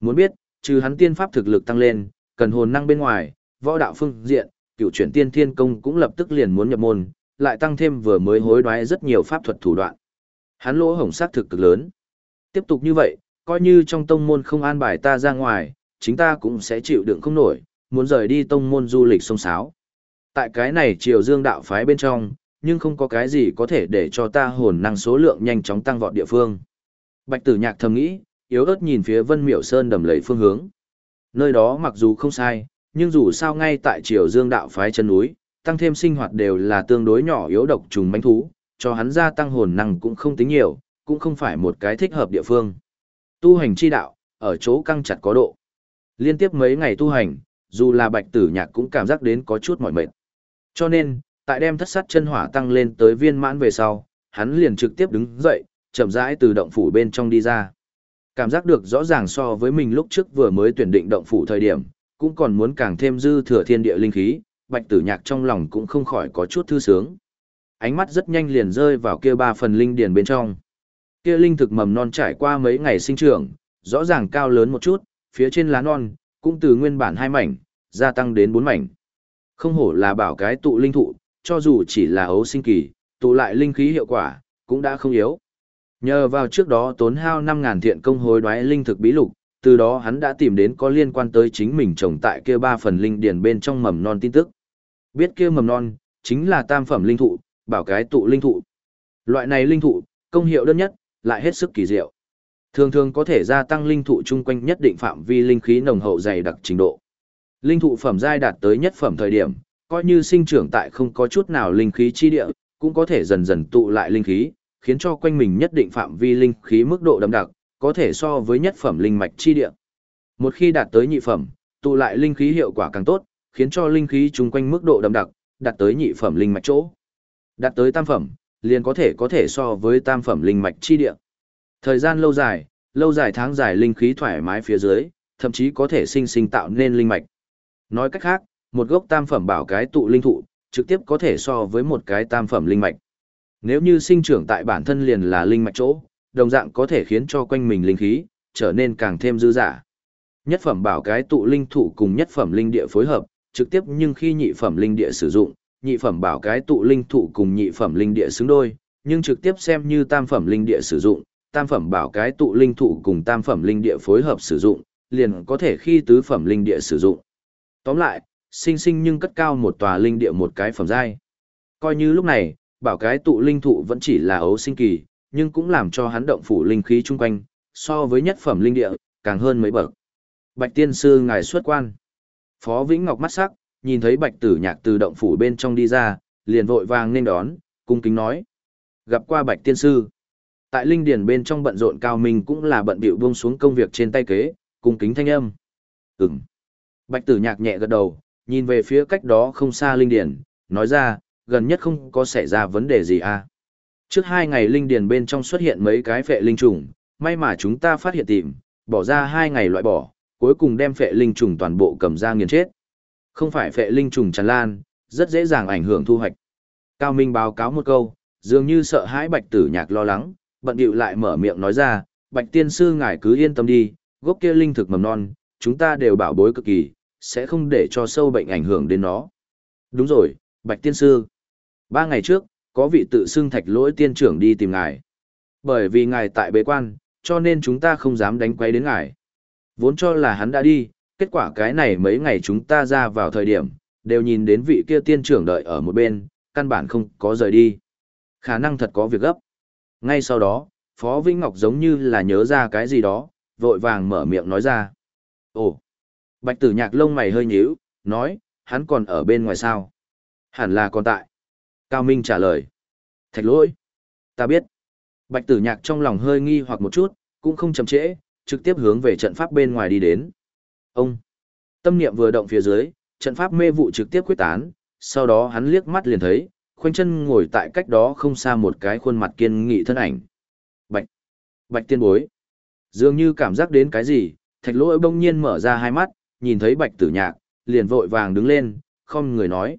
Muốn biết, trừ hắn tiên pháp thực lực tăng lên, cần hồn năng bên ngoài, võ đạo phương diện, cựu chuyển tiên thiên công cũng lập tức liền muốn nhập môn, lại tăng thêm vừa mới hối đoái rất nhiều pháp thuật thủ đoạn. Hắn lỗ hổng sát thực cực lớn. Tiếp tục như vậy, coi như trong tông môn không an bài ta ra ngoài, chính ta cũng sẽ chịu đựng không nổi, muốn rời đi tông môn du lịch sông sáo. Tại cái này triều dương đạo phái bên trong, nhưng không có cái gì có thể để cho ta hồn năng số lượng nhanh chóng tăng vọt địa phương. Bạch tử nhạc thầm nghĩ, yếu ớt nhìn phía vân miểu sơn đầm lầy phương hướng. Nơi đó mặc dù không sai, nhưng dù sao ngay tại triều dương đạo phái chân núi, tăng thêm sinh hoạt đều là tương đối nhỏ yếu độc trùng manh thú, cho hắn gia tăng hồn năng cũng không tính nhiều, cũng không phải một cái thích hợp địa phương. Tu hành chi đạo, ở chỗ căng chặt có độ. Liên tiếp mấy ngày tu hành, dù là bạch tử nhạc cũng cảm giác đến có chút mỏi mệt. Cho nên, tại đem thất sát chân hỏa tăng lên tới viên mãn về sau, hắn liền trực tiếp đứng dậy, chậm rãi từ động phủ bên trong đi ra. Cảm giác được rõ ràng so với mình lúc trước vừa mới tuyển định động phủ thời điểm, cũng còn muốn càng thêm dư thừa thiên địa linh khí, bạch tử nhạc trong lòng cũng không khỏi có chút thư sướng. Ánh mắt rất nhanh liền rơi vào kia ba phần linh điền bên trong. Kia linh thực mầm non trải qua mấy ngày sinh trưởng, rõ ràng cao lớn một chút, phía trên lá non, cũng từ nguyên bản hai mảnh, gia tăng đến bốn mảnh. Không hổ là bảo cái tụ linh thụ, cho dù chỉ là ấu sinh kỳ, tụ lại linh khí hiệu quả, cũng đã không yếu. Nhờ vào trước đó tốn hao 5.000 thiện công hối đoái linh thực bí lục, từ đó hắn đã tìm đến có liên quan tới chính mình trồng tại kia ba phần linh điển bên trong mầm non tin tức. Biết kia mầm non, chính là tam phẩm linh thụ, bảo cái tụ linh thụ. Loại này linh thụ, công hiệu đơn nhất, lại hết sức kỳ diệu. Thường thường có thể gia tăng linh thụ chung quanh nhất định phạm vi linh khí nồng hậu dày đặc trình độ. Linh thụ phẩm giai đạt tới nhất phẩm thời điểm, coi như sinh trưởng tại không có chút nào linh khí chi địa, cũng có thể dần dần tụ lại linh khí, khiến cho quanh mình nhất định phạm vi linh khí mức độ đậm đặc, có thể so với nhất phẩm linh mạch chi địa. Một khi đạt tới nhị phẩm, tụ lại linh khí hiệu quả càng tốt, khiến cho linh khí chung quanh mức độ đậm đặc, đạt tới nhị phẩm linh mạch chỗ. Đạt tới tam phẩm, liền có thể có thể so với tam phẩm linh mạch chi địa. Thời gian lâu dài, lâu dài tháng dài linh khí thoải mái phía dưới, thậm chí có thể sinh sinh tạo nên linh mạch. Nói cách khác, một gốc tam phẩm bảo cái tụ linh thụ, trực tiếp có thể so với một cái tam phẩm linh mạch. Nếu như sinh trưởng tại bản thân liền là linh mạch chỗ, đồng dạng có thể khiến cho quanh mình linh khí trở nên càng thêm dư dả. Nhất phẩm bảo cái tụ linh thụ cùng nhất phẩm linh địa phối hợp, trực tiếp nhưng khi nhị phẩm linh địa sử dụng, nhị phẩm bảo cái tụ linh thụ cùng nhị phẩm linh địa xứng đôi, nhưng trực tiếp xem như tam phẩm linh địa sử dụng, tam phẩm bảo cái tụ linh thụ cùng tam phẩm linh địa phối hợp sử dụng, liền có thể khi tứ phẩm linh địa sử dụng. Tóm lại, sinh sinh nhưng cất cao một tòa linh địa một cái phẩm giai. Coi như lúc này, bảo cái tụ linh thụ vẫn chỉ là ấu sinh kỳ, nhưng cũng làm cho hắn động phủ linh khí chung quanh, so với nhất phẩm linh địa, càng hơn mấy bậc. Bạch tiên sư ngài xuất quan. Phó Vĩnh Ngọc mắt sắc, nhìn thấy bạch tử nhạc từ động phủ bên trong đi ra, liền vội vàng nên đón, cung kính nói. Gặp qua bạch tiên sư. Tại linh điền bên trong bận rộn cao minh cũng là bận bịu buông xuống công việc trên tay kế, cung kính thanh âm. Ừm. Bạch tử nhạc nhẹ gật đầu, nhìn về phía cách đó không xa linh điền, nói ra, gần nhất không có xảy ra vấn đề gì à. Trước hai ngày linh điền bên trong xuất hiện mấy cái phệ linh trùng, may mà chúng ta phát hiện tìm, bỏ ra hai ngày loại bỏ, cuối cùng đem phệ linh trùng toàn bộ cầm ra nghiền chết. Không phải phệ linh trùng tràn lan, rất dễ dàng ảnh hưởng thu hoạch. Cao Minh báo cáo một câu, dường như sợ hãi bạch tử nhạc lo lắng, bận điệu lại mở miệng nói ra, bạch tiên sư ngài cứ yên tâm đi, gốc kia linh thực mầm non, chúng ta đều bảo bối cực kỳ, sẽ không để cho sâu bệnh ảnh hưởng đến nó. Đúng rồi, bạch tiên sư. Ba ngày trước, có vị tự xưng thạch lỗi tiên trưởng đi tìm ngài. Bởi vì ngài tại bế quan, cho nên chúng ta không dám đánh quay đến ngài. Vốn cho là hắn đã đi, kết quả cái này mấy ngày chúng ta ra vào thời điểm, đều nhìn đến vị kia tiên trưởng đợi ở một bên, căn bản không có rời đi. Khả năng thật có việc gấp. Ngay sau đó, Phó Vĩnh Ngọc giống như là nhớ ra cái gì đó, vội vàng mở miệng nói ra. Ồ! Bạch tử nhạc lông mày hơi nhíu, nói, hắn còn ở bên ngoài sao? Hẳn là còn tại. Cao Minh trả lời. Thạch lỗi. Ta biết. Bạch tử nhạc trong lòng hơi nghi hoặc một chút, cũng không chậm trễ, trực tiếp hướng về trận pháp bên ngoài đi đến. Ông. Tâm niệm vừa động phía dưới, trận pháp mê vụ trực tiếp quyết tán, sau đó hắn liếc mắt liền thấy, khoanh chân ngồi tại cách đó không xa một cái khuôn mặt kiên nghị thân ảnh. Bạch. Bạch tiên bối. Dường như cảm giác đến cái gì, thạch lỗi bỗng nhiên mở ra hai mắt, nhìn thấy bạch tử nhạc, liền vội vàng đứng lên, không người nói.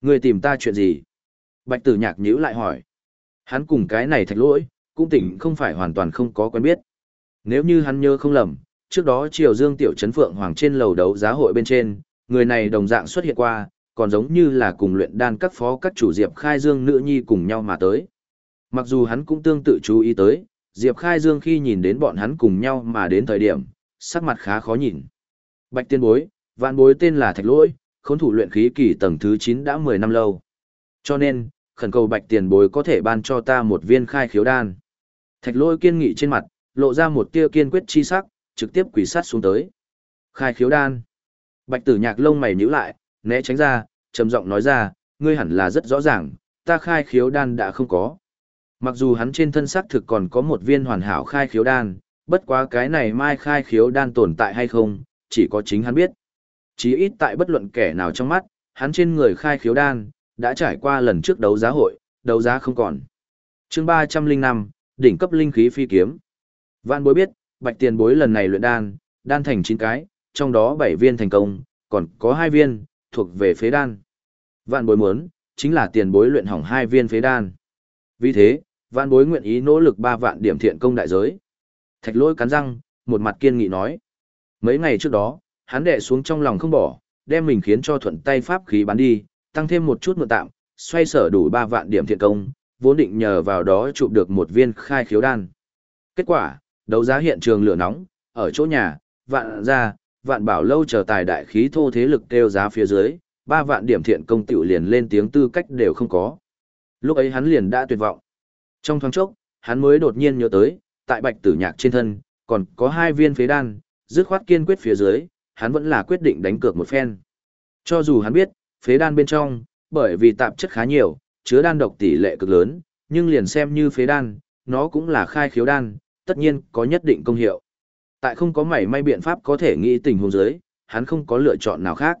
Người tìm ta chuyện gì? Bạch tử nhạc nhữ lại hỏi. Hắn cùng cái này thạch lỗi, cũng tỉnh không phải hoàn toàn không có quen biết. Nếu như hắn nhớ không lầm, trước đó Triều Dương tiểu trấn Phượng Hoàng trên lầu đấu giá hội bên trên, người này đồng dạng xuất hiện qua, còn giống như là cùng luyện đan các phó các chủ Diệp Khai Dương nữ nhi cùng nhau mà tới. Mặc dù hắn cũng tương tự chú ý tới, Diệp Khai Dương khi nhìn đến bọn hắn cùng nhau mà đến thời điểm, sắc mặt khá khó nhìn. Bạch tiên bối, vạn bối tên là Thạch Lỗi, khốn thủ luyện khí kỳ tầng thứ 9 đã 10 năm lâu. Cho nên, khẩn cầu bạch tiền bối có thể ban cho ta một viên khai khiếu đan. Thạch lôi kiên nghị trên mặt, lộ ra một tia kiên quyết chi sắc, trực tiếp quỷ sát xuống tới. Khai khiếu đan. Bạch tử nhạc lông mày nhíu lại, né tránh ra, trầm giọng nói ra, ngươi hẳn là rất rõ ràng, ta khai khiếu đan đã không có. Mặc dù hắn trên thân xác thực còn có một viên hoàn hảo khai khiếu đan, bất quá cái này mai khai khiếu đan tồn tại hay không, chỉ có chính hắn biết. Chí ít tại bất luận kẻ nào trong mắt, hắn trên người khai khiếu đan, đã trải qua lần trước đấu giá hội, đấu giá không còn. chương 305, đỉnh cấp linh khí phi kiếm. Vạn bối biết, bạch tiền bối lần này luyện đan, đan thành 9 cái, trong đó 7 viên thành công, còn có 2 viên, thuộc về phế đan. Vạn bối muốn, chính là tiền bối luyện hỏng 2 viên phế đan. Vì thế, vạn bối nguyện ý nỗ lực 3 vạn điểm thiện công đại giới. Thạch lôi cắn răng, một mặt kiên nghị nói. Mấy ngày trước đó, hắn đệ xuống trong lòng không bỏ, đem mình khiến cho thuận tay pháp khí bán đi, tăng thêm một chút mượn tạm, xoay sở đủ 3 vạn điểm thiện công, vốn định nhờ vào đó chụp được một viên khai khiếu đan. Kết quả, đấu giá hiện trường lửa nóng, ở chỗ nhà, vạn ra, vạn bảo lâu chờ tài đại khí thô thế lực kêu giá phía dưới, 3 vạn điểm thiện công tiểu liền lên tiếng tư cách đều không có. Lúc ấy hắn liền đã tuyệt vọng. Trong thoáng chốc, hắn mới đột nhiên nhớ tới, tại bạch tử nhạc trên thân, còn có hai viên phế đan, dứt khoát kiên quyết phía dưới, hắn vẫn là quyết định đánh cược một phen. Cho dù hắn biết, phế đan bên trong, bởi vì tạp chất khá nhiều, chứa đan độc tỷ lệ cực lớn, nhưng liền xem như phế đan, nó cũng là khai khiếu đan, tất nhiên có nhất định công hiệu. Tại không có mảy may biện pháp có thể nghĩ tình huống dưới, hắn không có lựa chọn nào khác.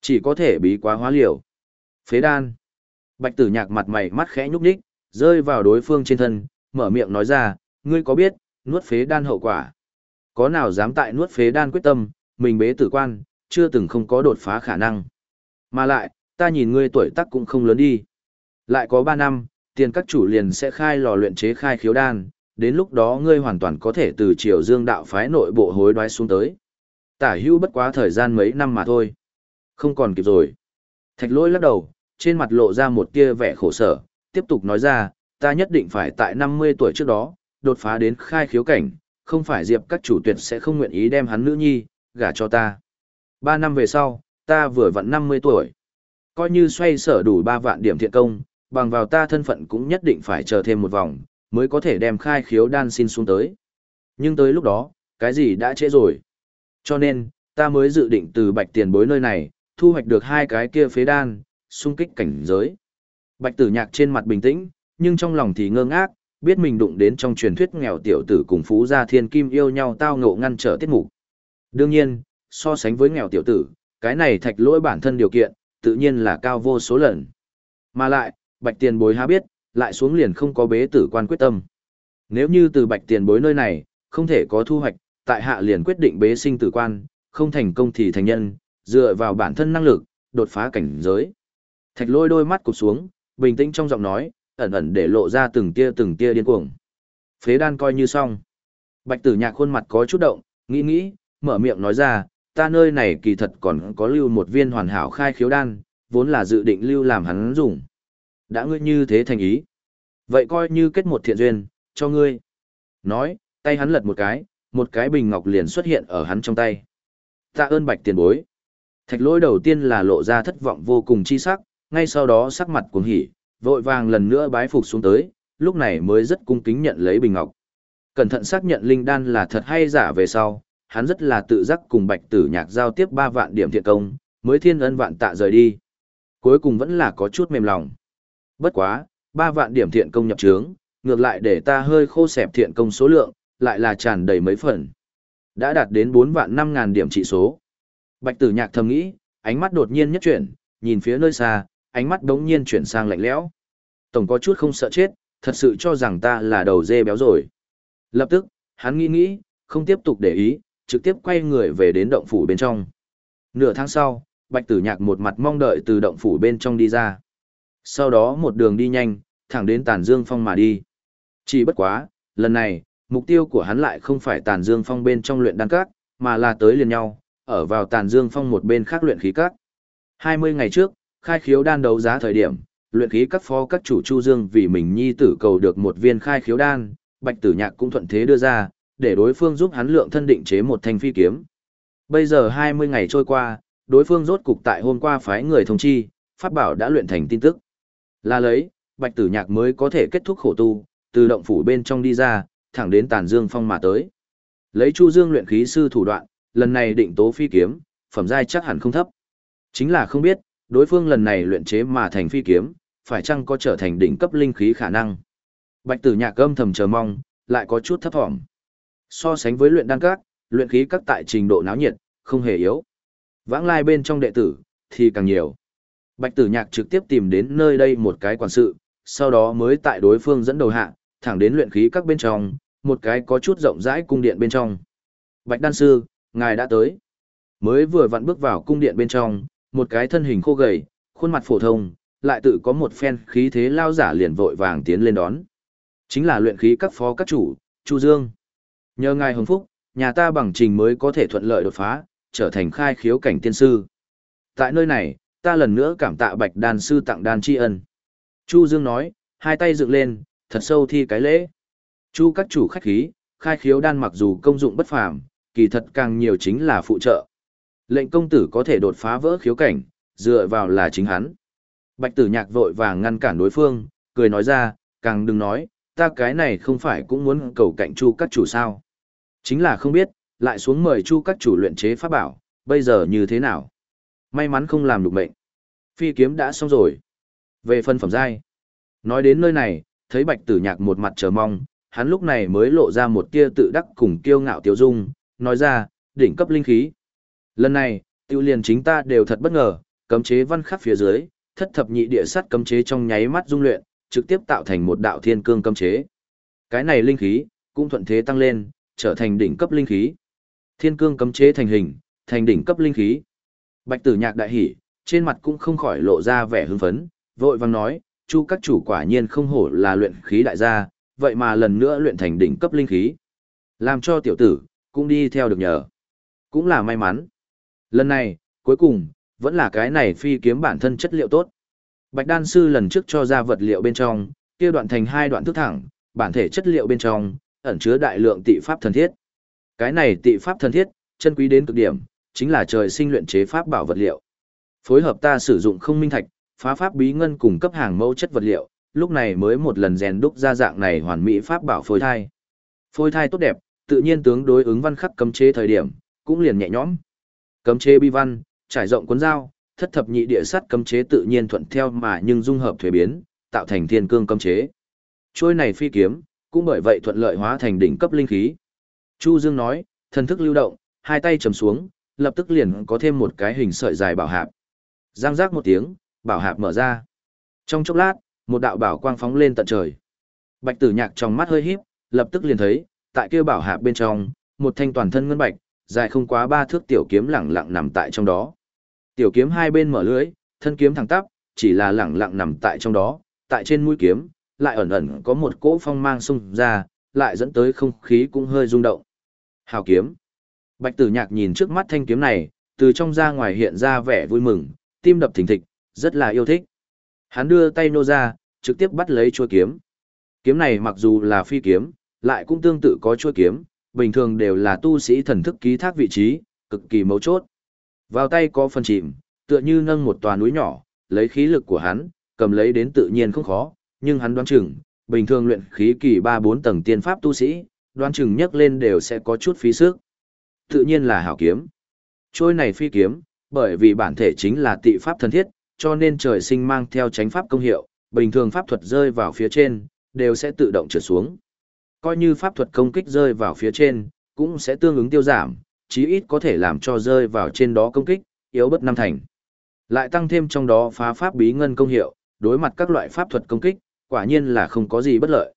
Chỉ có thể bí quá hóa liều. Phế đan. Bạch tử nhạc mặt mày mắt khẽ nhúc nhích, rơi vào đối phương trên thân, mở miệng nói ra, ngươi có biết, nuốt phế đan hậu quả. Có nào dám tại nuốt phế đan quyết tâm, mình bế tử quan, chưa từng không có đột phá khả năng. Mà lại, ta nhìn ngươi tuổi tác cũng không lớn đi. Lại có 3 năm, tiền các chủ liền sẽ khai lò luyện chế khai khiếu đan, đến lúc đó ngươi hoàn toàn có thể từ triều dương đạo phái nội bộ hối đoái xuống tới. Tả hưu bất quá thời gian mấy năm mà thôi. Không còn kịp rồi. Thạch lôi lắc đầu, trên mặt lộ ra một tia vẻ khổ sở, tiếp tục nói ra, ta nhất định phải tại 50 tuổi trước đó, đột phá đến khai khiếu cảnh, không phải diệp các chủ tuyệt sẽ không nguyện ý đem hắn nữ nhi, gả cho ta. Ba năm về sau, ta vừa vặn 50 tuổi. Coi như xoay sở đủ 3 vạn điểm thiện công, bằng vào ta thân phận cũng nhất định phải chờ thêm một vòng, mới có thể đem khai khiếu đan xin xuống tới. Nhưng tới lúc đó, cái gì đã trễ rồi. Cho nên, ta mới dự định từ bạch tiền bối nơi này, thu hoạch được hai cái kia phế đan, xung kích cảnh giới. Bạch tử nhạc trên mặt bình tĩnh, nhưng trong lòng thì ngơ ngác, biết mình đụng đến trong truyền thuyết nghèo tiểu tử cùng phú gia thiên kim yêu nhau tao ngộ ngăn trở tiết mục. Đương nhiên, so sánh với nghèo tiểu tử, cái này thạch lỗi bản thân điều kiện, tự nhiên là cao vô số lần. Mà lại, bạch tiền bối há biết, lại xuống liền không có bế tử quan quyết tâm. Nếu như từ bạch tiền bối nơi này, không thể có thu hoạch, tại hạ liền quyết định bế sinh tử quan, không thành công thì thành nhân, dựa vào bản thân năng lực, đột phá cảnh giới. Thạch lôi đôi mắt cụp xuống, bình tĩnh trong giọng nói, ẩn ẩn để lộ ra từng tia từng tia điên cuồng. Phế đan coi như xong. Bạch tử nhạc khuôn mặt có chút động, nghĩ nghĩ, mở miệng nói ra, ta nơi này kỳ thật còn có lưu một viên hoàn hảo khai khiếu đan, vốn là dự định lưu làm hắn dùng. Đã ngươi như thế thành ý. Vậy coi như kết một thiện duyên, cho ngươi. Nói, tay hắn lật một cái, một cái bình ngọc liền xuất hiện ở hắn trong tay. Tạ ơn bạch tiền bối. Thạch lỗi đầu tiên là lộ ra thất vọng vô cùng chi sắc, ngay sau đó sắc mặt cuồng hỉ, vội vàng lần nữa bái phục xuống tới, lúc này mới rất cung kính nhận lấy bình ngọc. Cẩn thận xác nhận linh đan là thật hay giả về sau, hắn rất là tự giác cùng bạch tử nhạc giao tiếp 3 vạn điểm thiện công, mới thiên ân vạn tạ rời đi. Cuối cùng vẫn là có chút mềm lòng. Bất quá, 3 vạn điểm thiện công nhập trướng, ngược lại để ta hơi khô xẹp thiện công số lượng, lại là tràn đầy mấy phần. Đã đạt đến 4 vạn 5 ngàn điểm trị số. Bạch tử nhạc thầm nghĩ, ánh mắt đột nhiên nhất chuyển, nhìn phía nơi xa, ánh mắt đống nhiên chuyển sang lạnh lẽo. Tổng có chút không sợ chết, thật sự cho rằng ta là đầu dê béo rồi. Lập tức, hắn nghĩ nghĩ, không tiếp tục để ý, trực tiếp quay người về đến động phủ bên trong. Nửa tháng sau, Bạch Tử Nhạc một mặt mong đợi từ động phủ bên trong đi ra. Sau đó một đường đi nhanh, thẳng đến Tàn Dương Phong mà đi. Chỉ bất quá, lần này, mục tiêu của hắn lại không phải Tàn Dương Phong bên trong luyện đan các, mà là tới liền nhau, ở vào tàn dương phong một bên khác luyện khí các. 20 ngày trước, khai khiếu đan đấu giá thời điểm, luyện khí các phó các chủ Chu Dương vì mình nhi tử cầu được một viên khai khiếu đan, Bạch Tử Nhạc cũng thuận thế đưa ra, để đối phương giúp hắn lượng thân định chế một thanh phi kiếm. Bây giờ 20 ngày trôi qua, đối phương rốt cục tại hôm qua phái người thông chi, pháp bảo đã luyện thành tin tức. Là lấy, Bạch Tử Nhạc mới có thể kết thúc khổ tu, từ động phủ bên trong đi ra, thẳng đến Tàn Dương Phong mà tới. Lấy Chu Dương luyện khí sư thủ đoạn, lần này định tố phi kiếm, phẩm giai chắc hẳn không thấp. Chính là không biết, đối phương lần này luyện chế mà thành phi kiếm, phải chăng có trở thành đỉnh cấp linh khí khả năng. Bạch Tử Nhạc âm thầm chờ mong, lại có chút thấp thỏm. So sánh với luyện đan các, luyện khí các tại trình độ náo nhiệt, không hề yếu. Vãng lai bên trong đệ tử, thì càng nhiều. Bạch Tử Nhạc trực tiếp tìm đến nơi đây một cái quản sự, sau đó mới tại đối phương dẫn đầu hạ, thẳng đến luyện khí các bên trong, một cái có chút rộng rãi cung điện bên trong. Bạch Đan Sư, ngài đã tới. Mới vừa vặn bước vào cung điện bên trong, một cái thân hình khô gầy, khuôn mặt phổ thông, lại tự có một phen khí thế lao giả liền vội vàng tiến lên đón. Chính là luyện khí các phó các chủ, Chu Dương. Nhờ ngài hồng phúc, nhà ta bằng trình mới có thể thuận lợi đột phá, trở thành khai khiếu cảnh tiên sư. Tại nơi này, ta lần nữa cảm tạ bạch đan sư tặng đan tri ân. Chu Dương nói, hai tay dựng lên, thật sâu thi cái lễ. Chu các chủ khách khí, khai khiếu đan mặc dù công dụng bất phàm, kỳ thật càng nhiều chính là phụ trợ. Lệnh công tử có thể đột phá vỡ khiếu cảnh, dựa vào là chính hắn. Bạch tử nhạc vội vàng ngăn cản đối phương, cười nói ra, càng đừng nói, ta cái này không phải cũng muốn cầu cạnh chu các chủ sao. Chính là không biết, lại xuống mời chu các chủ luyện chế pháp bảo, bây giờ như thế nào. May mắn không làm được mệnh. Phi kiếm đã xong rồi. Về phân phẩm giai. Nói đến nơi này, thấy bạch tử nhạc một mặt chờ mong, hắn lúc này mới lộ ra một tia tự đắc cùng kiêu ngạo tiêu dung, nói ra, đỉnh cấp linh khí. Lần này, tiêu liền chính ta đều thật bất ngờ, cấm chế văn khắc phía dưới, thất thập nhị địa sắt cấm chế trong nháy mắt dung luyện, trực tiếp tạo thành một đạo thiên cương cấm chế. Cái này linh khí, cũng thuận thế tăng lên, trở thành đỉnh cấp linh khí. Thiên cương cấm chế thành hình, thành đỉnh cấp linh khí. Bạch tử nhạc đại hỉ, trên mặt cũng không khỏi lộ ra vẻ hưng phấn, vội vàng nói, chu các chủ quả nhiên không hổ là luyện khí đại gia, vậy mà lần nữa luyện thành đỉnh cấp linh khí. Làm cho tiểu tử, cũng đi theo được nhờ. Cũng là may mắn. Lần này, cuối cùng, vẫn là cái này phi kiếm bản thân chất liệu tốt. Bạch đan sư lần trước cho ra vật liệu bên trong, kia đoạn thành hai đoạn thức thẳng, bản thể chất liệu bên trong, ẩn chứa đại lượng tị pháp thần thiết. Cái này tị pháp thần thiết, chân quý đến cực điểm, chính là trời sinh luyện chế pháp bảo vật liệu. Phối hợp ta sử dụng không minh thạch, phá pháp bí ngân cùng cấp hàng mẫu chất vật liệu, lúc này mới một lần rèn đúc ra dạng này hoàn mỹ pháp bảo phôi thai. Phôi thai tốt đẹp, tự nhiên tướng đối ứng văn khắc cấm chế thời điểm, cũng liền nhẹ nhõm. Cấm chế bi văn, trải rộng cuốn dao, thất thập nhị địa sắt cấm chế tự nhiên thuận theo mà nhưng dung hợp thuế biến, tạo thành thiên cương cấm chế. Trôi này phi kiếm, cũng bởi vậy thuận lợi hóa thành đỉnh cấp linh khí. Chu Dương nói, thần thức lưu động, hai tay chầm xuống, lập tức liền có thêm một cái hình sợi dài bảo hạp. Giang giác một tiếng, bảo hạp mở ra. Trong chốc lát, một đạo bảo quang phóng lên tận trời. Bạch Tử Nhạc trong mắt hơi híp, lập tức liền thấy, tại kia bảo hạp bên trong, một thanh toàn thân ngân bạch, dài không quá ba thước tiểu kiếm lẳng lặng nằm tại trong đó. Tiểu kiếm hai bên mở lưới, thân kiếm thẳng tắp, chỉ là lẳng lặng nằm tại trong đó, tại trên mũi kiếm, lại ẩn ẩn có một cỗ phong mang xung ra, lại dẫn tới không khí cũng hơi rung động. Hào kiếm. Bạch Tử Nhạc nhìn trước mắt thanh kiếm này, từ trong ra ngoài hiện ra vẻ vui mừng, tim đập thình thịch, rất là yêu thích. Hắn đưa tay nô ra, trực tiếp bắt lấy chuôi kiếm. Kiếm này mặc dù là phi kiếm, lại cũng tương tự có chuôi kiếm, bình thường đều là tu sĩ thần thức ký thác vị trí, cực kỳ mấu chốt. Vào tay có phần chìm, tựa như nâng một tòa núi nhỏ, lấy khí lực của hắn, cầm lấy đến tự nhiên không khó, nhưng hắn đoán chừng, bình thường luyện khí kỳ 3-4 tầng tiên pháp tu sĩ, đoán chừng nhấc lên đều sẽ có chút phí sức. Tự nhiên là hảo kiếm. Trôi này phi kiếm, bởi vì bản thể chính là tị pháp thân thiết, cho nên trời sinh mang theo tránh pháp công hiệu, bình thường pháp thuật rơi vào phía trên, đều sẽ tự động trượt xuống. Coi như pháp thuật công kích rơi vào phía trên, cũng sẽ tương ứng tiêu giảm, chí ít có thể làm cho rơi vào trên đó công kích, yếu bất năm thành. Lại tăng thêm trong đó phá pháp bí ngân công hiệu, đối mặt các loại pháp thuật công kích, quả nhiên là không có gì bất lợi.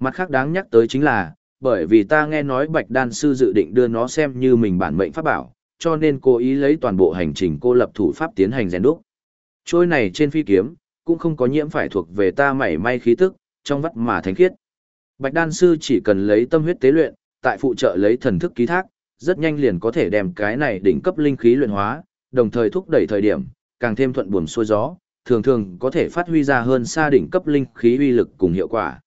Mặt khác đáng nhắc tới chính là, bởi vì ta nghe nói Bạch Đan Sư dự định đưa nó xem như mình bản mệnh pháp bảo, cho nên cố ý lấy toàn bộ hành trình cô lập thủ pháp tiến hành rèn đúc. Trôi này trên phi kiếm, cũng không có nhiễm phải thuộc về ta mảy may khí tức, trong vắt mà thánh khiết. Bạch đan sư chỉ cần lấy tâm huyết tế luyện, tại phụ trợ lấy thần thức ký thác, rất nhanh liền có thể đem cái này đỉnh cấp linh khí luyện hóa, đồng thời thúc đẩy thời điểm, càng thêm thuận buồm xuôi gió, thường thường có thể phát huy ra hơn xa đỉnh cấp linh khí uy lực cùng hiệu quả.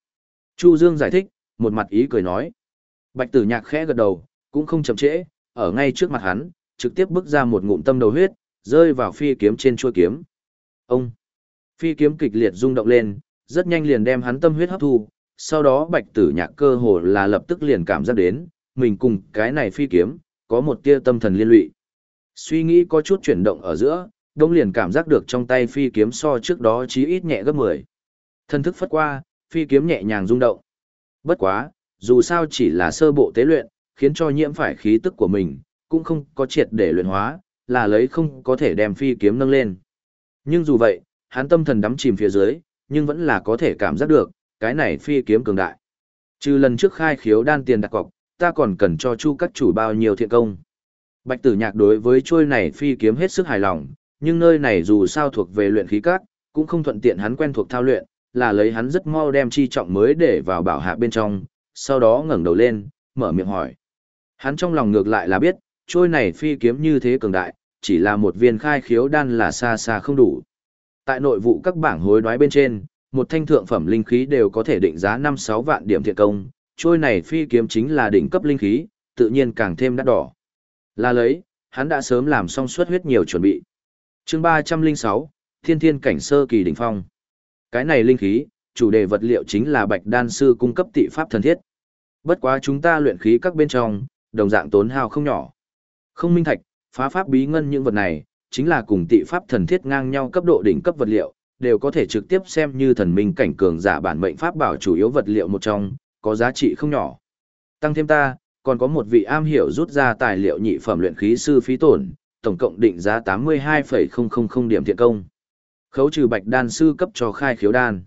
Chu Dương giải thích, một mặt ý cười nói. Bạch Tử Nhạc khẽ gật đầu, cũng không chậm trễ, ở ngay trước mặt hắn, trực tiếp bước ra một ngụm tâm đầu huyết, rơi vào phi kiếm trên chuôi kiếm. Ông! Phi kiếm kịch liệt rung động lên, rất nhanh liền đem hắn tâm huyết hấp thu, sau đó Bạch Tử Nhạc cơ hồ là lập tức liền cảm giác đến, mình cùng cái này phi kiếm, có một tia tâm thần liên lụy. Suy nghĩ có chút chuyển động ở giữa, đông liền cảm giác được trong tay phi kiếm so trước đó chí ít nhẹ gấp 10. Thân thức phất qua, phi kiếm nhẹ nhàng rung động. Bất quá, dù sao chỉ là sơ bộ tế luyện, khiến cho nhiễm phải khí tức của mình, cũng không có triệt để luyện hóa, là lấy không có thể đem phi kiếm nâng lên. Nhưng dù vậy, hắn tâm thần đắm chìm phía dưới, nhưng vẫn là có thể cảm giác được, cái này phi kiếm cường đại. Trừ lần trước khai khiếu đan tiền đặt cọc, ta còn cần cho chu các chủ bao nhiêu thiện công. Bạch tử nhạc đối với trôi này phi kiếm hết sức hài lòng, nhưng nơi này dù sao thuộc về luyện khí cát, cũng không thuận tiện hắn quen thuộc thao luyện, là lấy hắn rất mau đem chi trọng mới để vào bảo hạ bên trong, sau đó ngẩng đầu lên, mở miệng hỏi. Hắn trong lòng ngược lại là biết, trôi này phi kiếm như thế cường đại, chỉ là một viên khai khiếu đan là xa xa không đủ. Tại nội vụ các bảng hối đoái bên trên, một thanh thượng phẩm linh khí đều có thể định giá 5-6 vạn điểm thiện công, trôi này phi kiếm chính là đỉnh cấp linh khí, tự nhiên càng thêm đắt đỏ. Là lấy, hắn đã sớm làm xong suất huyết nhiều chuẩn bị chương 306, Thiên Thiên Cảnh Sơ Kỳ Đỉnh Phong. Cái này linh khí, chủ đề vật liệu chính là bạch đan sư cung cấp tị pháp thần thiết. Bất quá chúng ta luyện khí các bên trong, đồng dạng tốn hao không nhỏ. Không minh thạch, phá pháp bí ngân những vật này, chính là cùng tị pháp thần thiết ngang nhau cấp độ đỉnh cấp vật liệu, đều có thể trực tiếp xem như thần minh cảnh cường giả bản mệnh pháp bảo chủ yếu vật liệu một trong, có giá trị không nhỏ. Tăng thêm ta, còn có một vị am hiểu rút ra tài liệu nhị phẩm luyện khí sư phí tổn, tổng cộng định giá 82,000 điểm thiện công. Khấu trừ bạch đan sư cấp cho khai khiếu đan.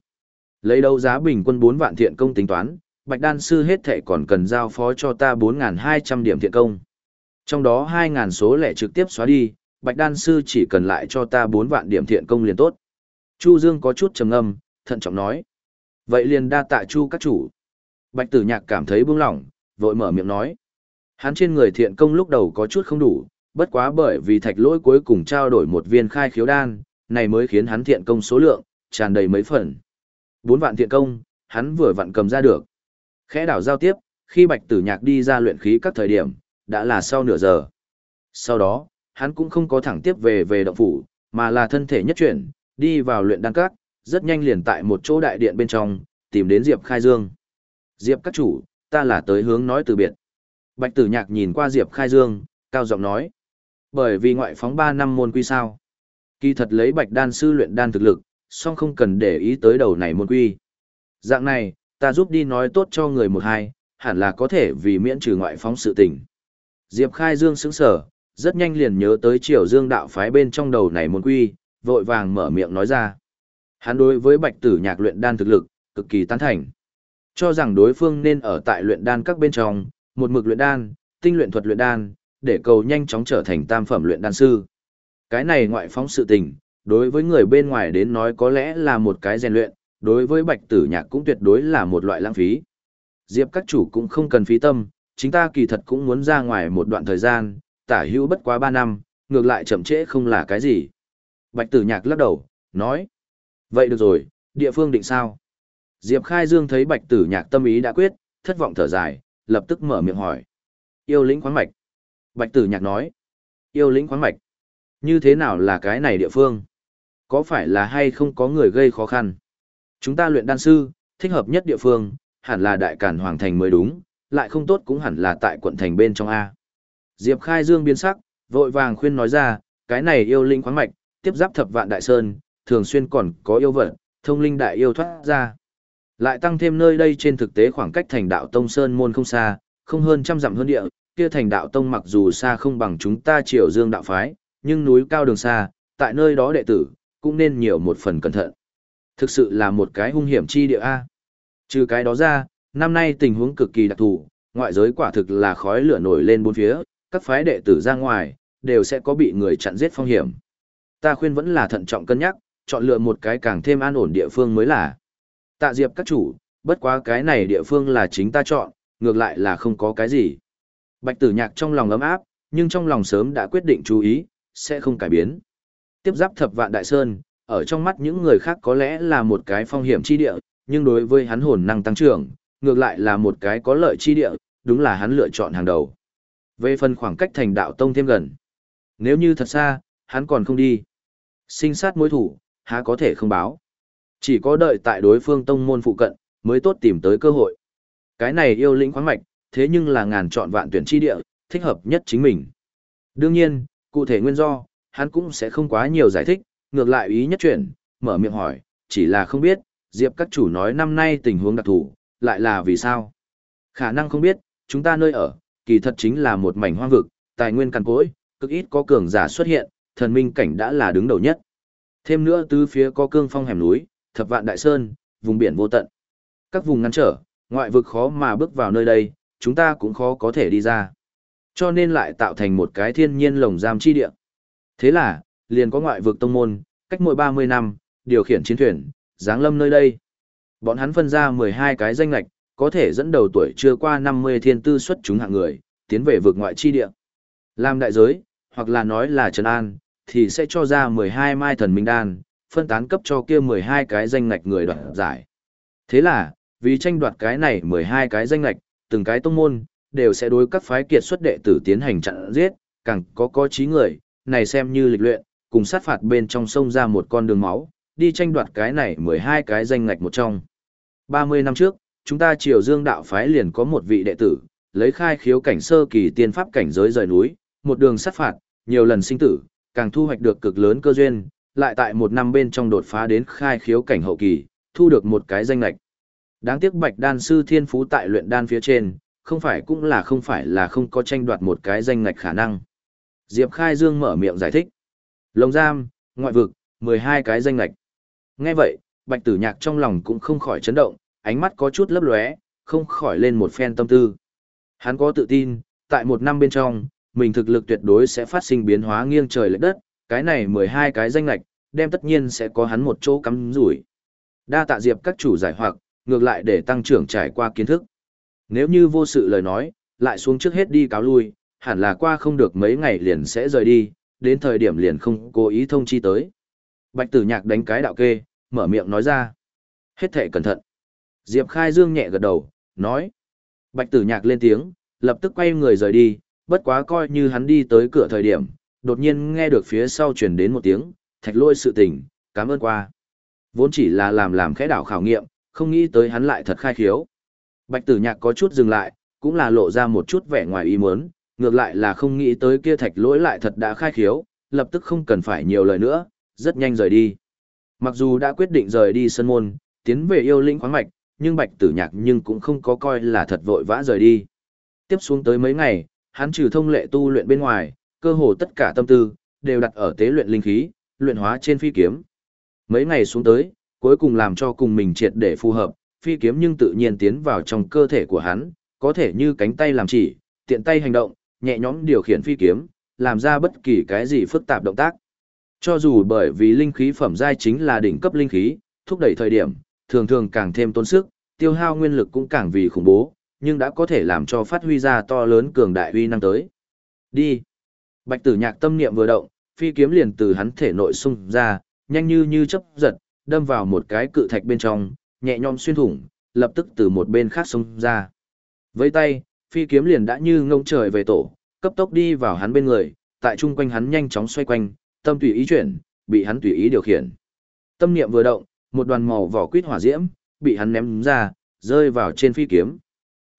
Lấy đấu giá bình quân 4 vạn thiện công tính toán, bạch đan sư hết thể còn cần giao phó cho ta 4.200 điểm thiện công. Trong đó 2.000 số lẻ trực tiếp xóa đi, bạch đan sư chỉ cần lại cho ta 4 vạn điểm thiện công liền tốt. Chu Dương có chút trầm ngâm, thận trọng nói. Vậy liền đa tạ Chu các chủ. Bạch tử nhạc cảm thấy buông lỏng, vội mở miệng nói. Hắn trên người thiện công lúc đầu có chút không đủ, bất quá bởi vì thạch lỗi cuối cùng trao đổi một viên khai khiếu đan, này mới khiến hắn thiện công số lượng, tràn đầy mấy phần. Bốn vạn thiện công, hắn vừa vặn cầm ra được. Khẽ đảo giao tiếp, khi bạch tử nhạc đi ra luyện khí các thời điểm, đã là sau nửa giờ. Sau đó, hắn cũng không có thẳng tiếp về về động phủ, mà là thân thể nhất chuyển, đi vào luyện đan các, rất nhanh liền tại một chỗ đại điện bên trong, tìm đến Diệp Khai Dương. Diệp các chủ, ta là tới hướng nói từ biệt. Bạch tử nhạc nhìn qua Diệp Khai Dương, cao giọng nói. Bởi vì ngoại phóng 3 năm môn quy sao. Kỳ thật lấy bạch đan sư luyện đan thực lực, song không cần để ý tới đầu này môn quy. Dạng này, ta giúp đi nói tốt cho người một hai, hẳn là có thể vì miễn trừ ngoại phóng sự tình. Diệp Khai Dương sững sở, rất nhanh liền nhớ tới triều dương đạo phái bên trong đầu này môn quy, vội vàng mở miệng nói ra. Hắn đối với bạch tử nhạc luyện đan thực lực, cực kỳ tán thành. Cho rằng đối phương nên ở tại luyện đan các bên trong, một mực luyện đan, tinh luyện thuật luyện đan, để cầu nhanh chóng trở thành tam phẩm luyện đan sư. Cái này ngoại phóng sự tình, đối với người bên ngoài đến nói có lẽ là một cái rèn luyện, đối với bạch tử nhạc cũng tuyệt đối là một loại lãng phí. Diệp các chủ cũng không cần phí tâm, chính ta kỳ thật cũng muốn ra ngoài một đoạn thời gian, tả hữu bất quá 3 năm, ngược lại chậm trễ không là cái gì. Bạch tử nhạc lắc đầu, nói. Vậy được rồi, địa phương định sao? Diệp Khai Dương thấy bạch tử nhạc tâm ý đã quyết, thất vọng thở dài, lập tức mở miệng hỏi. Yêu lĩnh khoáng mạch. Bạch tử nhạc nói. Yêu lĩnh khoáng mạch. Như thế nào là cái này địa phương? Có phải là hay không có người gây khó khăn? Chúng ta luyện đan sư, thích hợp nhất địa phương, hẳn là đại cản hoàng thành mới đúng, lại không tốt cũng hẳn là tại quận thành bên trong A. Diệp Khai Dương biến sắc, vội vàng khuyên nói ra, cái này yêu linh khoáng mạch, tiếp giáp thập vạn đại sơn, thường xuyên còn có yêu vật, thông linh đại yêu thoát ra. Lại tăng thêm nơi đây trên thực tế khoảng cách thành đạo tông sơn môn không xa, không hơn trăm dặm hơn địa, kia thành đạo tông mặc dù xa không bằng chúng ta triều dương đạo phái, nhưng núi cao đường xa, tại nơi đó đệ tử, cũng nên nhiều một phần cẩn thận. Thực sự là một cái hung hiểm chi địa A. Trừ cái đó ra, năm nay tình huống cực kỳ đặc thù, ngoại giới quả thực là khói lửa nổi lên bốn phía, các phái đệ tử ra ngoài, đều sẽ có bị người chặn giết phong hiểm. Ta khuyên vẫn là thận trọng cân nhắc, chọn lựa một cái càng thêm an ổn địa phương mới là. Tạ diệp các chủ, bất quá cái này địa phương là chính ta chọn, ngược lại là không có cái gì. Bạch tử nhạc trong lòng ấm áp, nhưng trong lòng sớm đã quyết định chú ý, sẽ không cải biến. Tiếp giáp thập vạn đại sơn, ở trong mắt những người khác có lẽ là một cái phong hiểm chi địa, nhưng đối với hắn hồn năng tăng trưởng, ngược lại là một cái có lợi chi địa, đúng là hắn lựa chọn hàng đầu. Về phần khoảng cách thành đạo tông thêm gần, nếu như thật xa, hắn còn không đi. Sinh sát mối thủ, há có thể không báo. Chỉ có đợi tại đối phương tông môn phụ cận, mới tốt tìm tới cơ hội. Cái này yêu lĩnh khoáng mạch, thế nhưng là ngàn chọn vạn tuyển chi địa, thích hợp nhất chính mình. Đương nhiên, cụ thể nguyên do, hắn cũng sẽ không quá nhiều giải thích, ngược lại ý nhất chuyển, mở miệng hỏi, chỉ là không biết, Diệp các chủ nói năm nay tình huống đặc thù, lại là vì sao? Khả năng không biết, chúng ta nơi ở, kỳ thật chính là một mảnh hoang vực, tài nguyên cằn cỗi, cực ít có cường giả xuất hiện, thần minh cảnh đã là đứng đầu nhất. Thêm nữa tứ phía có cương phong hẻm núi, thập vạn đại sơn, vùng biển vô tận. Các vùng ngăn trở, ngoại vực khó mà bước vào nơi đây, chúng ta cũng khó có thể đi ra. Cho nên lại tạo thành một cái thiên nhiên lồng giam chi địa. Thế là, liền có ngoại vực tông môn, cách mỗi 30 năm, điều khiển chiến thuyền, giáng lâm nơi đây. Bọn hắn phân ra 12 cái danh lạch, có thể dẫn đầu tuổi chưa qua 50 thiên tư xuất chúng hạng người, tiến về vực ngoại chi địa. Làm đại giới, hoặc là nói là Trần An, thì sẽ cho ra 12 mai thần minh đan, phân tán cấp cho kia 12 cái danh ngạch người đoạt giải. Thế là, vì tranh đoạt cái này 12 cái danh ngạch, từng cái tông môn, đều sẽ đối các phái kiệt xuất đệ tử tiến hành chặn giết, càng có có trí người, này xem như lịch luyện, cùng sát phạt bên trong sông ra một con đường máu, đi tranh đoạt cái này 12 cái danh ngạch một trong. 30 năm trước, chúng ta triều dương đạo phái liền có một vị đệ tử, lấy khai khiếu cảnh sơ kỳ tiên pháp cảnh giới rời núi, một đường sát phạt, nhiều lần sinh tử, càng thu hoạch được cực lớn cơ duyên, lại tại một năm bên trong đột phá đến khai khiếu cảnh hậu kỳ, thu được một cái danh ngạch Đáng tiếc bạch đan sư thiên phú tại luyện đan phía trên, không phải cũng là không phải là không có tranh đoạt một cái danh ngạch khả năng. Diệp Khai Dương mở miệng giải thích. Lồng giam, ngoại vực, 12 cái danh ngạch. Nghe vậy, bạch tử nhạc trong lòng cũng không khỏi chấn động, ánh mắt có chút lấp lóe, không khỏi lên một phen tâm tư. Hắn có tự tin, tại một năm bên trong, mình thực lực tuyệt đối sẽ phát sinh biến hóa nghiêng trời lệch đất, cái này 12 cái danh ngạch, đem tất nhiên sẽ có hắn một chỗ cắm rủi. Đa tạ diệp các chủ giải hoặc, ngược lại để tăng trưởng trải qua kiến thức. Nếu như vô sự lời nói, lại xuống trước hết đi cáo lui, hẳn là qua không được mấy ngày liền sẽ rời đi, đến thời điểm liền không cố ý thông chi tới. Bạch tử nhạc đánh cái đạo kê, mở miệng nói ra. Hết thể cẩn thận. Diệp Khai Dương nhẹ gật đầu, nói. Bạch tử nhạc lên tiếng, lập tức quay người rời đi, bất quá coi như hắn đi tới cửa thời điểm, đột nhiên nghe được phía sau truyền đến một tiếng, thạch lôi sự tình, cảm ơn qua. Vốn chỉ là làm làm khẽ đảo khảo nghiệm, không nghĩ tới hắn lại thật khai khiếu. Bạch tử nhạc có chút dừng lại, cũng là lộ ra một chút vẻ ngoài ý muốn, ngược lại là không nghĩ tới kia thạch lỗi lại thật đã khai khiếu, lập tức không cần phải nhiều lời nữa, rất nhanh rời đi. Mặc dù đã quyết định rời đi sân môn, tiến về yêu lĩnh khoáng mạch, nhưng bạch tử nhạc nhưng cũng không có coi là thật vội vã rời đi. Tiếp xuống tới mấy ngày, hắn trừ thông lệ tu luyện bên ngoài, cơ hồ tất cả tâm tư, đều đặt ở tế luyện linh khí, luyện hóa trên phi kiếm. Mấy ngày xuống tới, cuối cùng làm cho cùng mình triệt để phù hợp, phi kiếm nhưng tự nhiên tiến vào trong cơ thể của hắn, có thể như cánh tay làm chỉ, tiện tay hành động, nhẹ nhõm điều khiển phi kiếm, làm ra bất kỳ cái gì phức tạp động tác. Cho dù bởi vì linh khí phẩm giai chính là đỉnh cấp linh khí, thúc đẩy thời điểm, thường thường càng thêm tốn sức, tiêu hao nguyên lực cũng càng vì khủng bố, nhưng đã có thể làm cho phát huy ra to lớn cường đại uy năng tới. Đi. Bạch tử nhạc tâm niệm vừa động, phi kiếm liền từ hắn thể nội xung ra, nhanh như như chấp giật, đâm vào một cái cự thạch bên trong, nhẹ nhõm xuyên thủng, lập tức từ một bên khác xông ra. Với tay, phi kiếm liền đã như ngông trời về tổ, cấp tốc đi vào hắn bên người, tại trung quanh hắn nhanh chóng xoay quanh, tâm tùy ý chuyển, bị hắn tùy ý điều khiển. Tâm niệm vừa động, một đoàn màu vỏ quýt hỏa diễm, bị hắn ném ra, rơi vào trên phi kiếm.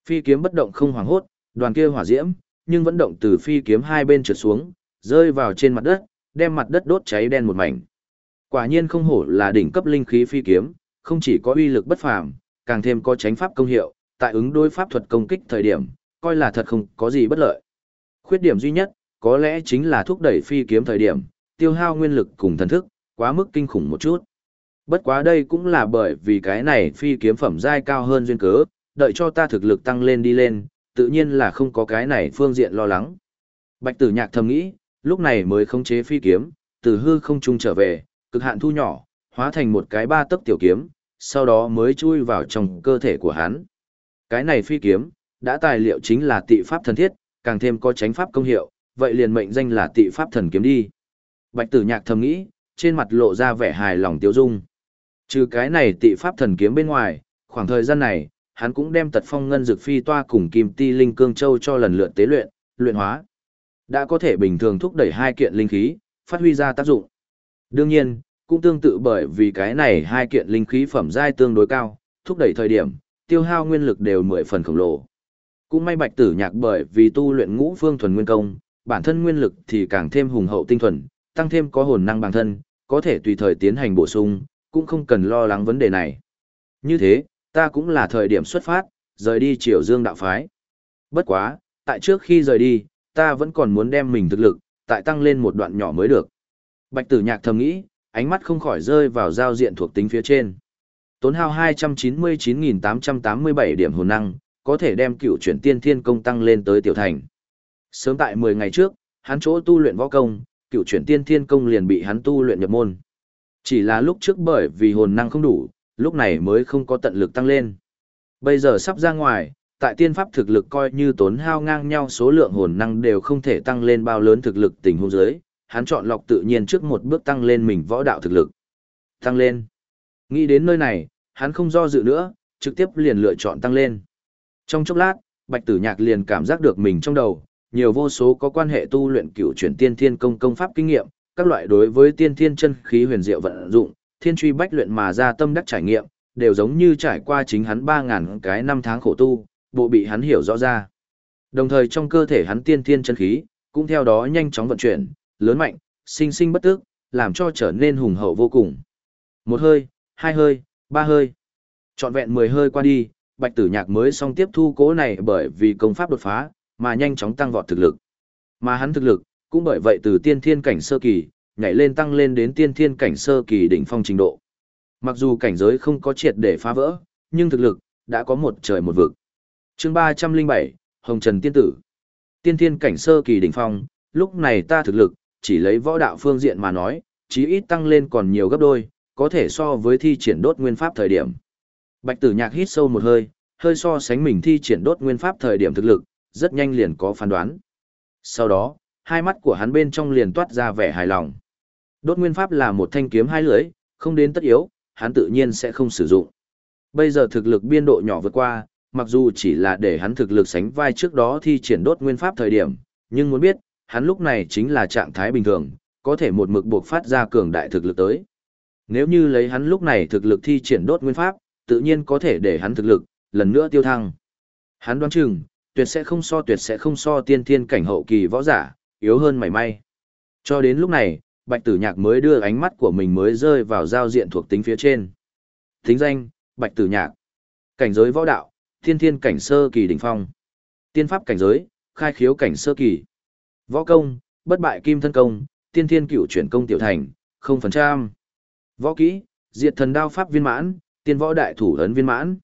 Phi kiếm bất động không hoảng hốt, đoàn kia hỏa diễm, nhưng vẫn động từ phi kiếm hai bên trượt xuống, rơi vào trên mặt đất, đem mặt đất đốt cháy đen một mảnh. Quả nhiên không hổ là đỉnh cấp linh khí phi kiếm, không chỉ có uy lực bất phàm, càng thêm có tránh pháp công hiệu, tại ứng đối pháp thuật công kích thời điểm, coi là thật không có gì bất lợi. Khuyết điểm duy nhất, có lẽ chính là thúc đẩy phi kiếm thời điểm, tiêu hao nguyên lực cùng thần thức, quá mức kinh khủng một chút. Bất quá đây cũng là bởi vì cái này phi kiếm phẩm giai cao hơn duyên cớ, đợi cho ta thực lực tăng lên đi lên, tự nhiên là không có cái này phương diện lo lắng. Bạch tử nhạc thầm nghĩ, lúc này mới khống chế phi kiếm, từ hư không trung trở về, cực hạn thu nhỏ, hóa thành một cái ba tấc tiểu kiếm, sau đó mới chui vào trong cơ thể của hắn. Cái này phi kiếm, đã tài liệu chính là tị pháp thần thiết, càng thêm có tránh pháp công hiệu, vậy liền mệnh danh là tị pháp thần kiếm đi. Bạch tử nhạc thầm nghĩ, trên mặt lộ ra vẻ hài lòng tiêu dung. Trừ cái này tị pháp thần kiếm bên ngoài, khoảng thời gian này, hắn cũng đem tật phong ngân dược phi toa cùng kim ti linh cương châu cho lần lượt tế luyện, luyện hóa. Đã có thể bình thường thúc đẩy hai kiện linh khí, phát huy ra tác dụng. Đương nhiên, cũng tương tự bởi vì cái này hai kiện linh khí phẩm giai tương đối cao, thúc đẩy thời điểm, tiêu hao nguyên lực đều mười phần khổng lồ. Cũng may bạch tử nhạc bởi vì tu luyện ngũ phương thuần nguyên công, bản thân nguyên lực thì càng thêm hùng hậu tinh thuần, tăng thêm có hồn năng bản thân, có thể tùy thời tiến hành bổ sung, cũng không cần lo lắng vấn đề này. Như thế, ta cũng là thời điểm xuất phát, rời đi triều dương đạo phái. Bất quá, tại trước khi rời đi, ta vẫn còn muốn đem mình thực lực, tại tăng lên một đoạn nhỏ mới được. Bạch tử nhạc thầm nghĩ, ánh mắt không khỏi rơi vào giao diện thuộc tính phía trên. Tốn hao 299.887 điểm hồn năng, có thể đem cựu chuyển tiên thiên công tăng lên tới tiểu thành. Sớm tại 10 ngày trước, hắn chỗ tu luyện võ công, cựu chuyển tiên thiên công liền bị hắn tu luyện nhập môn. Chỉ là lúc trước bởi vì hồn năng không đủ, lúc này mới không có tận lực tăng lên. Bây giờ sắp ra ngoài, tại tiên pháp thực lực coi như tốn hao ngang nhau số lượng hồn năng đều không thể tăng lên bao lớn thực lực tình huống dưới, hắn chọn lọc tự nhiên trước một bước tăng lên mình võ đạo thực lực. Tăng lên. Nghĩ đến nơi này, hắn không do dự nữa, trực tiếp liền lựa chọn tăng lên. Trong chốc lát, Bạch Tử Nhạc liền cảm giác được mình trong đầu, nhiều vô số có quan hệ tu luyện cửu chuyển tiên thiên công công pháp kinh nghiệm, các loại đối với tiên thiên chân khí huyền diệu vận dụng, thiên truy bách luyện mà ra tâm đắc trải nghiệm, đều giống như trải qua chính hắn 3000 cái năm tháng khổ tu, bộ bị hắn hiểu rõ ra. Đồng thời trong cơ thể hắn tiên thiên chân khí, cũng theo đó nhanh chóng vận chuyển, lớn mạnh, sinh sinh bất tức, làm cho trở nên hùng hậu vô cùng. Một hơi, hai hơi, ba hơi. Trọn vẹn 10 hơi qua đi, Bạch Tử Nhạc mới xong tiếp thu cố này bởi vì công pháp đột phá, mà nhanh chóng tăng vọt thực lực. Mà hắn thực lực, cũng bởi vậy từ tiên thiên cảnh sơ kỳ, nhảy lên tăng lên đến tiên thiên cảnh sơ kỳ đỉnh phong trình độ. Mặc dù cảnh giới không có triệt để phá vỡ, nhưng thực lực đã có một trời một vực. Chương 307, Hồng Trần tiên tử. Tiên thiên cảnh sơ kỳ đỉnh phong, lúc này ta thực lực chỉ lấy võ đạo phương diện mà nói, chí ít tăng lên còn nhiều gấp đôi, có thể so với thi triển đốt nguyên pháp thời điểm. Bạch Tử Nhạc hít sâu một hơi, hơi so sánh mình thi triển đốt nguyên pháp thời điểm thực lực, rất nhanh liền có phán đoán. Sau đó, hai mắt của hắn bên trong liền toát ra vẻ hài lòng. Đốt nguyên pháp là một thanh kiếm hai lưỡi, không đến tất yếu, hắn tự nhiên sẽ không sử dụng. Bây giờ thực lực biên độ nhỏ vượt qua, mặc dù chỉ là để hắn thực lực sánh vai trước đó thi triển đốt nguyên pháp thời điểm, nhưng muốn biết, hắn lúc này chính là trạng thái bình thường, có thể một mực buộc phát ra cường đại thực lực tới. Nếu như lấy hắn lúc này thực lực thi triển đốt nguyên pháp, tự nhiên có thể để hắn thực lực, lần nữa tiêu thăng. Hắn đoán chừng, tuyệt sẽ không so tuyệt sẽ không so tiên thiên cảnh hậu kỳ võ giả, yếu hơn mảy may. Cho đến lúc này, Bạch Tử Nhạc mới đưa ánh mắt của mình mới rơi vào giao diện thuộc tính phía trên. Tính danh, Bạch Tử Nhạc. Cảnh giới võ đạo, thiên thiên cảnh sơ kỳ đỉnh phong. Tiên pháp cảnh giới, khai khiếu cảnh sơ kỳ. Võ công, bất bại kim thân công, tiên thiên cửu chuyển công tiểu thành, 0%. Võ kỹ, diệt thần đao pháp viên mãn, tiên võ đại thủ ấn viên mãn.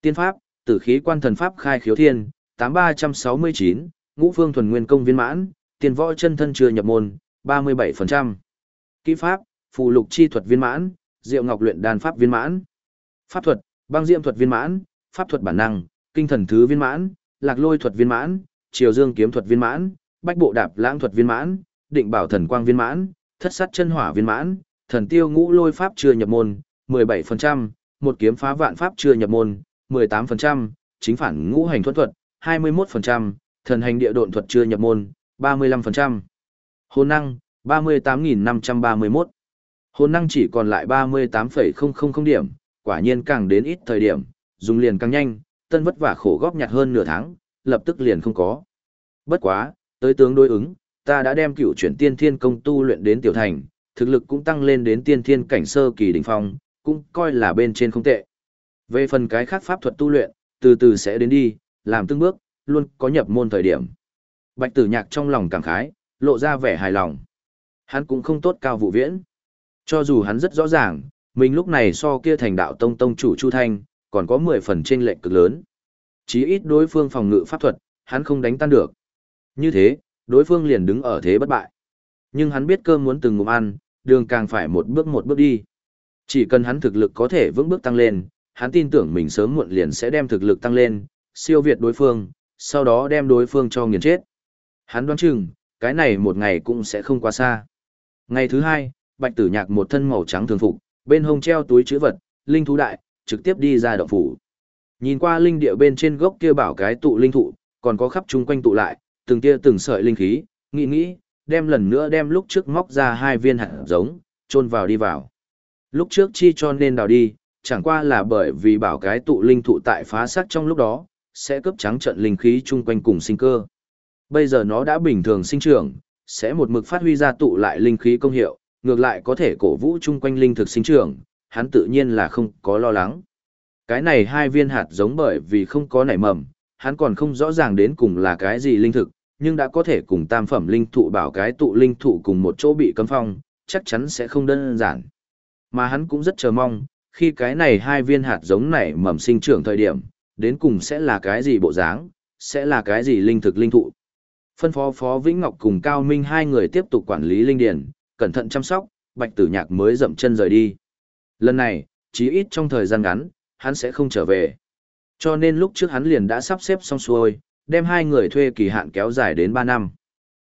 Tiên pháp, tử khí quan thần pháp khai khiếu thiên, 8369, ngũ phương thuần nguyên công viên mãn, tiên võ chân thân chưa nhập môn, 37%. Kỹ pháp, phù lục chi thuật viên mãn, diệu ngọc luyện đan pháp viên mãn. Pháp thuật, băng diệm thuật viên mãn, pháp thuật bản năng, kinh thần thứ viên mãn, lạc lôi thuật viên mãn, triều dương kiếm thuật viên mãn, bách bộ đạp lãng thuật viên mãn, định bảo thần quang viên mãn, thất sát chân hỏa viên mãn, thần tiêu ngũ lôi pháp chưa nhập môn, 17%, một kiếm phá vạn pháp chưa nhập môn, 18%, chính phản ngũ hành thuật thuật, 21%, thần hành địa độn thuật chưa nhập môn, 35%. Hồn năng, 38.531. Hồn năng chỉ còn lại 38,000 điểm, quả nhiên càng đến ít thời điểm, dùng liền càng nhanh, tân vất vả khổ góp nhặt hơn nửa tháng, lập tức liền không có. Bất quá, tới tướng đối ứng, ta đã đem cửu chuyển tiên thiên công tu luyện đến tiểu thành, thực lực cũng tăng lên đến tiên thiên cảnh sơ kỳ đỉnh phong, cũng coi là bên trên không tệ. Về phần cái khác pháp thuật tu luyện, từ từ sẽ đến đi, làm từng bước, luôn có nhập môn thời điểm. Bạch tử nhạc trong lòng cảm khái, lộ ra vẻ hài lòng. Hắn cũng không tốt cao vụ viễn. Cho dù hắn rất rõ ràng, mình lúc này so kia thành đạo tông tông chủ Chu Thanh, còn có 10 phần trên lệnh cực lớn. Chí ít đối phương phòng ngự pháp thuật, hắn không đánh tan được. Như thế, đối phương liền đứng ở thế bất bại. Nhưng hắn biết cơm muốn từng ngụm ăn, đường càng phải một bước một bước đi. Chỉ cần hắn thực lực có thể vững bước tăng lên, hắn tin tưởng mình sớm muộn liền sẽ đem thực lực tăng lên, siêu việt đối phương, sau đó đem đối phương cho nghiền chết. Hắn đoán chừng, cái này một ngày cũng sẽ không quá xa. Ngày thứ hai, bạch tử nhạc một thân màu trắng thường phục, bên hông treo túi chữ vật, linh thú đại, trực tiếp đi ra động phủ. Nhìn qua linh địa bên trên gốc kia bảo cái tụ linh thụ, còn có khắp chung quanh tụ lại, từng tia từng sợi linh khí, nghĩ nghĩ, đem lần nữa đem lúc trước móc ra hai viên hạt giống, chôn vào đi vào. Lúc trước chi cho nên đào đi, chẳng qua là bởi vì bảo cái tụ linh thụ tại phá xác trong lúc đó, sẽ cấp trắng trận linh khí chung quanh cùng sinh cơ. Bây giờ nó đã bình thường sinh trưởng, sẽ một mực phát huy ra tụ lại linh khí công hiệu, ngược lại có thể cổ vũ chung quanh linh thực sinh trưởng, hắn tự nhiên là không có lo lắng. Cái này hai viên hạt giống bởi vì không có nảy mầm, hắn còn không rõ ràng đến cùng là cái gì linh thực, nhưng đã có thể cùng tam phẩm linh thụ bảo cái tụ linh thụ cùng một chỗ bị cấm phong, chắc chắn sẽ không đơn giản. Mà hắn cũng rất chờ mong, khi cái này hai viên hạt giống này mầm sinh trưởng thời điểm, đến cùng sẽ là cái gì bộ dáng, sẽ là cái gì linh thực linh thụ. Phân phó Phó Vĩnh Ngọc cùng Cao Minh hai người tiếp tục quản lý linh điển, cẩn thận chăm sóc, Bạch Tử Nhạc mới dậm chân rời đi. Lần này, chí ít trong thời gian ngắn, hắn sẽ không trở về. Cho nên lúc trước hắn liền đã sắp xếp xong xuôi, đem hai người thuê kỳ hạn kéo dài đến 3 năm.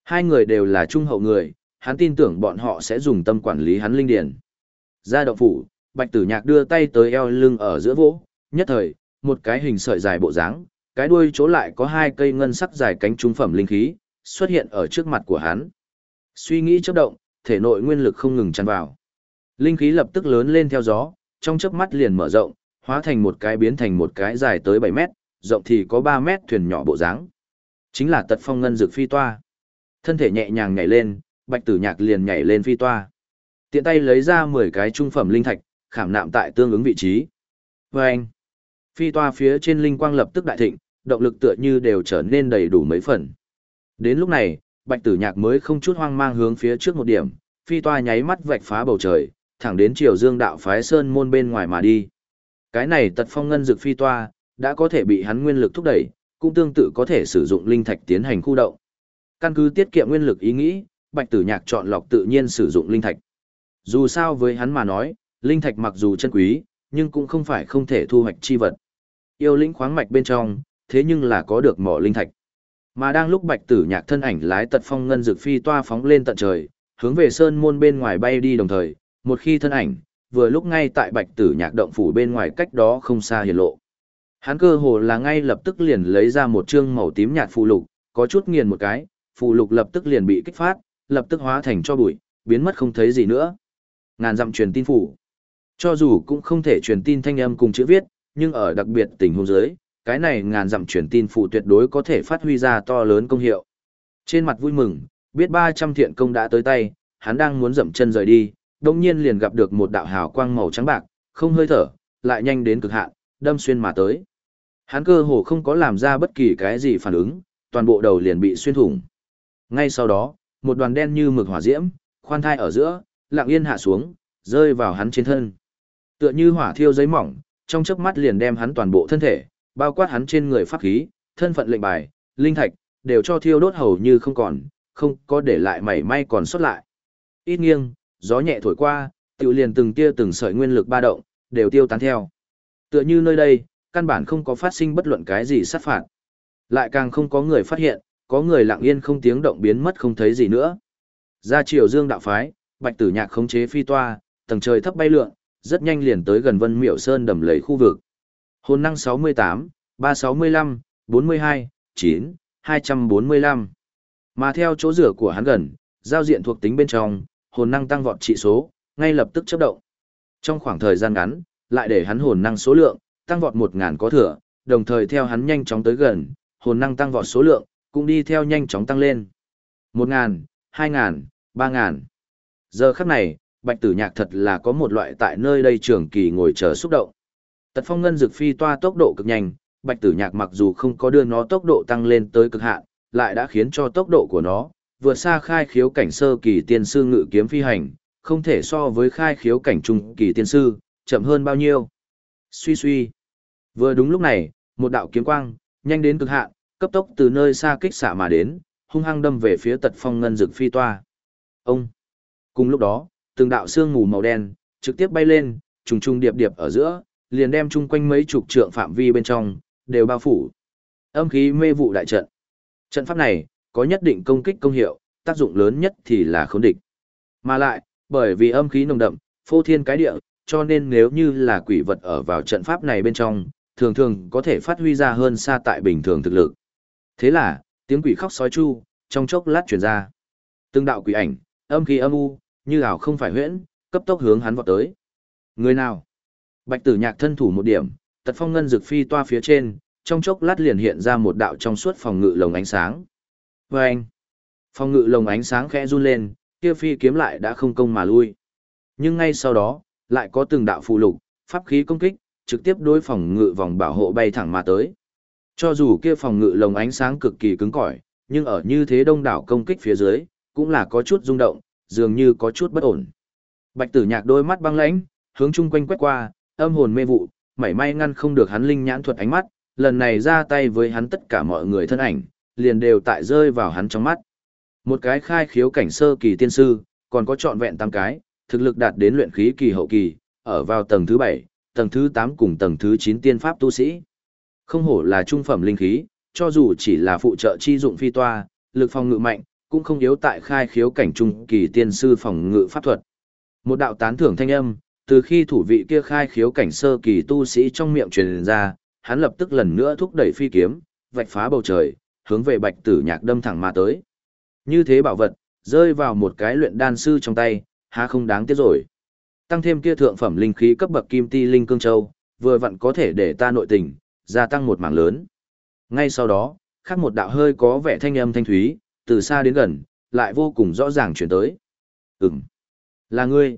Hai người đều là trung hậu người, hắn tin tưởng bọn họ sẽ dùng tâm quản lý hắn linh điển. Ra động phủ, Bạch Tử Nhạc đưa tay tới eo lưng ở giữa vỗ, nhất thời, một cái hình sợi dài bộ dáng, cái đuôi chỗ lại có hai cây ngân sắc dài cánh trung phẩm linh khí, xuất hiện ở trước mặt của hắn. Suy nghĩ chớp động, thể nội nguyên lực không ngừng tràn vào. Linh khí lập tức lớn lên theo gió, trong chớp mắt liền mở rộng, hóa thành một cái biến thành một cái dài tới 7 mét, rộng thì có 3 mét thuyền nhỏ bộ dáng. Chính là tật phong ngân dược phi toa. Thân thể nhẹ nhàng nhảy lên, bạch tử nhạc liền nhảy lên phi toa. Tiện tay lấy ra 10 cái trung phẩm linh thạch, khảm nạm tại tương ứng vị trí. Và anh, phi toa phía trên linh quang lập tức đại thịnh, động lực tựa như đều trở nên đầy đủ mấy phần. Đến lúc này, bạch tử nhạc mới không chút hoang mang hướng phía trước một điểm, phi toa nháy mắt vạch phá bầu trời, thẳng đến triều dương đạo phái sơn môn bên ngoài mà đi. Cái này tật phong ngân Dực phi toa, đã có thể bị hắn nguyên lực thúc đẩy, cũng tương tự có thể sử dụng linh thạch tiến hành khu động. Căn cứ tiết kiệm nguyên lực ý nghĩ, Bạch Tử Nhạc chọn lọc tự nhiên sử dụng linh thạch. Dù sao với hắn mà nói, linh thạch mặc dù chân quý, nhưng cũng không phải không thể thu hoạch chi vật. Yêu linh khoáng mạch bên trong, thế nhưng là có được mỏ linh thạch. Mà đang lúc Bạch Tử Nhạc thân ảnh lái tật phong ngân dược phi toa phóng lên tận trời, hướng về sơn môn bên ngoài bay đi đồng thời, một khi thân ảnh, vừa lúc ngay tại Bạch Tử Nhạc động phủ bên ngoài cách đó không xa hiển lộ. Hắn cơ hồ là ngay lập tức liền lấy ra một chương màu tím nhạt phù lục, có chút nghiền một cái, phù lục lập tức liền bị kích phát, lập tức hóa thành cho bụi, biến mất không thấy gì nữa. Ngàn dặm truyền tin phủ. Cho dù cũng không thể truyền tin thanh âm cùng chữ viết, nhưng ở đặc biệt tình huống dưới, cái này ngàn dặm truyền tin phụ tuyệt đối có thể phát huy ra to lớn công hiệu. Trên mặt vui mừng, biết 300 thiện công đã tới tay, hắn đang muốn dậm chân rời đi, đồng nhiên liền gặp được một đạo hào quang màu trắng bạc, không hơi thở, lại nhanh đến cực hạn, đâm xuyên mà tới. Hắn cơ hồ không có làm ra bất kỳ cái gì phản ứng, toàn bộ đầu liền bị xuyên thủng. Ngay sau đó, một đoàn đen như mực hỏa diễm, khoan thai ở giữa, lặng yên hạ xuống, rơi vào hắn trên thân. Tựa như hỏa thiêu giấy mỏng, trong chớp mắt liền đem hắn toàn bộ thân thể, bao quát hắn trên người pháp khí, thân phận lệnh bài, linh thạch, đều cho thiêu đốt hầu như không còn, không có để lại mảy may còn sót lại. Ít nghiêng, gió nhẹ thổi qua, tiểu liền từng tia từng sợi nguyên lực ba động, đều tiêu tán theo. Tựa như nơi đây, căn bản không có phát sinh bất luận cái gì sát phạt. Lại càng không có người phát hiện, có người lặng yên không tiếng động biến mất không thấy gì nữa. Ra triều dương đạo phái, bạch tử nhạc khống chế phi toa, tầng trời thấp bay lượn, rất nhanh liền tới gần vân miểu sơn đầm lầy khu vực. Hồn năng 68, 365, 42, 9, 245. Mà theo chỗ rửa của hắn gần, giao diện thuộc tính bên trong, hồn năng tăng vọt trị số, ngay lập tức chấp động. Trong khoảng thời gian ngắn, lại để hắn hồn năng số lượng, tăng vọt 1000 có thừa, đồng thời theo hắn nhanh chóng tới gần, hồn năng tăng vọt số lượng, cũng đi theo nhanh chóng tăng lên. 1000, 2000, 3000. Giờ khắc này, Bạch Tử Nhạc thật là có một loại tại nơi đây trường kỳ ngồi chờ xúc động. Tật Phong Ngân Dực phi toa tốc độ cực nhanh, Bạch Tử Nhạc mặc dù không có đưa nó tốc độ tăng lên tới cực hạn, lại đã khiến cho tốc độ của nó vượt xa khai khiếu cảnh sơ kỳ tiên sư ngự kiếm phi hành, không thể so với khai khiếu cảnh trung kỳ tiên sư, chậm hơn bao nhiêu. Suy suy. Vừa đúng lúc này, một đạo kiếm quang, nhanh đến cực hạn, cấp tốc từ nơi xa kích xạ mà đến, hung hăng đâm về phía tật phong ngân dực phi toa. Ông! Cùng lúc đó, từng đạo xương mù màu đen, trực tiếp bay lên, trùng trùng điệp điệp ở giữa, liền đem chung quanh mấy chục trượng phạm vi bên trong, đều bao phủ. Âm khí mê vụ đại trận. Trận pháp này, có nhất định công kích công hiệu, tác dụng lớn nhất thì là khống địch. Mà lại, bởi vì âm khí nồng đậm, phô thiên cái địa, cho nên nếu như là quỷ vật ở vào trận pháp này bên trong, thường thường có thể phát huy ra hơn xa tại bình thường thực lực. Thế là, tiếng quỷ khóc sói chu, trong chốc lát truyền ra. Từng đạo quỷ ảnh, âm khí âm u, như ảo không phải huyễn, cấp tốc hướng hắn vọt tới. Người nào? Bạch Tử Nhạc thân thủ một điểm, tật phong ngân dược phi toa phía trên, trong chốc lát liền hiện ra một đạo trong suốt phòng ngự lồng ánh sáng. Và anh, phòng ngự lồng ánh sáng khẽ run lên, kia phi kiếm lại đã không công mà lui. Nhưng ngay sau đó, lại có từng đạo phù lục, pháp khí công kích, trực tiếp đối phòng ngự vòng bảo hộ bay thẳng mà tới. Cho dù kia phòng ngự lồng ánh sáng cực kỳ cứng cỏi, nhưng ở như thế đông đảo công kích phía dưới, cũng là có chút rung động, dường như có chút bất ổn. Bạch Tử Nhạc đôi mắt băng lãnh, hướng chung quanh quét qua, âm hồn mê vụ, mảy may ngăn không được hắn linh nhãn thuật ánh mắt, lần này ra tay với hắn tất cả mọi người thân ảnh, liền đều tại rơi vào hắn trong mắt. Một cái khai khiếu cảnh sơ kỳ tiên sư, còn có trọn vẹn tam cái, thực lực đạt đến luyện khí kỳ hậu kỳ, ở vào tầng thứ 7, tầng thứ 8 cùng tầng thứ 9 tiên pháp tu sĩ. Không hổ là trung phẩm linh khí, cho dù chỉ là phụ trợ chi dụng phi toa, lực phòng ngự mạnh, cũng không yếu tại khai khiếu cảnh trung kỳ tiên sư phòng ngự pháp thuật. Một đạo tán thưởng thanh âm, từ khi thủ vị kia khai khiếu cảnh sơ kỳ tu sĩ trong miệng truyền ra, hắn lập tức lần nữa thúc đẩy phi kiếm, vạch phá bầu trời, hướng về Bạch Tử Nhạc đâm thẳng mà tới. Như thế bảo vật, rơi vào một cái luyện đan sư trong tay, há không đáng tiếc rồi. Tăng thêm kia thượng phẩm linh khí cấp bậc kim ti linh cương châu, vừa vặn có thể để ta nội tình, gia tăng một mảng lớn. Ngay sau đó, khác một đạo hơi có vẻ thanh âm thanh thúy, từ xa đến gần, lại vô cùng rõ ràng chuyển tới. Ừm, là ngươi.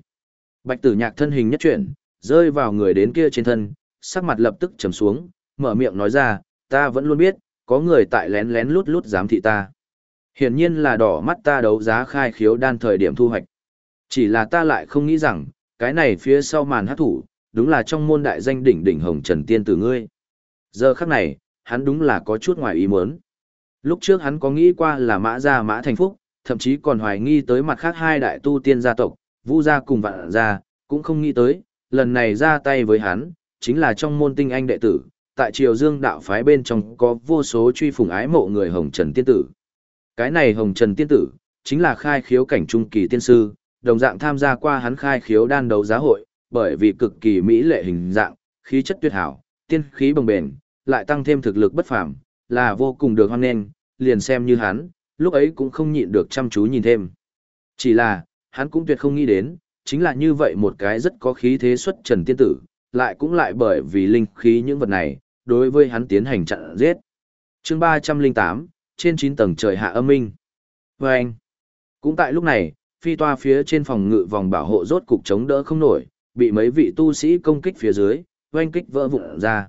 Bạch tử nhạc thân hình nhất chuyển, rơi vào người đến kia trên thân, sắc mặt lập tức trầm xuống, mở miệng nói ra, ta vẫn luôn biết, có người tại lén lén lút lút giám thị ta. Hiển nhiên là đỏ mắt ta đấu giá khai khiếu đan thời điểm thu hoạch. Chỉ là ta lại không nghĩ rằng, cái này phía sau màn hát thủ, đúng là trong môn đại danh đỉnh đỉnh hồng trần tiên tử ngươi. Giờ khắc này, hắn đúng là có chút ngoài ý muốn. Lúc trước hắn có nghĩ qua là mã gia mã thành phúc, thậm chí còn hoài nghi tới mặt khác hai đại tu tiên gia tộc, vu gia cùng vạn gia, cũng không nghĩ tới, lần này ra tay với hắn, chính là trong môn tinh anh đệ tử, tại triều dương đạo phái bên trong có vô số truy phùng ái mộ người hồng trần tiên tử. Cái này hồng trần tiên tử, chính là khai khiếu cảnh trung kỳ tiên sư, đồng dạng tham gia qua hắn khai khiếu đan đấu giá hội, bởi vì cực kỳ mỹ lệ hình dạng, khí chất tuyệt hảo, tiên khí bồng bền, lại tăng thêm thực lực bất phàm, là vô cùng được hoan nghênh, liền xem như hắn, lúc ấy cũng không nhịn được chăm chú nhìn thêm. Chỉ là, hắn cũng tuyệt không nghĩ đến, chính là như vậy một cái rất có khí thế xuất trần tiên tử, lại cũng lại bởi vì linh khí những vật này, đối với hắn tiến hành chặn giết. chương 308, trên 9 tầng trời hạ âm minh. Và anh, cũng tại lúc này, phi toa phía trên phòng ngự vòng bảo hộ rốt cục chống đỡ không nổi, bị mấy vị tu sĩ công kích phía dưới, oanh kích vỡ vụn ra.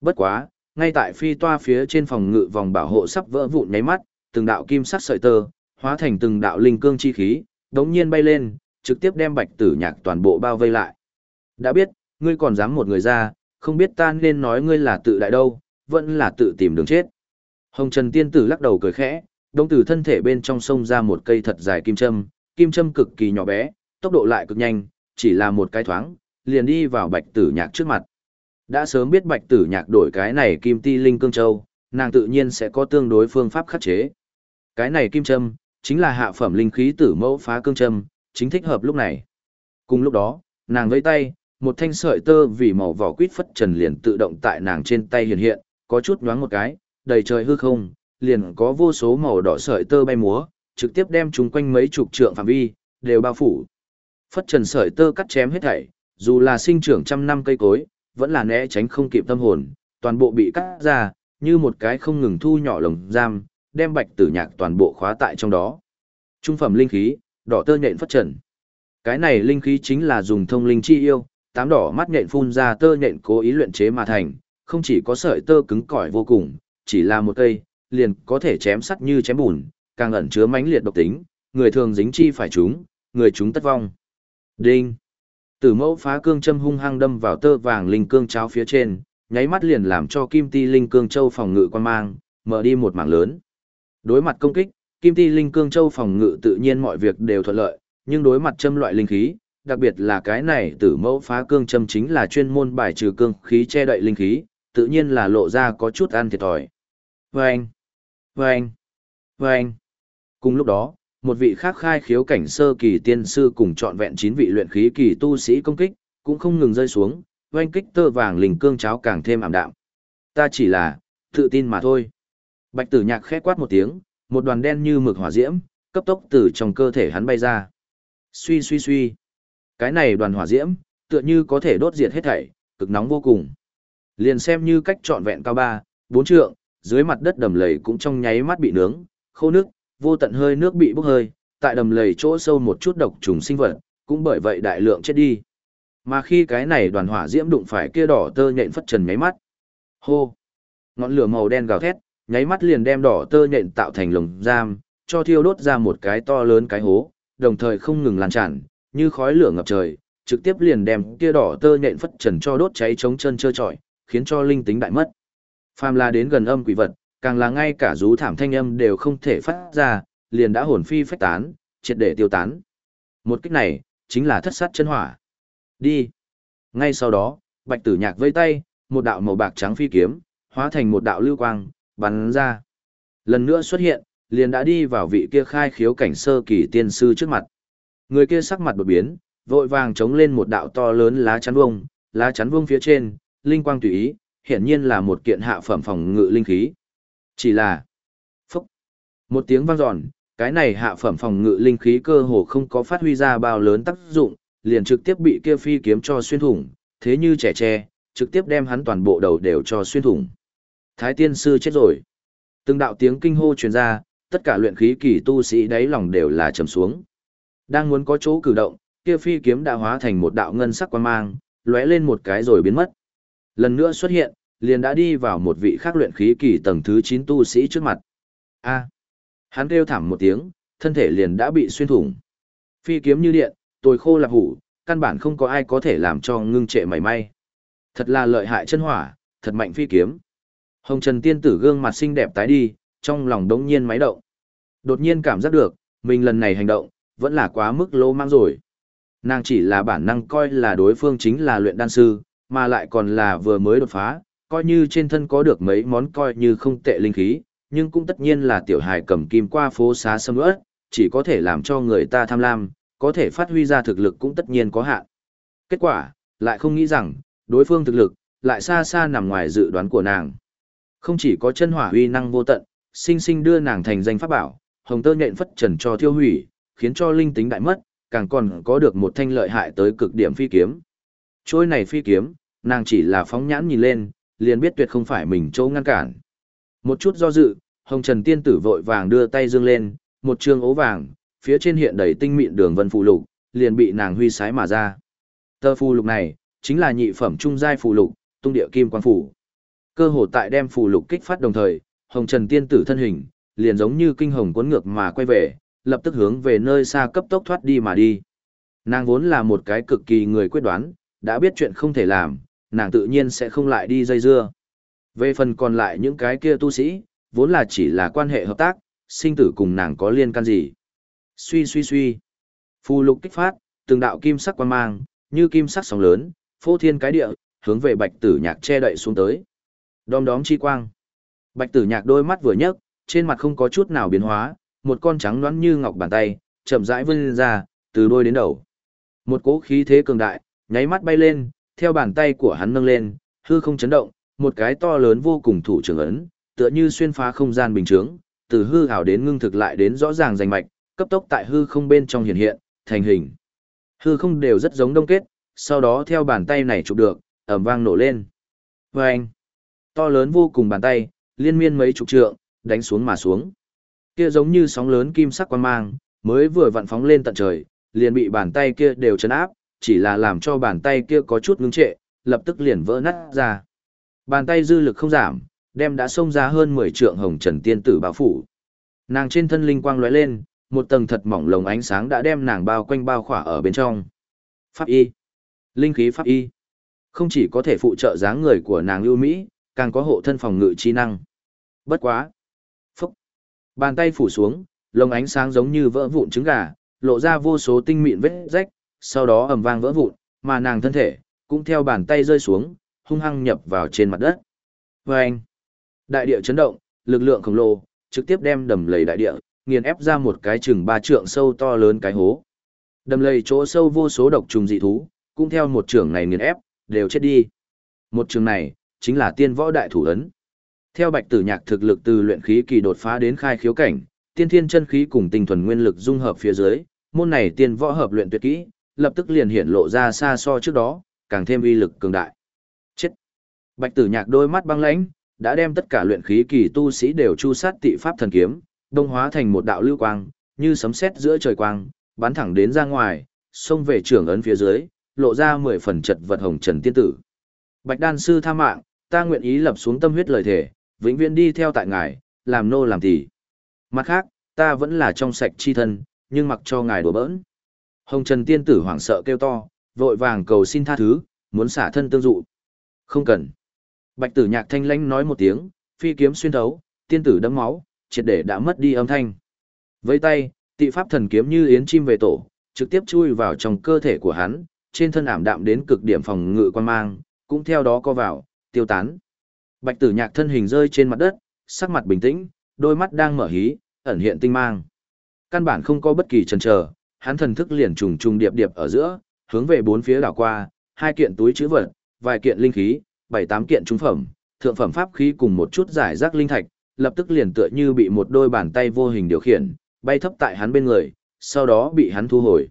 Bất quá, ngay tại phi toa phía trên phòng ngự vòng bảo hộ sắp vỡ vụn nháy mắt, từng đạo kim sắc sợi tơ, hóa thành từng đạo linh cương chi khí, đống nhiên bay lên, trực tiếp đem bạch tử nhạc toàn bộ bao vây lại. Đã biết, ngươi còn dám một người ra, không biết ta nên nói ngươi là tự đại đâu, vẫn là tự tìm đường chết. Hồng Trần Tiên Tử lắc đầu cười khẽ, đông tử thân thể bên trong sông ra một cây thật dài kim châm, kim châm cực kỳ nhỏ bé, tốc độ lại cực nhanh, chỉ là một cái thoáng, liền đi vào bạch tử nhạc trước mặt. Đã sớm biết bạch tử nhạc đổi cái này kim ti linh cương châu, nàng tự nhiên sẽ có tương đối phương pháp khắc chế. Cái này kim châm, chính là hạ phẩm linh khí tử mẫu phá cương châm, chính thích hợp lúc này. Cùng lúc đó, nàng vẫy tay, một thanh sợi tơ vì màu vỏ quýt phất trần liền tự động tại nàng trên tay hiện hiện, có chút nhoáng một cái, đầy trời hư không, liền có vô số màu đỏ sợi tơ bay múa, trực tiếp đem chúng quanh mấy chục trượng phạm vi, đều bao phủ. Phất trần sợi tơ cắt chém hết thảy, dù là sinh trưởng trăm năm cây cối, vẫn là né tránh không kịp tâm hồn, toàn bộ bị cắt ra, như một cái không ngừng thu nhỏ lồng giam, đem bạch tử nhạc toàn bộ khóa tại trong đó. Trung phẩm linh khí, đỏ tơ nhện phất trần. Cái này linh khí chính là dùng thông linh chi yêu, tám đỏ mắt nhện phun ra tơ nhện cố ý luyện chế mà thành, không chỉ có sợi tơ cứng cỏi vô cùng, chỉ là một cây, liền có thể chém sắt như chém bùn, càng ẩn chứa mãnh liệt độc tính, người thường dính chi phải chúng, người chúng tất vong. Đinh. Tử mẫu phá cương châm hung hăng đâm vào tơ vàng linh cương cháo phía trên, nháy mắt liền làm cho kim ti linh cương châu phòng ngự quan mang, mở đi một mảng lớn. Đối mặt công kích, kim ti linh cương châu phòng ngự tự nhiên mọi việc đều thuận lợi, nhưng đối mặt châm loại linh khí, đặc biệt là cái này tử mẫu phá cương châm chính là chuyên môn bài trừ cương khí che đậy linh khí, tự nhiên là lộ ra có chút ăn thiệt thòi. Vâng! Vâng! Vâng! Cùng lúc đó, một vị khác khai khiếu cảnh sơ kỳ tiên sư cùng trọn vẹn chín vị luyện khí kỳ tu sĩ công kích, cũng không ngừng rơi xuống, oanh kích tơ vàng lình cương cháo càng thêm ảm đạm. Ta chỉ là, tự tin mà thôi. Bạch tử nhạc khẽ quát một tiếng, một đoàn đen như mực hỏa diễm, cấp tốc từ trong cơ thể hắn bay ra. Suy suy suy. Cái này đoàn hỏa diễm, tựa như có thể đốt diệt hết thảy, cực nóng vô cùng. Liền xem như cách trọn vẹn cao ba, bốn trượng, dưới mặt đất đầm lầy cũng trong nháy mắt bị nướng, khô nước, vô tận hơi nước bị bốc hơi, tại đầm lầy chỗ sâu một chút độc trùng sinh vật, cũng bởi vậy đại lượng chết đi. Mà khi cái này đoàn hỏa diễm đụng phải kia đỏ tơ nhện phất trần nháy mắt. Hô! Ngọn lửa màu đen gào thét, nháy mắt liền đem đỏ tơ nhện tạo thành lồng giam, cho thiêu đốt ra một cái to lớn cái hố, đồng thời không ngừng lan tràn, như khói lửa ngập trời, trực tiếp liền đem kia đỏ tơ nhện phất trần cho đốt cháy chống chân trơ trọi, khiến cho linh tính đại mất. Phàm là đến gần âm quỷ vật, càng là ngay cả rú thảm thanh âm đều không thể phát ra, liền đã hồn phi phách tán, triệt để tiêu tán. Một kích này, chính là thất sát chân hỏa. Đi. Ngay sau đó, bạch tử nhạc vây tay, một đạo màu bạc trắng phi kiếm, hóa thành một đạo lưu quang, bắn ra. Lần nữa xuất hiện, liền đã đi vào vị kia khai khiếu cảnh sơ kỳ tiên sư trước mặt. Người kia sắc mặt đột biến, vội vàng chống lên một đạo to lớn lá chắn vông, lá chắn vông phía trên, linh quang tùy ý, hiển nhiên là một kiện hạ phẩm phòng ngự linh khí. Chỉ là, phúc, một tiếng vang giòn, cái này hạ phẩm phòng ngự linh khí cơ hồ không có phát huy ra bao lớn tác dụng, liền trực tiếp bị kia phi kiếm cho xuyên thủng, thế như trẻ tre, trực tiếp đem hắn toàn bộ đầu đều cho xuyên thủng. Thái tiên sư chết rồi. Từng đạo tiếng kinh hô truyền ra, tất cả luyện khí kỳ tu sĩ đáy lòng đều là trầm xuống. Đang muốn có chỗ cử động, kia phi kiếm đã hóa thành một đạo ngân sắc quang mang, lóe lên một cái rồi biến mất. Lần nữa xuất hiện, liền đã đi vào một vị khác luyện khí kỳ tầng thứ 9 tu sĩ trước mặt. A. Hắn kêu thảm một tiếng, thân thể liền đã bị xuyên thủng. Phi kiếm như điện, tôi khô là hủ, căn bản không có ai có thể làm cho ngưng trệ mảy may. Thật là lợi hại chân hỏa, thật mạnh phi kiếm. Hồng Trần tiên tử gương mặt xinh đẹp tái đi, trong lòng đống nhiên máy động. Đột nhiên cảm giác được, mình lần này hành động, vẫn là quá mức lô mang rồi. Nàng chỉ là bản năng coi là đối phương chính là luyện đan sư, mà lại còn là vừa mới đột phá, coi như trên thân có được mấy món coi như không tệ linh khí, nhưng cũng tất nhiên là tiểu hài cầm kim qua phố xá sâm ớt, chỉ có thể làm cho người ta tham lam, có thể phát huy ra thực lực cũng tất nhiên có hạn. Kết quả, lại không nghĩ rằng, đối phương thực lực, lại xa xa nằm ngoài dự đoán của nàng. Không chỉ có chân hỏa uy năng vô tận, sinh sinh đưa nàng thành danh pháp bảo, hồng tơ nhện phất trần cho thiêu hủy, khiến cho linh tính đại mất, càng còn có được một thanh lợi hại tới cực điểm phi kiếm. Trôi này phi kiếm, nàng chỉ là phóng nhãn nhìn lên, liền biết tuyệt không phải mình chỗ ngăn cản. Một chút do dự, Hồng Trần Tiên Tử vội vàng đưa tay dương lên, một trường ố vàng, phía trên hiện đầy tinh mịn đường vân phù lục, liền bị nàng huy sái mà ra. Tờ phù lục này, chính là nhị phẩm trung giai phù lục, tung địa kim quang phủ. Cơ hồ tại đem phù lục kích phát đồng thời, Hồng Trần Tiên Tử thân hình, liền giống như kinh hồng cuốn ngược mà quay về, lập tức hướng về nơi xa cấp tốc thoát đi mà đi. Nàng vốn là một cái cực kỳ người quyết đoán, đã biết chuyện không thể làm, nàng tự nhiên sẽ không lại đi dây dưa. Về phần còn lại những cái kia tu sĩ, vốn là chỉ là quan hệ hợp tác, sinh tử cùng nàng có liên can gì. Suy suy suy. Phù lục kích phát, từng đạo kim sắc quan mang, như kim sắc sóng lớn, phô thiên cái địa, hướng về bạch tử nhạc che đậy xuống tới. Đom đóm chi quang. Bạch tử nhạc đôi mắt vừa nhấc, trên mặt không có chút nào biến hóa, một con trắng đoán như ngọc bàn tay, chậm rãi vươn ra, từ đôi đến đầu. Một cỗ khí thế cường đại, nháy mắt bay lên, theo bàn tay của hắn nâng lên, hư không chấn động, một cái to lớn vô cùng thủ trưởng ấn, tựa như xuyên phá không gian bình thường, từ hư ảo đến ngưng thực lại đến rõ ràng rành mạch, cấp tốc tại hư không bên trong hiện hiện, thành hình. Hư không đều rất giống đông kết, sau đó theo bàn tay này chụp được, ầm vang nổ lên. Và anh, to lớn vô cùng bàn tay, liên miên mấy chục trượng, đánh xuống mà xuống. Kia giống như sóng lớn kim sắc quan mang, mới vừa vặn phóng lên tận trời, liền bị bàn tay kia đều chấn áp, chỉ là làm cho bàn tay kia có chút ngưng trệ, lập tức liền vỡ nát ra. Bàn tay dư lực không giảm, đem đã xông ra hơn 10 trượng hồng trần tiên tử bao phủ. Nàng trên thân linh quang lóe lên, một tầng thật mỏng lồng ánh sáng đã đem nàng bao quanh bao khỏa ở bên trong. Pháp y. Linh khí pháp y. Không chỉ có thể phụ trợ dáng người của nàng ưu mỹ, càng có hộ thân phòng ngự chi năng. Bất quá. Phúc. Bàn tay phủ xuống, lồng ánh sáng giống như vỡ vụn trứng gà, lộ ra vô số tinh mịn vết rách, sau đó ầm vang vỡ vụn, mà nàng thân thể cũng theo bàn tay rơi xuống, hung hăng nhập vào trên mặt đất. Và anh, đại địa chấn động, lực lượng khổng lồ, trực tiếp đem đầm lầy đại địa, nghiền ép ra một cái chừng ba trượng sâu to lớn cái hố. Đầm lầy chỗ sâu vô số độc trùng dị thú, cũng theo một trường này nghiền ép, đều chết đi. Một trường này, chính là tiên võ đại thủ ấn. Theo bạch tử nhạc thực lực từ luyện khí kỳ đột phá đến khai khiếu cảnh, tiên thiên chân khí cùng tinh thuần nguyên lực dung hợp phía dưới, môn này tiên võ hợp luyện tuyệt kỹ, lập tức liền hiện lộ ra xa so trước đó, càng thêm uy lực cường đại. Chết. Bạch Tử Nhạc đôi mắt băng lãnh, đã đem tất cả luyện khí kỳ tu sĩ đều chu sát tị pháp thần kiếm, đông hóa thành một đạo lưu quang, như sấm sét giữa trời quang, bắn thẳng đến ra ngoài, xông về trưởng ấn phía dưới, lộ ra mười phần chật vật hồng trần tiên tử. Bạch đan sư tha mạng, ta nguyện ý lập xuống tâm huyết lời thể, vĩnh viễn đi theo tại ngài, làm nô làm tỳ. Mặt khác, ta vẫn là trong sạch chi thân, nhưng mặc cho ngài đùa bỡn. Hồng Trần tiên tử hoảng sợ kêu to, vội vàng cầu xin tha thứ, muốn xả thân tương dụ. Không cần. Bạch tử nhạc thanh lãnh nói một tiếng, phi kiếm xuyên thấu, tiên tử đấm máu, triệt để đã mất đi âm thanh. Với tay, tị pháp thần kiếm như yến chim về tổ, trực tiếp chui vào trong cơ thể của hắn, trên thân ảm đạm đến cực điểm phòng ngự quan mang, cũng theo đó co vào, tiêu tán. Bạch tử nhạc thân hình rơi trên mặt đất, sắc mặt bình tĩnh, đôi mắt đang mở hí, ẩn hiện tinh mang. Căn bản không có bất kỳ chần chờ, hắn thần thức liền trùng trùng điệp điệp ở giữa, hướng về bốn phía đảo qua, hai kiện túi chữ vật, vài kiện linh khí, bảy tám kiện trung phẩm, thượng phẩm pháp khí cùng một chút giải rác linh thạch, lập tức liền tựa như bị một đôi bàn tay vô hình điều khiển, bay thấp tại hắn bên người, sau đó bị hắn thu hồi.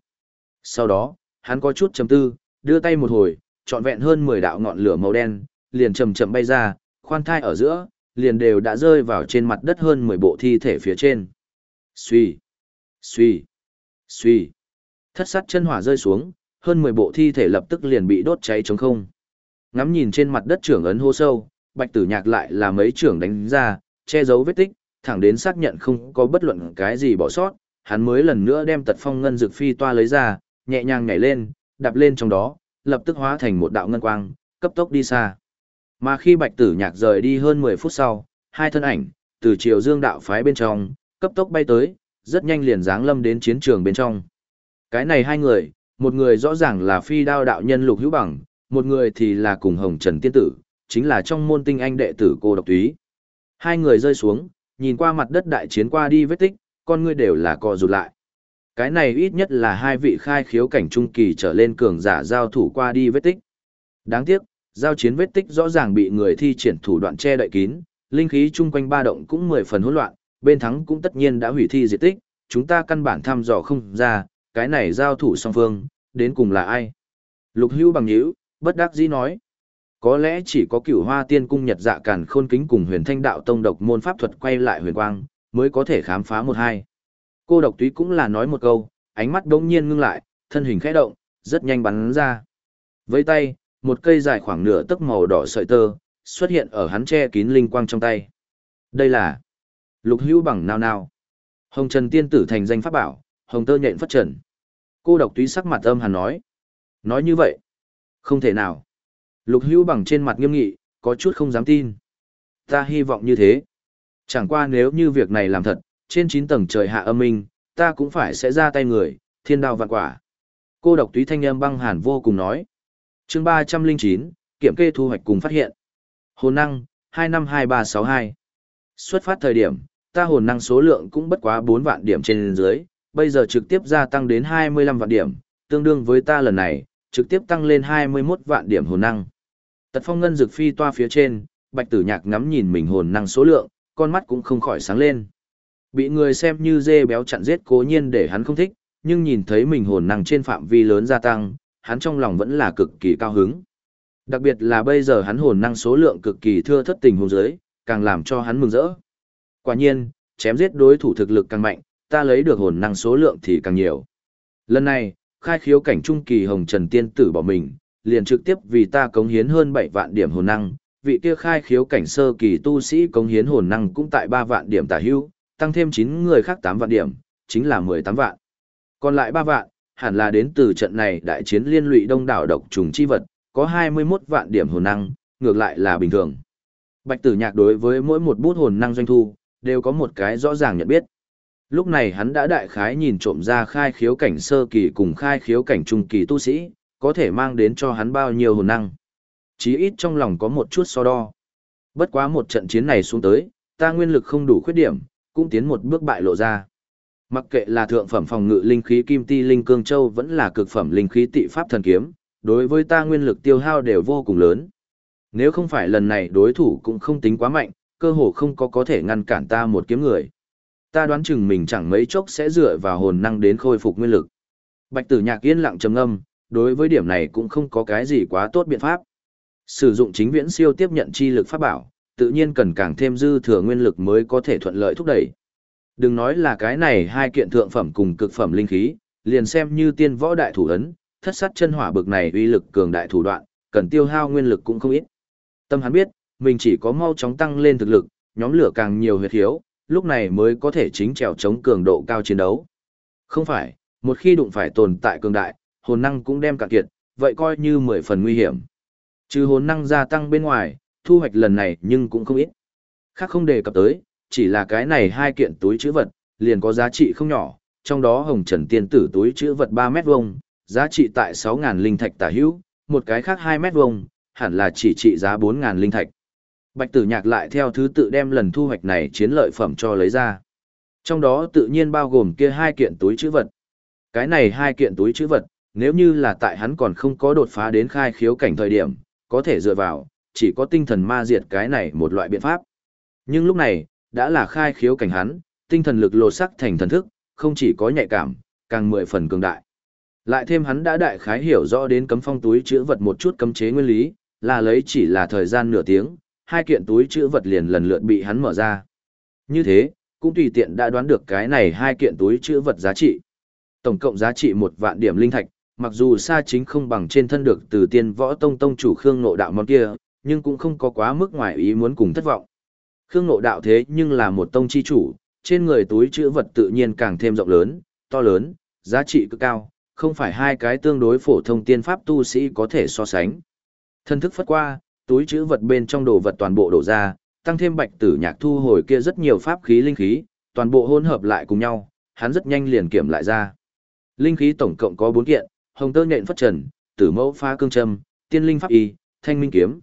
Sau đó, hắn có chút trầm tư, đưa tay một hồi, trọn vẹn hơn 10 đạo ngọn lửa màu đen, liền chậm chậm bay ra, khoan thai ở giữa, liền đều đã rơi vào trên mặt đất hơn 10 bộ thi thể phía trên. Xuy, xuy, suy, Thất sát chân hỏa rơi xuống, hơn 10 bộ thi thể lập tức liền bị đốt cháy trống không. Ngắm nhìn trên mặt đất trưởng ấn hô sâu, bạch tử nhạc lại là mấy trưởng đánh ra, che giấu vết tích, thẳng đến xác nhận không có bất luận cái gì bỏ sót, hắn mới lần nữa đem tật phong ngân dược phi toa lấy ra, nhẹ nhàng nhảy lên, đạp lên trong đó, lập tức hóa thành một đạo ngân quang, cấp tốc đi xa. Mà khi bạch tử nhạc rời đi hơn 10 phút sau, hai thân ảnh, từ chiều dương đạo phái bên trong, cấp tốc bay tới, rất nhanh liền dáng lâm đến chiến trường bên trong. Cái này hai người, một người rõ ràng là phi đao đạo nhân lục hữu bằng, một người thì là cùng hồng trần tiên tử, chính là trong môn tinh anh đệ tử cô độc túy. Hai người rơi xuống, nhìn qua mặt đất đại chiến qua đi vết tích, con ngươi đều là co rụt lại. Cái này ít nhất là hai vị khai khiếu cảnh trung kỳ trở lên cường giả giao thủ qua đi vết tích. Đáng tiếc, giao chiến vết tích rõ ràng bị người thi triển thủ đoạn che đậy kín, linh khí chung quanh ba động cũng mười phần hỗn loạn, bên thắng cũng tất nhiên đã hủy thi diệt tích, chúng ta căn bản thăm dò không ra, cái này giao thủ song phương, đến cùng là ai. Lục hưu bằng nhữ, bất đắc dĩ nói. Có lẽ chỉ có cửu hoa tiên cung nhật dạ càn khôn kính cùng huyền thanh đạo tông độc môn pháp thuật quay lại huyền quang, mới có thể khám phá một hai. Cô độc túy cũng là nói một câu, ánh mắt đống nhiên ngưng lại, thân hình khẽ động, rất nhanh bắn ra. Với tay, một cây dài khoảng nửa tấc màu đỏ sợi tơ, xuất hiện ở hắn che kín linh quang trong tay. Đây là lục hữu bằng nào nào. Hồng Trần Tiên Tử thành danh pháp bảo, hồng tơ nhện phất trần. Cô độc túy sắc mặt âm hàn nói. Nói như vậy, không thể nào. Lục hữu bằng trên mặt nghiêm nghị, có chút không dám tin. Ta hy vọng như thế. Chẳng qua nếu như việc này làm thật, trên 9 tầng trời hạ âm minh, ta cũng phải sẽ ra tay người, thiên đao vạn quả. Cô độc túy thanh âm băng hàn vô cùng nói. chương 309, kiểm kê thu hoạch cùng phát hiện. Hồn năng, 252362. Xuất phát thời điểm, ta hồn năng số lượng cũng bất quá 4 vạn điểm trên dưới, bây giờ trực tiếp gia tăng đến 25 vạn điểm, tương đương với ta lần này, trực tiếp tăng lên 21 vạn điểm hồn năng. Tật phong ngân dược phi toa phía trên, bạch tử nhạc ngắm nhìn mình hồn năng số lượng, con mắt cũng không khỏi sáng lên. Bị người xem như dê béo chặn giết cố nhiên để hắn không thích, nhưng nhìn thấy mình hồn năng trên phạm vi lớn gia tăng, hắn trong lòng vẫn là cực kỳ cao hứng. Đặc biệt là bây giờ hắn hồn năng số lượng cực kỳ thưa thất tình hồn giới, càng làm cho hắn mừng rỡ. Quả nhiên, chém giết đối thủ thực lực càng mạnh, ta lấy được hồn năng số lượng thì càng nhiều. Lần này, khai khiếu cảnh trung kỳ hồng trần tiên tử bỏ mình, liền trực tiếp vì ta cống hiến hơn 7 vạn điểm hồn năng, vị kia khai khiếu cảnh sơ kỳ tu sĩ cống hiến hồn năng cũng tại 3 vạn điểm tả hưu, tăng thêm 9 người khác 8 vạn điểm, chính là 18 vạn. Còn lại 3 vạn, hẳn là đến từ trận này đại chiến liên lụy đông đảo độc trùng chi vật, có 21 vạn điểm hồn năng, ngược lại là bình thường. Bạch tử nhạc đối với mỗi một bút hồn năng doanh thu, đều có một cái rõ ràng nhận biết. Lúc này hắn đã đại khái nhìn trộm ra khai khiếu cảnh sơ kỳ cùng khai khiếu cảnh trung kỳ tu sĩ, có thể mang đến cho hắn bao nhiêu hồn năng. Chí ít trong lòng có một chút so đo. Bất quá một trận chiến này xuống tới, ta nguyên lực không đủ khuyết điểm, cũng tiến một bước bại lộ ra. Mặc kệ là thượng phẩm phòng ngự linh khí kim ti linh cương châu vẫn là cực phẩm linh khí tị pháp thần kiếm, đối với ta nguyên lực tiêu hao đều vô cùng lớn. Nếu không phải lần này đối thủ cũng không tính quá mạnh, cơ hồ không có có thể ngăn cản ta một kiếm người. Ta đoán chừng mình chẳng mấy chốc sẽ dựa vào hồn năng đến khôi phục nguyên lực. Bạch tử nhạc yên lặng trầm ngâm, đối với điểm này cũng không có cái gì quá tốt biện pháp. Sử dụng chính viễn siêu tiếp nhận chi lực pháp bảo, tự nhiên cần càng thêm dư thừa nguyên lực mới có thể thuận lợi thúc đẩy. Đừng nói là cái này hai kiện thượng phẩm cùng cực phẩm linh khí, liền xem như tiên võ đại thủ ấn, thất sát chân hỏa bực này uy lực cường đại thủ đoạn, cần tiêu hao nguyên lực cũng không ít. Tâm hắn biết, mình chỉ có mau chóng tăng lên thực lực, nhóm lửa càng nhiều huyệt hiếu, lúc này mới có thể chính trèo chống cường độ cao chiến đấu. Không phải, một khi đụng phải tồn tại cường đại, hồn năng cũng đem cạn kiệt, vậy coi như mười phần nguy hiểm. Trừ hồn năng gia tăng bên ngoài, thu hoạch lần này nhưng cũng không ít. Khác không đề cập tới, chỉ là cái này hai kiện túi chữ vật, liền có giá trị không nhỏ, trong đó hồng trần tiên tử túi chữ vật 3 mét vuông, giá trị tại 6.000 linh thạch tả hữu, một cái khác 2 mét vuông, hẳn là chỉ trị giá 4.000 linh thạch. Bạch tử nhạc lại theo thứ tự đem lần thu hoạch này chiến lợi phẩm cho lấy ra. Trong đó tự nhiên bao gồm kia hai kiện túi chữ vật. Cái này hai kiện túi chữ vật, nếu như là tại hắn còn không có đột phá đến khai khiếu cảnh thời điểm, có thể dựa vào, chỉ có tinh thần ma diệt cái này một loại biện pháp. Nhưng lúc này, đã là khai khiếu cảnh hắn, tinh thần lực lột sắc thành thần thức, không chỉ có nhạy cảm, càng mười phần cường đại. Lại thêm hắn đã đại khái hiểu rõ đến cấm phong túi chữ vật một chút cấm chế nguyên lý, là lấy chỉ là thời gian nửa tiếng, hai kiện túi chữ vật liền lần lượt bị hắn mở ra. Như thế, cũng tùy tiện đã đoán được cái này hai kiện túi chữ vật giá trị. Tổng cộng giá trị một vạn điểm linh thạch, mặc dù xa chính không bằng trên thân được từ tiên võ tông tông chủ Khương Ngộ Đạo món kia, nhưng cũng không có quá mức ngoài ý muốn cùng thất vọng. Khương Ngộ Đạo thế nhưng là một tông chi chủ, trên người túi chữ vật tự nhiên càng thêm rộng lớn, to lớn, giá trị cực cao, không phải hai cái tương đối phổ thông tiên pháp tu sĩ có thể so sánh. Thân thức phất qua, túi chữ vật bên trong đồ vật toàn bộ đổ ra, tăng thêm bạch tử nhạc thu hồi kia rất nhiều pháp khí linh khí, toàn bộ hỗn hợp lại cùng nhau, hắn rất nhanh liền kiểm lại ra. Linh khí tổng cộng có 4 kiện, hồng tơ nhện phất trần, tử mẫu pha cương châm, tiên linh pháp y, thanh minh kiếm.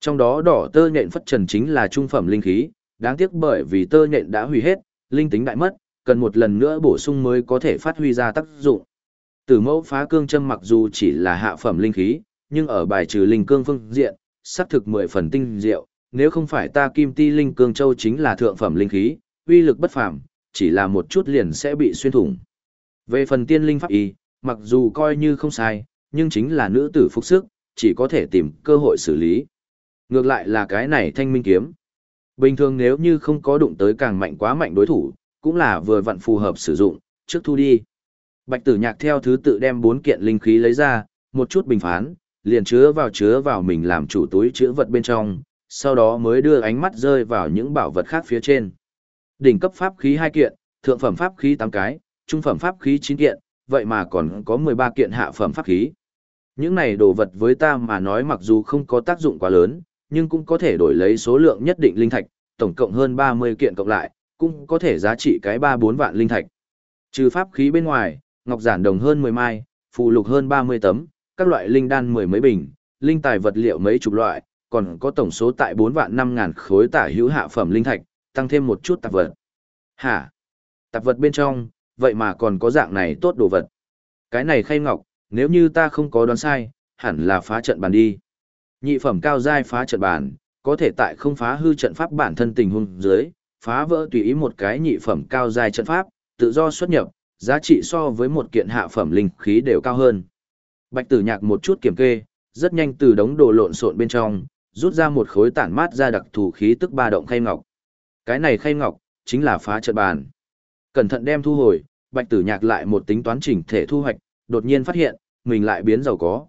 Trong đó đỏ tơ nhện phất trần chính là trung phẩm linh khí, đáng tiếc bởi vì tơ nhện đã hủy hết, linh tính đại mất, cần một lần nữa bổ sung mới có thể phát huy ra tác dụng. Tử mẫu phá cương châm mặc dù chỉ là hạ phẩm linh khí, nhưng ở bài trừ linh cương phương diện, sắc thực mười phần tinh diệu, nếu không phải ta kim ti linh cương châu chính là thượng phẩm linh khí, uy lực bất phàm, chỉ là một chút liền sẽ bị xuyên thủng. Về phần tiên linh pháp y, mặc dù coi như không sai, nhưng chính là nữ tử phục sức, chỉ có thể tìm cơ hội xử lý. Ngược lại là cái này thanh minh kiếm. Bình thường nếu như không có đụng tới càng mạnh quá mạnh đối thủ, cũng là vừa vặn phù hợp sử dụng, trước thu đi. Bạch tử nhạc theo thứ tự đem bốn kiện linh khí lấy ra, một chút bình phán, liền chứa vào chứa vào mình làm chủ túi chứa vật bên trong, sau đó mới đưa ánh mắt rơi vào những bảo vật khác phía trên. Đỉnh cấp pháp khí hai kiện, thượng phẩm pháp khí 8 cái, trung phẩm pháp khí 9 kiện, vậy mà còn có 13 kiện hạ phẩm pháp khí. Những này đồ vật với ta mà nói mặc dù không có tác dụng quá lớn, nhưng cũng có thể đổi lấy số lượng nhất định linh thạch, tổng cộng hơn 30 kiện cộng lại, cũng có thể giá trị cái 3-4 vạn linh thạch. Trừ pháp khí bên ngoài, ngọc giản đồng hơn 10 mai, phù lục hơn 30 tấm, các loại linh đan mười mấy bình, linh tài vật liệu mấy chục loại, còn có tổng số tại 4 vạn 5 ngàn khối tả hữu hạ phẩm linh thạch, tăng thêm một chút tạp vật. Hả? Tạp vật bên trong, vậy mà còn có dạng này tốt đồ vật. Cái này khay ngọc, nếu như ta không có đoán sai, hẳn là phá trận bàn đi. Nhị phẩm cao giai phá trận bàn, có thể tại không phá hư trận pháp bản thân tình huống dưới, phá vỡ tùy ý một cái nhị phẩm cao giai trận pháp, tự do xuất nhập, giá trị so với một kiện hạ phẩm linh khí đều cao hơn. Bạch Tử Nhạc một chút kiểm kê, rất nhanh từ đống đồ lộn xộn bên trong, rút ra một khối tản mát ra đặc thù khí tức ba động khay ngọc. Cái này khay ngọc chính là phá trận bàn. Cẩn thận đem thu hồi, Bạch Tử Nhạc lại một tính toán chỉnh thể thu hoạch, đột nhiên phát hiện, mình lại biến giàu có.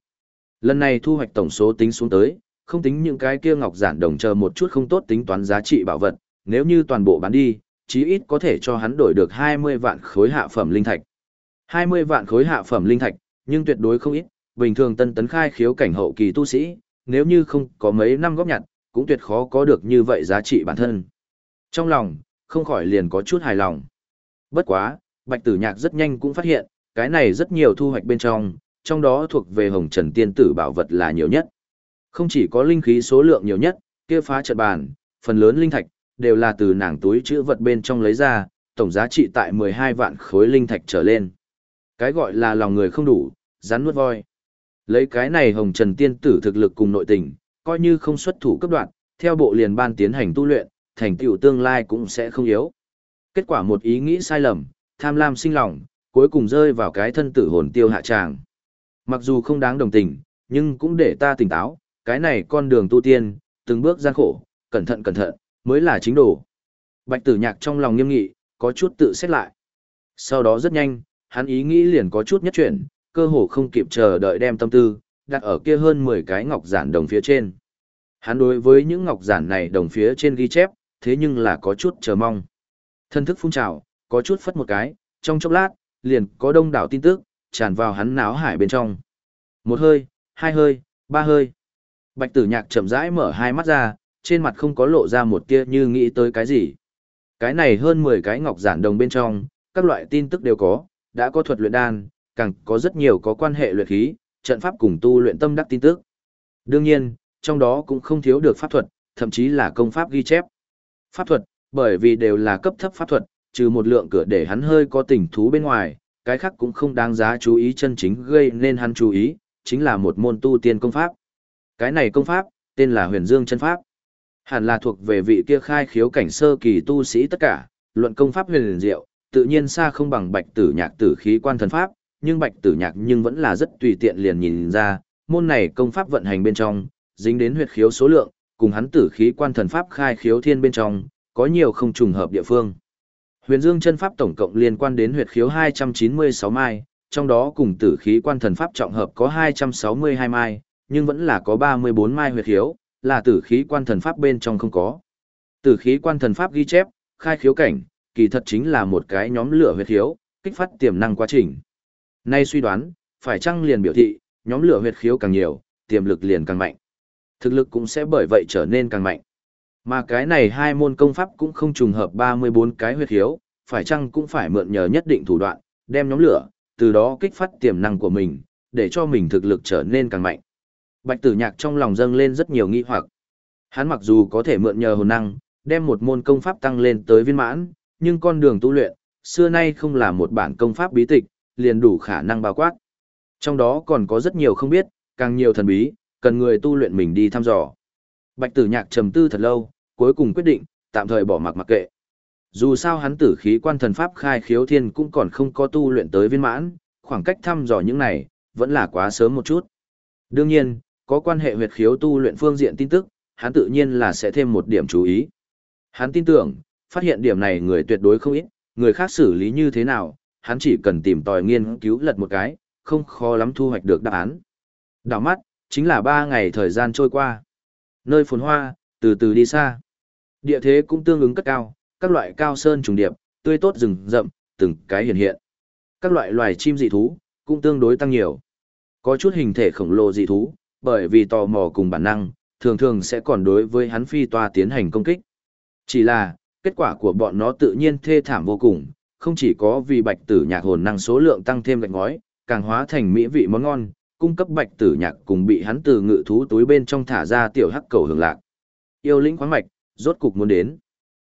Lần này thu hoạch tổng số tính xuống tới, không tính những cái kia ngọc giản đồng chờ một chút không tốt tính toán giá trị bảo vật, nếu như toàn bộ bán đi, chí ít có thể cho hắn đổi được 20 vạn khối hạ phẩm linh thạch. 20 vạn khối hạ phẩm linh thạch, nhưng tuyệt đối không ít, bình thường tân tấn khai khiếu cảnh hậu kỳ tu sĩ, nếu như không có mấy năm góp nhặt, cũng tuyệt khó có được như vậy giá trị bản thân. Trong lòng, không khỏi liền có chút hài lòng. Bất quá, Bạch Tử Nhạc rất nhanh cũng phát hiện, cái này rất nhiều thu hoạch bên trong, trong đó thuộc về Hồng Trần Tiên Tử bảo vật là nhiều nhất. Không chỉ có linh khí số lượng nhiều nhất, kia phá trận bàn, phần lớn linh thạch, đều là từ nàng túi chữ vật bên trong lấy ra, tổng giá trị tại 12 vạn khối linh thạch trở lên. Cái gọi là lòng người không đủ, rắn nuốt voi. Lấy cái này hồng trần tiên tử thực lực cùng nội tình, coi như không xuất thủ cấp đoạn, theo bộ liền ban tiến hành tu luyện, thành tựu tương lai cũng sẽ không yếu. Kết quả một ý nghĩ sai lầm, tham lam sinh lòng, cuối cùng rơi vào cái thân tử hồn tiêu hạ tràng. Mặc dù không đáng đồng tình, nhưng cũng để ta tỉnh táo, cái này con đường tu tiên, từng bước gian khổ, cẩn thận cẩn thận, mới là chính đồ. Bạch tử nhạc trong lòng nghiêm nghị, có chút tự xét lại. Sau đó rất nhanh, hắn ý nghĩ liền có chút nhất chuyển, cơ hồ không kịp chờ đợi đem tâm tư, đặt ở kia hơn 10 cái ngọc giản đồng phía trên. Hắn đối với những ngọc giản này đồng phía trên ghi chép, thế nhưng là có chút chờ mong. Thân thức phun trào, có chút phất một cái, trong chốc lát, liền có đông đảo tin tức, tràn vào hắn náo hải bên trong. Một hơi, hai hơi, ba hơi. Bạch tử nhạc chậm rãi mở hai mắt ra, trên mặt không có lộ ra một tia như nghĩ tới cái gì. Cái này hơn 10 cái ngọc giản đồng bên trong, các loại tin tức đều có, đã có thuật luyện đan, càng có rất nhiều có quan hệ luyện khí, trận pháp cùng tu luyện tâm đắc tin tức. Đương nhiên, trong đó cũng không thiếu được pháp thuật, thậm chí là công pháp ghi chép. Pháp thuật, bởi vì đều là cấp thấp pháp thuật, trừ một lượng cửa để hắn hơi có tình thú bên ngoài, cái khác cũng không đáng giá chú ý chân chính gây nên hắn chú ý, chính là một môn tu tiên công pháp. Cái này công pháp, tên là huyền dương chân pháp. Hẳn là thuộc về vị kia khai khiếu cảnh sơ kỳ tu sĩ tất cả, luận công pháp huyền diệu, tự nhiên xa không bằng bạch tử nhạc tử khí quan thần pháp, nhưng bạch tử nhạc nhưng vẫn là rất tùy tiện liền nhìn ra, môn này công pháp vận hành bên trong, dính đến huyệt khiếu số lượng, cùng hắn tử khí quan thần pháp khai khiếu thiên bên trong, có nhiều không trùng hợp địa phương. Huyền Dương chân pháp tổng cộng liên quan đến huyệt khiếu 296 mai, trong đó cùng tử khí quan thần pháp trọng hợp có 262 mai, nhưng vẫn là có 34 mai huyệt khiếu, là tử khí quan thần pháp bên trong không có. Tử khí quan thần pháp ghi chép, khai khiếu cảnh, kỳ thật chính là một cái nhóm lửa huyệt khiếu, kích phát tiềm năng quá trình. Nay suy đoán, phải chăng liền biểu thị, nhóm lửa huyệt khiếu càng nhiều, tiềm lực liền càng mạnh. Thực lực cũng sẽ bởi vậy trở nên càng mạnh. Mà cái này hai môn công pháp cũng không trùng hợp 34 cái huyệt khiếu, phải chăng cũng phải mượn nhờ nhất định thủ đoạn, đem nhóm lửa, từ đó kích phát tiềm năng của mình, để cho mình thực lực trở nên càng mạnh. Bạch tử nhạc trong lòng dâng lên rất nhiều nghi hoặc. Hắn mặc dù có thể mượn nhờ hồn năng, đem một môn công pháp tăng lên tới viên mãn, nhưng con đường tu luyện, xưa nay không là một bản công pháp bí tịch, liền đủ khả năng bao quát. Trong đó còn có rất nhiều không biết, càng nhiều thần bí, cần người tu luyện mình đi thăm dò. Bạch tử nhạc trầm tư thật lâu, cuối cùng quyết định, tạm thời bỏ mặc mặc kệ. Dù sao hắn tử khí quan thần pháp khai khiếu thiên cũng còn không có tu luyện tới viên mãn, khoảng cách thăm dò những này, vẫn là quá sớm một chút. Đương nhiên, có quan hệ huyệt khiếu tu luyện phương diện tin tức, hắn tự nhiên là sẽ thêm một điểm chú ý. Hắn tin tưởng, phát hiện điểm này người tuyệt đối không ít, người khác xử lý như thế nào, hắn chỉ cần tìm tòi nghiên cứu lật một cái, không khó lắm thu hoạch được đáp án. Đảo mắt, chính là ba ngày thời gian trôi qua. Nơi phồn hoa, từ từ đi xa. Địa thế cũng tương ứng cất cao, các loại cao sơn trùng điệp, tươi tốt rừng rậm, từng cái hiện hiện. Các loại loài chim dị thú, cũng tương đối tăng nhiều. Có chút hình thể khổng lồ dị thú, bởi vì tò mò cùng bản năng, thường thường sẽ còn đối với hắn phi toa tiến hành công kích. Chỉ là, kết quả của bọn nó tự nhiên thê thảm vô cùng, không chỉ có vì bạch tử nhạc hồn năng số lượng tăng thêm gạch ngói, càng hóa thành mỹ vị món ngon, cung cấp bạch tử nhạc cùng bị hắn từ ngự thú túi bên trong thả ra tiểu hắc cầu hưởng lạc. Yêu lĩnh khoáng mạch, rốt cục muốn đến.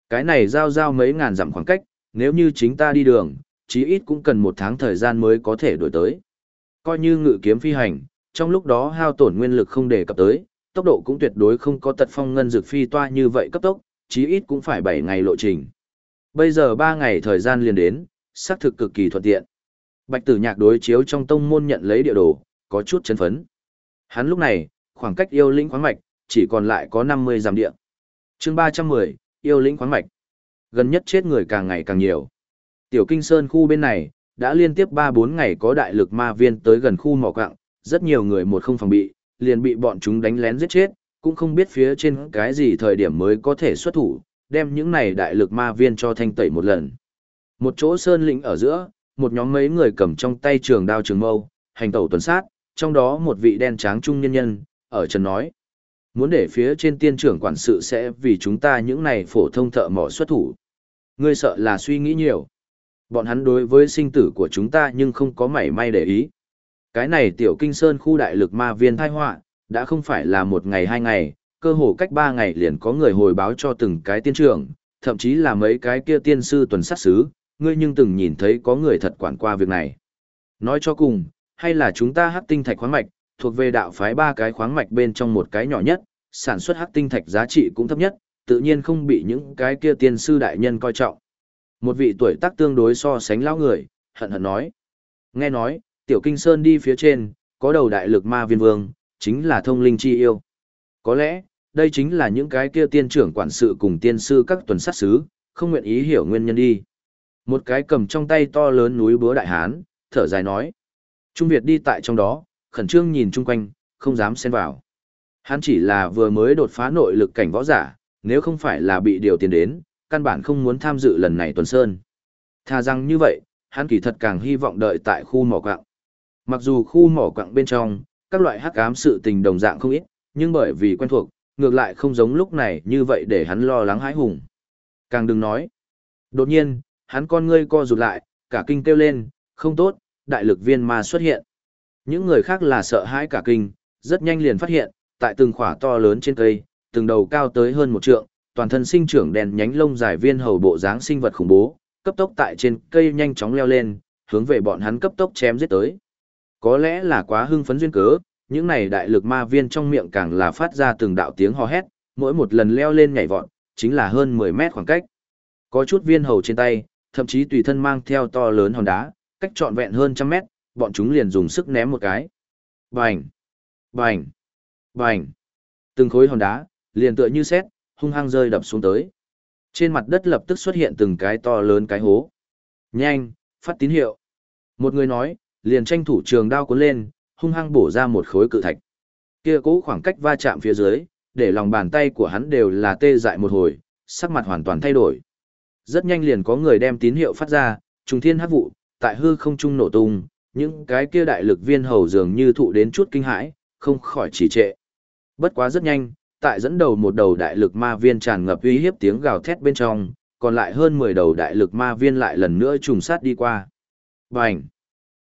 Cái này giao giao mấy ngàn dặm khoảng cách, nếu như chính ta đi đường, chí ít cũng cần một tháng thời gian mới có thể đổi tới. Coi như ngự kiếm phi hành, trong lúc đó hao tổn nguyên lực không đề cập tới, tốc độ cũng tuyệt đối không có tật phong ngân dược phi toa như vậy cấp tốc, chí ít cũng phải 7 ngày lộ trình. Bây giờ 3 ngày thời gian liền đến, xác thực cực kỳ thuận tiện. Bạch tử nhạc đối chiếu trong tông môn nhận lấy địa đồ, có chút chấn phấn. Hắn lúc này, khoảng cách yêu lĩnh khoáng mạch, chỉ còn lại có 50 dặm địa. chương 310, yêu lĩnh khoáng mạch. Gần nhất chết người càng ngày càng nhiều. Tiểu Kinh Sơn khu bên này, đã liên tiếp 3-4 ngày có đại lực ma viên tới gần khu mỏ quạng, rất nhiều người một không phòng bị, liền bị bọn chúng đánh lén giết chết, cũng không biết phía trên cái gì thời điểm mới có thể xuất thủ, đem những này đại lực ma viên cho thanh tẩy một lần. Một chỗ sơn lĩnh ở giữa, một nhóm mấy người cầm trong tay trường đao trường mâu, hành tẩu tuần sát, trong đó một vị đen tráng trung nhân nhân, ở trần nói. Muốn để phía trên tiên trưởng quản sự sẽ vì chúng ta những này phổ thông thợ mỏ xuất thủ. Ngươi sợ là suy nghĩ nhiều. Bọn hắn đối với sinh tử của chúng ta nhưng không có mảy may để ý. Cái này tiểu kinh sơn khu đại lực ma viên thai họa đã không phải là một ngày hai ngày, cơ hồ cách ba ngày liền có người hồi báo cho từng cái tiên trưởng, thậm chí là mấy cái kia tiên sư tuần sát xứ, ngươi nhưng từng nhìn thấy có người thật quản qua việc này. Nói cho cùng, hay là chúng ta hắc tinh thạch khoáng mạch, thuộc về đạo phái ba cái khoáng mạch bên trong một cái nhỏ nhất, sản xuất hắc tinh thạch giá trị cũng thấp nhất, tự nhiên không bị những cái kia tiên sư đại nhân coi trọng. Một vị tuổi tác tương đối so sánh lão người, hận hận nói. Nghe nói, tiểu kinh sơn đi phía trên, có đầu đại lực ma viên vương, chính là thông linh chi yêu. Có lẽ, đây chính là những cái kia tiên trưởng quản sự cùng tiên sư các tuần sát sứ, không nguyện ý hiểu nguyên nhân đi. Một cái cầm trong tay to lớn núi búa đại hán, thở dài nói. Trung Việt đi tại trong đó, khẩn trương nhìn chung quanh, không dám xen vào. Hắn chỉ là vừa mới đột phá nội lực cảnh võ giả, nếu không phải là bị điều tiền đến, căn bản không muốn tham dự lần này tuần sơn. Thà rằng như vậy, hắn kỳ thật càng hy vọng đợi tại khu mỏ quạng. Mặc dù khu mỏ quạng bên trong, các loại hắc ám sự tình đồng dạng không ít, nhưng bởi vì quen thuộc, ngược lại không giống lúc này như vậy để hắn lo lắng hãi hùng. Càng đừng nói. Đột nhiên, hắn con ngươi co rụt lại, cả kinh kêu lên, không tốt, đại lực viên ma xuất hiện. Những người khác là sợ hãi cả kinh, rất nhanh liền phát hiện, tại từng khỏa to lớn trên cây, từng đầu cao tới hơn một trượng, toàn thân sinh trưởng đèn nhánh lông dài viên hầu bộ dáng sinh vật khủng bố, cấp tốc tại trên cây nhanh chóng leo lên, hướng về bọn hắn cấp tốc chém giết tới. Có lẽ là quá hưng phấn duyên cớ, những này đại lực ma viên trong miệng càng là phát ra từng đạo tiếng hò hét, mỗi một lần leo lên nhảy vọt, chính là hơn 10 mét khoảng cách. Có chút viên hầu trên tay, thậm chí tùy thân mang theo to lớn hòn đá, cách trọn vẹn hơn trăm mét, bọn chúng liền dùng sức ném một cái. Bành! Bành! Bành! Từng khối hòn đá, liền tựa như xét, hung hăng rơi đập xuống tới. Trên mặt đất lập tức xuất hiện từng cái to lớn cái hố. Nhanh, phát tín hiệu. Một người nói, liền tranh thủ trường đao cuốn lên, hung hăng bổ ra một khối cự thạch. Kia cố khoảng cách va chạm phía dưới, để lòng bàn tay của hắn đều là tê dại một hồi, sắc mặt hoàn toàn thay đổi. Rất nhanh liền có người đem tín hiệu phát ra, trùng thiên hắc vụ, tại hư không trung nổ tung, những cái kia đại lực viên hầu dường như thụ đến chút kinh hãi, không khỏi trì trệ. Bất quá rất nhanh, tại dẫn đầu một đầu đại lực ma viên tràn ngập uy hiếp tiếng gào thét bên trong, còn lại hơn 10 đầu đại lực ma viên lại lần nữa trùng sát đi qua. Bành!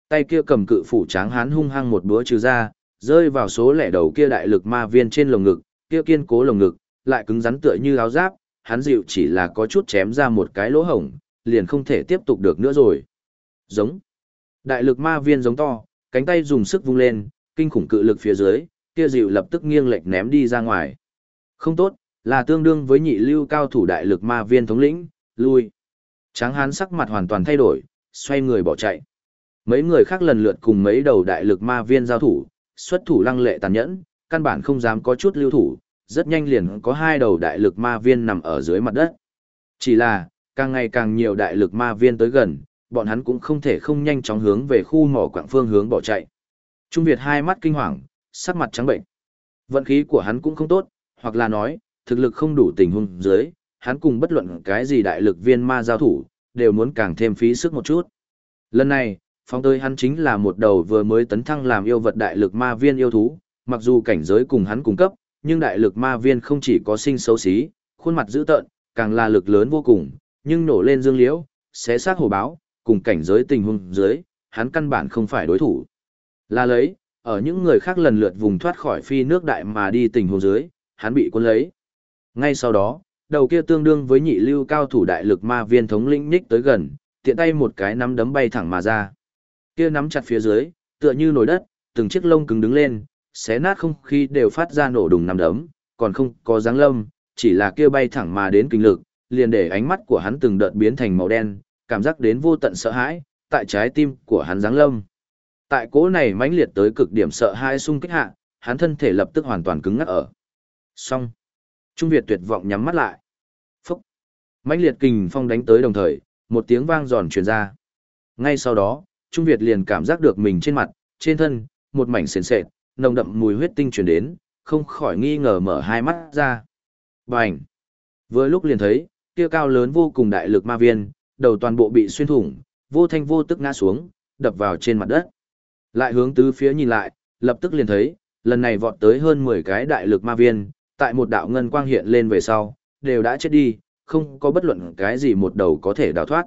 Tay kia cầm cự phủ tráng hán hung hăng một búa trừ ra, rơi vào số lẻ đầu kia đại lực ma viên trên lồng ngực, kia kiên cố lồng ngực, lại cứng rắn tựa như áo giáp, hắn dịu chỉ là có chút chém ra một cái lỗ hổng, liền không thể tiếp tục được nữa rồi. Giống. Đại lực ma viên giống to, cánh tay dùng sức vung lên, kinh khủng cự lực phía dưới, kia dịu lập tức nghiêng lệch ném đi ra ngoài. Không tốt, là tương đương với nhị lưu cao thủ đại lực ma viên thống lĩnh, lui. Tráng hán sắc mặt hoàn toàn thay đổi, xoay người bỏ chạy. Mấy người khác lần lượt cùng mấy đầu đại lực ma viên giao thủ, xuất thủ lăng lệ tàn nhẫn, căn bản không dám có chút lưu thủ, rất nhanh liền có hai đầu đại lực ma viên nằm ở dưới mặt đất. Chỉ là, càng ngày càng nhiều đại lực ma viên tới gần, bọn hắn cũng không thể không nhanh chóng hướng về khu mỏ quảng phương hướng bỏ chạy. Trung Việt hai mắt kinh hoàng, sắc mặt trắng bệnh. Vận khí của hắn cũng không tốt, hoặc là nói, thực lực không đủ tình huống dưới, hắn cùng bất luận cái gì đại lực viên ma giao thủ, đều muốn càng thêm phí sức một chút. Lần này, phong tới hắn chính là một đầu vừa mới tấn thăng làm yêu vật đại lực ma viên yêu thú, mặc dù cảnh giới cùng hắn cùng cấp, nhưng đại lực ma viên không chỉ có sinh xấu xí, khuôn mặt dữ tợn, càng là lực lớn vô cùng, nhưng nổ lên dương liễu, xé xác hồ báo, cùng cảnh giới tình huống dưới, hắn căn bản không phải đối thủ. Là lấy, ở những người khác lần lượt vùng thoát khỏi phi nước đại mà đi tình huống dưới, hắn bị quân lấy. Ngay sau đó, đầu kia tương đương với nhị lưu cao thủ đại lực ma viên thống lĩnh nhích tới gần, tiện tay một cái nắm đấm bay thẳng mà ra. Kia nắm chặt phía dưới, tựa như nồi đất, từng chiếc lông cứng đứng lên, xé nát không khí đều phát ra nổ đùng năm đấm, còn không có dáng lâm, chỉ là kia bay thẳng mà đến kinh lực, liền để ánh mắt của hắn từng đợt biến thành màu đen, cảm giác đến vô tận sợ hãi, tại trái tim của hắn dáng lâm. Tại cố này mãnh liệt tới cực điểm sợ hãi xung kích hạ, hắn thân thể lập tức hoàn toàn cứng ngắc ở. Xong. Trung Việt tuyệt vọng nhắm mắt lại. Phúc. mãnh liệt kình phong đánh tới đồng thời, một tiếng vang giòn truyền ra. Ngay sau đó, Trung Việt liền cảm giác được mình trên mặt, trên thân, một mảnh sền sệt, nồng đậm mùi huyết tinh truyền đến, không khỏi nghi ngờ mở hai mắt ra. Bành! Vừa lúc liền thấy, kia cao lớn vô cùng đại lực ma viên, đầu toàn bộ bị xuyên thủng, vô thanh vô tức ngã xuống, đập vào trên mặt đất. Lại hướng tứ phía nhìn lại, lập tức liền thấy, lần này vọt tới hơn 10 cái đại lực ma viên, tại một đạo ngân quang hiện lên về sau, đều đã chết đi, không có bất luận cái gì một đầu có thể đào thoát.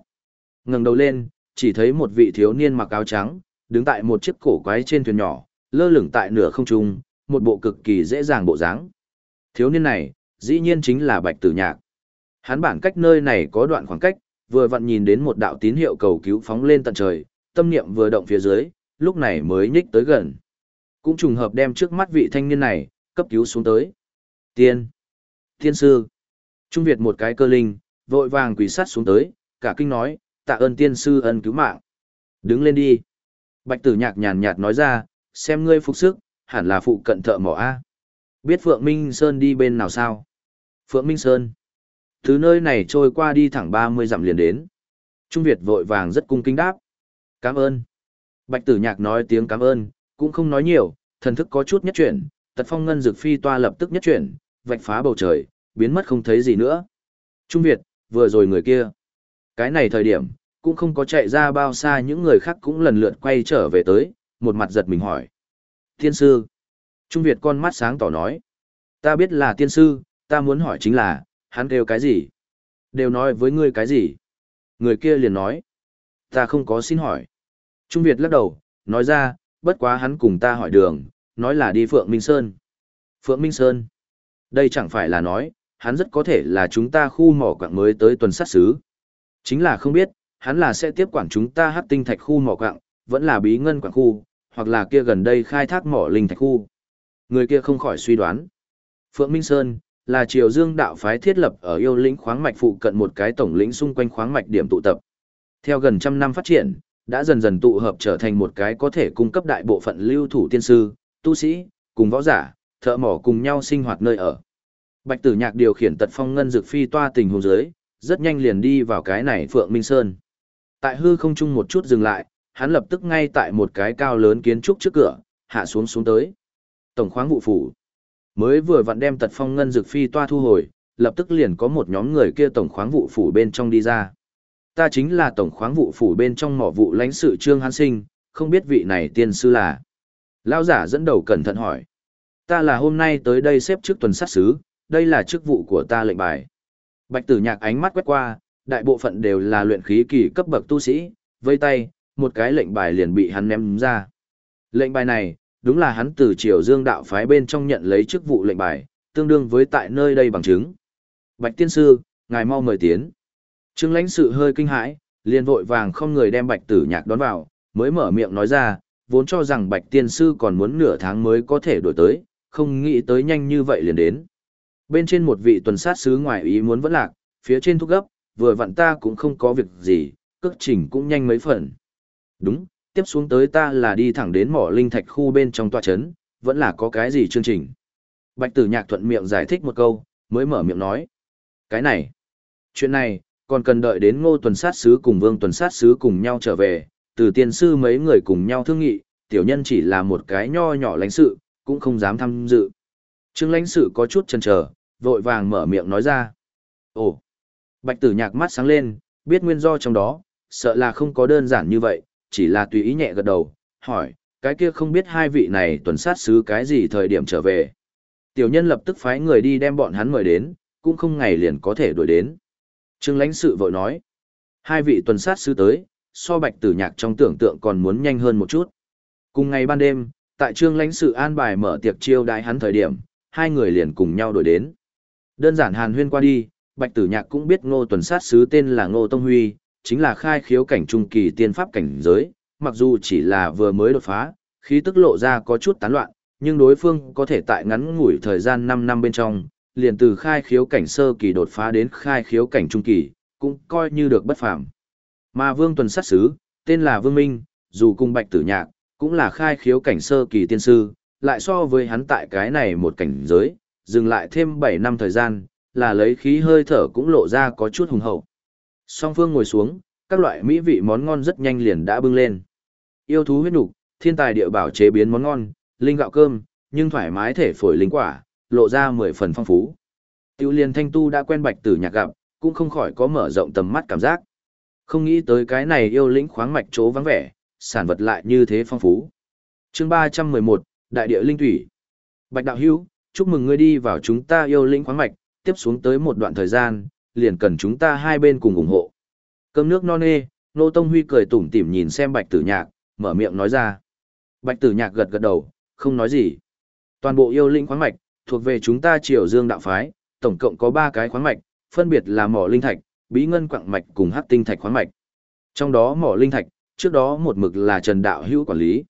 Ngẩng đầu lên, chỉ thấy một vị thiếu niên mặc áo trắng, đứng tại một chiếc cổ quái trên thuyền nhỏ, lơ lửng tại nửa không trung, một bộ cực kỳ dễ dàng bộ dáng. Thiếu niên này, dĩ nhiên chính là Bạch Tử Nhạc. Hắn bản cách nơi này có đoạn khoảng cách, vừa vặn nhìn đến một đạo tín hiệu cầu cứu phóng lên tận trời, tâm niệm vừa động phía dưới, lúc này mới nhích tới gần. Cũng trùng hợp đem trước mắt vị thanh niên này, cấp cứu xuống tới. Tiên! Tiên sư! Trung Việt một cái cơ linh, vội vàng quỳ sát xuống tới, cả kinh nói, tạ ơn tiên sư ân cứu mạng. Đứng lên đi. Bạch tử nhạc nhàn nhạt nói ra, xem ngươi phục sức, hẳn là phụ cận thợ mỏ A. Biết Phượng Minh Sơn đi bên nào sao? Phượng Minh Sơn. Thứ nơi này trôi qua đi thẳng 30 dặm liền đến. Trung Việt vội vàng rất cung kính đáp. Cảm ơn. Bạch tử nhạc nói tiếng cảm ơn, cũng không nói nhiều, thần thức có chút nhất chuyển, tật phong ngân dược phi toa lập tức nhất chuyển, vạch phá bầu trời, biến mất không thấy gì nữa. Trung Việt, vừa rồi người kia. Cái này thời điểm, cũng không có chạy ra bao xa những người khác cũng lần lượt quay trở về tới, một mặt giật mình hỏi. Tiên sư. Trung Việt con mắt sáng tỏ nói. Ta biết là tiên sư, ta muốn hỏi chính là, hắn kêu cái gì? Đều nói với ngươi cái gì? Người kia liền nói. Ta không có xin hỏi. Trung Việt lắc đầu, nói ra, bất quá hắn cùng ta hỏi đường, nói là đi Phượng Minh Sơn. Phượng Minh Sơn. Đây chẳng phải là nói, hắn rất có thể là chúng ta khu mỏ quạng mới tới tuần sát xứ. Chính là không biết, hắn là sẽ tiếp quản chúng ta hắc tinh thạch khu mỏ quạng, vẫn là bí ngân quạng khu, hoặc là kia gần đây khai thác mỏ linh thạch khu. Người kia không khỏi suy đoán. Phượng Minh Sơn, là triều dương đạo phái thiết lập ở yêu lĩnh khoáng mạch phụ cận một cái tổng lĩnh xung quanh khoáng mạch điểm tụ tập. Theo gần trăm năm phát triển, đã dần dần tụ hợp trở thành một cái có thể cung cấp đại bộ phận lưu thủ tiên sư, tu sĩ, cùng võ giả, thợ mỏ cùng nhau sinh hoạt nơi ở. Bạch Tử Nhạc điều khiển tật phong ngân dược phi toa tình huống dưới, rất nhanh liền đi vào cái này Phượng Minh Sơn. Tại hư không trung một chút dừng lại, hắn lập tức ngay tại một cái cao lớn kiến trúc trước cửa, hạ xuống xuống tới. Tổng khoáng vụ phủ. Mới vừa vặn đem tật phong ngân dược phi toa thu hồi, lập tức liền có một nhóm người kia tổng khoáng vụ phủ bên trong đi ra. Ta chính là tổng khoáng vụ phủ bên trong mỏ vụ lãnh sự Trương Hán Sinh, không biết vị này tiên sư là. Lao giả dẫn đầu cẩn thận hỏi. Ta là hôm nay tới đây xếp trước tuần sát xứ, đây là chức vụ của ta lệnh bài. Bạch tử nhạc ánh mắt quét qua, đại bộ phận đều là luyện khí kỳ cấp bậc tu sĩ, vây tay, một cái lệnh bài liền bị hắn ném ra. Lệnh bài này, đúng là hắn từ triều dương đạo phái bên trong nhận lấy chức vụ lệnh bài, tương đương với tại nơi đây bằng chứng. Bạch tiên sư, ngài mau mời tiến. Trương lãnh sự hơi kinh hãi, liền vội vàng không người đem bạch tử nhạc đón vào, mới mở miệng nói ra, vốn cho rằng bạch tiên sư còn muốn nửa tháng mới có thể đổi tới, không nghĩ tới nhanh như vậy liền đến. Bên trên một vị tuần sát sứ ngoài ý muốn vẫn lạc, phía trên thúc gấp, vừa vặn ta cũng không có việc gì, cước trình cũng nhanh mấy phần. Đúng, tiếp xuống tới ta là đi thẳng đến mỏ linh thạch khu bên trong tòa chấn, vẫn là có cái gì chương trình. Bạch tử nhạc thuận miệng giải thích một câu, mới mở miệng nói. Cái này, chuyện này, còn cần đợi đến ngô tuần sát sứ cùng vương tuần sát sứ cùng nhau trở về, từ tiên sư mấy người cùng nhau thương nghị, tiểu nhân chỉ là một cái nho nhỏ lãnh sự, cũng không dám tham dự. Trương lãnh sự có chút chần chờ, vội vàng mở miệng nói ra. Ồ! Bạch tử nhạc mắt sáng lên, biết nguyên do trong đó, sợ là không có đơn giản như vậy, chỉ là tùy ý nhẹ gật đầu, hỏi, cái kia không biết hai vị này tuần sát sứ cái gì thời điểm trở về. Tiểu nhân lập tức phái người đi đem bọn hắn mời đến, cũng không ngày liền có thể đuổi đến. Trương lãnh sự vội nói, hai vị tuần sát sứ tới, so bạch tử nhạc trong tưởng tượng còn muốn nhanh hơn một chút. Cùng ngày ban đêm, tại trương lãnh sự an bài mở tiệc chiêu đãi hắn thời điểm, hai người liền cùng nhau đuổi đến. Đơn giản hàn huyên qua đi, bạch tử nhạc cũng biết ngô tuần sát sứ tên là ngô tông huy, chính là khai khiếu cảnh trung kỳ tiên pháp cảnh giới, mặc dù chỉ là vừa mới đột phá, khí tức lộ ra có chút tán loạn, nhưng đối phương có thể tại ngắn ngủi thời gian 5 năm bên trong, liền từ khai khiếu cảnh sơ kỳ đột phá đến khai khiếu cảnh trung kỳ, cũng coi như được bất phàm. Mà Vương Tuần sát sứ, tên là Vương Minh, dù cùng Bạch Tử Nhạc, cũng là khai khiếu cảnh sơ kỳ tiên sư, lại so với hắn tại cái này một cảnh giới, dừng lại thêm 7 năm thời gian, là lấy khí hơi thở cũng lộ ra có chút hùng hậu. Song phương ngồi xuống, các loại mỹ vị món ngon rất nhanh liền đã bưng lên. Yêu thú huyết nục, thiên tài địa bảo chế biến món ngon, linh gạo cơm, nhưng thoải mái thể phổi linh quả, lộ ra mười phần phong phú. Tiêu liên thanh tu đã quen bạch tử nhạc gặp, cũng không khỏi có mở rộng tầm mắt cảm giác. Không nghĩ tới cái này yêu lĩnh khoáng mạch chỗ vắng vẻ, sản vật lại như thế phong phú. chương 311, Đại địa linh thủy. Bạch đạo hữu, chúc mừng ngươi đi vào chúng ta yêu lĩnh khoáng mạch, tiếp xuống tới một đoạn thời gian, liền cần chúng ta hai bên cùng ủng hộ. Cơm nước non nê, Nô Tông Huy cười tủm tỉm nhìn xem Bạch Tử Nhạc, mở miệng nói ra. Bạch Tử Nhạc gật gật đầu, không nói gì. Toàn bộ yêu linh khoáng mạch, thuộc về chúng ta Triều Dương đạo phái, tổng cộng có 3 cái khoáng mạch, phân biệt là mỏ linh thạch, bí ngân quặng mạch cùng hắc tinh thạch khoáng mạch. Trong đó mỏ linh thạch, trước đó một mực là Trần Đạo Hữu quản lý.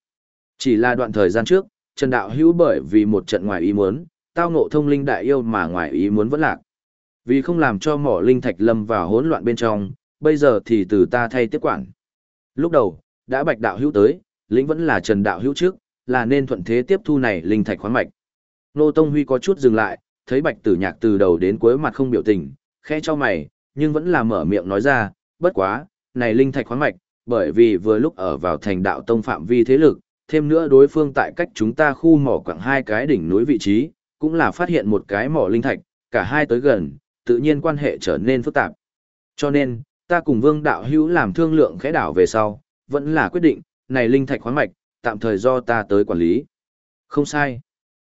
Chỉ là đoạn thời gian trước, Trần Đạo Hữu bởi vì một trận ngoài ý muốn, tao ngộ thông linh đại yêu mà ngoài ý muốn vẫn lạc. Vì không làm cho mỏ linh thạch lâm vào hỗn loạn bên trong, bây giờ thì từ ta thay tiếp quản. Lúc đầu, đã Bạch Đạo Hữu tới, lĩnh vẫn là Trần Đạo Hữu trước, là nên thuận thế tiếp thu này linh thạch khoáng mạch. Nô Tông Huy có chút dừng lại, thấy Bạch Tử Nhạc từ đầu đến cuối mặt không biểu tình, khẽ cho mày, nhưng vẫn là mở miệng nói ra, bất quá, này linh thạch khoáng mạch, bởi vì vừa lúc ở vào thành đạo tông phạm vi thế lực, thêm nữa đối phương tại cách chúng ta khu mỏ khoảng hai cái đỉnh núi vị trí, cũng là phát hiện một cái mỏ linh thạch, cả hai tới gần, tự nhiên quan hệ trở nên phức tạp. Cho nên, ta cùng Vương đạo hữu làm thương lượng khẽ đảo về sau, vẫn là quyết định, này linh thạch khoáng mạch, tạm thời do ta tới quản lý. Không sai.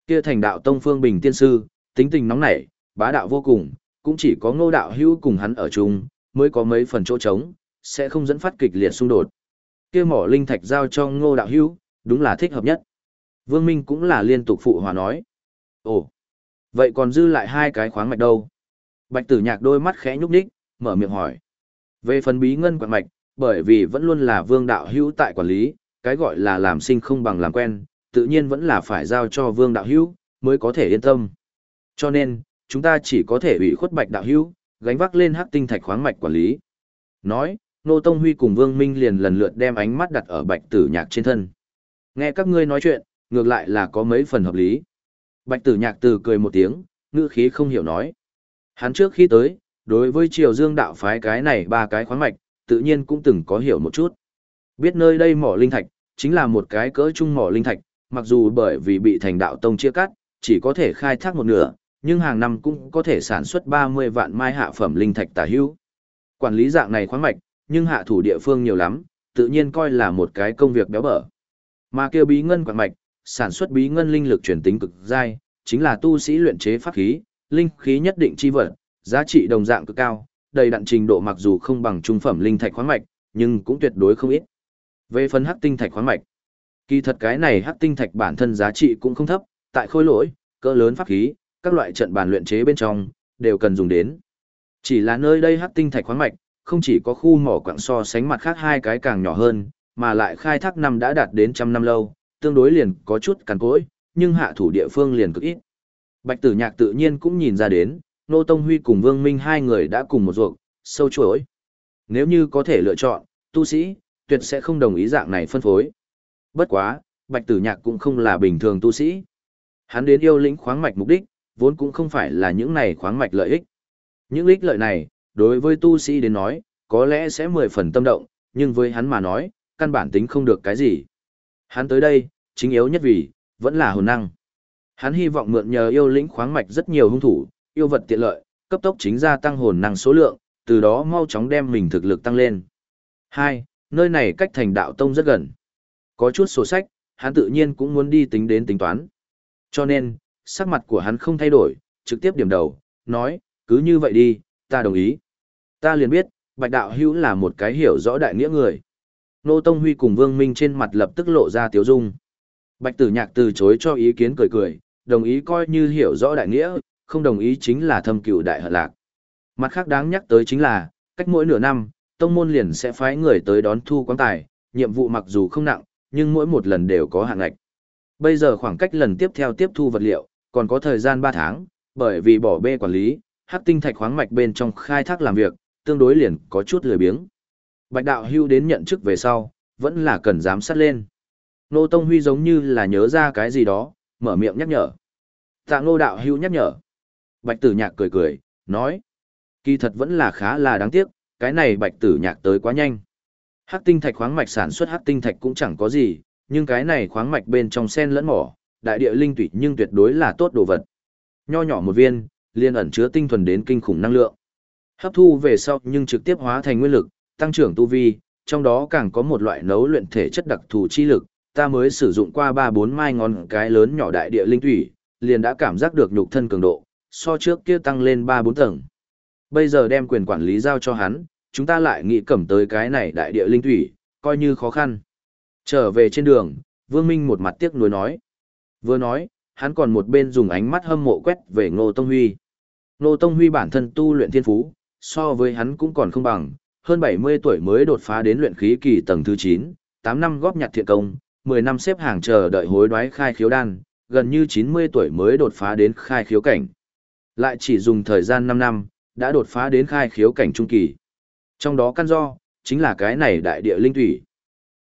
Kia thành đạo tông phương bình tiên sư, tính tình nóng nảy, bá đạo vô cùng, cũng chỉ có ngô đạo hữu cùng hắn ở chung, mới có mấy phần chỗ trống, sẽ không dẫn phát kịch liệt xung đột. Kia mỏ linh thạch giao cho ngô đạo hữu, đúng là thích hợp nhất. Vương Minh cũng là liên tục phụ hòa nói. Ồ, vậy còn dư lại hai cái khoáng mạch đâu? Bạch tử nhạc đôi mắt khẽ nhúc nhích, mở miệng hỏi. Về phần bí ngân quạng mạch, bởi vì vẫn luôn là vương đạo hữu tại quản lý, cái gọi là làm sinh không bằng làm quen, tự nhiên vẫn là phải giao cho vương đạo hữu, mới có thể yên tâm. Cho nên, chúng ta chỉ có thể ủy khuất bạch đạo hữu, gánh vác lên hắc tinh thạch khoáng mạch quản lý. Nói, Nô Tông Huy cùng Vương Minh liền lần lượt đem ánh mắt đặt ở bạch tử nhạc trên thân. Nghe các ngươi nói chuyện, ngược lại là có mấy phần hợp lý. Bạch tử nhạc từ cười một tiếng, ngữ khí không hiểu nói. Hắn trước khi tới, đối với triều dương đạo phái cái này ba cái khoáng mạch, tự nhiên cũng từng có hiểu một chút. Biết nơi đây mỏ linh thạch, chính là một cái cỡ trung mỏ linh thạch, mặc dù bởi vì bị thành đạo tông chia cắt, chỉ có thể khai thác một nửa, nhưng hàng năm cũng có thể sản xuất 30 vạn mai hạ phẩm linh thạch tả hữu. Quản lý dạng này khoáng mạch, nhưng hạ thủ địa phương nhiều lắm, tự nhiên coi là một cái công việc béo bở. Mà kêu bí ngân quạng mạch, sản xuất bí ngân linh lực chuyển tính cực dai, chính là tu sĩ luyện chế pháp khí, linh khí nhất định chi vật, giá trị đồng dạng cực cao, đầy đặn trình độ mặc dù không bằng trung phẩm linh thạch khoáng mạch, nhưng cũng tuyệt đối không ít. Về phần hắc tinh thạch khoáng mạch, kỳ thật cái này hắc tinh thạch bản thân giá trị cũng không thấp, tại khối lỗi, cỡ lớn pháp khí, các loại trận bản luyện chế bên trong đều cần dùng đến. Chỉ là nơi đây hắc tinh thạch khoáng mạch, không chỉ có khu mỏ quặng so sánh mặt khác hai cái càng nhỏ hơn, mà lại khai thác năm đã đạt đến trăm năm lâu, tương đối liền có chút cằn cỗi, nhưng hạ thủ địa phương liền cực ít. Bạch Tử Nhạc tự nhiên cũng nhìn ra đến, Nô Tông Huy cùng Vương Minh hai người đã cùng một ruột, sâu chuỗi. Nếu như có thể lựa chọn, tu sĩ, tuyệt sẽ không đồng ý dạng này phân phối. Bất quá, Bạch Tử Nhạc cũng không là bình thường tu sĩ. Hắn đến yêu lĩnh khoáng mạch mục đích, vốn cũng không phải là những này khoáng mạch lợi ích. Những ích lợi này, đối với tu sĩ đến nói, có lẽ sẽ mười phần tâm động, nhưng với hắn mà nói, căn bản tính không được cái gì. Hắn tới đây, chính yếu nhất vì, vẫn là hồn năng. Hắn hy vọng mượn nhờ yêu lĩnh khoáng mạch rất nhiều hung thủ, yêu vật tiện lợi, cấp tốc chính gia tăng hồn năng số lượng, từ đó mau chóng đem mình thực lực tăng lên. 2. Nơi này cách thành đạo tông rất gần. Có chút sổ sách, hắn tự nhiên cũng muốn đi tính đến tính toán. Cho nên, sắc mặt của hắn không thay đổi, trực tiếp điểm đầu, nói, cứ như vậy đi, ta đồng ý. Ta liền biết, Bạch Đạo Hữu là một cái hiểu rõ đại nghĩa người. Nô Tông Huy cùng Vương Minh trên mặt lập tức lộ ra tiếu dung. Bạch Tử Nhạc từ chối cho ý kiến cười cười, đồng ý coi như hiểu rõ đại nghĩa, không đồng ý chính là thâm cửu đại hận lạc. Mặt khác đáng nhắc tới chính là, cách mỗi nửa năm, tông môn liền sẽ phái người tới đón thu quán tài, nhiệm vụ mặc dù không nặng, nhưng mỗi một lần đều có hạn ngạch. Bây giờ khoảng cách lần tiếp theo tiếp thu vật liệu, còn có thời gian 3 tháng, bởi vì bỏ bê quản lý, hắc tinh thạch khoáng mạch bên trong khai thác làm việc, tương đối liền có chút lười biếng. Bạch đạo hưu đến nhận chức về sau, vẫn là cần giám sát lên. Nô Tông Huy giống như là nhớ ra cái gì đó, mở miệng nhắc nhở. Tạ Ngô đạo hưu nhắc nhở. Bạch tử nhạc cười cười, nói. Kỳ thật vẫn là khá là đáng tiếc, cái này bạch tử nhạc tới quá nhanh. Hắc tinh thạch khoáng mạch sản xuất hắc tinh thạch cũng chẳng có gì, nhưng cái này khoáng mạch bên trong sen lẫn mỏ, đại địa linh tụy nhưng tuyệt đối là tốt đồ vật. Nho nhỏ một viên, liên ẩn chứa tinh thuần đến kinh khủng năng lượng. Hấp thu về sau nhưng trực tiếp hóa thành nguyên lực, tăng trưởng tu vi, trong đó càng có một loại nấu luyện thể chất đặc thù chi lực, ta mới sử dụng qua 3-4 mai ngón cái lớn nhỏ đại địa linh thủy, liền đã cảm giác được nhục thân cường độ, so trước kia tăng lên 3-4 tầng. Bây giờ đem quyền quản lý giao cho hắn, chúng ta lại nghĩ cầm tới cái này đại địa linh thủy, coi như khó khăn. Trở về trên đường, Vương Minh một mặt tiếc nuối nói. Vừa nói, hắn còn một bên dùng ánh mắt hâm mộ quét về Ngô Tông Huy. Ngô Tông Huy bản thân tu luyện thiên phú, so với hắn cũng còn không bằng, hơn 70 tuổi mới đột phá đến luyện khí kỳ tầng thứ 9, 8 năm góp nhặt thiện công, 10 năm xếp hàng chờ đợi hối đoái khai khiếu đan, gần như 90 tuổi mới đột phá đến khai khiếu cảnh. Lại chỉ dùng thời gian 5 năm, đã đột phá đến khai khiếu cảnh trung kỳ. Trong đó căn do, chính là cái này đại địa linh thủy.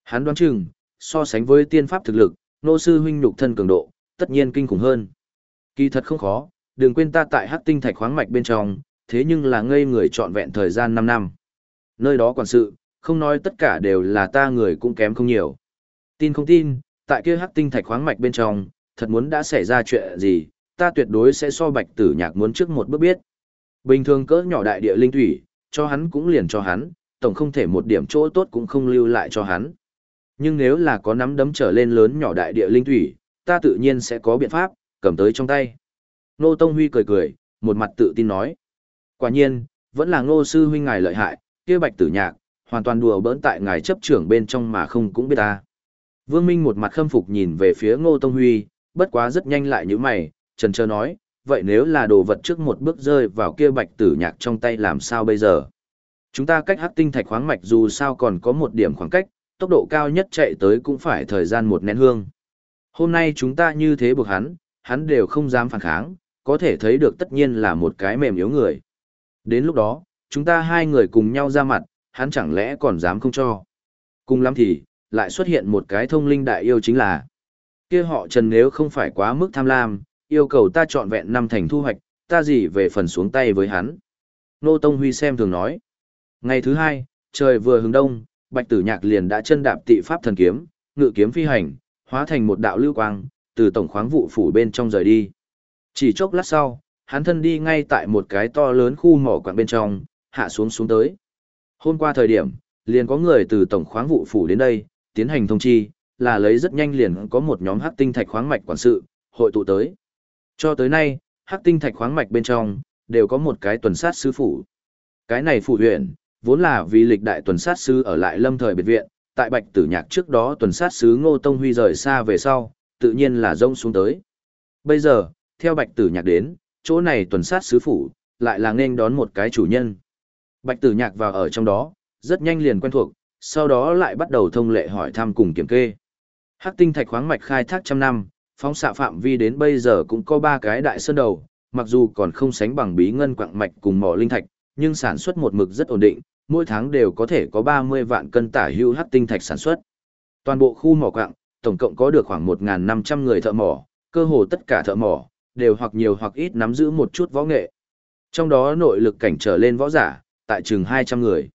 Hắn đoán chừng, so sánh với tiên pháp thực lực, nô sư huynh nhục thân cường độ, tất nhiên kinh khủng hơn. Kỳ thật không khó, đừng quên ta tại hắc tinh thạch khoáng mạch bên trong, thế nhưng là ngây người trọn vẹn thời gian 5 năm. Nơi đó quản sự, không nói tất cả đều là ta người cũng kém không nhiều. Tin không tin, tại kia hắc tinh thạch khoáng mạch bên trong, thật muốn đã xảy ra chuyện gì, ta tuyệt đối sẽ so bạch tử nhạc muốn trước một bước biết. Bình thường cỡ nhỏ đại địa linh thủy, cho hắn cũng liền cho hắn, tổng không thể một điểm chỗ tốt cũng không lưu lại cho hắn. Nhưng nếu là có nắm đấm trở lên lớn nhỏ đại địa linh thủy, ta tự nhiên sẽ có biện pháp, cầm tới trong tay. Nô Tông Huy cười cười, một mặt tự tin nói. Quả nhiên, vẫn là ngô sư huynh ngài lợi hại, kia bạch tử nhạc, hoàn toàn đùa bỡn tại ngài chấp trưởng bên trong mà không cũng biết ta. Vương Minh một mặt khâm phục nhìn về phía ngô Tông Huy, bất quá rất nhanh lại như mày, trần trơ nói, vậy nếu là đồ vật trước một bước rơi vào kia bạch tử nhạc trong tay làm sao bây giờ? Chúng ta cách hắc tinh thạch khoáng mạch dù sao còn có một điểm khoảng cách, tốc độ cao nhất chạy tới cũng phải thời gian một nén hương. Hôm nay chúng ta như thế buộc hắn, hắn đều không dám phản kháng, có thể thấy được tất nhiên là một cái mềm yếu người. Đến lúc đó, chúng ta hai người cùng nhau ra mặt, hắn chẳng lẽ còn dám không cho. Cùng lắm thì, lại xuất hiện một cái thông linh đại yêu chính là kia họ trần nếu không phải quá mức tham lam, yêu cầu ta chọn vẹn năm thành thu hoạch, ta gì về phần xuống tay với hắn. Nô Tông Huy xem thường nói. Ngày thứ hai, trời vừa hướng đông, Bạch Tử Nhạc liền đã chân đạp tị pháp thần kiếm, ngự kiếm phi hành, hóa thành một đạo lưu quang, từ tổng khoáng vụ phủ bên trong rời đi. Chỉ chốc lát sau, hắn thân đi ngay tại một cái to lớn khu mỏ quặng bên trong, hạ xuống xuống tới. Hôm qua thời điểm, liền có người từ tổng khoáng vụ phủ đến đây, tiến hành thông chi, là lấy rất nhanh liền có một nhóm hắc tinh thạch khoáng mạch quản sự, hội tụ tới. Cho tới nay, hắc tinh thạch khoáng mạch bên trong, đều có một cái tuần sát sư phủ. Cái này phủ huyện, vốn là vì lịch đại tuần sát sư ở lại lâm thời biệt viện, tại bạch tử nhạc trước đó tuần sát sứ ngô tông huy rời xa về sau, tự nhiên là rông xuống tới. Bây giờ, theo bạch tử nhạc đến, chỗ này tuần sát sứ phủ, lại là nên đón một cái chủ nhân. Bạch tử nhạc vào ở trong đó, rất nhanh liền quen thuộc, sau đó lại bắt đầu thông lệ hỏi thăm cùng kiểm kê. Hắc tinh thạch khoáng mạch khai thác trăm năm, phóng xạ phạm vi đến bây giờ cũng có ba cái đại sơn đầu, mặc dù còn không sánh bằng bí ngân quạng mạch cùng mỏ linh thạch, nhưng sản xuất một mực rất ổn định, mỗi tháng đều có thể có 30 vạn cân tả hữu hắc tinh thạch sản xuất. Toàn bộ khu mỏ quạng, tổng cộng có được khoảng 1.500 người thợ mỏ, cơ hồ tất cả thợ mỏ, đều hoặc nhiều hoặc ít nắm giữ một chút võ nghệ. Trong đó nội lực cảnh trở lên võ giả, tại chừng 200 người.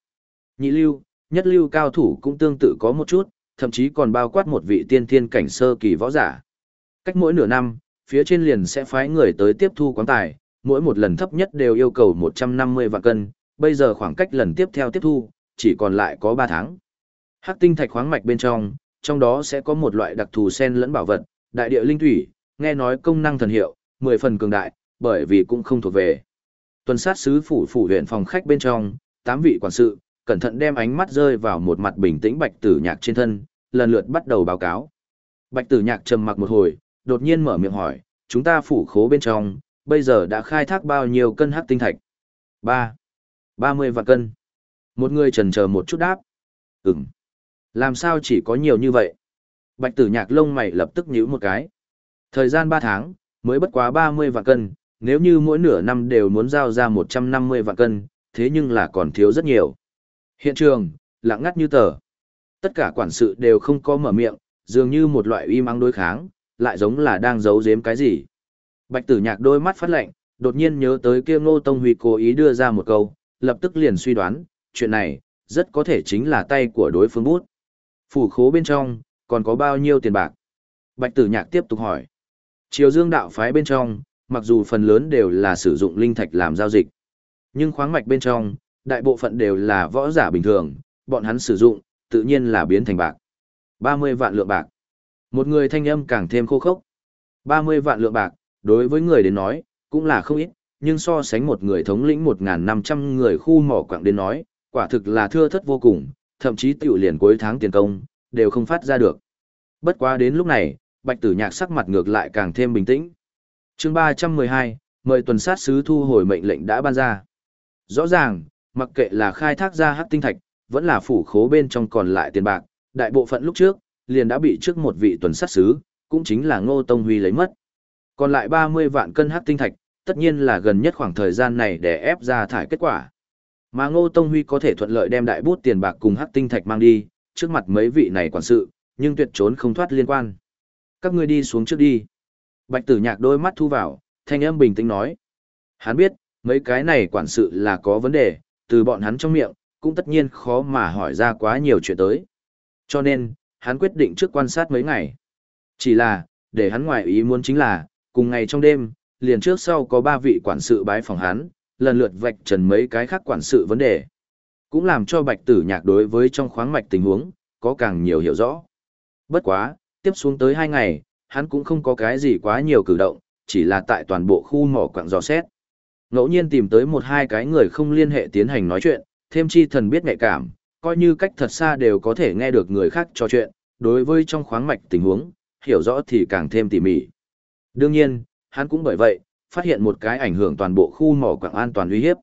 Nhị lưu, nhất lưu cao thủ cũng tương tự có một chút, thậm chí còn bao quát một vị tiên thiên cảnh sơ kỳ võ giả. Cách mỗi nửa năm, phía trên liền sẽ phái người tới tiếp thu quán tài, mỗi một lần thấp nhất đều yêu cầu 150 vạn cân, bây giờ khoảng cách lần tiếp theo tiếp thu, chỉ còn lại có 3 tháng. Hắc tinh thạch khoáng mạch bên trong, trong đó sẽ có một loại đặc thù sen lẫn bảo vật, đại địa linh thủy, nghe nói công năng thần hiệu, 10 phần cường đại, bởi vì cũng không thuộc về. Tuần sát sứ phủ phủ huyện phòng khách bên trong, tám vị quản sự, cẩn thận đem ánh mắt rơi vào một mặt bình tĩnh bạch tử nhạc trên thân, lần lượt bắt đầu báo cáo. Bạch tử nhạc trầm mặc một hồi, đột nhiên mở miệng hỏi, chúng ta phủ khố bên trong, bây giờ đã khai thác bao nhiêu cân hắc tinh thạch? 3. 30 vạn cân. Một người trần chờ một chút đáp. Ừm. Làm sao chỉ có nhiều như vậy? Bạch tử nhạc lông mày lập tức nhíu một cái. Thời gian 3 tháng, mới bất quá 30 vạn cân, nếu như mỗi nửa năm đều muốn giao ra 150 vạn cân, thế nhưng là còn thiếu rất nhiều. Hiện trường, lặng ngắt như tờ. Tất cả quản sự đều không có mở miệng, dường như một loại uy mắng đối kháng, lại giống là đang giấu giếm cái gì. Bạch tử nhạc đôi mắt phát lệnh, đột nhiên nhớ tới kia ngô tông huy cố ý đưa ra một câu, lập tức liền suy đoán, chuyện này, rất có thể chính là tay của đối phương bút. Phủ khố bên trong, còn có bao nhiêu tiền bạc? Bạch tử nhạc tiếp tục hỏi. Triều dương đạo phái bên trong, mặc dù phần lớn đều là sử dụng linh thạch làm giao dịch, nhưng khoáng mạch bên trong, đại bộ phận đều là võ giả bình thường, bọn hắn sử dụng, tự nhiên là biến thành bạc. 30 vạn lượng bạc. Một người thanh âm càng thêm khô khốc. 30 vạn lượng bạc, đối với người đến nói, cũng là không ít, nhưng so sánh một người thống lĩnh 1.500 người khu mỏ quạng đến nói, quả thực là thưa thất vô cùng, thậm chí tiểu liền cuối tháng tiền công, đều không phát ra được. Bất quá đến lúc này, bạch tử nhạc sắc mặt ngược lại càng thêm bình tĩnh. chương 312, mời tuần sát sứ thu hồi mệnh lệnh đã ban ra. Rõ ràng, mặc kệ là khai thác ra hắc tinh thạch, vẫn là phủ khố bên trong còn lại tiền bạc, đại bộ phận lúc trước, liền đã bị trước một vị tuần sát sứ, cũng chính là Ngô Tông Huy lấy mất. Còn lại 30 vạn cân hắc tinh thạch, tất nhiên là gần nhất khoảng thời gian này để ép ra thải kết quả. Mà Ngô Tông Huy có thể thuận lợi đem đại bút tiền bạc cùng hắc tinh thạch mang đi, trước mặt mấy vị này quản sự, nhưng tuyệt trốn không thoát liên quan. Các ngươi đi xuống trước đi. Bạch tử nhạc đôi mắt thu vào, thanh âm bình tĩnh nói. Hắn biết, mấy cái này quản sự là có vấn đề, từ bọn hắn trong miệng, cũng tất nhiên khó mà hỏi ra quá nhiều chuyện tới. Cho nên, hắn quyết định trước quan sát mấy ngày. Chỉ là, để hắn ngoài ý muốn chính là, cùng ngày trong đêm, liền trước sau có ba vị quản sự bái phòng hắn, lần lượt vạch trần mấy cái khác quản sự vấn đề. Cũng làm cho bạch tử nhạc đối với trong khoáng mạch tình huống, có càng nhiều hiểu rõ. Bất quá, tiếp xuống tới hai ngày, hắn cũng không có cái gì quá nhiều cử động, chỉ là tại toàn bộ khu mỏ quặng dò xét. Ngẫu nhiên tìm tới một hai cái người không liên hệ tiến hành nói chuyện, thêm chi thần biết nhạy cảm, coi như cách thật xa đều có thể nghe được người khác trò chuyện, đối với trong khoáng mạch tình huống, hiểu rõ thì càng thêm tỉ mỉ. Đương nhiên, hắn cũng bởi vậy, phát hiện một cái ảnh hưởng toàn bộ khu mỏ quảng an toàn uy hiếp.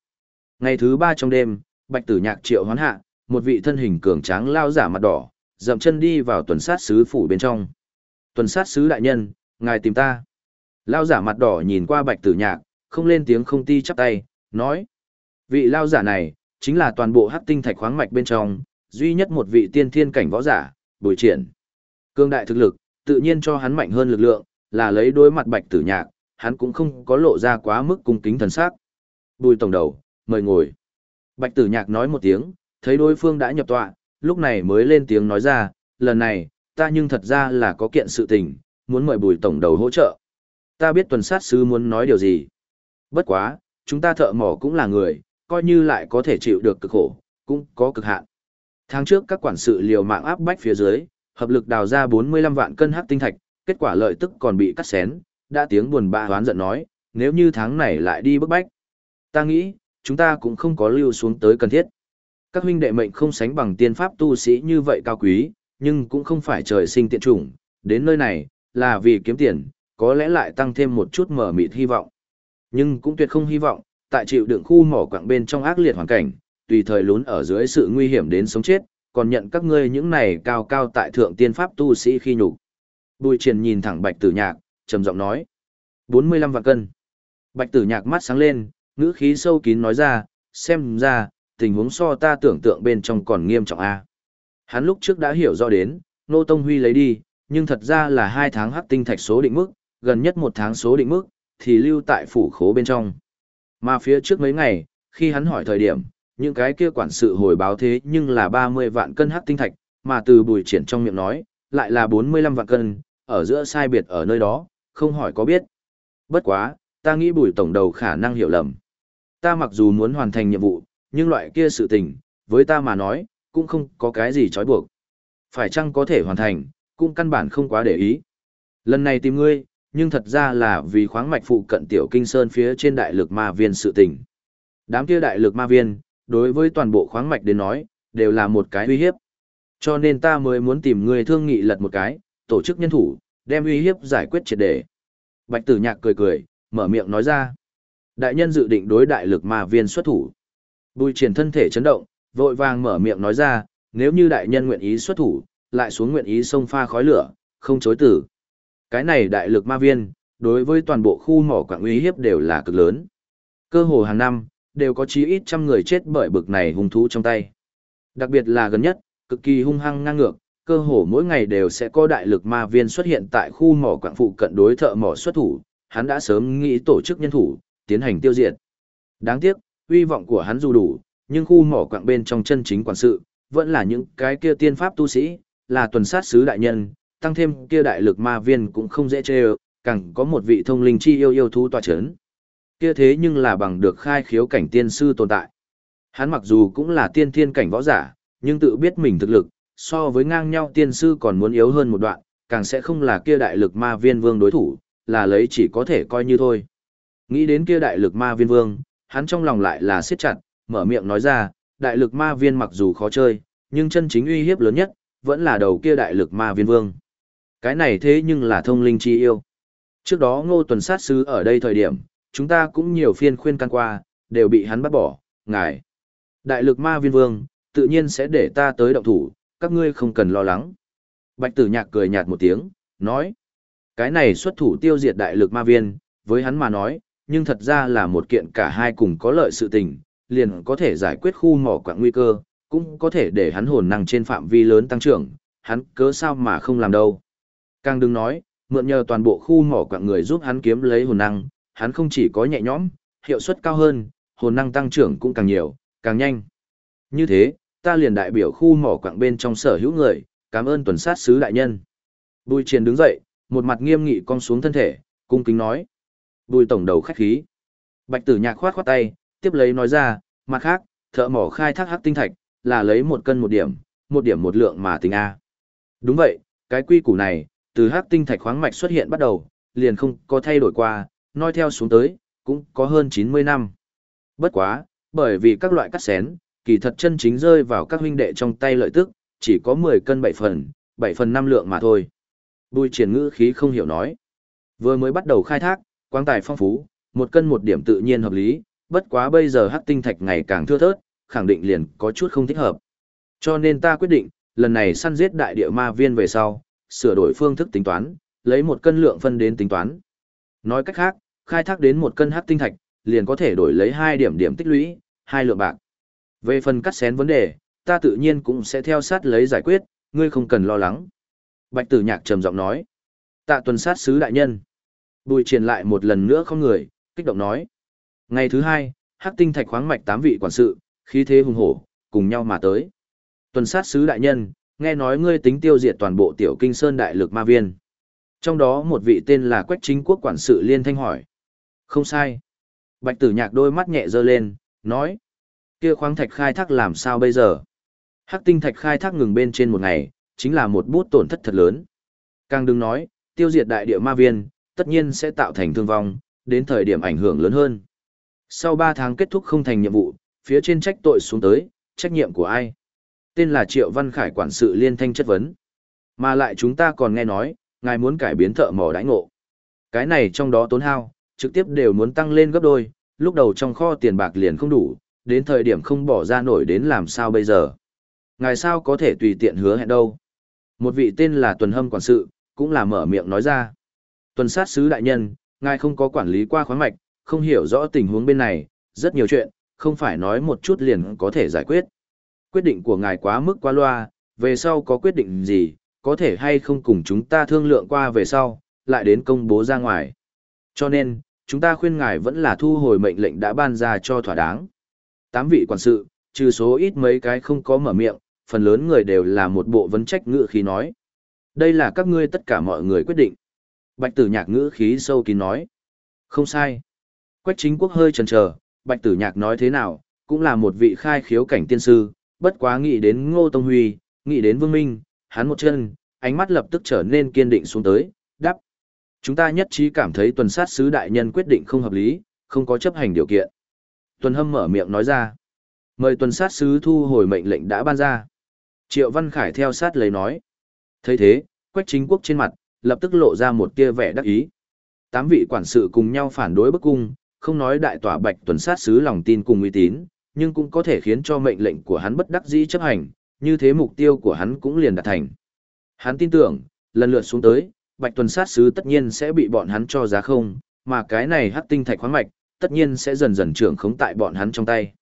Ngày thứ ba trong đêm, Bạch Tử Nhạc triệu hoán hạ, một vị thân hình cường tráng lao giả mặt đỏ, dậm chân đi vào tuần sát sứ phủ bên trong. Tuần sát sứ đại nhân, ngài tìm ta. Lao giả mặt đỏ nhìn qua Bạch Tử Nhạc, không lên tiếng không ti chắp tay, nói. Vị lao giả này, chính là toàn bộ hắc tinh thạch khoáng mạch bên trong, duy nhất một vị tiên thiên cảnh võ giả, bùi triển. Cương đại thực lực, tự nhiên cho hắn mạnh hơn lực lượng, là lấy đối mặt bạch tử nhạc, hắn cũng không có lộ ra quá mức cung kính thần sắc. Bùi tổng đầu, mời ngồi. Bạch tử nhạc nói một tiếng, thấy đối phương đã nhập tọa, lúc này mới lên tiếng nói ra, lần này, ta nhưng thật ra là có kiện sự tình, muốn mời bùi tổng đầu hỗ trợ. Ta biết tuần sát sư muốn nói điều gì. Bất quá, chúng ta thợ mỏ cũng là người, coi như lại có thể chịu được cực khổ, cũng có cực hạn. Tháng trước các quản sự liều mạng áp bách phía dưới, hợp lực đào ra 45 vạn cân hắc tinh thạch, kết quả lợi tức còn bị cắt xén, đã tiếng buồn bã hoán giận nói, nếu như tháng này lại đi bức bách. Ta nghĩ, chúng ta cũng không có lưu xuống tới cần thiết. Các huynh đệ mệnh không sánh bằng tiên pháp tu sĩ như vậy cao quý, nhưng cũng không phải trời sinh tiện chủng, đến nơi này, là vì kiếm tiền, có lẽ lại tăng thêm một chút mở mịt hy vọng. Nhưng cũng tuyệt không hy vọng, tại chịu đựng khu mỏ quặng bên trong ác liệt hoàn cảnh, tùy thời lún ở dưới sự nguy hiểm đến sống chết, còn nhận các ngươi những này cao cao tại thượng tiên pháp tu sĩ khi nhục. Bùi triền nhìn thẳng bạch tử nhạc, trầm giọng nói. 45 vạn cân. Bạch tử nhạc mắt sáng lên, ngữ khí sâu kín nói ra, xem ra, tình huống so ta tưởng tượng bên trong còn nghiêm trọng a. Hắn lúc trước đã hiểu rõ đến, Nô Tông Huy lấy đi, nhưng thật ra là hai tháng hắc tinh thạch số định mức, gần nhất một tháng số định mức, thì lưu tại phủ khố bên trong. Mà phía trước mấy ngày, khi hắn hỏi thời điểm, những cái kia quản sự hồi báo thế nhưng là 30 vạn cân hắc tinh thạch, mà từ bùi triển trong miệng nói, lại là 45 vạn cân, ở giữa sai biệt ở nơi đó, không hỏi có biết. Bất quá, ta nghĩ bùi tổng đầu khả năng hiểu lầm. Ta mặc dù muốn hoàn thành nhiệm vụ, nhưng loại kia sự tình, với ta mà nói, cũng không có cái gì trói buộc. Phải chăng có thể hoàn thành, cũng căn bản không quá để ý. Lần này tìm ngươi, nhưng thật ra là vì khoáng mạch phụ cận tiểu kinh sơn phía trên đại lực ma viên sự tình. Đám kia đại lực ma viên, đối với toàn bộ khoáng mạch đến nói, đều là một cái uy hiếp. Cho nên ta mới muốn tìm người thương nghị lật một cái, tổ chức nhân thủ, đem uy hiếp giải quyết triệt đề. Bạch tử nhạc cười cười, mở miệng nói ra. Đại nhân dự định đối đại lực ma viên xuất thủ. Bùi triển thân thể chấn động, vội vàng mở miệng nói ra, nếu như đại nhân nguyện ý xuất thủ, lại xuống nguyện ý xông pha khói lửa, không chối tử. Cái này đại lực ma viên, đối với toàn bộ khu mỏ quảng uy hiếp đều là cực lớn. Cơ hồ hàng năm, đều có chí ít trăm người chết bởi bực này hung thú trong tay. Đặc biệt là gần nhất, cực kỳ hung hăng ngang ngược, cơ hồ mỗi ngày đều sẽ có đại lực ma viên xuất hiện tại khu mỏ quảng phụ cận đối thợ mỏ xuất thủ, hắn đã sớm nghĩ tổ chức nhân thủ, tiến hành tiêu diệt. Đáng tiếc, uy vọng của hắn dù đủ, nhưng khu mỏ quảng bên trong chân chính quản sự, vẫn là những cái kia tiên pháp tu sĩ, là tuần sát sứ đại nhân, tăng thêm kia đại lực ma viên cũng không dễ chê càng có một vị thông linh chi yêu yêu thú tòa chấn. Kia thế nhưng là bằng được khai khiếu cảnh tiên sư tồn tại. Hắn mặc dù cũng là tiên thiên cảnh võ giả, nhưng tự biết mình thực lực, so với ngang nhau tiên sư còn muốn yếu hơn một đoạn, càng sẽ không là kia đại lực ma viên vương đối thủ, là lấy chỉ có thể coi như thôi. Nghĩ đến kia đại lực ma viên vương, hắn trong lòng lại là siết chặt, mở miệng nói ra, đại lực ma viên mặc dù khó chơi, nhưng chân chính uy hiếp lớn nhất, vẫn là đầu kia đại lực ma viên vương. Cái này thế nhưng là thông linh chi yêu. Trước đó ngô tuần sát sứ ở đây thời điểm, chúng ta cũng nhiều phiên khuyên can qua, đều bị hắn bắt bỏ, ngài. Đại lực ma viên vương, tự nhiên sẽ để ta tới động thủ, các ngươi không cần lo lắng. Bạch tử nhạc cười nhạt một tiếng, nói. Cái này xuất thủ tiêu diệt đại lực ma viên, với hắn mà nói, nhưng thật ra là một kiện cả hai cùng có lợi sự tình, liền có thể giải quyết khu mỏ quạng nguy cơ, cũng có thể để hắn hồn năng trên phạm vi lớn tăng trưởng, hắn cớ sao mà không làm đâu. Càng đừng nói, mượn nhờ toàn bộ khu mỏ quạng người giúp hắn kiếm lấy hồn năng, hắn không chỉ có nhẹ nhõm, hiệu suất cao hơn, hồn năng tăng trưởng cũng càng nhiều, càng nhanh. Như thế, ta liền đại biểu khu mỏ quạng bên trong sở hữu người, cảm ơn tuần sát sứ đại nhân. Bùi triền đứng dậy, một mặt nghiêm nghị cong xuống thân thể, cung kính nói. Bùi tổng đầu khách khí. Bạch tử nhạc khoát khoát tay, tiếp lấy nói ra, mặt khác, thợ mỏ khai thác hắc tinh thạch, là lấy một cân một điểm, một điểm một lượng mà tính A. Đúng vậy, cái quy củ này, từ hắc tinh thạch khoáng mạch xuất hiện bắt đầu, liền không có thay đổi qua, nói theo xuống tới, cũng có hơn 90 năm. Bất quá, bởi vì các loại cắt xén, kỳ thật chân chính rơi vào các huynh đệ trong tay lợi tức, chỉ có 10 cân 7 phần, 7 phần 5 lượng mà thôi. Bùi triển ngữ khí không hiểu nói. Vừa mới bắt đầu khai thác, quang tài phong phú, một cân một điểm tự nhiên hợp lý, bất quá bây giờ hắc tinh thạch ngày càng thưa thớt, khẳng định liền có chút không thích hợp. Cho nên ta quyết định, lần này săn giết đại địa ma viên về sau, sửa đổi phương thức tính toán, lấy một cân lượng phân đến tính toán. Nói cách khác, khai thác đến một cân hắc tinh thạch, liền có thể đổi lấy hai điểm điểm tích lũy, hai lượng bạc. Về phần cắt xén vấn đề, ta tự nhiên cũng sẽ theo sát lấy giải quyết, ngươi không cần lo lắng. Bạch tử nhạc trầm giọng nói. Tạ tuần sát sứ đại nhân. Bùi triển lại một lần nữa không người, kích động nói. Ngày thứ hai, hắc tinh thạch khoáng mạch tám vị quản sự, khí thế hùng hổ, cùng nhau mà tới. Tuần sát sứ đại nhân, nghe nói ngươi tính tiêu diệt toàn bộ tiểu kinh sơn đại lực ma viên. Trong đó một vị tên là Quách Chính Quốc quản sự liên thanh hỏi. Không sai. Bạch tử nhạc đôi mắt nhẹ dơ lên, nói. Kia khoáng thạch khai thác làm sao bây giờ? Hắc tinh thạch khai thác ngừng bên trên một ngày, chính là một bút tổn thất thật lớn. Càng đừng nói, tiêu diệt đại địa ma viên, tất nhiên sẽ tạo thành thương vong, đến thời điểm ảnh hưởng lớn hơn. Sau 3 tháng kết thúc không thành nhiệm vụ, phía trên trách tội xuống tới, trách nhiệm của ai? Tên là Triệu Văn Khải quản sự liên thanh chất vấn. Mà lại chúng ta còn nghe nói, ngài muốn cải biến thợ mỏ đãi ngộ. Cái này trong đó tốn hao, trực tiếp đều muốn tăng lên gấp đôi, lúc đầu trong kho tiền bạc liền không đủ, đến thời điểm không bỏ ra nổi đến làm sao bây giờ. Ngài sao có thể tùy tiện hứa hẹn đâu. Một vị tên là Tuần Hâm quản sự, cũng là mở miệng nói ra. Tuần sát sứ đại nhân, ngài không có quản lý qua khoáng mạch, không hiểu rõ tình huống bên này, rất nhiều chuyện, không phải nói một chút liền có thể giải quyết. Quyết định của ngài quá mức quá loa, về sau có quyết định gì, có thể hay không cùng chúng ta thương lượng qua về sau, lại đến công bố ra ngoài. Cho nên, chúng ta khuyên ngài vẫn là thu hồi mệnh lệnh đã ban ra cho thỏa đáng. Tám vị quản sự, trừ số ít mấy cái không có mở miệng, phần lớn người đều là một bộ vấn trách ngữ khí nói. Đây là các ngươi tất cả mọi người quyết định. Bạch tử nhạc ngữ khí sâu kín nói. Không sai. Quách chính quốc hơi chần chờ, bạch tử nhạc nói thế nào, cũng là một vị khai khiếu cảnh tiên sư, bất quá nghĩ đến Ngô Tông Huy, nghĩ đến Vương Minh, hắn một chân, ánh mắt lập tức trở nên kiên định xuống tới, đáp. Chúng ta nhất trí cảm thấy tuần sát sứ đại nhân quyết định không hợp lý, không có chấp hành điều kiện. Tuần hâm mở miệng nói ra. Mời tuần sát sứ thu hồi mệnh lệnh đã ban ra. Triệu Văn Khải theo sát lấy nói. thấy thế, Quách chính quốc trên mặt, lập tức lộ ra một tia vẻ đắc ý. Tám vị quản sự cùng nhau phản đối bức cung, không nói đại tỏa bạch tuần sát sứ lòng tin cùng uy tín, nhưng cũng có thể khiến cho mệnh lệnh của hắn bất đắc dĩ chấp hành, như thế mục tiêu của hắn cũng liền đạt thành. Hắn tin tưởng, lần lượt xuống tới, bạch tuần sát sứ tất nhiên sẽ bị bọn hắn cho giá không, mà cái này hắc tinh thạch khoáng mạch, tất nhiên sẽ dần dần trưởng khống tại bọn hắn trong tay.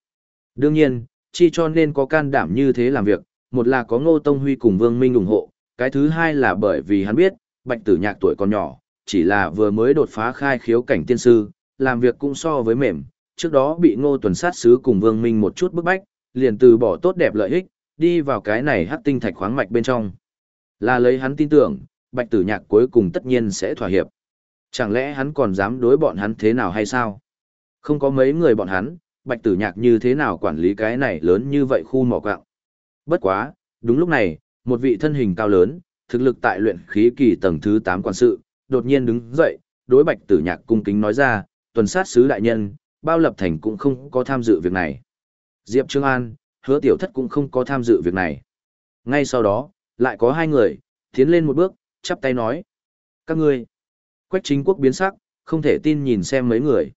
Đương nhiên, chi cho nên có can đảm như thế làm việc, một là có Ngô Tông Huy cùng Vương Minh ủng hộ, cái thứ hai là bởi vì hắn biết, Bạch Tử Nhạc tuổi còn nhỏ, chỉ là vừa mới đột phá khai khiếu cảnh tiên sư, làm việc cũng so với mềm, trước đó bị Ngô Tuần sát sứ cùng Vương Minh một chút bức bách, liền từ bỏ tốt đẹp lợi ích, đi vào cái này hắc tinh thạch khoáng mạch bên trong. Là lấy hắn tin tưởng, Bạch Tử Nhạc cuối cùng tất nhiên sẽ thỏa hiệp. Chẳng lẽ hắn còn dám đối bọn hắn thế nào hay sao? Không có mấy người bọn hắn, Bạch Tử Nhạc như thế nào quản lý cái này lớn như vậy khu mỏ quạng. Bất quá, đúng lúc này, một vị thân hình cao lớn, thực lực tại luyện khí kỳ tầng thứ 8 quan sự, đột nhiên đứng dậy, đối Bạch Tử Nhạc cung kính nói ra, tuần sát sứ đại nhân, bao lập thành cũng không có tham dự việc này. Diệp Trương An, hứa tiểu thất cũng không có tham dự việc này. Ngay sau đó, lại có hai người, tiến lên một bước, chắp tay nói. Các ngươi. Quách chính quốc biến sắc, không thể tin nhìn xem mấy người.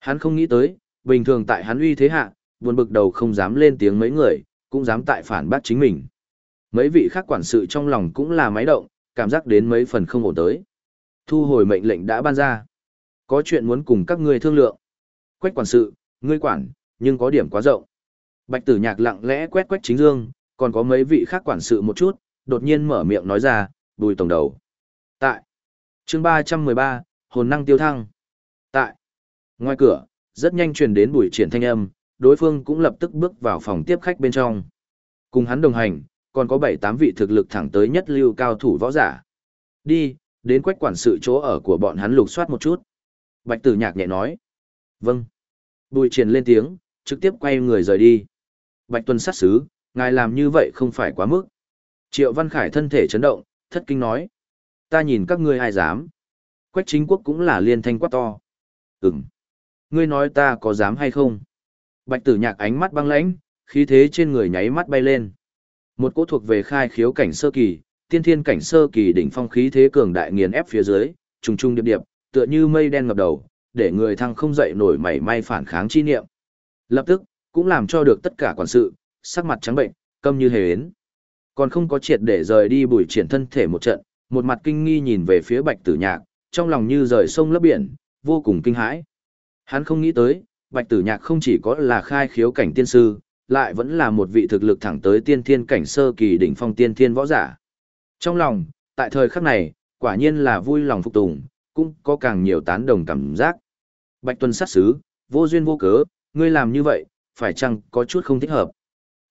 Hắn không nghĩ tới, bình thường tại hắn uy thế hạ, buồn bực đầu không dám lên tiếng mấy người, cũng dám tại phản bác chính mình. Mấy vị khác quản sự trong lòng cũng là máy động, cảm giác đến mấy phần không ổn tới. Thu hồi mệnh lệnh đã ban ra. Có chuyện muốn cùng các ngươi thương lượng. Quách quản sự, ngươi quản, nhưng có điểm quá rộng. Bạch tử nhạc lặng lẽ quét quách chính dương, còn có mấy vị khác quản sự một chút, đột nhiên mở miệng nói ra, bùi tổng đầu. Tại. chương 313, hồn năng tiêu thăng. Tại. Ngoài cửa, rất nhanh truyền đến bùi triển thanh âm, đối phương cũng lập tức bước vào phòng tiếp khách bên trong. Cùng hắn đồng hành, còn có 7-8 vị thực lực thẳng tới nhất lưu cao thủ võ giả. Đi, đến quách quản sự chỗ ở của bọn hắn lục soát một chút. Bạch tử nhạc nhẹ nói. Vâng. Bùi triển lên tiếng, trực tiếp quay người rời đi. Bạch tuần sát sứ, ngài làm như vậy không phải quá mức. Triệu Văn Khải thân thể chấn động, thất kinh nói. Ta nhìn các ngươi ai dám. Quách chính quốc cũng là liên thanh quát to. Ừm. Ngươi nói ta có dám hay không? Bạch tử nhạc ánh mắt băng lãnh, khí thế trên người nháy mắt bay lên. Một cỗ thuộc về khai khiếu cảnh sơ kỳ, tiên thiên cảnh sơ kỳ đỉnh phong khí thế cường đại nghiền ép phía dưới, trùng trùng điệp điệp, tựa như mây đen ngập đầu, để người thăng không dậy nổi mảy may phản kháng chi niệm. Lập tức, cũng làm cho được tất cả quản sự, sắc mặt trắng bệnh, câm như hề yến. Còn không có triệt để rời đi bùi triển thân thể một trận, một mặt kinh nghi nhìn về phía bạch tử nhạc, trong lòng như rời sông lấp biển, vô cùng kinh hãi. Hắn không nghĩ tới, bạch tử nhạc không chỉ có là khai khiếu cảnh tiên sư, lại vẫn là một vị thực lực thẳng tới tiên thiên cảnh sơ kỳ đỉnh phong tiên thiên võ giả. Trong lòng, tại thời khắc này, quả nhiên là vui lòng phục tùng, cũng có càng nhiều tán đồng cảm giác. Bạch tuần sát sứ, vô duyên vô cớ, ngươi làm như vậy, phải chăng có chút không thích hợp.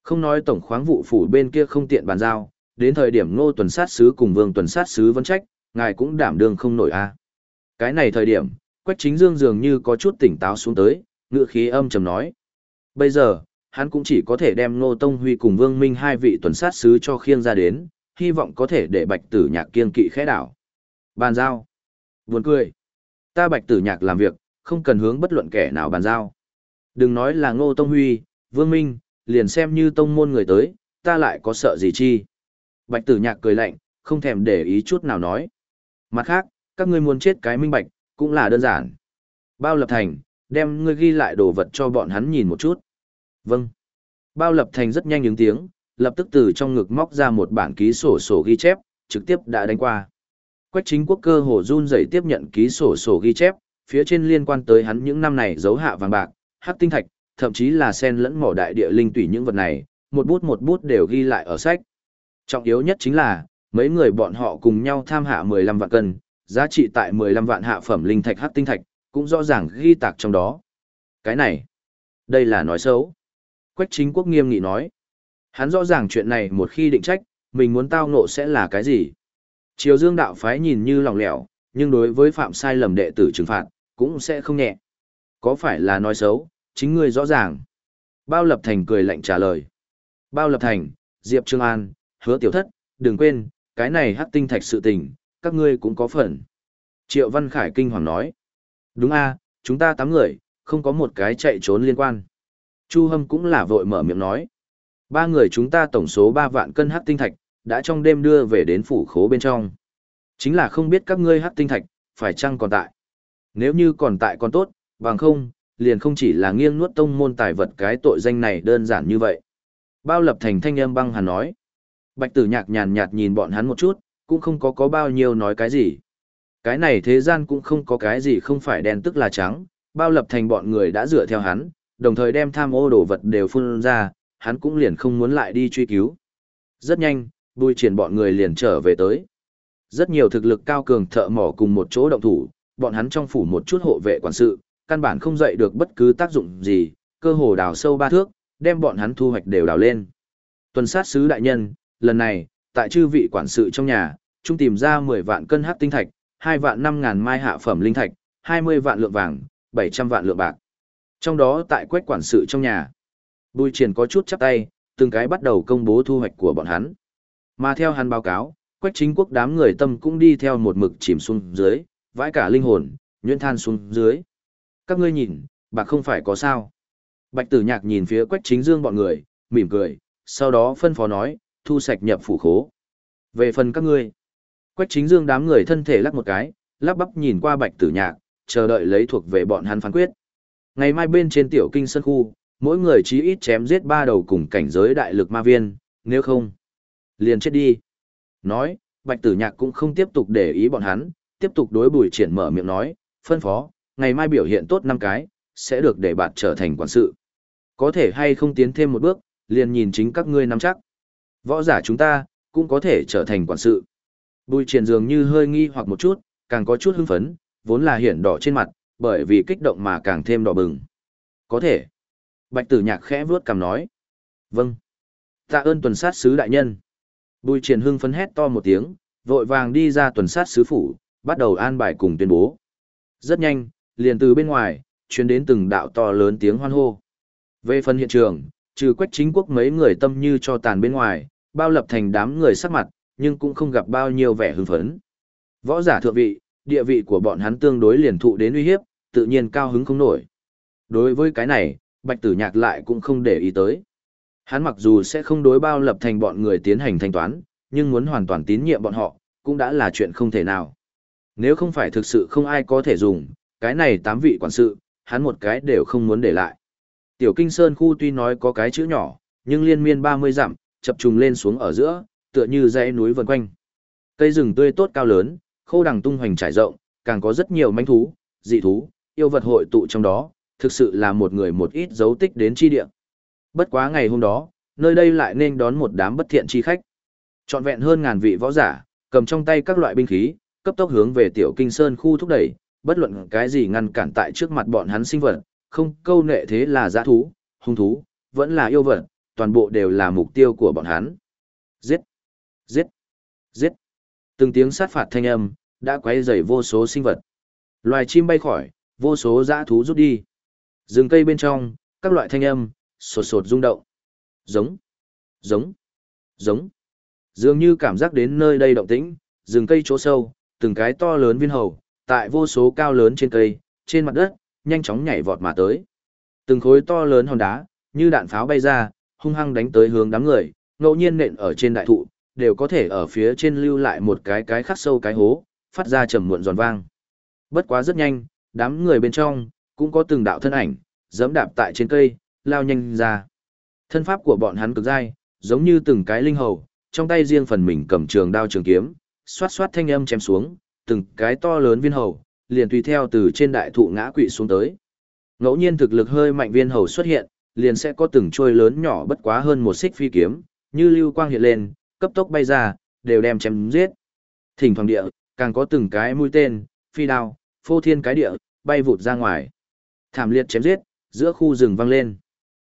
Không nói tổng khoáng vụ phủ bên kia không tiện bàn giao, đến thời điểm ngô tuần sát sứ cùng vương tuần sát sứ vấn trách, ngài cũng đảm đương không nổi a. Cái này thời điểm, Quách Chính Dương dường như có chút tỉnh táo xuống tới, ngựa khí âm trầm nói. Bây giờ, hắn cũng chỉ có thể đem Ngô Tông Huy cùng Vương Minh hai vị tuần sát sứ cho khiêng ra đến, hy vọng có thể để Bạch Tử Nhạc kiên kỵ khẽ đảo. Bàn giao. Buồn cười. Ta Bạch Tử Nhạc làm việc, không cần hướng bất luận kẻ nào bàn giao. Đừng nói là Ngô Tông Huy, Vương Minh, liền xem như tông môn người tới, ta lại có sợ gì chi. Bạch Tử Nhạc cười lạnh, không thèm để ý chút nào nói. Mặt khác, các ngươi muốn chết cái minh bạch, cũng là đơn giản. Bao lập thành, đem ngươi ghi lại đồ vật cho bọn hắn nhìn một chút. Vâng. Bao lập thành rất nhanh những tiếng, lập tức từ trong ngực móc ra một bản ký sổ sổ ghi chép, trực tiếp đã đánh qua. Quách chính quốc cơ hồ run rẩy tiếp nhận ký sổ sổ ghi chép, phía trên liên quan tới hắn những năm này giấu hạ vàng bạc, hắc tinh thạch, thậm chí là sen lẫn mỏ đại địa linh tùy những vật này, một bút một bút đều ghi lại ở sách. Trọng yếu nhất chính là, mấy người bọn họ cùng nhau tham hạ 15 vạn cân, giá trị tại 15 vạn hạ phẩm linh thạch hắc tinh thạch, cũng rõ ràng ghi tạc trong đó. Cái này, đây là nói xấu. Quách chính quốc nghiêm nghị nói. Hắn rõ ràng chuyện này một khi định trách, mình muốn tao ngộ sẽ là cái gì. Triều dương đạo phái nhìn như lòng lẻo, nhưng đối với phạm sai lầm đệ tử trừng phạt, cũng sẽ không nhẹ. Có phải là nói xấu, chính ngươi rõ ràng. Bao Lập Thành cười lạnh trả lời. Bao Lập Thành, Diệp Trương An, hứa tiểu thất, đừng quên, cái này hắc tinh thạch sự tình, các ngươi cũng có phần. Triệu Văn Khải kinh hoàng nói. Đúng a, chúng ta tám người, không có một cái chạy trốn liên quan. Chu Hâm cũng là vội mở miệng nói. Ba người chúng ta tổng số ba vạn cân hắc tinh thạch, đã trong đêm đưa về đến phủ khố bên trong. Chính là không biết các ngươi hắc tinh thạch, phải chăng còn tại. Nếu như còn tại còn tốt, bằng không, liền không chỉ là nghiêng nuốt tông môn tài vật cái tội danh này đơn giản như vậy. Bao lập thành thanh âm băng hàn nói. Bạch tử nhạc nhàn nhạt nhìn bọn hắn một chút, cũng không có có bao nhiêu nói cái gì. Cái này thế gian cũng không có cái gì không phải đen tức là trắng, bao lập thành bọn người đã dựa theo hắn, đồng thời đem tham ô đồ vật đều phun ra, hắn cũng liền không muốn lại đi truy cứu. Rất nhanh, bùi triển bọn người liền trở về tới. Rất nhiều thực lực cao cường thợ mỏ cùng một chỗ động thủ, bọn hắn trong phủ một chút hộ vệ quản sự, căn bản không dậy được bất cứ tác dụng gì, cơ hồ đào sâu ba thước, đem bọn hắn thu hoạch đều đào lên. Tuần sát sứ đại nhân, lần này, tại chư vị quản sự trong nhà, chúng tìm ra 10 vạn cân hắc tinh thạch, 2 vạn 5 ngàn mai hạ phẩm linh thạch, 20 vạn lượng vàng, 700 vạn lượng bạc. Trong đó tại quách quản sự trong nhà, Bùi Triển có chút chắp tay, từng cái bắt đầu công bố thu hoạch của bọn hắn. Mà theo hắn báo cáo, quách chính quốc đám người tâm cũng đi theo một mực chìm xuống dưới, vãi cả linh hồn, nhuyễn than xuống dưới. Các ngươi nhìn, bạc không phải có sao. Bạch tử nhạc nhìn phía quách chính dương bọn người, mỉm cười, sau đó phân phó nói, thu sạch nhập phủ khố. Về phần các ngươi, Quách chính dương đám người thân thể lắc một cái, lắp bắp nhìn qua bạch tử nhạc, chờ đợi lấy thuộc về bọn hắn phán quyết. Ngày mai bên trên tiểu kinh sân khu, mỗi người chí ít chém giết ba đầu cùng cảnh giới đại lực ma viên, nếu không, liền chết đi. Nói, bạch tử nhạc cũng không tiếp tục để ý bọn hắn, tiếp tục đối bùi triển mở miệng nói, phân phó, ngày mai biểu hiện tốt năm cái, sẽ được để bạn trở thành quản sự. Có thể hay không tiến thêm một bước, liền nhìn chính các ngươi nắm chắc. Võ giả chúng ta, cũng có thể trở thành quản sự. Bùi triển dường như hơi nghi hoặc một chút, càng có chút hưng phấn, vốn là hiển đỏ trên mặt, bởi vì kích động mà càng thêm đỏ bừng. Có thể. Bạch tử nhạc khẽ vuốt cằm nói. Vâng. Tạ ơn tuần sát sứ đại nhân. Bùi triển hưng phấn hét to một tiếng, vội vàng đi ra tuần sát sứ phủ, bắt đầu an bài cùng tuyên bố. Rất nhanh, liền từ bên ngoài, chuyến đến từng đạo to lớn tiếng hoan hô. Về phần hiện trường, trừ quách chính quốc mấy người tâm như cho tàn bên ngoài, bao lập thành đám người sắc mặt, nhưng cũng không gặp bao nhiêu vẻ hưng phấn. Võ giả thượng vị, địa vị của bọn hắn tương đối liền thụ đến uy hiếp, tự nhiên cao hứng không nổi. Đối với cái này, Bạch Tử Nhạc lại cũng không để ý tới. Hắn mặc dù sẽ không đối bao lập thành bọn người tiến hành thanh toán, nhưng muốn hoàn toàn tín nhiệm bọn họ, cũng đã là chuyện không thể nào. Nếu không phải thực sự không ai có thể dùng, cái này tám vị quản sự, hắn một cái đều không muốn để lại. Tiểu Kinh Sơn khu tuy nói có cái chữ nhỏ, nhưng liên miên 30 dặm, chập trùng lên xuống ở giữa, tựa như dãy núi vần quanh. Cây rừng tươi tốt cao lớn, khô đằng tung hoành trải rộng, càng có rất nhiều manh thú, dị thú, yêu vật hội tụ trong đó, thực sự là một người một ít dấu tích đến chi địa. Bất quá ngày hôm đó, nơi đây lại nên đón một đám bất thiện chi khách. Trọn vẹn hơn ngàn vị võ giả, cầm trong tay các loại binh khí, cấp tốc hướng về tiểu kinh sơn khu thúc đẩy, bất luận cái gì ngăn cản tại trước mặt bọn hắn sinh vật, không câu nệ thế là giã thú, hung thú, vẫn là yêu vật, toàn bộ đều là mục tiêu của bọn hắn. Giết! Giết! Giết! Từng tiếng sát phạt thanh âm, đã quấy rầy vô số sinh vật. Loài chim bay khỏi, vô số dã thú rút đi. Rừng cây bên trong, các loại thanh âm, sột sột rung động. Giống! Giống! Giống! Dường như cảm giác đến nơi đây động tĩnh, rừng cây chỗ sâu, từng cái to lớn viên hầu, tại vô số cao lớn trên cây, trên mặt đất, nhanh chóng nhảy vọt mà tới. Từng khối to lớn hòn đá, như đạn pháo bay ra, hung hăng đánh tới hướng đám người, ngẫu nhiên nện ở trên đại thụ, đều có thể ở phía trên lưu lại một cái cái khắc sâu cái hố, phát ra trầm muộn giòn vang. Bất quá rất nhanh, đám người bên trong, cũng có từng đạo thân ảnh, dẫm đạp tại trên cây, lao nhanh ra. Thân pháp của bọn hắn cực dai, giống như từng cái linh hầu, trong tay riêng phần mình cầm trường đao trường kiếm, xoát xoát thanh âm chém xuống, từng cái to lớn viên hầu, liền tùy theo từ trên đại thụ ngã quỵ xuống tới. Ngẫu nhiên thực lực hơi mạnh viên hầu xuất hiện, liền sẽ có từng trôi lớn nhỏ bất quá hơn một xích phi kiếm, như lưu quang hiện lên, cấp tốc bay ra, đều đem chém giết. Thỉnh thoảng địa, càng có từng cái mũi tên, phi đao, phô thiên cái địa, bay vụt ra ngoài. Thảm liệt chém giết, giữa khu rừng vang lên.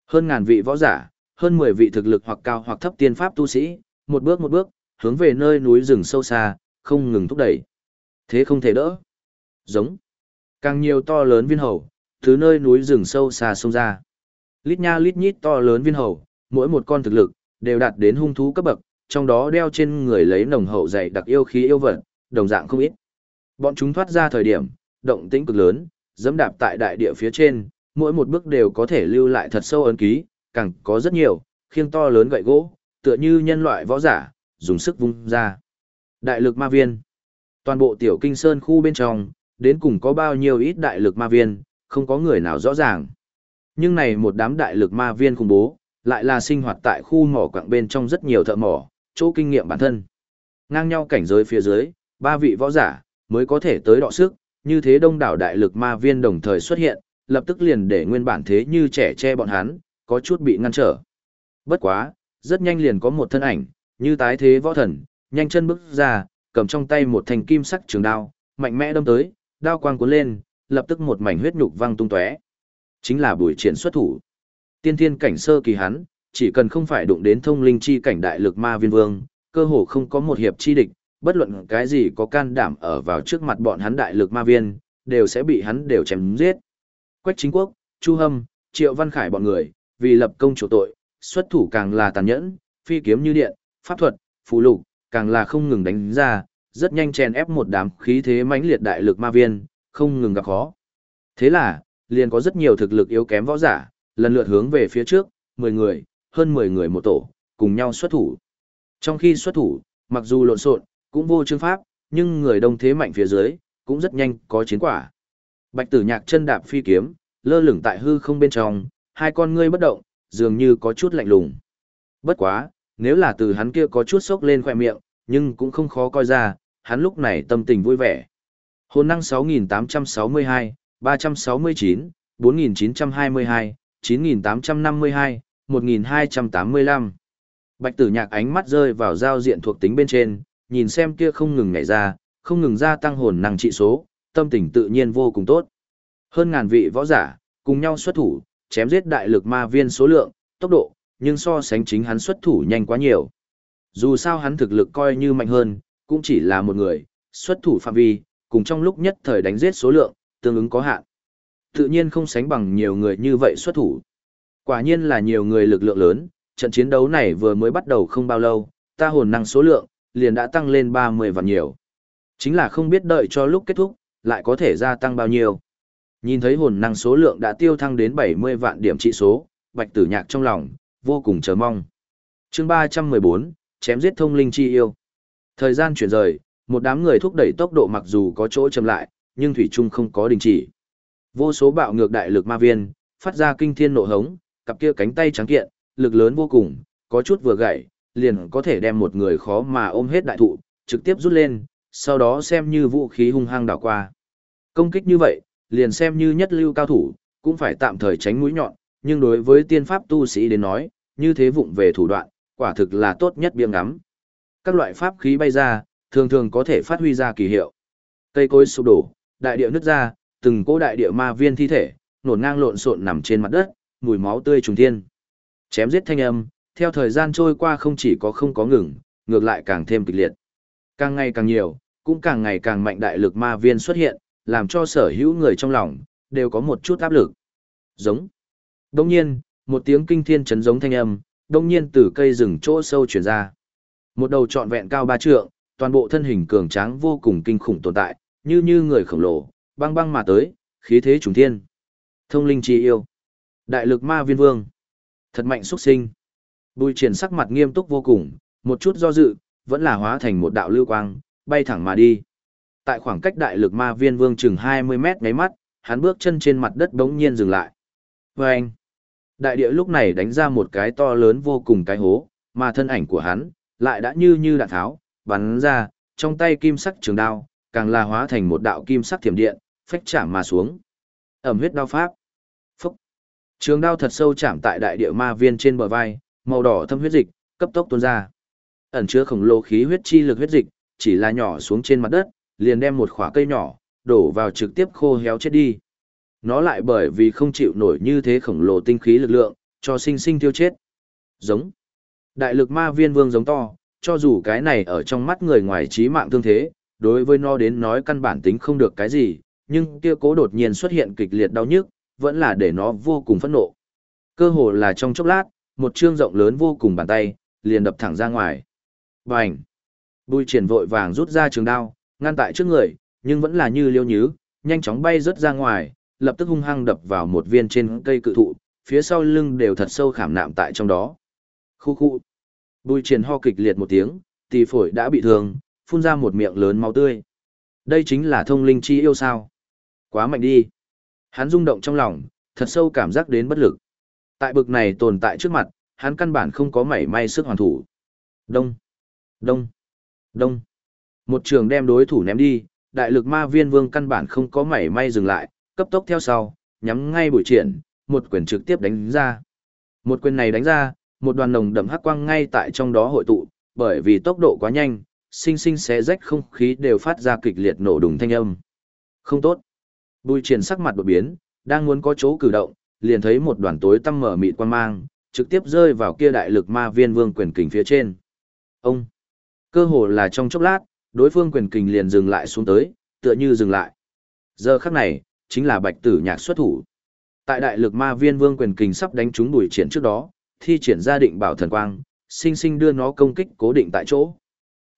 Hơn ngàn vị võ giả, hơn 10 vị thực lực hoặc cao hoặc thấp tiên pháp tu sĩ, một bước một bước, hướng về nơi núi rừng sâu xa, không ngừng thúc đẩy. Thế không thể đỡ. Giống. Càng nhiều to lớn viên hầu, từ nơi núi rừng sâu xa xông ra. Lít nha lít nhít to lớn viên hầu, mỗi một con thực lực, đều đạt đến hung thú cấp bậc, trong đó đeo trên người lấy nồng hậu dày đặc yêu khí yêu vật, đồng dạng không ít. Bọn chúng thoát ra thời điểm, động tĩnh cực lớn, dẫm đạp tại đại địa phía trên, mỗi một bước đều có thể lưu lại thật sâu ấn ký, càng có rất nhiều, khiêng to lớn gậy gỗ, tựa như nhân loại võ giả, dùng sức vung ra. Đại lực ma viên. Toàn bộ tiểu kinh sơn khu bên trong, đến cùng có bao nhiêu ít đại lực ma viên, không có người nào rõ ràng. Nhưng này một đám đại lực ma viên khủng bố, lại là sinh hoạt tại khu mỏ quặng bên trong rất nhiều thợ mỏ, chỗ kinh nghiệm bản thân. Ngang nhau cảnh giới phía dưới, ba vị võ giả, mới có thể tới đọ sức, như thế đông đảo đại lực ma viên đồng thời xuất hiện, lập tức liền để nguyên bản thế như trẻ che bọn hắn, có chút bị ngăn trở. Bất quá, rất nhanh liền có một thân ảnh, như tái thế võ thần, nhanh chân bước ra, cầm trong tay một thanh kim sắc trường đao, mạnh mẽ đâm tới, đao quang cuốn lên, lập tức một mảnh huyết nhục văng tung tóe. Chính là buổi triển xuất thủ. Tiên thiên cảnh sơ kỳ hắn, chỉ cần không phải đụng đến thông linh chi cảnh đại lực ma viên vương, cơ hồ không có một hiệp chi địch, bất luận cái gì có can đảm ở vào trước mặt bọn hắn đại lực ma viên, đều sẽ bị hắn đều chém giết. Quách chính quốc, Chu Hâm, Triệu Văn Khải bọn người, vì lập công chủ tội, xuất thủ càng là tàn nhẫn, phi kiếm như điện, pháp thuật, phù lục, càng là không ngừng đánh ra, rất nhanh chèn ép một đám khí thế mãnh liệt đại lực ma viên, không ngừng gặp khó. Thế là, liền có rất nhiều thực lực yếu kém võ giả, lần lượt hướng về phía trước, 10 người, hơn 10 người một tổ, cùng nhau xuất thủ. Trong khi xuất thủ, mặc dù lộn xộn, cũng vô chương pháp, nhưng người đông thế mạnh phía dưới, cũng rất nhanh có chiến quả. Bạch tử nhạc chân đạp phi kiếm, lơ lửng tại hư không bên trong, hai con ngươi bất động, dường như có chút lạnh lùng. Bất quá, nếu là từ hắn kia có chút sốc lên khoe miệng, nhưng cũng không khó coi ra, hắn lúc này tâm tình vui vẻ. Hồn năng 6862, 369, 4922, 9852, 1285. Bạch tử nhạc ánh mắt rơi vào giao diện thuộc tính bên trên, nhìn xem kia không ngừng ngảy ra, không ngừng gia tăng hồn năng trị số, tâm tình tự nhiên vô cùng tốt. Hơn ngàn vị võ giả, cùng nhau xuất thủ, chém giết đại lực ma viên số lượng, tốc độ, nhưng so sánh chính hắn xuất thủ nhanh quá nhiều. Dù sao hắn thực lực coi như mạnh hơn, cũng chỉ là một người, xuất thủ phạm vi, cùng trong lúc nhất thời đánh giết số lượng, tương ứng có hạn. Tự nhiên không sánh bằng nhiều người như vậy xuất thủ. Quả nhiên là nhiều người lực lượng lớn, trận chiến đấu này vừa mới bắt đầu không bao lâu, ta hồn năng số lượng, liền đã tăng lên 30 vạn nhiều. Chính là không biết đợi cho lúc kết thúc, lại có thể gia tăng bao nhiêu. Nhìn thấy hồn năng số lượng đã tiêu thăng đến 70 vạn điểm trị số, bạch tử nhạc trong lòng, vô cùng chờ mong. chương 314, chém giết thông linh chi yêu. Thời gian chuyển rời, một đám người thúc đẩy tốc độ mặc dù có chỗ chậm lại, nhưng thủy chung không có đình chỉ. Vô số bạo ngược đại lực ma viên, phát ra kinh thiên nộ hống, cặp kia cánh tay trắng kiện, lực lớn vô cùng, có chút vừa gãy, liền có thể đem một người khó mà ôm hết đại thụ, trực tiếp rút lên, sau đó xem như vũ khí hung hăng đảo qua. Công kích như vậy, liền xem như nhất lưu cao thủ, cũng phải tạm thời tránh mũi nhọn, nhưng đối với tiên pháp tu sĩ đến nói, như thế vụng về thủ đoạn, quả thực là tốt nhất biếng ngắm. Các loại pháp khí bay ra, thường thường có thể phát huy ra kỳ hiệu. Cây cối sụp đổ, đại địa nứt ra, từng cỗ đại địa ma viên thi thể, nổn ngang lộn xộn nằm trên mặt đất, mùi máu tươi trùng thiên. Chém giết thanh âm, theo thời gian trôi qua không chỉ có không có ngừng, ngược lại càng thêm kịch liệt. Càng ngày càng nhiều, cũng càng ngày càng mạnh đại lực ma viên xuất hiện, làm cho sở hữu người trong lòng, đều có một chút áp lực. Giống. Đông nhiên, một tiếng kinh thiên chấn giống thanh âm, đông nhiên từ cây rừng chỗ sâu truyền ra. Một đầu trọn vẹn cao ba trượng, toàn bộ thân hình cường tráng vô cùng kinh khủng tồn tại, như như người khổng lồ, băng băng mà tới, khí thế trùng thiên. Thông linh chi yêu. Đại lực ma viên vương. Thật mạnh xuất sinh. Bùi triển sắc mặt nghiêm túc vô cùng, một chút do dự, vẫn là hóa thành một đạo lưu quang, bay thẳng mà đi. Tại khoảng cách đại lực ma viên vương chừng 20 mét ngáy mắt, hắn bước chân trên mặt đất bỗng nhiên dừng lại. Vâng! anh, đại địa lúc này đánh ra một cái to lớn vô cùng cái hố, mà thân ảnh của hắn, lại đã như như đạn tháo, bắn ra, trong tay kim sắc trường đao, càng là hóa thành một đạo kim sắc thiểm điện, phách chạm mà xuống. Ẩm huyết đao pháp. Phúc. Trường đao thật sâu chạm tại đại địa ma viên trên bờ vai, màu đỏ thâm huyết dịch, cấp tốc tuôn ra. Ẩn chứa khổng lồ khí huyết chi lực huyết dịch, chỉ là nhỏ xuống trên mặt đất, liền đem một khỏa cây nhỏ, đổ vào trực tiếp khô héo chết đi. Nó lại bởi vì không chịu nổi như thế khổng lồ tinh khí lực lượng, cho sinh sinh tiêu chết. Giống. Đại lực ma viên vương giống to, cho dù cái này ở trong mắt người ngoài trí mạng thương thế, đối với nó đến nói căn bản tính không được cái gì, nhưng kia cố đột nhiên xuất hiện kịch liệt đau nhức, vẫn là để nó vô cùng phẫn nộ. Cơ hồ là trong chốc lát, một chương rộng lớn vô cùng bàn tay, liền đập thẳng ra ngoài. Bành! Bùi triển vội vàng rút ra trường đao, ngăn tại trước người, nhưng vẫn là như liêu nhứ, nhanh chóng bay rớt ra ngoài, lập tức hung hăng đập vào một viên trên cây cự thụ, phía sau lưng đều thật sâu khảm nạm tại trong đó. Khu khu! Bùi triển ho kịch liệt một tiếng, tỳ phổi đã bị thương, phun ra một miệng lớn máu tươi. Đây chính là thông linh chi yêu sao? Quá mạnh đi! Hắn rung động trong lòng, thật sâu cảm giác đến bất lực. Tại bực này tồn tại trước mặt, hắn căn bản không có mảy may sức hoàn thủ. Đông, đông, đông. Một trường đem đối thủ ném đi, đại lực ma viên vương căn bản không có mảy may dừng lại, cấp tốc theo sau, nhắm ngay bùi triển, một quyền trực tiếp đánh ra. Một quyền này đánh ra, một đoàn nồng đậm hắc quang ngay tại trong đó hội tụ, bởi vì tốc độ quá nhanh, sinh sinh xé rách không khí đều phát ra kịch liệt nổ đùng thanh âm. Không tốt. Bùi triển sắc mặt đột biến, đang muốn có chỗ cử động, liền thấy một đoàn tối tăm mở mịt quan mang, trực tiếp rơi vào kia đại lực ma viên vương quyền kình phía trên. Ông! Cơ hồ là trong chốc lát, đối phương quyền kình liền dừng lại xuống tới, tựa như dừng lại. Giờ khắc này, chính là bạch tử nhạc xuất thủ. Tại đại lực ma viên vương quyền kình sắp đánh trúng đuổi triển trước đó, thi triển ra định bảo thần quang, sinh sinh đưa nó công kích cố định tại chỗ.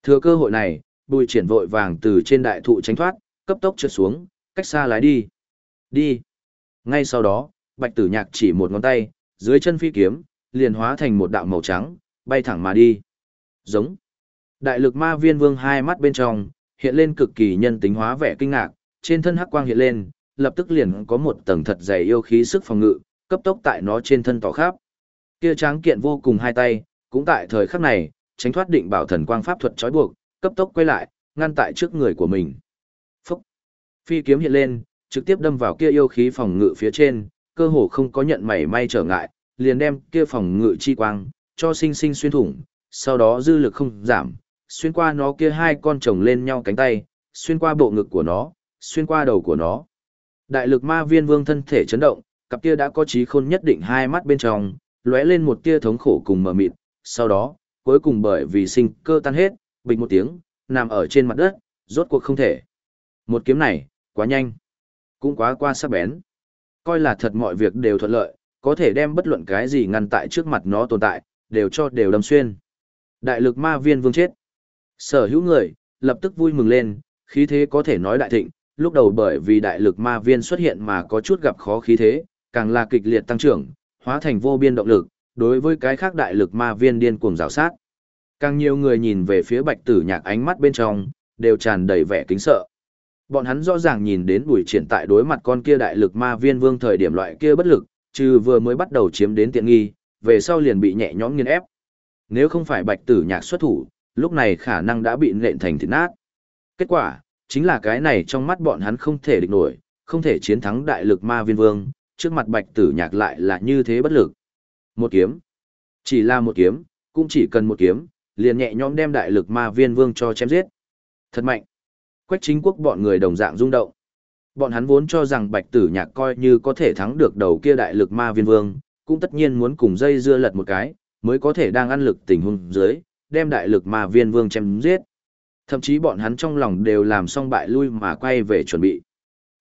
Thừa cơ hội này, bùi triển vội vàng từ trên đại thụ tránh thoát, cấp tốc trượt xuống, cách xa lái đi. Đi. Ngay sau đó, bạch tử nhạc chỉ một ngón tay, dưới chân phi kiếm, liền hóa thành một đạo màu trắng, bay thẳng mà đi. Giống. Đại lực ma viên vương hai mắt bên trong, hiện lên cực kỳ nhân tính hóa vẻ kinh ngạc, trên thân hắc quang hiện lên, lập tức liền có một tầng thật dày yêu khí sức phòng ngự, cấp tốc tại nó trên thân tỏ khắp. Kia tráng kiện vô cùng hai tay, cũng tại thời khắc này, tránh thoát định bảo thần quang pháp thuật trói buộc, cấp tốc quay lại, ngăn tại trước người của mình. Phúc! Phi kiếm hiện lên, trực tiếp đâm vào kia yêu khí phòng ngự phía trên, cơ hồ không có nhận mảy may trở ngại, liền đem kia phòng ngự chi quang, cho sinh sinh xuyên thủng, sau đó dư lực không giảm, xuyên qua nó kia hai con chồng lên nhau cánh tay, xuyên qua bộ ngực của nó, xuyên qua đầu của nó. Đại lực ma viên vương thân thể chấn động, cặp kia đã có trí khôn nhất định hai mắt bên trong, lóe lên một tia thống khổ cùng mờ mịt, sau đó, cuối cùng bởi vì sinh cơ tan hết, bình một tiếng, nằm ở trên mặt đất, rốt cuộc không thể. Một kiếm này, quá nhanh, cũng quá qua sắc bén. Coi là thật mọi việc đều thuận lợi, có thể đem bất luận cái gì ngăn tại trước mặt nó tồn tại, đều cho đều đâm xuyên. Đại lực ma viên vương chết. Sở hữu người, lập tức vui mừng lên, khí thế có thể nói đại thịnh, lúc đầu bởi vì đại lực ma viên xuất hiện mà có chút gặp khó khí thế, càng là kịch liệt tăng trưởng, hóa thành vô biên động lực, đối với cái khác đại lực ma viên điên cuồng rào sát. Càng nhiều người nhìn về phía bạch tử nhạc ánh mắt bên trong, đều tràn đầy vẻ kính sợ. Bọn hắn rõ ràng nhìn đến buổi triển tại đối mặt con kia đại lực ma viên vương thời điểm loại kia bất lực, trừ vừa mới bắt đầu chiếm đến tiện nghi, về sau liền bị nhẹ nhõm nghiên ép. Nếu không phải bạch tử nhạc xuất thủ, lúc này khả năng đã bị nện thành thịt nát. Kết quả, chính là cái này trong mắt bọn hắn không thể địch nổi, không thể chiến thắng đại lực ma viên vương, trước mặt bạch tử nhạc lại là như thế bất lực. Một kiếm. Chỉ là một kiếm, cũng chỉ cần một kiếm, liền nhẹ nhõm đem đại lực ma viên vương cho chém giết. Thật mạnh. Quách chính quốc bọn người đồng dạng rung động. Bọn hắn vốn cho rằng bạch tử nhạc coi như có thể thắng được đầu kia đại lực ma viên vương, cũng tất nhiên muốn cùng dây dưa lật một cái, mới có thể đang ăn lực tình huống dưới, đem đại lực ma viên vương chém giết. Thậm chí bọn hắn trong lòng đều làm xong bại lui mà quay về chuẩn bị.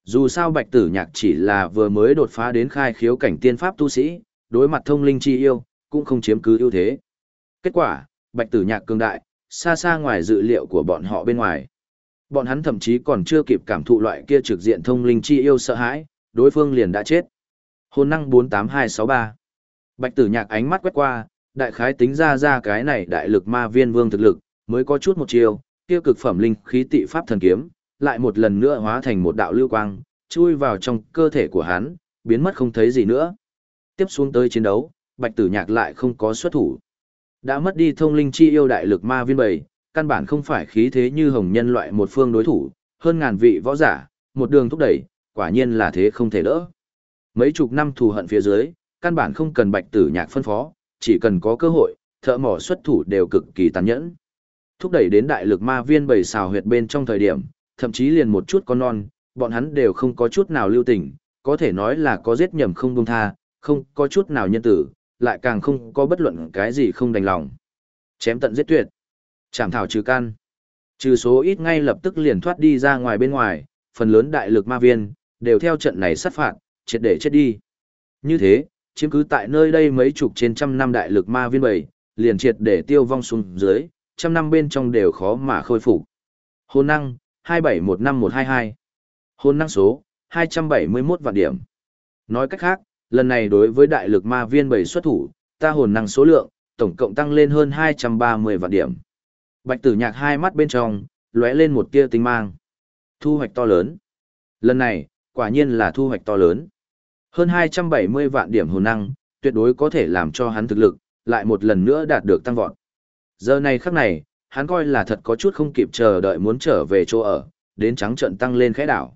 Dù sao bạch tử nhạc chỉ là vừa mới đột phá đến khai khiếu cảnh tiên pháp tu sĩ, đối mặt thông linh chi yêu, cũng không chiếm cứ ưu thế. Kết quả, bạch tử nhạc cường đại, xa xa ngoài dự liệu của bọn họ bên ngoài. Bọn hắn thậm chí còn chưa kịp cảm thụ loại kia trực diện thông linh chi yêu sợ hãi, đối phương liền đã chết. Hồn năng 48263. Bạch tử nhạc ánh mắt quét qua, đại khái tính ra ra cái này đại lực ma viên vương thực lực, mới có chút một chiều, kia cực phẩm linh khí tị pháp thần kiếm, lại một lần nữa hóa thành một đạo lưu quang, chui vào trong cơ thể của hắn, biến mất không thấy gì nữa. Tiếp xuống tới chiến đấu, Bạch Tử Nhạc lại không có xuất thủ. Đã mất đi thông linh chi yêu đại lực ma viên bầy, căn bản không phải khí thế như hồng nhân loại một phương đối thủ, hơn ngàn vị võ giả, một đường thúc đẩy, quả nhiên là thế không thể đỡ. Mấy chục năm thù hận phía dưới, căn bản không cần Bạch Tử Nhạc phân phó, chỉ cần có cơ hội, thợ mỏ xuất thủ đều cực kỳ tàn nhẫn. Thúc đẩy đến đại lực ma viên bầy xào huyệt bên trong thời điểm, thậm chí liền một chút con non, bọn hắn đều không có chút nào lưu tình, có thể nói là có giết nhầm không buông tha, không có chút nào nhân tử, lại càng không có bất luận cái gì không đành lòng. Chém tận giết tuyệt, chảm thảo trừ can. Trừ số ít ngay lập tức liền thoát đi ra ngoài bên ngoài, phần lớn đại lực ma viên, đều theo trận này sát phạt, triệt để chết đi. Như thế, chiếm cứ tại nơi đây mấy chục trên trăm năm đại lực ma viên bầy, liền triệt để tiêu vong xuống dưới, trăm năm bên trong đều khó mà khôi phục. Hồn năng, 2715122. Hồn năng số, 271 vạn điểm. Nói cách khác, lần này đối với đại lực ma viên bảy xuất thủ, ta hồn năng số lượng, tổng cộng tăng lên hơn 230 vạn điểm. Bạch tử nhạc hai mắt bên trong, lóe lên một tia tinh mang. Thu hoạch to lớn. Lần này, quả nhiên là thu hoạch to lớn. Hơn 270 vạn điểm hồn năng, tuyệt đối có thể làm cho hắn thực lực, lại một lần nữa đạt được tăng vọt. Giờ này khắc này, hắn coi là thật có chút không kịp chờ đợi muốn trở về chỗ ở, đến trắng trận tăng lên khẽ đảo.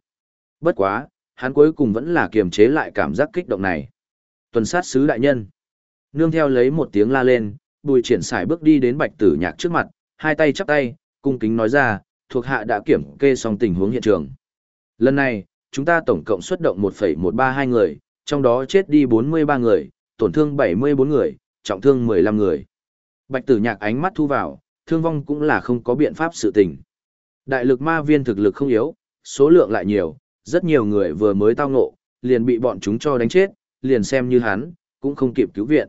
Bất quá, hắn cuối cùng vẫn là kiềm chế lại cảm giác kích động này. Tuần sát sứ đại nhân. Nương theo lấy một tiếng la lên, bùi triển xài bước đi đến bạch tử nhạc trước mặt, hai tay chắp tay, cung kính nói ra, thuộc hạ đã kiểm kê xong tình huống hiện trường. Lần này, chúng ta tổng cộng xuất động 1,132 người, trong đó chết đi 43 người, tổn thương 74 người, trọng thương 15 người. Bạch tử nhạc ánh mắt thu vào, thương vong cũng là không có biện pháp sự tình. Đại lực ma viên thực lực không yếu, số lượng lại nhiều, rất nhiều người vừa mới tao ngộ, liền bị bọn chúng cho đánh chết, liền xem như hắn, cũng không kịp cứu viện.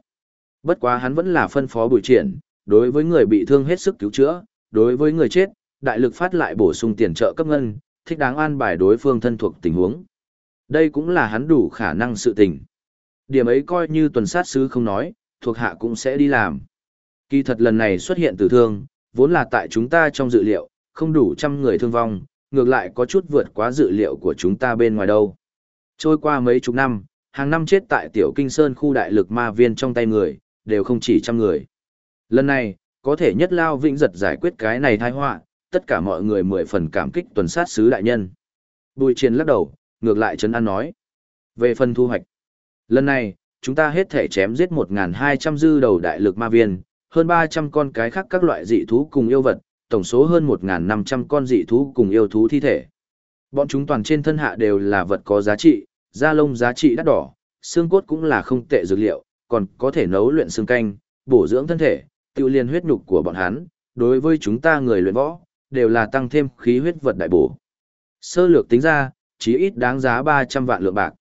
Bất quá hắn vẫn là phân phó bùi triển, đối với người bị thương hết sức cứu chữa, đối với người chết, đại lực phát lại bổ sung tiền trợ cấp ngân, thích đáng an bài đối phương thân thuộc tình huống. Đây cũng là hắn đủ khả năng sự tình. Điểm ấy coi như tuần sát sứ không nói, thuộc hạ cũng sẽ đi làm. Kỳ thật lần này xuất hiện tử thương, vốn là tại chúng ta trong dự liệu, không đủ trăm người thương vong, ngược lại có chút vượt quá dự liệu của chúng ta bên ngoài đâu. Trôi qua mấy chục năm, hàng năm chết tại tiểu kinh sơn khu đại lực ma viên trong tay người, đều không chỉ trăm người. Lần này, có thể nhất lao vĩnh giật giải quyết cái này tai họa, tất cả mọi người mười phần cảm kích tuần sát sứ đại nhân. Bùi Chiến lắc đầu, ngược lại Trấn An nói. Về phần thu hoạch, lần này, chúng ta hết thể chém giết 1.200 dư đầu đại lực ma viên, hơn 300 con cái khác các loại dị thú cùng yêu vật, tổng số hơn 1.500 con dị thú cùng yêu thú thi thể. Bọn chúng toàn trên thân hạ đều là vật có giá trị, da lông giá trị đắt đỏ, xương cốt cũng là không tệ dược liệu, còn có thể nấu luyện xương canh, bổ dưỡng thân thể, tiêu liên huyết nhục của bọn hắn, đối với chúng ta người luyện võ, đều là tăng thêm khí huyết vật đại bổ. Sơ lược tính ra, chỉ ít đáng giá 300 vạn lượng bạc.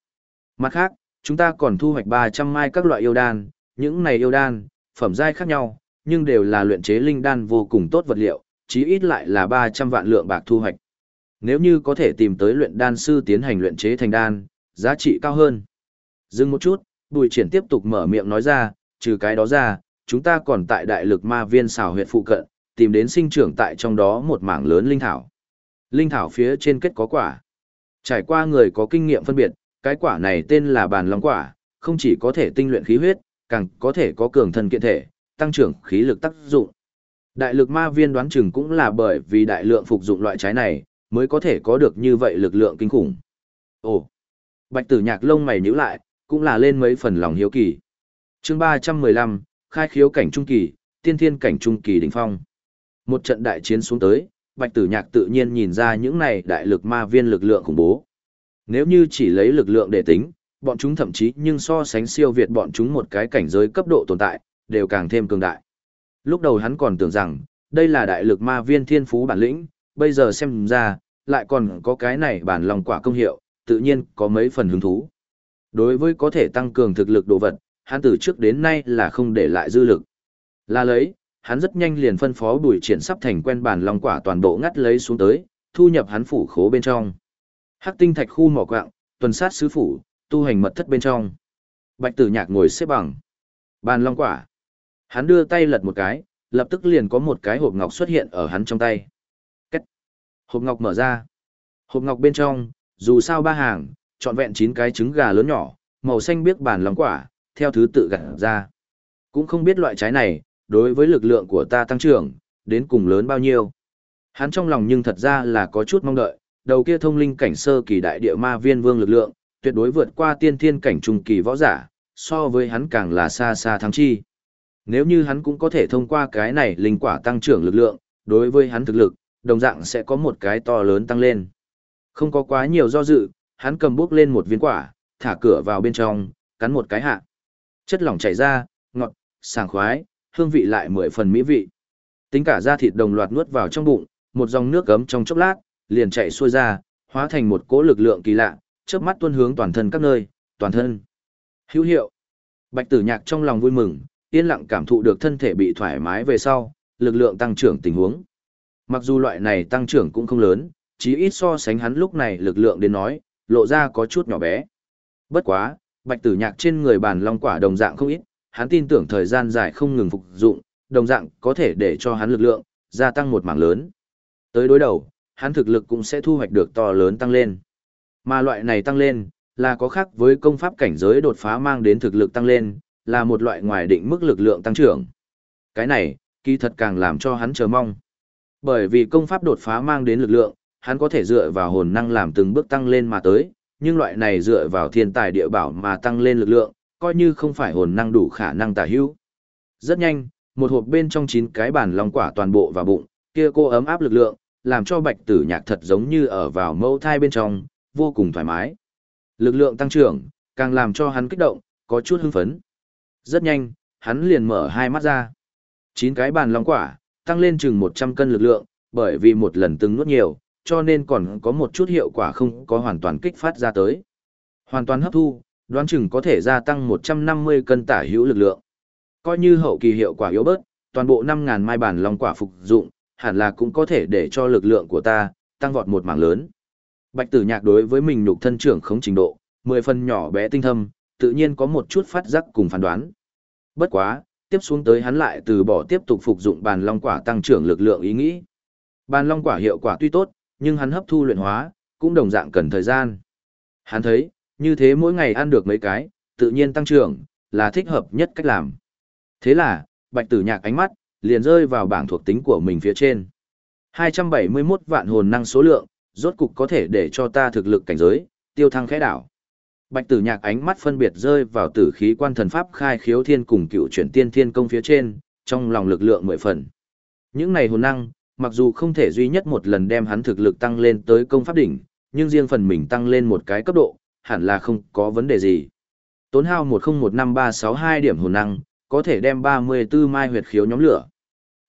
Mặt khác, chúng ta còn thu hoạch 300 mai các loại yêu đan, những này yêu đan, phẩm giai khác nhau, nhưng đều là luyện chế linh đan vô cùng tốt vật liệu, chí ít lại là 300 vạn lượng bạc thu hoạch. Nếu như có thể tìm tới luyện đan sư tiến hành luyện chế thành đan, giá trị cao hơn. Dừng một chút, Bùi Triển tiếp tục mở miệng nói ra, trừ cái đó ra, chúng ta còn tại đại lực ma viên xào huyệt phụ cận, tìm đến sinh trưởng tại trong đó một mảng lớn linh thảo. Linh thảo phía trên kết có quả. Trải qua người có kinh nghiệm phân biệt, cái quả này tên là bàn long quả, không chỉ có thể tinh luyện khí huyết, càng có thể có cường thân kiện thể, tăng trưởng khí lực tác dụng. Đại lực ma viên đoán chừng cũng là bởi vì đại lượng phục dụng loại trái này, mới có thể có được như vậy lực lượng kinh khủng. Ồ, bạch tử nhạc lông mày nhíu lại, cũng là lên mấy phần lòng hiếu kỳ. chương 315, khai khiếu cảnh trung kỳ, tiên thiên cảnh trung kỳ đỉnh phong. Một trận đại chiến xuống tới, bạch tử nhạc tự nhiên nhìn ra những này đại lực ma viên lực lượng khủng bố. Nếu như chỉ lấy lực lượng để tính, bọn chúng thậm chí nhưng so sánh siêu việt bọn chúng một cái cảnh giới cấp độ tồn tại, đều càng thêm cường đại. Lúc đầu hắn còn tưởng rằng, đây là đại lực ma viên thiên phú bản lĩnh, bây giờ xem ra, lại còn có cái này bản lòng quả công hiệu, tự nhiên có mấy phần hứng thú. Đối với có thể tăng cường thực lực đồ vật, hắn từ trước đến nay là không để lại dư lực. Là lấy, hắn rất nhanh liền phân phó bùi triển sắp thành quen bản lòng quả toàn bộ ngắt lấy xuống tới, thu nhập hắn phủ khố bên trong. Hắc tinh thạch khu mỏ quạng, tuần sát sứ phủ, tu hành mật thất bên trong. Bạch tử nhạc ngồi xếp bằng. Bàn long quả. Hắn đưa tay lật một cái, lập tức liền có một cái hộp ngọc xuất hiện ở hắn trong tay. Cách. Hộp ngọc mở ra. Hộp ngọc bên trong, dù sao ba hàng, trọn vẹn chín cái trứng gà lớn nhỏ, màu xanh biếc bàn long quả, theo thứ tự gặt ra. Cũng không biết loại trái này, đối với lực lượng của ta tăng trưởng, đến cùng lớn bao nhiêu. Hắn trong lòng nhưng thật ra là có chút mong đợi, đầu kia thông linh cảnh sơ kỳ đại địa ma viên vương lực lượng, tuyệt đối vượt qua tiên thiên cảnh trung kỳ võ giả, so với hắn càng là xa xa thắng chi. Nếu như hắn cũng có thể thông qua cái này linh quả tăng trưởng lực lượng, đối với hắn thực lực, đồng dạng sẽ có một cái to lớn tăng lên. Không có quá nhiều do dự, hắn cầm bước lên một viên quả, thả cửa vào bên trong, cắn một cái hạ. Chất lỏng chảy ra, ngọt, sảng khoái, hương vị lại mười phần mỹ vị. Tính cả da thịt đồng loạt nuốt vào trong bụng, một dòng nước gấm trong chốc lát, liền chạy xuôi ra, hóa thành một cỗ lực lượng kỳ lạ, chớp mắt tuôn hướng toàn thân các nơi, toàn thân. Hữu hiệu. Bạch Tử Nhạc trong lòng vui mừng, yên lặng cảm thụ được thân thể bị thoải mái về sau, lực lượng tăng trưởng tình huống. Mặc dù loại này tăng trưởng cũng không lớn, chí ít so sánh hắn lúc này lực lượng đến nói, lộ ra có chút nhỏ bé. Bất quá, Bạch Tử Nhạc trên người bản long quả đồng dạng không ít, hắn tin tưởng thời gian dài không ngừng phục dụng, đồng dạng có thể để cho hắn lực lượng gia tăng một mảng lớn. Tới đối đầu, hắn thực lực cũng sẽ thu hoạch được to lớn tăng lên. Mà loại này tăng lên, là có khác với công pháp cảnh giới đột phá mang đến thực lực tăng lên, là một loại ngoài định mức lực lượng tăng trưởng. Cái này, kỳ thật càng làm cho hắn chờ mong. Bởi vì công pháp đột phá mang đến lực lượng, hắn có thể dựa vào hồn năng làm từng bước tăng lên mà tới, nhưng loại này dựa vào thiên tài địa bảo mà tăng lên lực lượng, coi như không phải hồn năng đủ khả năng tả hữu. Rất nhanh, một hộp bên trong chín cái bản long quả toàn bộ vào bụng, kia cô ấm áp lực lượng, làm cho bạch tử nhạc thật giống như ở vào mâu thai bên trong, vô cùng thoải mái. Lực lượng tăng trưởng, càng làm cho hắn kích động, có chút hưng phấn. Rất nhanh, hắn liền mở hai mắt ra. Chín cái bàn long quả, tăng lên chừng 100 cân lực lượng, bởi vì một lần từng nuốt nhiều, cho nên còn có một chút hiệu quả không có hoàn toàn kích phát ra tới. Hoàn toàn hấp thu, đoán chừng có thể gia tăng 150 cân tả hữu lực lượng. Coi như hậu kỳ hiệu quả yếu bớt, toàn bộ 5.000 mai bản long quả phục dụng, hẳn là cũng có thể để cho lực lượng của ta tăng vọt một mảng lớn. Bạch Tử Nhạc đối với mình nhục thân trưởng không trình độ, mười phần nhỏ bé tinh thâm, tự nhiên có một chút phát giác cùng phán đoán. Bất quá, tiếp xuống tới hắn lại từ bỏ tiếp tục phục dụng bàn long quả tăng trưởng lực lượng ý nghĩ. Bàn long quả hiệu quả tuy tốt, nhưng hắn hấp thu luyện hóa, cũng đồng dạng cần thời gian. Hắn thấy, như thế mỗi ngày ăn được mấy cái, tự nhiên tăng trưởng, là thích hợp nhất cách làm. Thế là, bạch tử nhạc ánh mắt, liền rơi vào bảng thuộc tính của mình phía trên. 271 vạn hồn năng số lượng, rốt cục có thể để cho ta thực lực cảnh giới, tiêu thăng khẽ đảo. Bạch tử nhạc ánh mắt phân biệt rơi vào tử khí quan thần pháp khai khiếu thiên cùng cựu chuyển tiên thiên công phía trên, trong lòng lực lượng mười phần. Những này hồn năng, mặc dù không thể duy nhất một lần đem hắn thực lực tăng lên tới công pháp đỉnh, nhưng riêng phần mình tăng lên một cái cấp độ, hẳn là không có vấn đề gì. Tốn hao 101532 điểm hồn năng, có thể đem 34 mai huyệt khiếu nhóm lửa.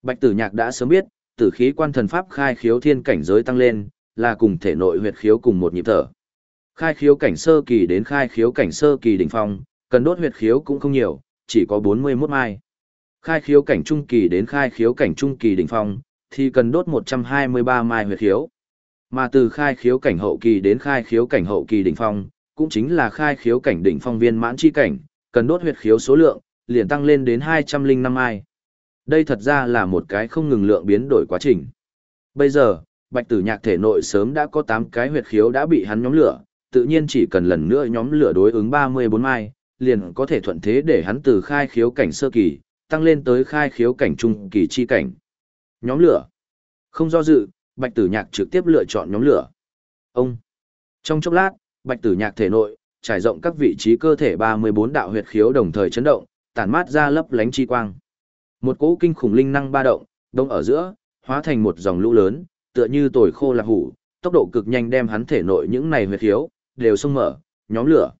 Bạch Tử Nhạc đã sớm biết, tử khí quan thần pháp khai khiếu thiên cảnh giới tăng lên, là cùng thể nội huyệt khiếu cùng một nhịp thở. Khai khiếu cảnh sơ kỳ đến khai khiếu cảnh sơ kỳ đỉnh phong, cần đốt huyệt khiếu cũng không nhiều, chỉ có 41 mai. Khai khiếu cảnh trung kỳ đến khai khiếu cảnh trung kỳ đỉnh phong, thì cần đốt 123 mai huyệt khiếu. Mà từ khai khiếu cảnh hậu kỳ đến khai khiếu cảnh hậu kỳ đỉnh phong, cũng chính là khai khiếu cảnh đỉnh phong viên mãn chi cảnh, cần đốt huyệt khiếu số lượng, liền tăng lên đến 205 mai. Đây thật ra là một cái không ngừng lượng biến đổi quá trình. Bây giờ, bạch tử nhạc thể nội sớm đã có 8 cái huyệt khiếu đã bị hắn nhóm lửa, tự nhiên chỉ cần lần nữa nhóm lửa đối ứng 34 mai, liền có thể thuận thế để hắn từ khai khiếu cảnh sơ kỳ, tăng lên tới khai khiếu cảnh trung kỳ chi cảnh. Nhóm lửa. Không do dự, bạch tử nhạc trực tiếp lựa chọn nhóm lửa. Ông. Trong chốc lát, bạch tử nhạc thể nội, trải rộng các vị trí cơ thể 34 đạo huyệt khiếu đồng thời chấn động, tản mát ra lấp lánh chi quang. Một cỗ kinh khủng linh năng ba động, đông ở giữa, hóa thành một dòng lũ lớn, tựa như tồi khô lạc hủ, tốc độ cực nhanh đem hắn thể nội những này huyệt khiếu, đều xông mở, nhóm lửa.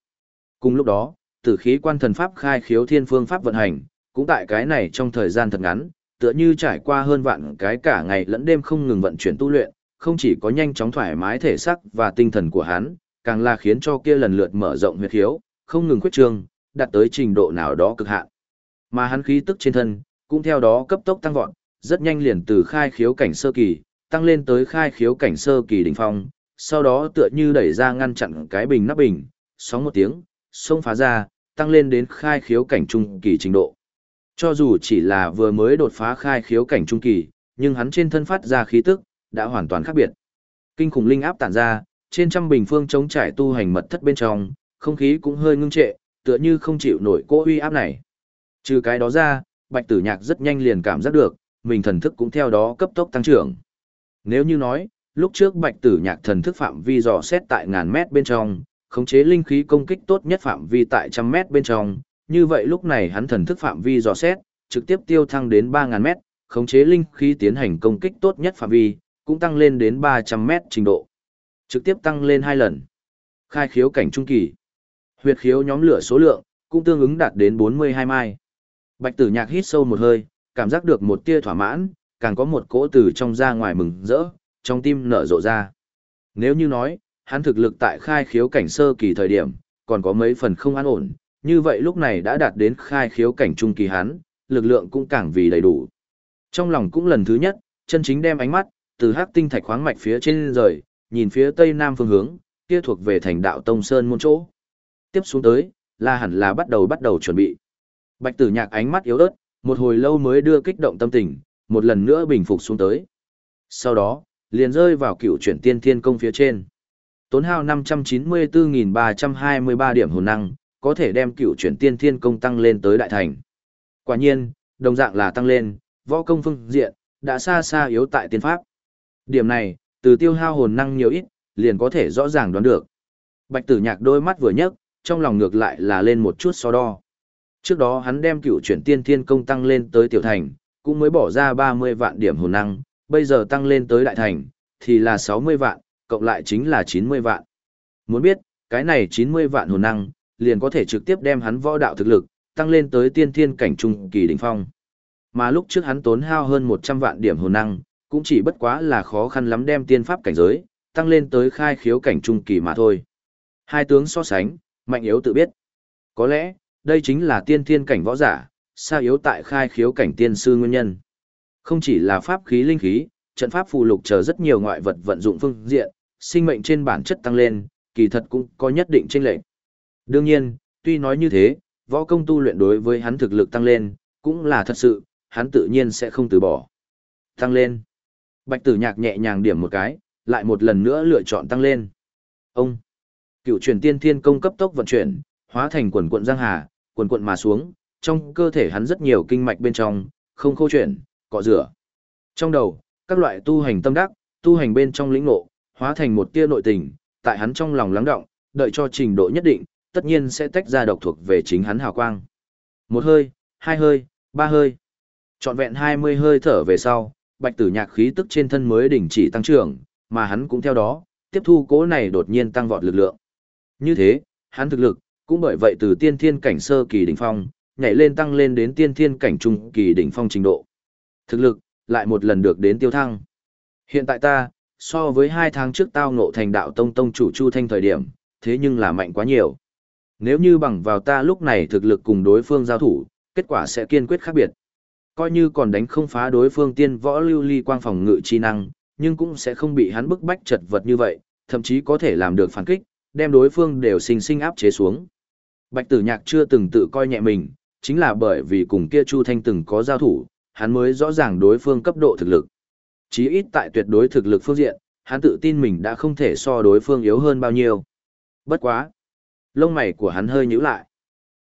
Cùng lúc đó, tử khí quan thần pháp khai khiếu thiên phương pháp vận hành, cũng tại cái này trong thời gian thật ngắn, tựa như trải qua hơn vạn cái cả ngày lẫn đêm không ngừng vận chuyển tu luyện, không chỉ có nhanh chóng thoải mái thể xác và tinh thần của hắn, càng là khiến cho kia lần lượt mở rộng huyệt khiếu, không ngừng khuyết trương, đạt tới trình độ nào đó cực hạn. Mà hắn khí tức trên thân, cũng theo đó cấp tốc tăng vọt, rất nhanh liền từ khai khiếu cảnh sơ kỳ, tăng lên tới khai khiếu cảnh sơ kỳ đỉnh phong, sau đó tựa như đẩy ra ngăn chặn cái bình nắp bình, sóng một tiếng, xông phá ra, tăng lên đến khai khiếu cảnh trung kỳ trình độ. Cho dù chỉ là vừa mới đột phá khai khiếu cảnh trung kỳ, nhưng hắn trên thân phát ra khí tức, đã hoàn toàn khác biệt. Kinh khủng linh áp tản ra, trên trăm bình phương chống trải tu hành mật thất bên trong, không khí cũng hơi ngưng trệ, tựa như không chịu nổi cỗ uy áp này. Trừ cái đó ra, Bạch Tử Nhạc rất nhanh liền cảm giác được, mình thần thức cũng theo đó cấp tốc tăng trưởng. Nếu như nói, lúc trước Bạch Tử Nhạc thần thức phạm vi dò xét tại ngàn mét bên trong, khống chế linh khí công kích tốt nhất phạm vi tại trăm mét bên trong, như vậy lúc này hắn thần thức phạm vi dò xét, trực tiếp tiêu thăng đến 3.000 mét, khống chế linh khí tiến hành công kích tốt nhất phạm vi, cũng tăng lên đến 300 mét trình độ. Trực tiếp tăng lên hai lần. Khai khiếu cảnh trung kỳ. Huyệt khiếu nhóm lửa số lượng, cũng tương ứng đạt đến 42 mai. Bạch tử nhạc hít sâu một hơi, cảm giác được một tia thỏa mãn, càng có một cỗ từ trong ra ngoài mừng rỡ, trong tim nở rộ ra. Nếu như nói, hắn thực lực tại khai khiếu cảnh sơ kỳ thời điểm, còn có mấy phần không an ổn, như vậy lúc này đã đạt đến khai khiếu cảnh trung kỳ hắn, lực lượng cũng càng vì đầy đủ. Trong lòng cũng lần thứ nhất, chân chính đem ánh mắt, từ hắc tinh thạch khoáng mạch phía trên rời, nhìn phía tây nam phương hướng, kia thuộc về thành đạo Tông Sơn môn chỗ. Tiếp xuống tới, là hẳn là bắt đầu bắt đầu chuẩn bị. Bạch tử nhạc ánh mắt yếu ớt, một hồi lâu mới đưa kích động tâm tình, một lần nữa bình phục xuống tới. Sau đó, liền rơi vào cựu chuyển tiên thiên công phía trên. Tốn hao 594.323 điểm hồn năng, có thể đem cựu chuyển tiên thiên công tăng lên tới đại thành. Quả nhiên, đồng dạng là tăng lên, võ công phương diện, đã xa xa yếu tại tiên pháp. Điểm này, từ tiêu hao hồn năng nhiều ít, liền có thể rõ ràng đoán được. Bạch tử nhạc đôi mắt vừa nhấc, trong lòng ngược lại là lên một chút so đo. Trước đó hắn đem cựu chuyển tiên thiên công tăng lên tới tiểu thành, cũng mới bỏ ra 30 vạn điểm hồn năng, bây giờ tăng lên tới đại thành, thì là 60 vạn, cộng lại chính là 90 vạn. Muốn biết, cái này 90 vạn hồn năng, liền có thể trực tiếp đem hắn võ đạo thực lực, tăng lên tới tiên thiên cảnh trung kỳ đỉnh phong. Mà lúc trước hắn tốn hao hơn 100 vạn điểm hồn năng, cũng chỉ bất quá là khó khăn lắm đem tiên pháp cảnh giới, tăng lên tới khai khiếu cảnh trung kỳ mà thôi. Hai tướng so sánh, mạnh yếu tự biết. Có lẽ, đây chính là tiên thiên cảnh võ giả, xa yếu tại khai khiếu cảnh tiên sư nguyên nhân. Không chỉ là pháp khí linh khí, trận pháp phù lục chờ rất nhiều ngoại vật vận dụng phương diện, sinh mệnh trên bản chất tăng lên, kỳ thật cũng có nhất định chênh lệch. Đương nhiên, tuy nói như thế, võ công tu luyện đối với hắn thực lực tăng lên, cũng là thật sự, hắn tự nhiên sẽ không từ bỏ. Tăng lên. Bạch tử nhạc nhẹ nhàng điểm một cái, lại một lần nữa lựa chọn tăng lên. Ông, cựu truyền tiên thiên công cấp tốc vận chuyển, hóa thành quần quận giang hà, quần quận mà xuống, trong cơ thể hắn rất nhiều kinh mạch bên trong, không khô chuyển, cọ rửa. Trong đầu, các loại tu hành tâm đắc, tu hành bên trong lĩnh ngộ, hóa thành một tia nội tình, tại hắn trong lòng lắng động, đợi cho trình độ nhất định, tất nhiên sẽ tách ra độc thuộc về chính hắn hào quang. Một hơi, hai hơi, ba hơi. Trọn vẹn 20 hơi thở về sau, bạch tử nhạc khí tức trên thân mới đình chỉ tăng trưởng, mà hắn cũng theo đó, tiếp thu cố này đột nhiên tăng vọt lực lượng. Như thế, hắn thực lực, cũng bởi vậy từ tiên thiên cảnh sơ kỳ đỉnh phong, nhảy lên tăng lên đến tiên thiên cảnh trung kỳ đỉnh phong trình độ. Thực lực, lại một lần được đến tiêu thăng. Hiện tại ta, so với hai tháng trước tao ngộ thành đạo tông tông chủ Chu Thanh thời điểm, thế nhưng là mạnh quá nhiều. Nếu như bằng vào ta lúc này thực lực cùng đối phương giao thủ, kết quả sẽ kiên quyết khác biệt. Coi như còn đánh không phá đối phương tiên võ lưu ly quang phòng ngự chi năng, nhưng cũng sẽ không bị hắn bức bách chật vật như vậy, thậm chí có thể làm được phản kích, đem đối phương đều sinh sinh áp chế xuống. Bạch tử nhạc chưa từng tự coi nhẹ mình, chính là bởi vì cùng kia Chu Thanh từng có giao thủ, hắn mới rõ ràng đối phương cấp độ thực lực. Chí ít tại tuyệt đối thực lực phương diện, hắn tự tin mình đã không thể so đối phương yếu hơn bao nhiêu. Bất quá. Lông mày của hắn hơi nhíu lại.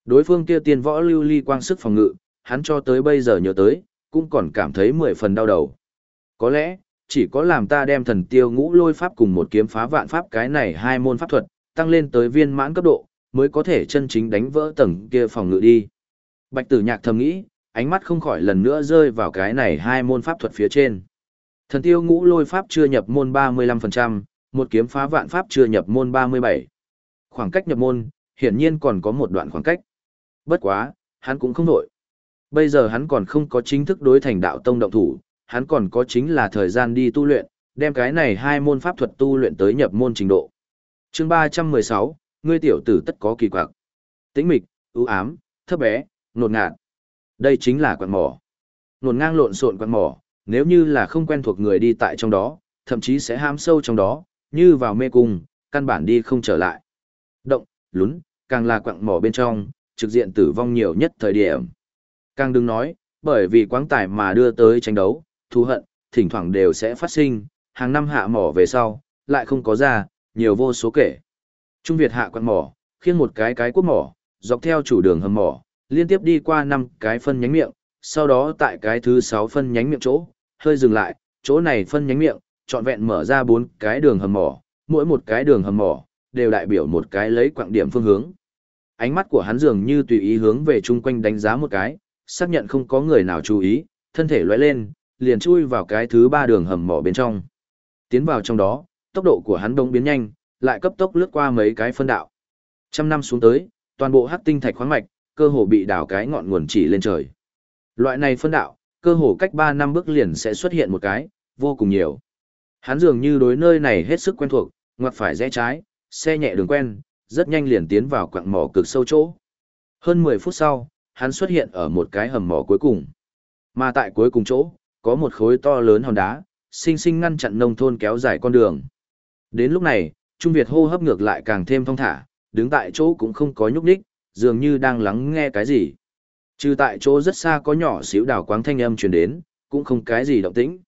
Đối phương kia tiên võ lưu ly quang sức phòng ngự, hắn cho tới bây giờ nhớ tới, cũng còn cảm thấy mười phần đau đầu. Có lẽ, chỉ có làm ta đem thần tiêu ngũ lôi pháp cùng một kiếm phá vạn pháp cái này hai môn pháp thuật, tăng lên tới viên mãn cấp độ, mới có thể chân chính đánh vỡ tầng kia phòng ngự đi. Bạch tử nhạc thầm nghĩ, ánh mắt không khỏi lần nữa rơi vào cái này hai môn pháp thuật phía trên. Thần tiêu ngũ lôi pháp chưa nhập môn 35%, một kiếm phá vạn pháp chưa nhập môn 37. Khoảng cách nhập môn, hiển nhiên còn có một đoạn khoảng cách. Bất quá, hắn cũng không nổi. Bây giờ hắn còn không có chính thức đối thành đạo tông động thủ, hắn còn có chính là thời gian đi tu luyện, đem cái này hai môn pháp thuật tu luyện tới nhập môn trình độ. chương 316, ngươi tiểu tử tất có kỳ quặc. Tĩnh mịch, ưu ám, thấp bé, nột ngạt. Đây chính là quạt mỏ. Nột ngang lộn xộn quạt mỏ, nếu như là không quen thuộc người đi tại trong đó, thậm chí sẽ ham sâu trong đó, như vào mê cung, căn bản đi không trở lại. Động, lún, càng là quặng mỏ bên trong, trực diện tử vong nhiều nhất thời điểm. Càng đừng nói, bởi vì quáng tải mà đưa tới tranh đấu, thù hận, thỉnh thoảng đều sẽ phát sinh, hàng năm hạ mỏ về sau, lại không có ra, nhiều vô số kể. Trung Việt hạ quặng mỏ, khiêng một cái cái quốc mỏ, dọc theo chủ đường hầm mỏ, liên tiếp đi qua năm cái phân nhánh miệng, sau đó tại cái thứ sáu phân nhánh miệng chỗ, hơi dừng lại, chỗ này phân nhánh miệng, trọn vẹn mở ra bốn cái đường hầm mỏ, mỗi một cái đường hầm mỏ, đều đại biểu một cái lấy quạng điểm phương hướng. Ánh mắt của hắn dường như tùy ý hướng về chung quanh đánh giá một cái, xác nhận không có người nào chú ý, thân thể lóe lên, liền chui vào cái thứ ba đường hầm mỏ bên trong. Tiến vào trong đó, tốc độ của hắn đông biến nhanh, lại cấp tốc lướt qua mấy cái phân đạo. Trăm năm xuống tới, toàn bộ hắc tinh thạch khoáng mạch, cơ hồ bị đào cái ngọn nguồn chỉ lên trời. Loại này phân đạo, cơ hồ cách 3 năm bước liền sẽ xuất hiện một cái, vô cùng nhiều. Hắn dường như đối nơi này hết sức quen thuộc, ngoặt phải rẽ trái, xe nhẹ đường quen, rất nhanh liền tiến vào quặng mỏ cực sâu chỗ. Hơn 10 phút sau, hắn xuất hiện ở một cái hầm mỏ cuối cùng. Mà tại cuối cùng chỗ, có một khối to lớn hòn đá, xinh xinh ngăn chặn nông thôn kéo dài con đường. Đến lúc này, Trung Việt hô hấp ngược lại càng thêm thong thả, đứng tại chỗ cũng không có nhúc nhích, dường như đang lắng nghe cái gì. Trừ tại chỗ rất xa có nhỏ xíu đảo quáng thanh âm truyền đến, cũng không cái gì động tĩnh.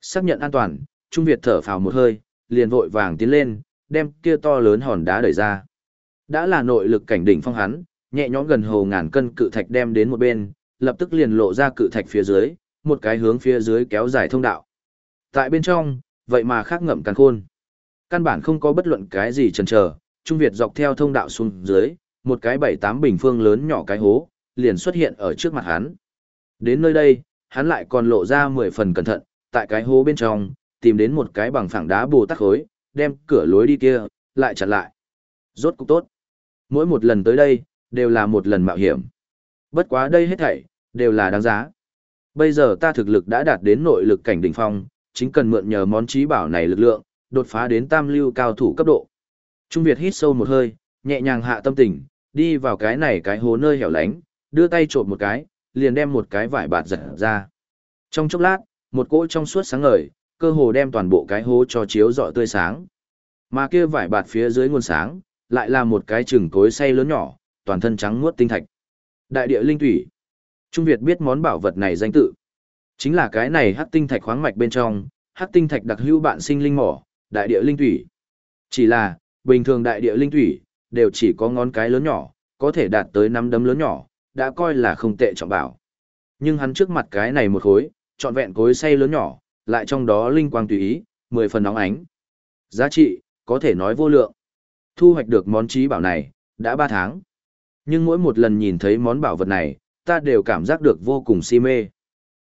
Xác nhận an toàn, Trung Việt thở phào một hơi, liền vội vàng tiến lên, đem kia to lớn hòn đá đẩy ra. Đã là nội lực cảnh đỉnh phong hắn, nhẹ nhõm gần hồ ngàn cân cự thạch đem đến một bên, lập tức liền lộ ra cự thạch phía dưới, một cái hướng phía dưới kéo dài thông đạo. Tại bên trong, vậy mà khác ngậm càng khôn. Căn bản không có bất luận cái gì chần chờ, Trung Việt dọc theo thông đạo xuống dưới, một cái bảy tám bình phương lớn nhỏ cái hố, liền xuất hiện ở trước mặt hắn. Đến nơi đây, hắn lại còn lộ ra mười phần cẩn thận, tại cái hố bên trong, tìm đến một cái bằng phẳng đá bồ tắc khối, đem cửa lối đi kia, lại chặn lại. Rốt cục tốt. Mỗi một lần tới đây, đều là một lần mạo hiểm. Bất quá đây hết thảy, đều là đáng giá. Bây giờ ta thực lực đã đạt đến nội lực cảnh đỉnh phong, chính cần mượn nhờ món trí bảo này lực lượng, đột phá đến tam lưu cao thủ cấp độ. Trung Việt hít sâu một hơi, nhẹ nhàng hạ tâm tình, đi vào cái này cái hố nơi hẻo lánh, đưa tay trộm một cái, liền đem một cái vải bạt giật ra. Trong chốc lát, một cỗ trong suốt sáng ngời, cơ hồ đem toàn bộ cái hố cho chiếu rọi tươi sáng. Mà kia vải bạt phía dưới nguồn sáng, lại là một cái chừng cối say lớn nhỏ, toàn thân trắng muốt tinh thạch. Đại địa linh thủy. Trung Việt biết món bảo vật này danh tự. Chính là cái này hắc tinh thạch khoáng mạch bên trong, hắc tinh thạch đặc hữu bạn sinh linh mỏ, đại địa linh thủy. Chỉ là, bình thường đại địa linh thủy, đều chỉ có ngón cái lớn nhỏ, có thể đạt tới năm đấm lớn nhỏ, đã coi là không tệ trọng bảo. Nhưng hắn trước mặt cái này một khối, trọn vẹn cối xay lớn nhỏ, lại trong đó linh quang tùy ý, mười phần nóng ánh. Giá trị, có thể nói vô lượng. Thu hoạch được món trí bảo này, đã ba tháng. Nhưng mỗi một lần nhìn thấy món bảo vật này, ta đều cảm giác được vô cùng si mê.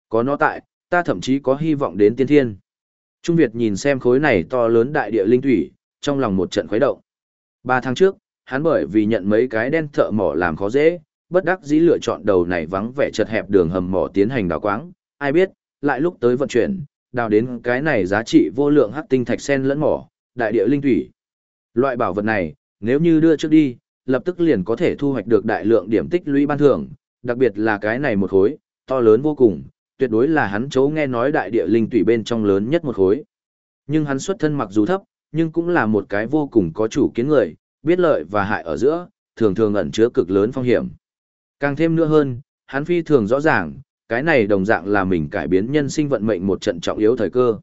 Có nó tại, ta thậm chí có hy vọng đến tiên thiên. Trung Việt nhìn xem khối này to lớn đại địa linh thủy, trong lòng một trận khuấy động. Ba tháng trước, hắn bởi vì nhận mấy cái đen thợ mỏ làm khó dễ, bất đắc dĩ lựa chọn đầu này vắng vẻ chật hẹp đường hầm mỏ tiến hành đào quáng, ai biết, lại lúc tới vận chuyển, đào đến cái này giá trị vô lượng hắc tinh thạch sen lẫn mỏ, đại địa linh thủy. Loại bảo vật này, nếu như đưa trước đi, lập tức liền có thể thu hoạch được đại lượng điểm tích lũy ban thưởng, đặc biệt là cái này một khối, to lớn vô cùng, tuyệt đối là hắn chấu nghe nói đại địa linh thủy bên trong lớn nhất một khối. Nhưng hắn xuất thân mặc dù thấp, nhưng cũng là một cái vô cùng có chủ kiến người, biết lợi và hại ở giữa, thường thường ẩn chứa cực lớn phong hiểm. Càng thêm nữa hơn, hắn phi thường rõ ràng, cái này đồng dạng là mình cải biến nhân sinh vận mệnh một trận trọng yếu thời cơ.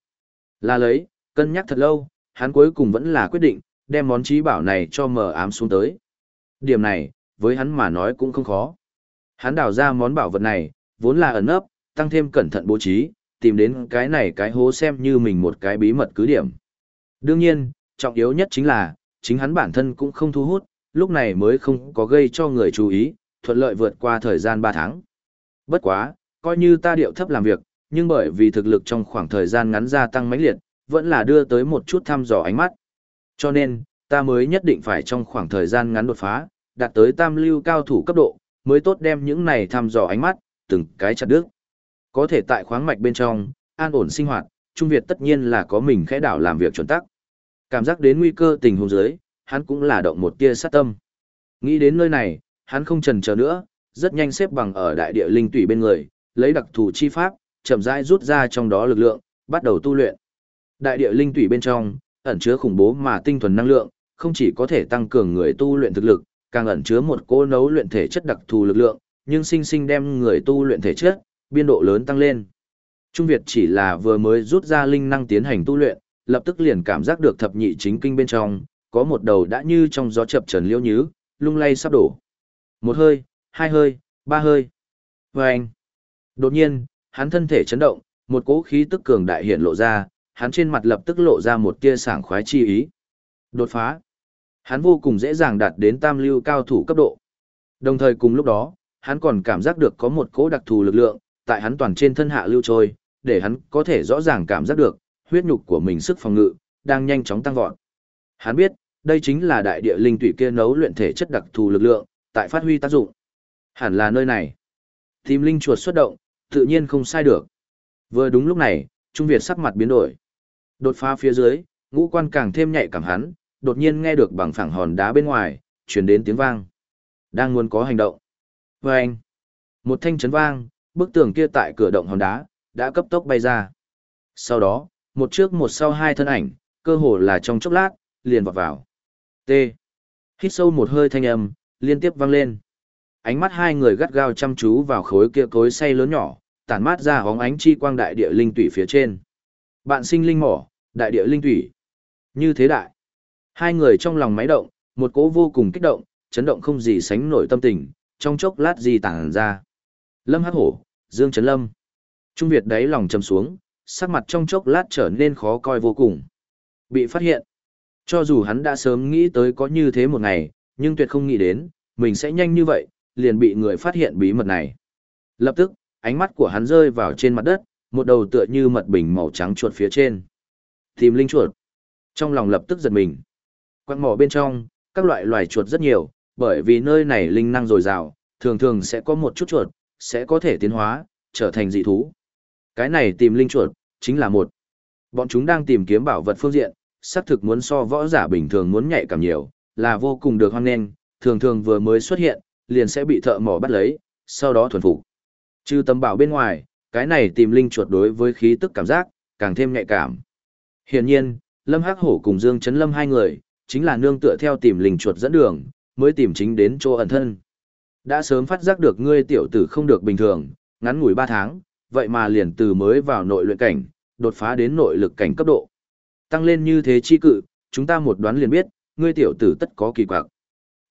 Là lấy, cân nhắc thật lâu, hắn cuối cùng vẫn là quyết định, đem món trí bảo này cho mờ ám xuống tới. Điểm này, với hắn mà nói cũng không khó. Hắn đào ra món bảo vật này, vốn là ẩn ấp, tăng thêm cẩn thận bố trí, tìm đến cái này cái hố xem như mình một cái bí mật cứ điểm. Đương nhiên, trọng yếu nhất chính là, chính hắn bản thân cũng không thu hút, lúc này mới không có gây cho người chú ý, thuận lợi vượt qua thời gian 3 tháng. Bất quá, coi như ta điệu thấp làm việc, nhưng bởi vì thực lực trong khoảng thời gian ngắn gia tăng mãnh liệt, vẫn là đưa tới một chút thăm dò ánh mắt. Cho nên, ta mới nhất định phải trong khoảng thời gian ngắn đột phá, đạt tới tam lưu cao thủ cấp độ, mới tốt đem những này thăm dò ánh mắt, từng cái chặt đứt. Có thể tại khoáng mạch bên trong, an ổn sinh hoạt, Trung Việt tất nhiên là có mình khẽ đảo làm việc chuẩn tắc. Cảm giác đến nguy cơ tình huống dưới, hắn cũng là động một tia sát tâm. Nghĩ đến nơi này, hắn không chần chờ nữa, rất nhanh xếp bằng ở đại địa linh tủy bên người, lấy đặc thù chi pháp, chậm rãi rút ra trong đó lực lượng, bắt đầu tu luyện. Đại địa linh tủy bên trong, ẩn chứa khủng bố mà tinh thuần năng lượng, không chỉ có thể tăng cường người tu luyện thực lực, càng ẩn chứa một cỗ nấu luyện thể chất đặc thù lực lượng, nhưng sinh sinh đem người tu luyện thể chất, biên độ lớn tăng lên. Trung Việt chỉ là vừa mới rút ra linh năng tiến hành tu luyện, lập tức liền cảm giác được thập nhị chính kinh bên trong, có một đầu đã như trong gió chập trần liễu nhứ, lung lay sắp đổ. Một hơi, hai hơi, ba hơi. Và anh. Đột nhiên, hắn thân thể chấn động, một cỗ khí tức cường đại hiện lộ ra, hắn trên mặt lập tức lộ ra một tia sảng khoái chi ý. Đột phá. Hắn vô cùng dễ dàng đạt đến tam lưu cao thủ cấp độ. Đồng thời cùng lúc đó, hắn còn cảm giác được có một cỗ đặc thù lực lượng, tại hắn toàn trên thân hạ lưu trôi, để hắn có thể rõ ràng cảm giác được, huyết nhục của mình sức phòng ngự, đang nhanh chóng tăng vọt. Hắn biết, đây chính là đại địa linh tụy kia nấu luyện thể chất đặc thù lực lượng, tại phát huy tác dụng. Hẳn là nơi này. Tìm linh chuột xuất động, tự nhiên không sai được. Vừa đúng lúc này, Trung Việt sắc mặt biến đổi. Đột phá phía dưới, ngũ quan càng thêm nhạy cảm hắn, đột nhiên nghe được bằng phẳng hòn đá bên ngoài, truyền đến tiếng vang. Đang muốn có hành động. Và anh, một thanh chấn vang, bức tường kia tại cửa động hòn đá, đã cấp tốc bay ra. Sau đó, một trước một sau hai thân ảnh, cơ hồ là trong chốc lát, liền vọt vào. T. Hít sâu một hơi thanh âm, liên tiếp vang lên. Ánh mắt hai người gắt gao chăm chú vào khối kia cối say lớn nhỏ, tản mát ra hóng ánh chi quang đại địa linh tủy phía trên. Bạn sinh linh mỏ, đại địa linh tủy. Như thế đại. Hai người trong lòng máy động, một cỗ vô cùng kích động, chấn động không gì sánh nổi tâm tình, trong chốc lát gì tản ra. Lâm Hắc Hổ, Dương Trấn Lâm. Trung Việt đáy lòng trầm xuống, sắc mặt trong chốc lát trở nên khó coi vô cùng. Bị phát hiện. Cho dù hắn đã sớm nghĩ tới có như thế một ngày, nhưng tuyệt không nghĩ đến, mình sẽ nhanh như vậy, liền bị người phát hiện bí mật này. Lập tức, ánh mắt của hắn rơi vào trên mặt đất, một đầu tựa như mật bình màu trắng chuột phía trên. Tìm linh chuột. Trong lòng lập tức giật mình. Quang mỏ bên trong, các loại loài chuột rất nhiều, bởi vì nơi này linh năng dồi dào, thường thường sẽ có một chút chuột, sẽ có thể tiến hóa, trở thành dị thú. Cái này tìm linh chuột, chính là một. Bọn chúng đang tìm kiếm bảo vật phương diện, xác thực muốn so võ giả bình thường muốn nhạy cảm nhiều, là vô cùng được hoan nghênh, thường thường vừa mới xuất hiện, liền sẽ bị thợ mỏ bắt lấy, sau đó thuần phục. Trừ tầm bảo bên ngoài, cái này tìm linh chuột đối với khí tức cảm giác, càng thêm nhạy cảm. Hiển nhiên, Lâm Hắc Hổ cùng Dương Chấn Lâm hai người, chính là nương tựa theo tìm linh chuột dẫn đường, mới tìm chính đến chỗ ẩn thân. Đã sớm phát giác được ngươi tiểu tử không được bình thường, ngắn ngủi 3 tháng, vậy mà liền từ mới vào nội luyện cảnh, đột phá đến nội lực cảnh cấp độ. Tăng lên như thế chi cự, chúng ta một đoán liền biết, ngươi tiểu tử tất có kỳ quặc.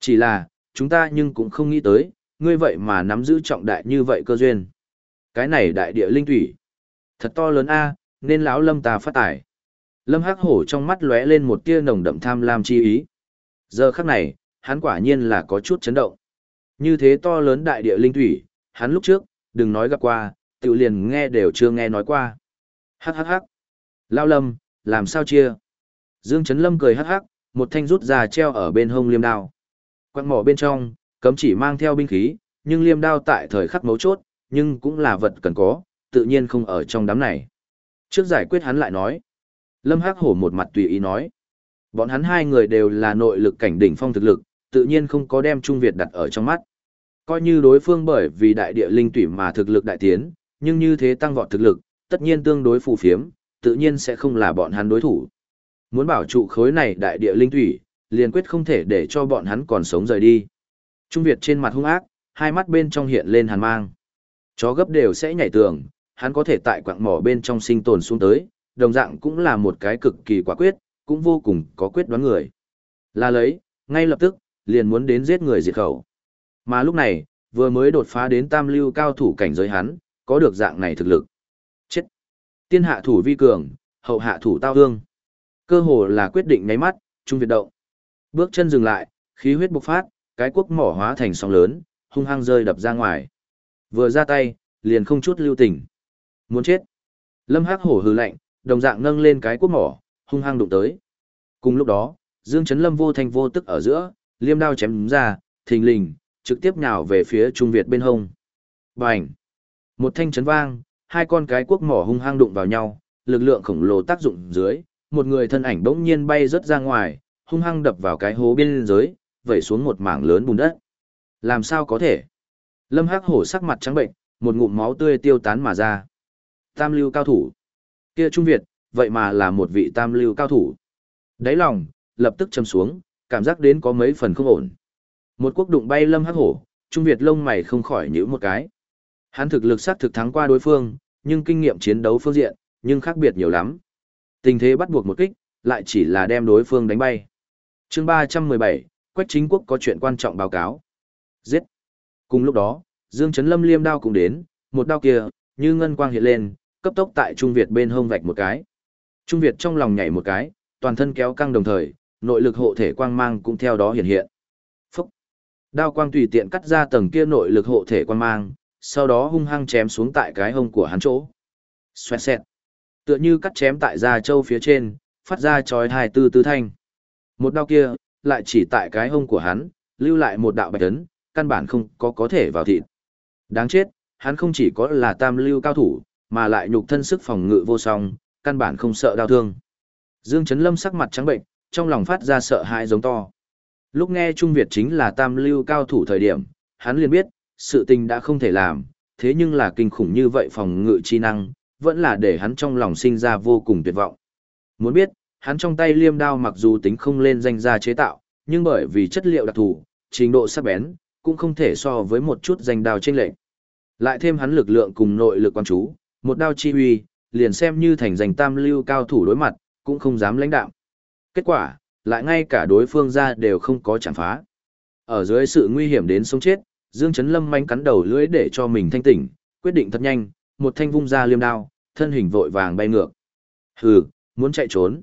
Chỉ là, chúng ta nhưng cũng không nghĩ tới, ngươi vậy mà nắm giữ trọng đại như vậy cơ duyên. Cái này đại địa linh thủy. Thật to lớn a, nên lão lâm ta phát tài. Lâm Hắc Hổ trong mắt lóe lên một tia nồng đậm tham lam chi ý. Giờ khắc này, hắn quả nhiên là có chút chấn động. Như thế to lớn đại địa linh thủy, hắn lúc trước, đừng nói gặp qua, tự liền nghe đều chưa nghe nói qua. Hắc hắc hắc. Lao lâm, làm sao chia? Dương Trấn Lâm cười hắc hắc, một thanh rút ra treo ở bên hông liêm đao. Quang mỏ bên trong, cấm chỉ mang theo binh khí, nhưng liêm đao tại thời khắc mấu chốt, nhưng cũng là vật cần có, tự nhiên không ở trong đám này. Trước giải quyết hắn lại nói. Lâm Hắc Hổ một mặt tùy ý nói. Bọn hắn hai người đều là nội lực cảnh đỉnh phong thực lực, tự nhiên không có đem Trung Việt đặt ở trong mắt. Coi như đối phương bởi vì đại địa linh tủy mà thực lực đại tiến, nhưng như thế tăng vọt thực lực, tất nhiên tương đối phù phiếm, tự nhiên sẽ không là bọn hắn đối thủ. Muốn bảo trụ khối này đại địa linh thủy, liền quyết không thể để cho bọn hắn còn sống rời đi. Trung Việt trên mặt hung ác, hai mắt bên trong hiện lên hàn mang. Chó gấp đều sẽ nhảy tường, hắn có thể tại quạng mỏ bên trong sinh tồn xuống tới, đồng dạng cũng là một cái cực kỳ quả quyết, cũng vô cùng có quyết đoán người. Là lấy, ngay lập tức, liền muốn đến giết người diệt khẩu. Mà lúc này, vừa mới đột phá đến tam lưu cao thủ cảnh giới hắn, có được dạng này thực lực. Chết! Tiên hạ thủ vi cường, hậu hạ thủ tao hương. Cơ hồ là quyết định nháy mắt, Trung Việt động. Bước chân dừng lại, khí huyết bộc phát, cái quốc mỏ hóa thành sóng lớn, hung hăng rơi đập ra ngoài. Vừa ra tay, liền không chút lưu tình. Muốn chết. Lâm Hắc hổ hừ lạnh, đồng dạng nâng lên cái quốc mỏ, hung hăng đụng tới. Cùng lúc đó, Dương Chấn Lâm vô thanh vô tức ở giữa, liêm đao chém ra, thình lình, trực tiếp nhào về phía Trung Việt bên hông. Bành! Một thanh chấn vang, hai con cái quốc mỏ hung hăng đụng vào nhau, lực lượng khổng lồ tác dụng dưới, một người thân ảnh bỗng nhiên bay rớt ra ngoài, hung hăng đập vào cái hố biên giới, vẩy xuống một mảng lớn bùn đất. Làm sao có thể? Lâm Hắc Hổ sắc mặt trắng bệnh, một ngụm máu tươi tiêu tán mà ra. Tam lưu cao thủ. Kia Trung Việt, vậy mà là một vị tam lưu cao thủ. Đáy lòng, lập tức châm xuống, cảm giác đến có mấy phần không ổn. Một quốc đụng bay Lâm Hắc Hổ, Trung Việt lông mày không khỏi nhíu một cái. Hắn thực lực sát thực thắng qua đối phương, nhưng kinh nghiệm chiến đấu phương diện, nhưng khác biệt nhiều lắm. Tình thế bắt buộc một kích, lại chỉ là đem đối phương đánh bay. chương 317, Quách chính quốc có chuyện quan trọng báo cáo. Giết. Cùng lúc đó, Dương Trấn Lâm liêm đao cũng đến, một đao kia, như ngân quang hiện lên, cấp tốc tại Trung Việt bên hông vạch một cái. Trung Việt trong lòng nhảy một cái, toàn thân kéo căng đồng thời, nội lực hộ thể quang mang cũng theo đó hiện hiện. Phúc. Đao quang tùy tiện cắt ra tầng kia nội lực hộ thể quang mang, sau đó hung hăng chém xuống tại cái hông của hắn chỗ. Xoẹt xẹt. Tựa như cắt chém tại da trâu phía trên, phát ra chói hai tư tư thanh. Một đao kia, lại chỉ tại cái hông của hắn, lưu lại một đạo bạch tấn, căn bản không có có thể vào thịt. Đáng chết, hắn không chỉ có là tam lưu cao thủ, mà lại nhục thân sức phòng ngự vô song, căn bản không sợ đau thương. Dương Chấn Lâm sắc mặt trắng bệnh, trong lòng phát ra sợ hãi giống to. Lúc nghe Trung Việt chính là tam lưu cao thủ thời điểm, hắn liền biết, sự tình đã không thể làm, thế nhưng là kinh khủng như vậy phòng ngự chi năng, vẫn là để hắn trong lòng sinh ra vô cùng tuyệt vọng. Muốn biết, hắn trong tay liêm đao mặc dù tính không lên danh gia chế tạo, nhưng bởi vì chất liệu đặc thù, trình độ sắc bén, cũng không thể so với một chút danh đao trên lệnh. Lại thêm hắn lực lượng cùng nội lực quan chú, một đao chi huy, liền xem như thành danh tam lưu cao thủ đối mặt, cũng không dám lãnh đạo. Kết quả, lại ngay cả đối phương ra đều không có chẳng phá. Ở dưới sự nguy hiểm đến sống chết, Dương Chấn Lâm manh cắn đầu lưỡi để cho mình thanh tỉnh, quyết định thật nhanh, một thanh vung ra liêm đao, thân hình vội vàng bay ngược. Hừ, muốn chạy trốn.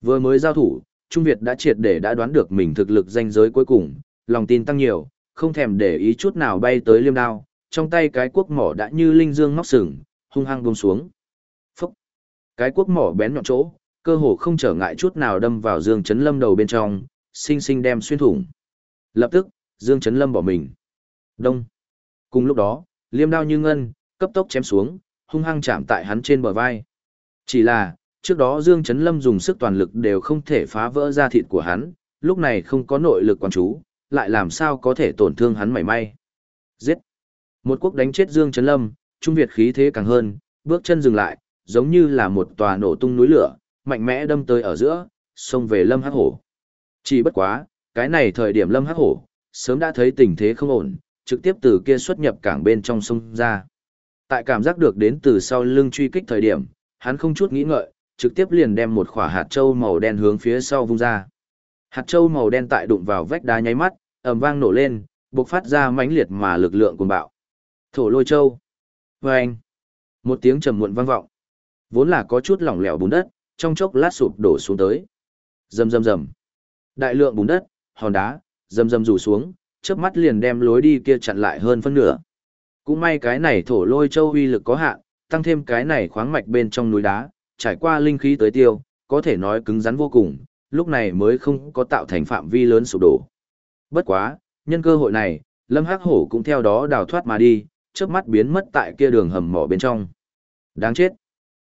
Vừa mới giao thủ, Trung Việt đã triệt để đã đoán được mình thực lực danh giới cuối cùng, lòng tin tăng nhiều, không thèm để ý chút nào bay tới liêm đao, trong tay cái cuốc mỏ đã như linh dương ngóc sừng, hung hăng buông xuống. Phúc! Cái cuốc mỏ bén nhọn chỗ, cơ hồ không trở ngại chút nào đâm vào Dương Chấn Lâm đầu bên trong, sinh sinh đem xuyên thủng. Lập tức, Dương Chấn Lâm bỏ mình. Đông! Cùng lúc đó, liêm đao như ngân, cấp tốc chém xuống, hung hăng chạm tại hắn trên bờ vai. Chỉ là, trước đó Dương Chấn Lâm dùng sức toàn lực đều không thể phá vỡ da thịt của hắn, lúc này không có nội lực quan chú, lại làm sao có thể tổn thương hắn mảy may. Giết! Một quốc đánh chết Dương Chấn Lâm, Trung Việt khí thế càng hơn, bước chân dừng lại, giống như là một tòa nổ tung núi lửa, mạnh mẽ đâm tới ở giữa, xông về Lâm Hắc Hổ. Chỉ bất quá, cái này thời điểm Lâm Hắc Hổ, sớm đã thấy tình thế không ổn, trực tiếp từ kia xuất nhập cảng bên trong sông ra. Tại cảm giác được đến từ sau lưng truy kích thời điểm, hắn không chút nghĩ ngợi, trực tiếp liền đem một quả hạt châu màu đen hướng phía sau vung ra. Hạt châu màu đen tại đụng vào vách đá nháy mắt, ầm vang nổ lên, bộc phát ra mãnh liệt mà lực lượng cuồng bạo. Thổ lôi châu. Vâng. Một tiếng trầm muộn vang vọng. Vốn là có chút lỏng lẻo bùn đất, trong chốc lát sụp đổ xuống tới. Rầm rầm rầm. Đại lượng bùn đất, hòn đá, rầm rầm rủ xuống, chớp mắt liền đem lối đi kia chặn lại hơn phân nửa. Cũng may cái này thổ lôi châu uy lực có hạn, tăng thêm cái này khoáng mạch bên trong núi đá, trải qua linh khí tới tiêu, có thể nói cứng rắn vô cùng, lúc này mới không có tạo thành phạm vi lớn sụp đổ. Bất quá, nhân cơ hội này, Lâm Hắc Hổ cũng theo đó đào thoát mà đi, chớp mắt biến mất tại kia đường hầm mỏ bên trong. Đáng chết.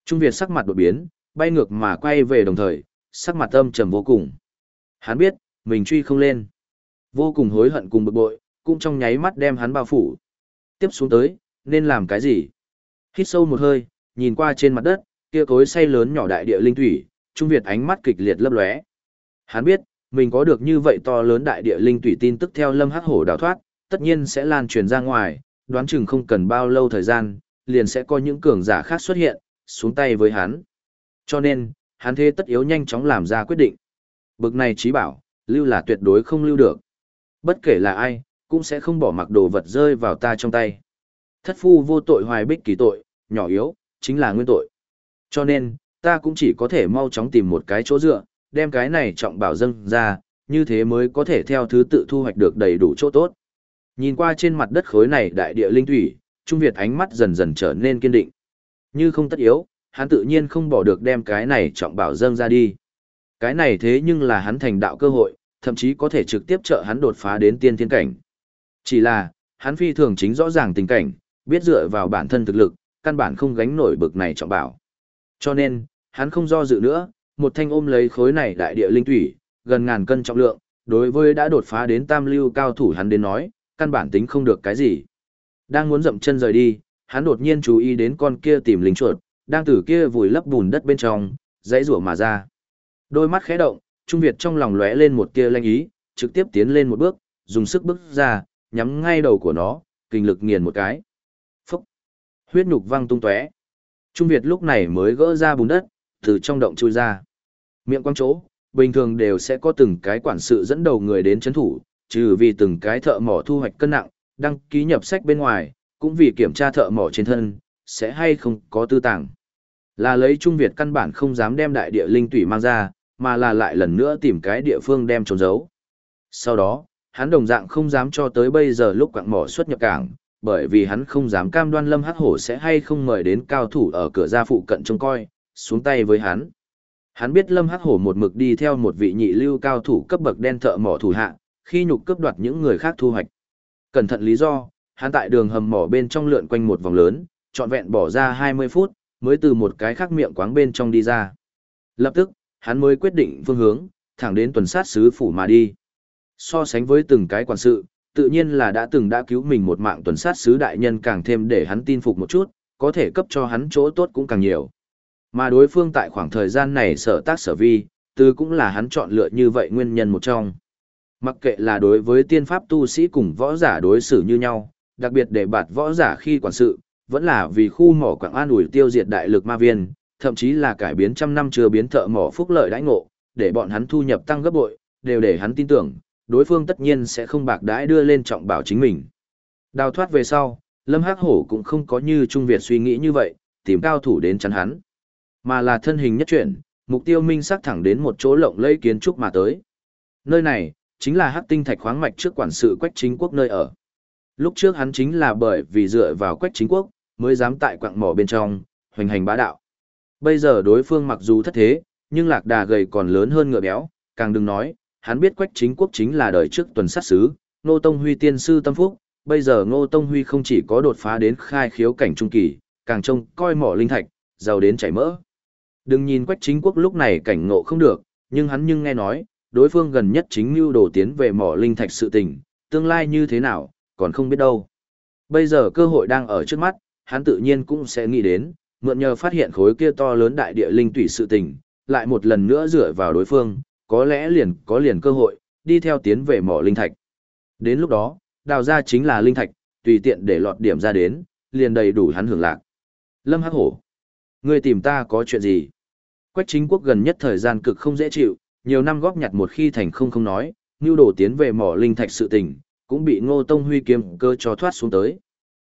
Trung Việt sắc mặt đột biến, bay ngược mà quay về đồng thời, sắc mặt âm trầm vô cùng. Hắn biết, mình truy không lên. Vô cùng hối hận cùng bực bội, cũng trong nháy mắt đem hắn bao phủ. Tiếp xuống tới, nên làm cái gì? Hít sâu một hơi, nhìn qua trên mặt đất, kia cối say lớn nhỏ đại địa linh thủy, Trung Việt ánh mắt kịch liệt lấp lóe. Hắn biết, mình có được như vậy to lớn đại địa linh thủy tin tức theo Lâm Hắc Hổ đào thoát, tất nhiên sẽ lan truyền ra ngoài, đoán chừng không cần bao lâu thời gian, liền sẽ có những cường giả khác xuất hiện, xuống tay với hắn. Cho nên, hắn thế tất yếu nhanh chóng làm ra quyết định. Bực này trí bảo, lưu là tuyệt đối không lưu được. Bất kể là ai, cũng sẽ không bỏ mặc đồ vật rơi vào ta trong tay. Thất phu vô tội hoài bích kỳ tội, nhỏ yếu, chính là nguyên tội. Cho nên, ta cũng chỉ có thể mau chóng tìm một cái chỗ dựa, đem cái này trọng bảo dâng ra, như thế mới có thể theo thứ tự thu hoạch được đầy đủ chỗ tốt. Nhìn qua trên mặt đất khối này đại địa linh thủy, Trung Việt ánh mắt dần dần trở nên kiên định. Như không tất yếu, hắn tự nhiên không bỏ được đem cái này trọng bảo dâng ra đi. Cái này thế nhưng là hắn thành đạo cơ hội, thậm chí có thể trực tiếp trợ hắn đột phá đến tiên thiên cảnh. Chỉ là, hắn phi thường chính rõ ràng tình cảnh, biết dựa vào bản thân thực lực, căn bản không gánh nổi bực này trọng bảo. Cho nên, hắn không do dự nữa, một thanh ôm lấy khối này đại địa linh thủy, gần ngàn cân trọng lượng, đối với đã đột phá đến tam lưu cao thủ hắn đến nói, căn bản tính không được cái gì. Đang muốn dậm chân rời đi, hắn đột nhiên chú ý đến con kia tìm linh chuột, đang từ kia vùi lấp bùn đất bên trong, dãy rủa mà ra. Đôi mắt khẽ động, Trung Việt trong lòng lóe lên một tia lanh ý, trực tiếp tiến lên một bước, dùng sức bước ra, nhắm ngay đầu của nó, kinh lực nghiền một cái. Phúc! Huyết nhục văng tung tóe. Trung Việt lúc này mới gỡ ra bùn đất, từ trong động chui ra. Miệng quăng chỗ, bình thường đều sẽ có từng cái quản sự dẫn đầu người đến chấn thủ, trừ vì từng cái thợ mỏ thu hoạch cân nặng, đăng ký nhập sách bên ngoài, cũng vì kiểm tra thợ mỏ trên thân, sẽ hay không có tư tàng. Là lấy Trung Việt căn bản không dám đem đại địa linh tủy mang ra, mà là lại lần nữa tìm cái địa phương đem trốn giấu. Sau đó, hắn đồng dạng không dám cho tới bây giờ lúc quạng mỏ xuất nhập cảng, bởi vì hắn không dám cam đoan Lâm Hắc Hổ sẽ hay không mời đến cao thủ ở cửa gia phụ cận trông coi, xuống tay với hắn. Hắn biết Lâm Hắc Hổ một mực đi theo một vị nhị lưu cao thủ cấp bậc đen thợ mỏ thủ hạ, khi nhục cướp đoạt những người khác thu hoạch. Cẩn thận lý do, hắn tại đường hầm mỏ bên trong lượn quanh một vòng lớn, trọn vẹn bỏ ra 20 phút, mới từ một cái khác miệng quáng bên trong đi ra. Lập tức, hắn mới quyết định phương hướng, thẳng đến tuần sát sứ phủ mà đi. So sánh với từng cái quản sự, tự nhiên là đã từng đã cứu mình một mạng tuần sát sứ đại nhân càng thêm để hắn tin phục một chút, có thể cấp cho hắn chỗ tốt cũng càng nhiều. Mà đối phương tại khoảng thời gian này sở tác sở vi, từ cũng là hắn chọn lựa như vậy nguyên nhân một trong. Mặc kệ là đối với tiên pháp tu sĩ cùng võ giả đối xử như nhau, đặc biệt để bạt võ giả khi quản sự, vẫn là vì khu mỏ quảng an ủi tiêu diệt đại lực ma viên, thậm chí là cải biến trăm năm chưa biến thợ mỏ phúc lợi đãi ngộ, để bọn hắn thu nhập tăng gấp bội, đều để hắn tin tưởng, đối phương tất nhiên sẽ không bạc đãi đưa lên trọng bảo chính mình. Đào thoát về sau, Lâm Hắc Hổ cũng không có như Trung Việt suy nghĩ như vậy, tìm cao thủ đến chắn hắn, mà là thân hình nhất chuyển, mục tiêu minh sắc thẳng đến một chỗ lộng lẫy kiến trúc mà tới. Nơi này, chính là Hắc Tinh Thạch khoáng mạch trước quản sự Quách Chính Quốc nơi ở. Lúc trước hắn chính là bởi vì dựa vào Quách Chính Quốc, mới dám tại quặng mỏ bên trong, hoành hành bá đạo. Bây giờ đối phương mặc dù thất thế, nhưng lạc đà gầy còn lớn hơn ngựa béo, càng đừng nói, hắn biết quách chính quốc chính là đời trước tuần sát sứ, Ngô Tông Huy tiên sư tâm phúc, bây giờ Ngô Tông Huy không chỉ có đột phá đến khai khiếu cảnh trung kỳ, càng trông coi mỏ linh thạch, giàu đến chảy mỡ. Đừng nhìn quách chính quốc lúc này cảnh ngộ không được, nhưng hắn nhưng nghe nói, đối phương gần nhất chính mưu đồ tiến về mỏ linh thạch sự tình, tương lai như thế nào, còn không biết đâu. Bây giờ cơ hội đang ở trước mắt, hắn tự nhiên cũng sẽ nghĩ đến, mượn nhờ phát hiện khối kia to lớn đại địa linh tủy sự tình, lại một lần nữa dựa vào đối phương, có lẽ liền có liền cơ hội, đi theo tiến về mỏ linh thạch. Đến lúc đó, đào ra chính là linh thạch, tùy tiện để lọt điểm ra đến, liền đầy đủ hắn hưởng lạc. Lâm Hắc Hổ. Ngươi tìm ta có chuyện gì? Quách chính quốc gần nhất thời gian cực không dễ chịu, nhiều năm góp nhặt một khi thành không không nói, nưu đổ tiến về mỏ linh thạch sự tình, cũng bị ngô tông huy kiếm cơ cho thoát xuống tới.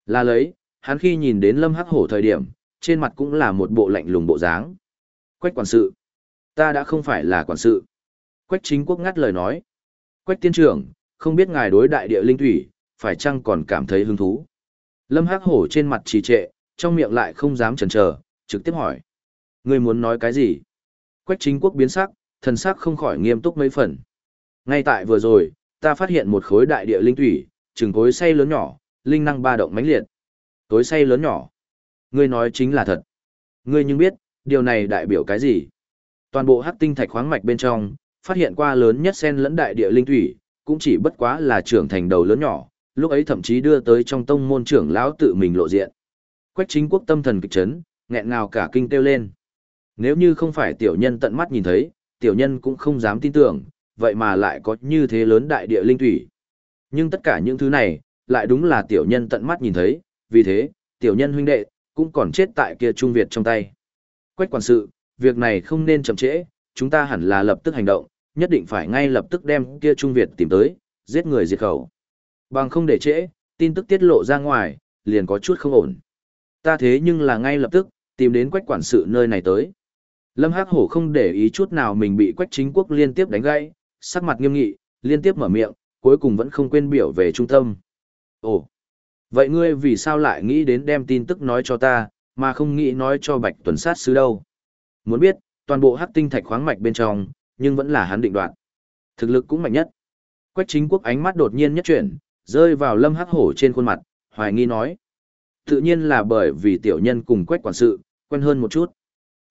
Là lấy, hắn khi nhìn đến lâm hắc hổ thời điểm, trên mặt cũng là một bộ lạnh lùng bộ dáng. Quách quản sự. Ta đã không phải là quản sự. Quách chính quốc ngắt lời nói. Quách tiên trưởng, không biết ngài đối đại địa linh thủy, phải chăng còn cảm thấy hứng thú. Lâm hắc hổ trên mặt trì trệ, trong miệng lại không dám chần chờ, trực tiếp hỏi. Ngươi muốn nói cái gì? Quách chính quốc biến sắc, thần sắc không khỏi nghiêm túc mấy phần. Ngay tại vừa rồi, ta phát hiện một khối đại địa linh thủy, chừng cối say lớn nhỏ, linh năng ba động mãnh liệt. Tối say lớn nhỏ. Ngươi nói chính là thật. Ngươi nhưng biết, điều này đại biểu cái gì? Toàn bộ hắc tinh thạch khoáng mạch bên trong, phát hiện qua lớn nhất sen lẫn đại địa linh thủy, cũng chỉ bất quá là trưởng thành đầu lớn nhỏ, lúc ấy thậm chí đưa tới trong tông môn trưởng lão tự mình lộ diện. Quách chính quốc tâm thần kịch chấn, nghẹn ngào cả kinh kêu lên. Nếu như không phải tiểu nhân tận mắt nhìn thấy, tiểu nhân cũng không dám tin tưởng, vậy mà lại có như thế lớn đại địa linh thủy. Nhưng tất cả những thứ này, lại đúng là tiểu nhân tận mắt nhìn thấy, vì thế, tiểu nhân huynh đệ, cũng còn chết tại kia Trung Việt trong tay. Quách quản sự, việc này không nên chậm trễ, chúng ta hẳn là lập tức hành động, nhất định phải ngay lập tức đem kia Trung Việt tìm tới, giết người diệt khẩu. Bằng không để trễ, tin tức tiết lộ ra ngoài, liền có chút không ổn. Ta thế nhưng là ngay lập tức, tìm đến quách quản sự nơi này tới. Lâm Hắc Hổ không để ý chút nào mình bị quách chính quốc liên tiếp đánh gãy, sắc mặt nghiêm nghị, liên tiếp mở miệng, cuối cùng vẫn không quên biểu về trung tâm. Ồ, vậy ngươi vì sao lại nghĩ đến đem tin tức nói cho ta, mà không nghĩ nói cho Bạch Tuần sát sứ đâu? Muốn biết, toàn bộ hắc tinh thạch khoáng mạch bên trong, nhưng vẫn là hắn định đoạt. Thực lực cũng mạnh nhất. Quách chính quốc ánh mắt đột nhiên nhất chuyển, rơi vào lâm hắc hổ trên khuôn mặt, hoài nghi nói. Tự nhiên là bởi vì tiểu nhân cùng quách quản sự, quen hơn một chút.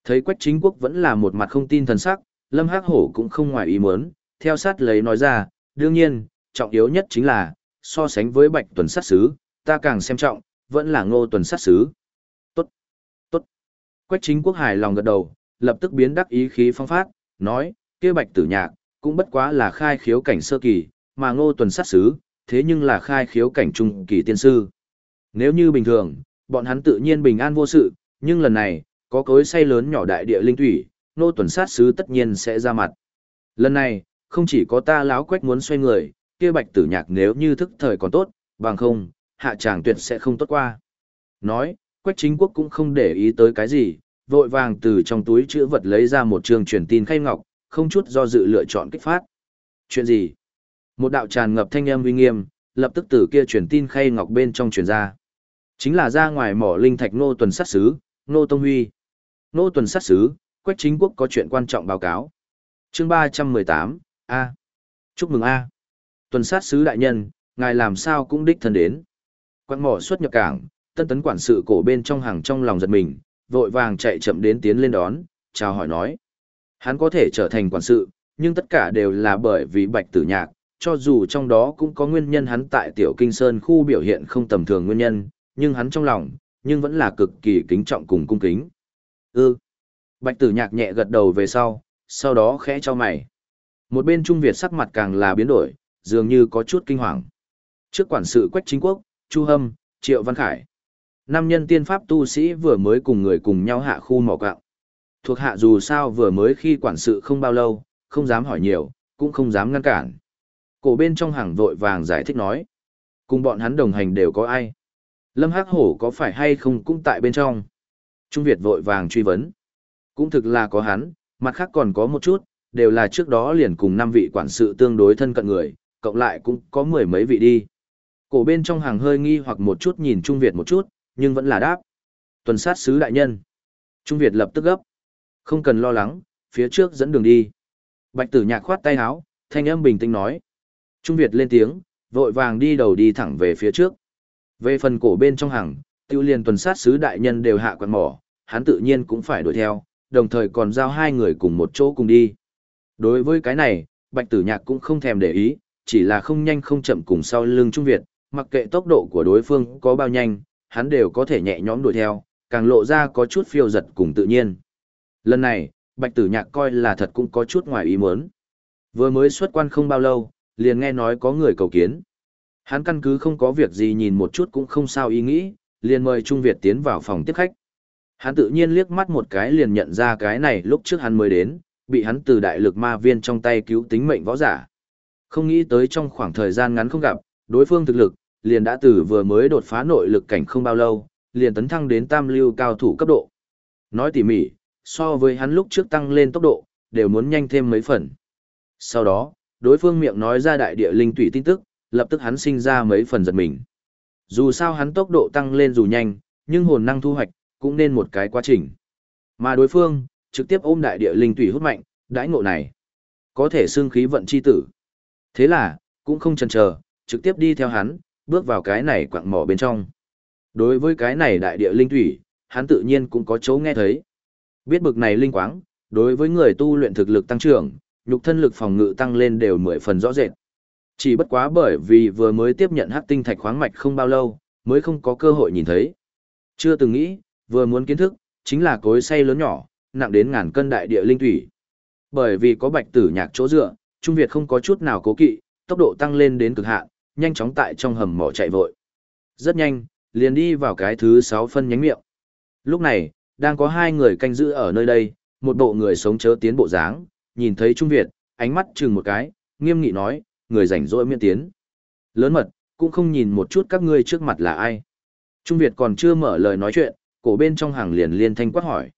Thấy quách chính quốc vẫn là một mặt không tin thần sắc, lâm hắc hổ cũng không ngoài ý muốn, theo sát lấy nói ra, đương nhiên, trọng yếu nhất chính là, so sánh với bạch tuần sát sứ, ta càng xem trọng, vẫn là ngô tuần sát sứ. Tốt, tốt. Quách chính quốc hài lòng gật đầu, lập tức biến đắc ý khí phong phát, nói, kia bạch tử nhạc, cũng bất quá là khai khiếu cảnh sơ kỳ, mà ngô tuần sát sứ, thế nhưng là khai khiếu cảnh trung kỳ tiên sư. Nếu như bình thường, bọn hắn tự nhiên bình an vô sự, nhưng lần này, có cối say lớn nhỏ đại địa linh thủy, ngô tuần sát sứ tất nhiên sẽ ra mặt. Lần này, không chỉ có ta láo quách muốn xoay người, kia bạch tử nhạc nếu như thức thời còn tốt, bằng không, hạ tràng tuyệt sẽ không tốt qua. Nói, quách chính quốc cũng không để ý tới cái gì, vội vàng từ trong túi chữ vật lấy ra một trường truyền tin khay ngọc, không chút do dự lựa chọn kích phát. Chuyện gì? Một đạo tràn ngập thanh âm uy nghiêm, lập tức từ kia truyền tin khay ngọc bên trong truyền ra. Chính là ra ngoài mỏ linh thạch nô tuần sát sứ, nô tông huy. Nô tuần sát sứ, quách chính quốc có chuyện quan trọng báo cáo. Chương ba trăm mười tám A. Chúc mừng A. Tuần sát sứ đại nhân, ngài làm sao cũng đích thân đến. Quặng mỏ xuất nhập cảng, tân tấn quản sự cổ bên trong hàng trong lòng giật mình, vội vàng chạy chậm đến tiến lên đón, chào hỏi nói. Hắn có thể trở thành quản sự, nhưng tất cả đều là bởi vì bạch tử nhạc, cho dù trong đó cũng có nguyên nhân hắn tại tiểu kinh sơn khu biểu hiện không tầm thường nguyên nhân, nhưng hắn trong lòng, nhưng vẫn là cực kỳ kính trọng cùng cung kính. Ư. Bạch tử nhạc nhẹ gật đầu về sau, sau đó khẽ cho mày. Một bên Trung Việt sắc mặt càng là biến đổi, dường như có chút kinh hoàng. Trước quản sự Quách Chính Quốc, Chu Hâm, Triệu Văn Khải. Năm nhân tiên pháp tu sĩ vừa mới cùng người cùng nhau hạ khu mỏ cạo. Thuộc hạ dù sao vừa mới khi quản sự không bao lâu, không dám hỏi nhiều, cũng không dám ngăn cản. Cổ bên trong hàng vội vàng giải thích nói. Cùng bọn hắn đồng hành đều có ai? Lâm Hắc Hổ có phải hay không cũng tại bên trong? Trung Việt vội vàng truy vấn. Cũng thực là có hắn, mặt khác còn có một chút, đều là trước đó liền cùng năm vị quản sự tương đối thân cận người, cộng lại cũng có mười mấy vị đi. Cổ bên trong hàng hơi nghi hoặc một chút nhìn Trung Việt một chút, nhưng vẫn là đáp. Tuần sát sứ đại nhân. Trung Việt lập tức gấp. Không cần lo lắng, phía trước dẫn đường đi. Bạch tử nhạc khoát tay áo, thanh âm bình tĩnh nói. Trung Việt lên tiếng, vội vàng đi đầu đi thẳng về phía trước. Về phần cổ bên trong hàng, tiêu liền tuần sát sứ đại nhân đều hạ quạt mỏ, hắn tự nhiên cũng phải đuổi theo, đồng thời còn giao hai người cùng một chỗ cùng đi. Đối với cái này, Bạch Tử Nhạc cũng không thèm để ý, chỉ là không nhanh không chậm cùng sau lưng Trung Việt, mặc kệ tốc độ của đối phương có bao nhanh, hắn đều có thể nhẹ nhõm đuổi theo, càng lộ ra có chút phiêu giật cùng tự nhiên. Lần này, Bạch Tử Nhạc coi là thật cũng có chút ngoài ý muốn. Vừa mới xuất quan không bao lâu, liền nghe nói có người cầu kiến. Hắn căn cứ không có việc gì nhìn một chút cũng không sao ý nghĩ, liền mời Trung Việt tiến vào phòng tiếp khách. Hắn tự nhiên liếc mắt một cái liền nhận ra cái này lúc trước hắn mới đến, bị hắn từ đại lực ma viên trong tay cứu tính mệnh võ giả. Không nghĩ tới trong khoảng thời gian ngắn không gặp, đối phương thực lực, liền đã từ vừa mới đột phá nội lực cảnh không bao lâu, liền tấn thăng đến tam lưu cao thủ cấp độ. Nói tỉ mỉ, so với hắn lúc trước tăng lên tốc độ, đều muốn nhanh thêm mấy phần. Sau đó, đối phương miệng nói ra đại địa linh tủy tin tức, lập tức hắn sinh ra mấy phần giật mình. Dù sao hắn tốc độ tăng lên dù nhanh, nhưng hồn năng thu hoạch, cũng nên một cái quá trình. Mà đối phương, trực tiếp ôm đại địa linh tủy hút mạnh, đãi ngộ này. Có thể xương khí vận chi tử. Thế là, cũng không chần chờ, trực tiếp đi theo hắn, bước vào cái này quặng mỏ bên trong. Đối với cái này đại địa linh thủy, hắn tự nhiên cũng có chỗ nghe thấy. Biết bực này linh quáng, đối với người tu luyện thực lực tăng trưởng, nhục thân lực phòng ngự tăng lên đều mười phần rõ rệt. Chỉ bất quá bởi vì vừa mới tiếp nhận hắc tinh thạch khoáng mạch không bao lâu, mới không có cơ hội nhìn thấy. Chưa từng nghĩ, vừa muốn kiến thức, chính là cối xay lớn nhỏ, nặng đến ngàn cân đại địa linh thủy. Bởi vì có bạch tử nhạc chỗ dựa, Trung Việt không có chút nào cố kỵ, tốc độ tăng lên đến cực hạn, nhanh chóng tại trong hầm mỏ chạy vội. Rất nhanh, liền đi vào cái thứ 6 phân nhánh miệng. Lúc này, đang có hai người canh giữ ở nơi đây, một bộ người sống chớ tiến bộ dáng, nhìn thấy Trung Việt, ánh mắt chừng một cái, nghiêm nghị nói, người rảnh rỗi miễn tiến. Lớn mật, cũng không nhìn một chút các ngươi trước mặt là ai. Trung Việt còn chưa mở lời nói chuyện, cổ bên trong hàng liền liên thanh quát hỏi.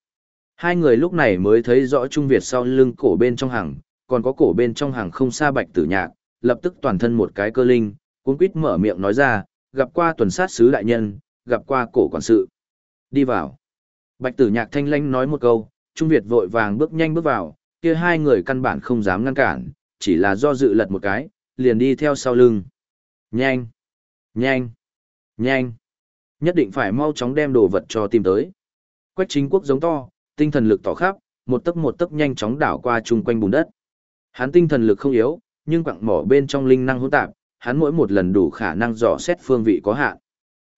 Hai người lúc này mới thấy rõ Trung Việt sau lưng cổ bên trong hàng, còn có cổ bên trong hàng không xa bạch tử nhạc, lập tức toàn thân một cái cơ linh, cuốn quýt mở miệng nói ra, gặp qua tuần sát sứ đại nhân, gặp qua cổ quản sự. Đi vào. Bạch tử nhạc thanh lanh nói một câu, Trung Việt vội vàng bước nhanh bước vào, kia hai người căn bản không dám ngăn cản, chỉ là do dự lật một cái, liền đi theo sau lưng. Nhanh! Nhanh! Nhanh! Nhất định phải mau chóng đem đồ vật cho tìm tới. Quách chính quốc giống to, tinh thần lực tỏ khắp, một tấc một tấc nhanh chóng đảo qua chung quanh bùn đất. Hắn tinh thần lực không yếu, nhưng quặng mỏ bên trong linh năng hỗn tạp, hắn mỗi một lần đủ khả năng dò xét phương vị có hạn.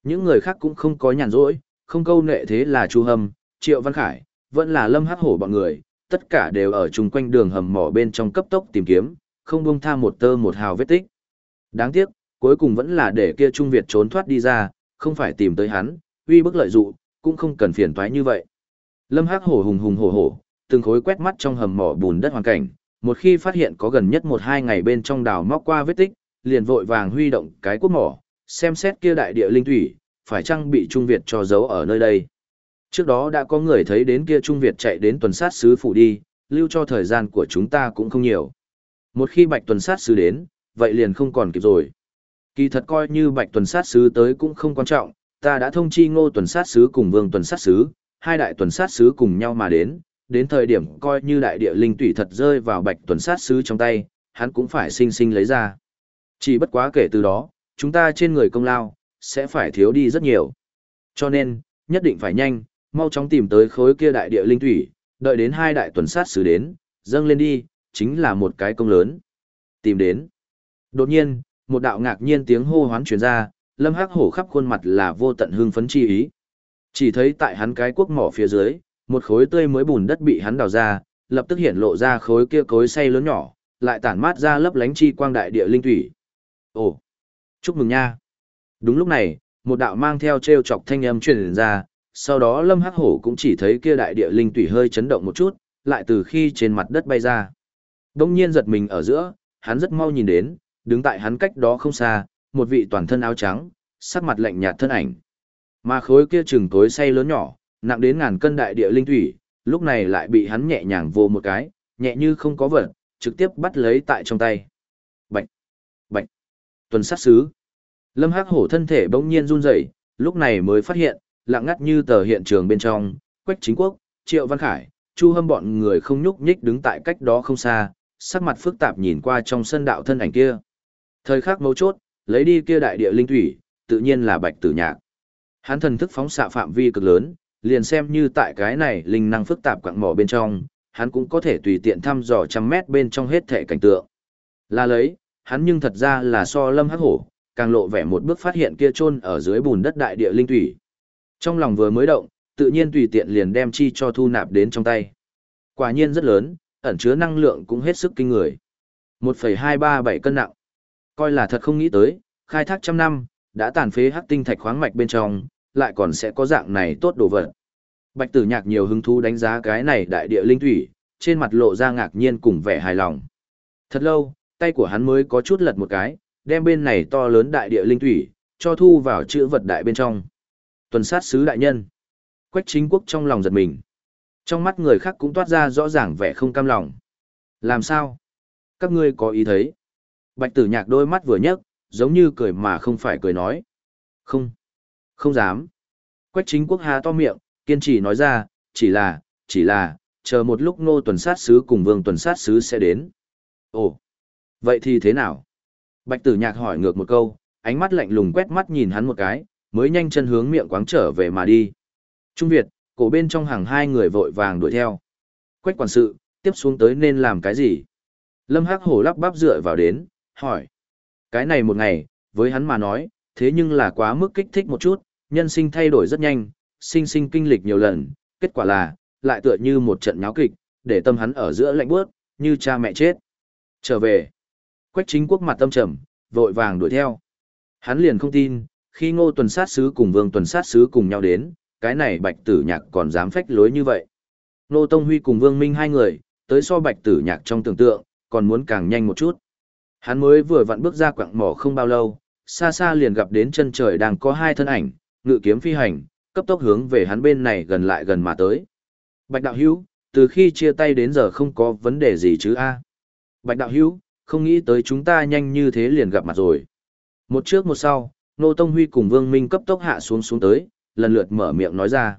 Những người khác cũng không có nhàn rỗi, không câu nệ thế là Chu Hâm, Triệu Văn Khải, vẫn là Lâm Hắc Hổ bọn người, tất cả đều ở chung quanh đường hầm mỏ bên trong cấp tốc tìm kiếm, không buông tha một tơ một hào vết tích. Đáng tiếc, cuối cùng vẫn là để kia Trung Việt trốn thoát đi ra, không phải tìm tới hắn, uy bức lợi dụ, cũng không cần phiền toái như vậy. Lâm Hắc Hổ hùng hùng hổ hổ, từng khối quét mắt trong hầm mỏ bùn đất hoàn cảnh, một khi phát hiện có gần nhất một hai ngày bên trong đào móc qua vết tích, liền vội vàng huy động cái quốc mỏ, xem xét kia đại địa linh thủy, phải chăng bị Trung Việt cho giấu ở nơi đây. Trước đó đã có người thấy đến kia Trung Việt chạy đến tuần sát sứ phủ đi, lưu cho thời gian của chúng ta cũng không nhiều. Một khi bạch tuần sát sứ đến, vậy liền không còn kịp rồi. Kỳ thật coi như bạch tuần sát sứ tới cũng không quan trọng, ta đã thông chi ngô tuần sát sứ cùng vương tuần sát sứ, hai đại tuần sát sứ cùng nhau mà đến, đến thời điểm coi như đại địa linh tủy thật rơi vào bạch tuần sát sứ trong tay, hắn cũng phải sinh sinh lấy ra. Chỉ bất quá kể từ đó, chúng ta trên người công lao, sẽ phải thiếu đi rất nhiều. Cho nên, nhất định phải nhanh, mau chóng tìm tới khối kia đại địa linh thủy, đợi đến hai đại tuần sát xử đến, dâng lên đi, chính là một cái công lớn. Tìm đến. Đột nhiên, một đạo ngạc nhiên tiếng hô hoán truyền ra, Lâm Hắc Hổ khắp khuôn mặt là vô tận hưng phấn chi ý. Chỉ thấy tại hắn cái quốc mỏ phía dưới, một khối tươi mới bùn đất bị hắn đào ra, lập tức hiện lộ ra khối kia cối xay lớn nhỏ, lại tản mát ra lấp lánh chi quang đại địa linh thủy. Ồ, chúc mừng nha. Đúng lúc này, một đạo mang theo treo chọc thanh âm truyền ra, sau đó Lâm Hắc Hổ cũng chỉ thấy kia đại địa linh tủy hơi chấn động một chút, lại từ khi trên mặt đất bay ra. Đông nhiên giật mình ở giữa, hắn rất mau nhìn đến, đứng tại hắn cách đó không xa, một vị toàn thân áo trắng, sắc mặt lạnh nhạt thân ảnh. Mà khối kia chừng tối say lớn nhỏ, nặng đến ngàn cân đại địa linh thủy, lúc này lại bị hắn nhẹ nhàng vô một cái, nhẹ như không có vật, trực tiếp bắt lấy tại trong tay. Tuần sát sứ! Lâm Hắc Hổ thân thể bỗng nhiên run rẩy, lúc này mới phát hiện, lặng ngắt như tờ hiện trường bên trong, Quách Chính Quốc, Triệu Văn Khải, Chu Hâm bọn người không nhúc nhích đứng tại cách đó không xa, sắc mặt phức tạp nhìn qua trong sân đạo thân ảnh kia. Thời khắc mấu chốt, lấy đi kia đại địa linh thủy, tự nhiên là Bạch Tử Nhạc. Hắn thần thức phóng xạ phạm vi cực lớn, liền xem như tại cái này linh năng phức tạp quặng mỏ bên trong, hắn cũng có thể tùy tiện thăm dò trăm mét bên trong hết thể cảnh tượng. Là lấy, hắn nhưng thật ra là so lâm hắc hổ, càng lộ vẻ một bước phát hiện kia chôn ở dưới bùn đất đại địa linh thủy. Trong lòng vừa mới động, tự nhiên tùy tiện liền đem chi cho thu nạp đến trong tay. Quả nhiên rất lớn, ẩn chứa năng lượng cũng hết sức kinh người. 1,237 cân nặng. Coi là thật không nghĩ tới, khai thác trăm năm, đã tàn phế hắc tinh thạch khoáng mạch bên trong, lại còn sẽ có dạng này tốt đồ vật. Bạch tử nhạc nhiều hứng thú đánh giá cái này đại địa linh thủy, trên mặt lộ ra ngạc nhiên cùng vẻ hài lòng. Thật lâu, tay của hắn mới có chút lật một cái, đem bên này to lớn đại địa linh thủy, cho thu vào chữ vật đại bên trong. Tuần sát sứ đại nhân. Quách chính quốc trong lòng giật mình. Trong mắt người khác cũng toát ra rõ ràng vẻ không cam lòng. Làm sao? Các ngươi có ý thấy? Bạch tử nhạc đôi mắt vừa nhấc, giống như cười mà không phải cười nói. Không. Không dám. Quách chính quốc há to miệng, kiên trì nói ra, chỉ là, chỉ là, chờ một lúc nô tuần sát sứ cùng vương tuần sát sứ sẽ đến. Ồ, vậy thì thế nào? Bạch tử nhạc hỏi ngược một câu, ánh mắt lạnh lùng quét mắt nhìn hắn một cái, mới nhanh chân hướng miệng quáng trở về mà đi. Trung Việt, cổ bên trong hàng hai người vội vàng đuổi theo. Quách quản sự, tiếp xuống tới nên làm cái gì? Lâm Hắc Hổ lắp bắp dựa vào đến, hỏi. Cái này một ngày, với hắn mà nói, thế nhưng là quá mức kích thích một chút, nhân sinh thay đổi rất nhanh, sinh sinh kinh lịch nhiều lần, kết quả là, lại tựa như một trận nháo kịch, để tâm hắn ở giữa lạnh bước, như cha mẹ chết. Trở về, quách chính quốc mặt tâm trầm, vội vàng đuổi theo. Hắn liền không tin, khi ngô tuần sát sứ cùng vương tuần sát sứ cùng nhau đến, cái này bạch tử nhạc còn dám phách lối như vậy. Ngô Tông Huy cùng Vương Minh hai người, tới so bạch tử nhạc trong tưởng tượng, còn muốn càng nhanh một chút. Hắn mới vừa vặn bước ra quặng mỏ không bao lâu, xa xa liền gặp đến chân trời đang có hai thân ảnh, ngự kiếm phi hành, cấp tốc hướng về hắn bên này gần lại gần mà tới. Bạch đạo hữu, từ khi chia tay đến giờ không có vấn đề gì chứ a? Bạch đạo hữu, không nghĩ tới chúng ta nhanh như thế liền gặp mặt rồi. Một trước một sau, Nô Tông Huy cùng Vương Minh cấp tốc hạ xuống xuống tới, lần lượt mở miệng nói ra.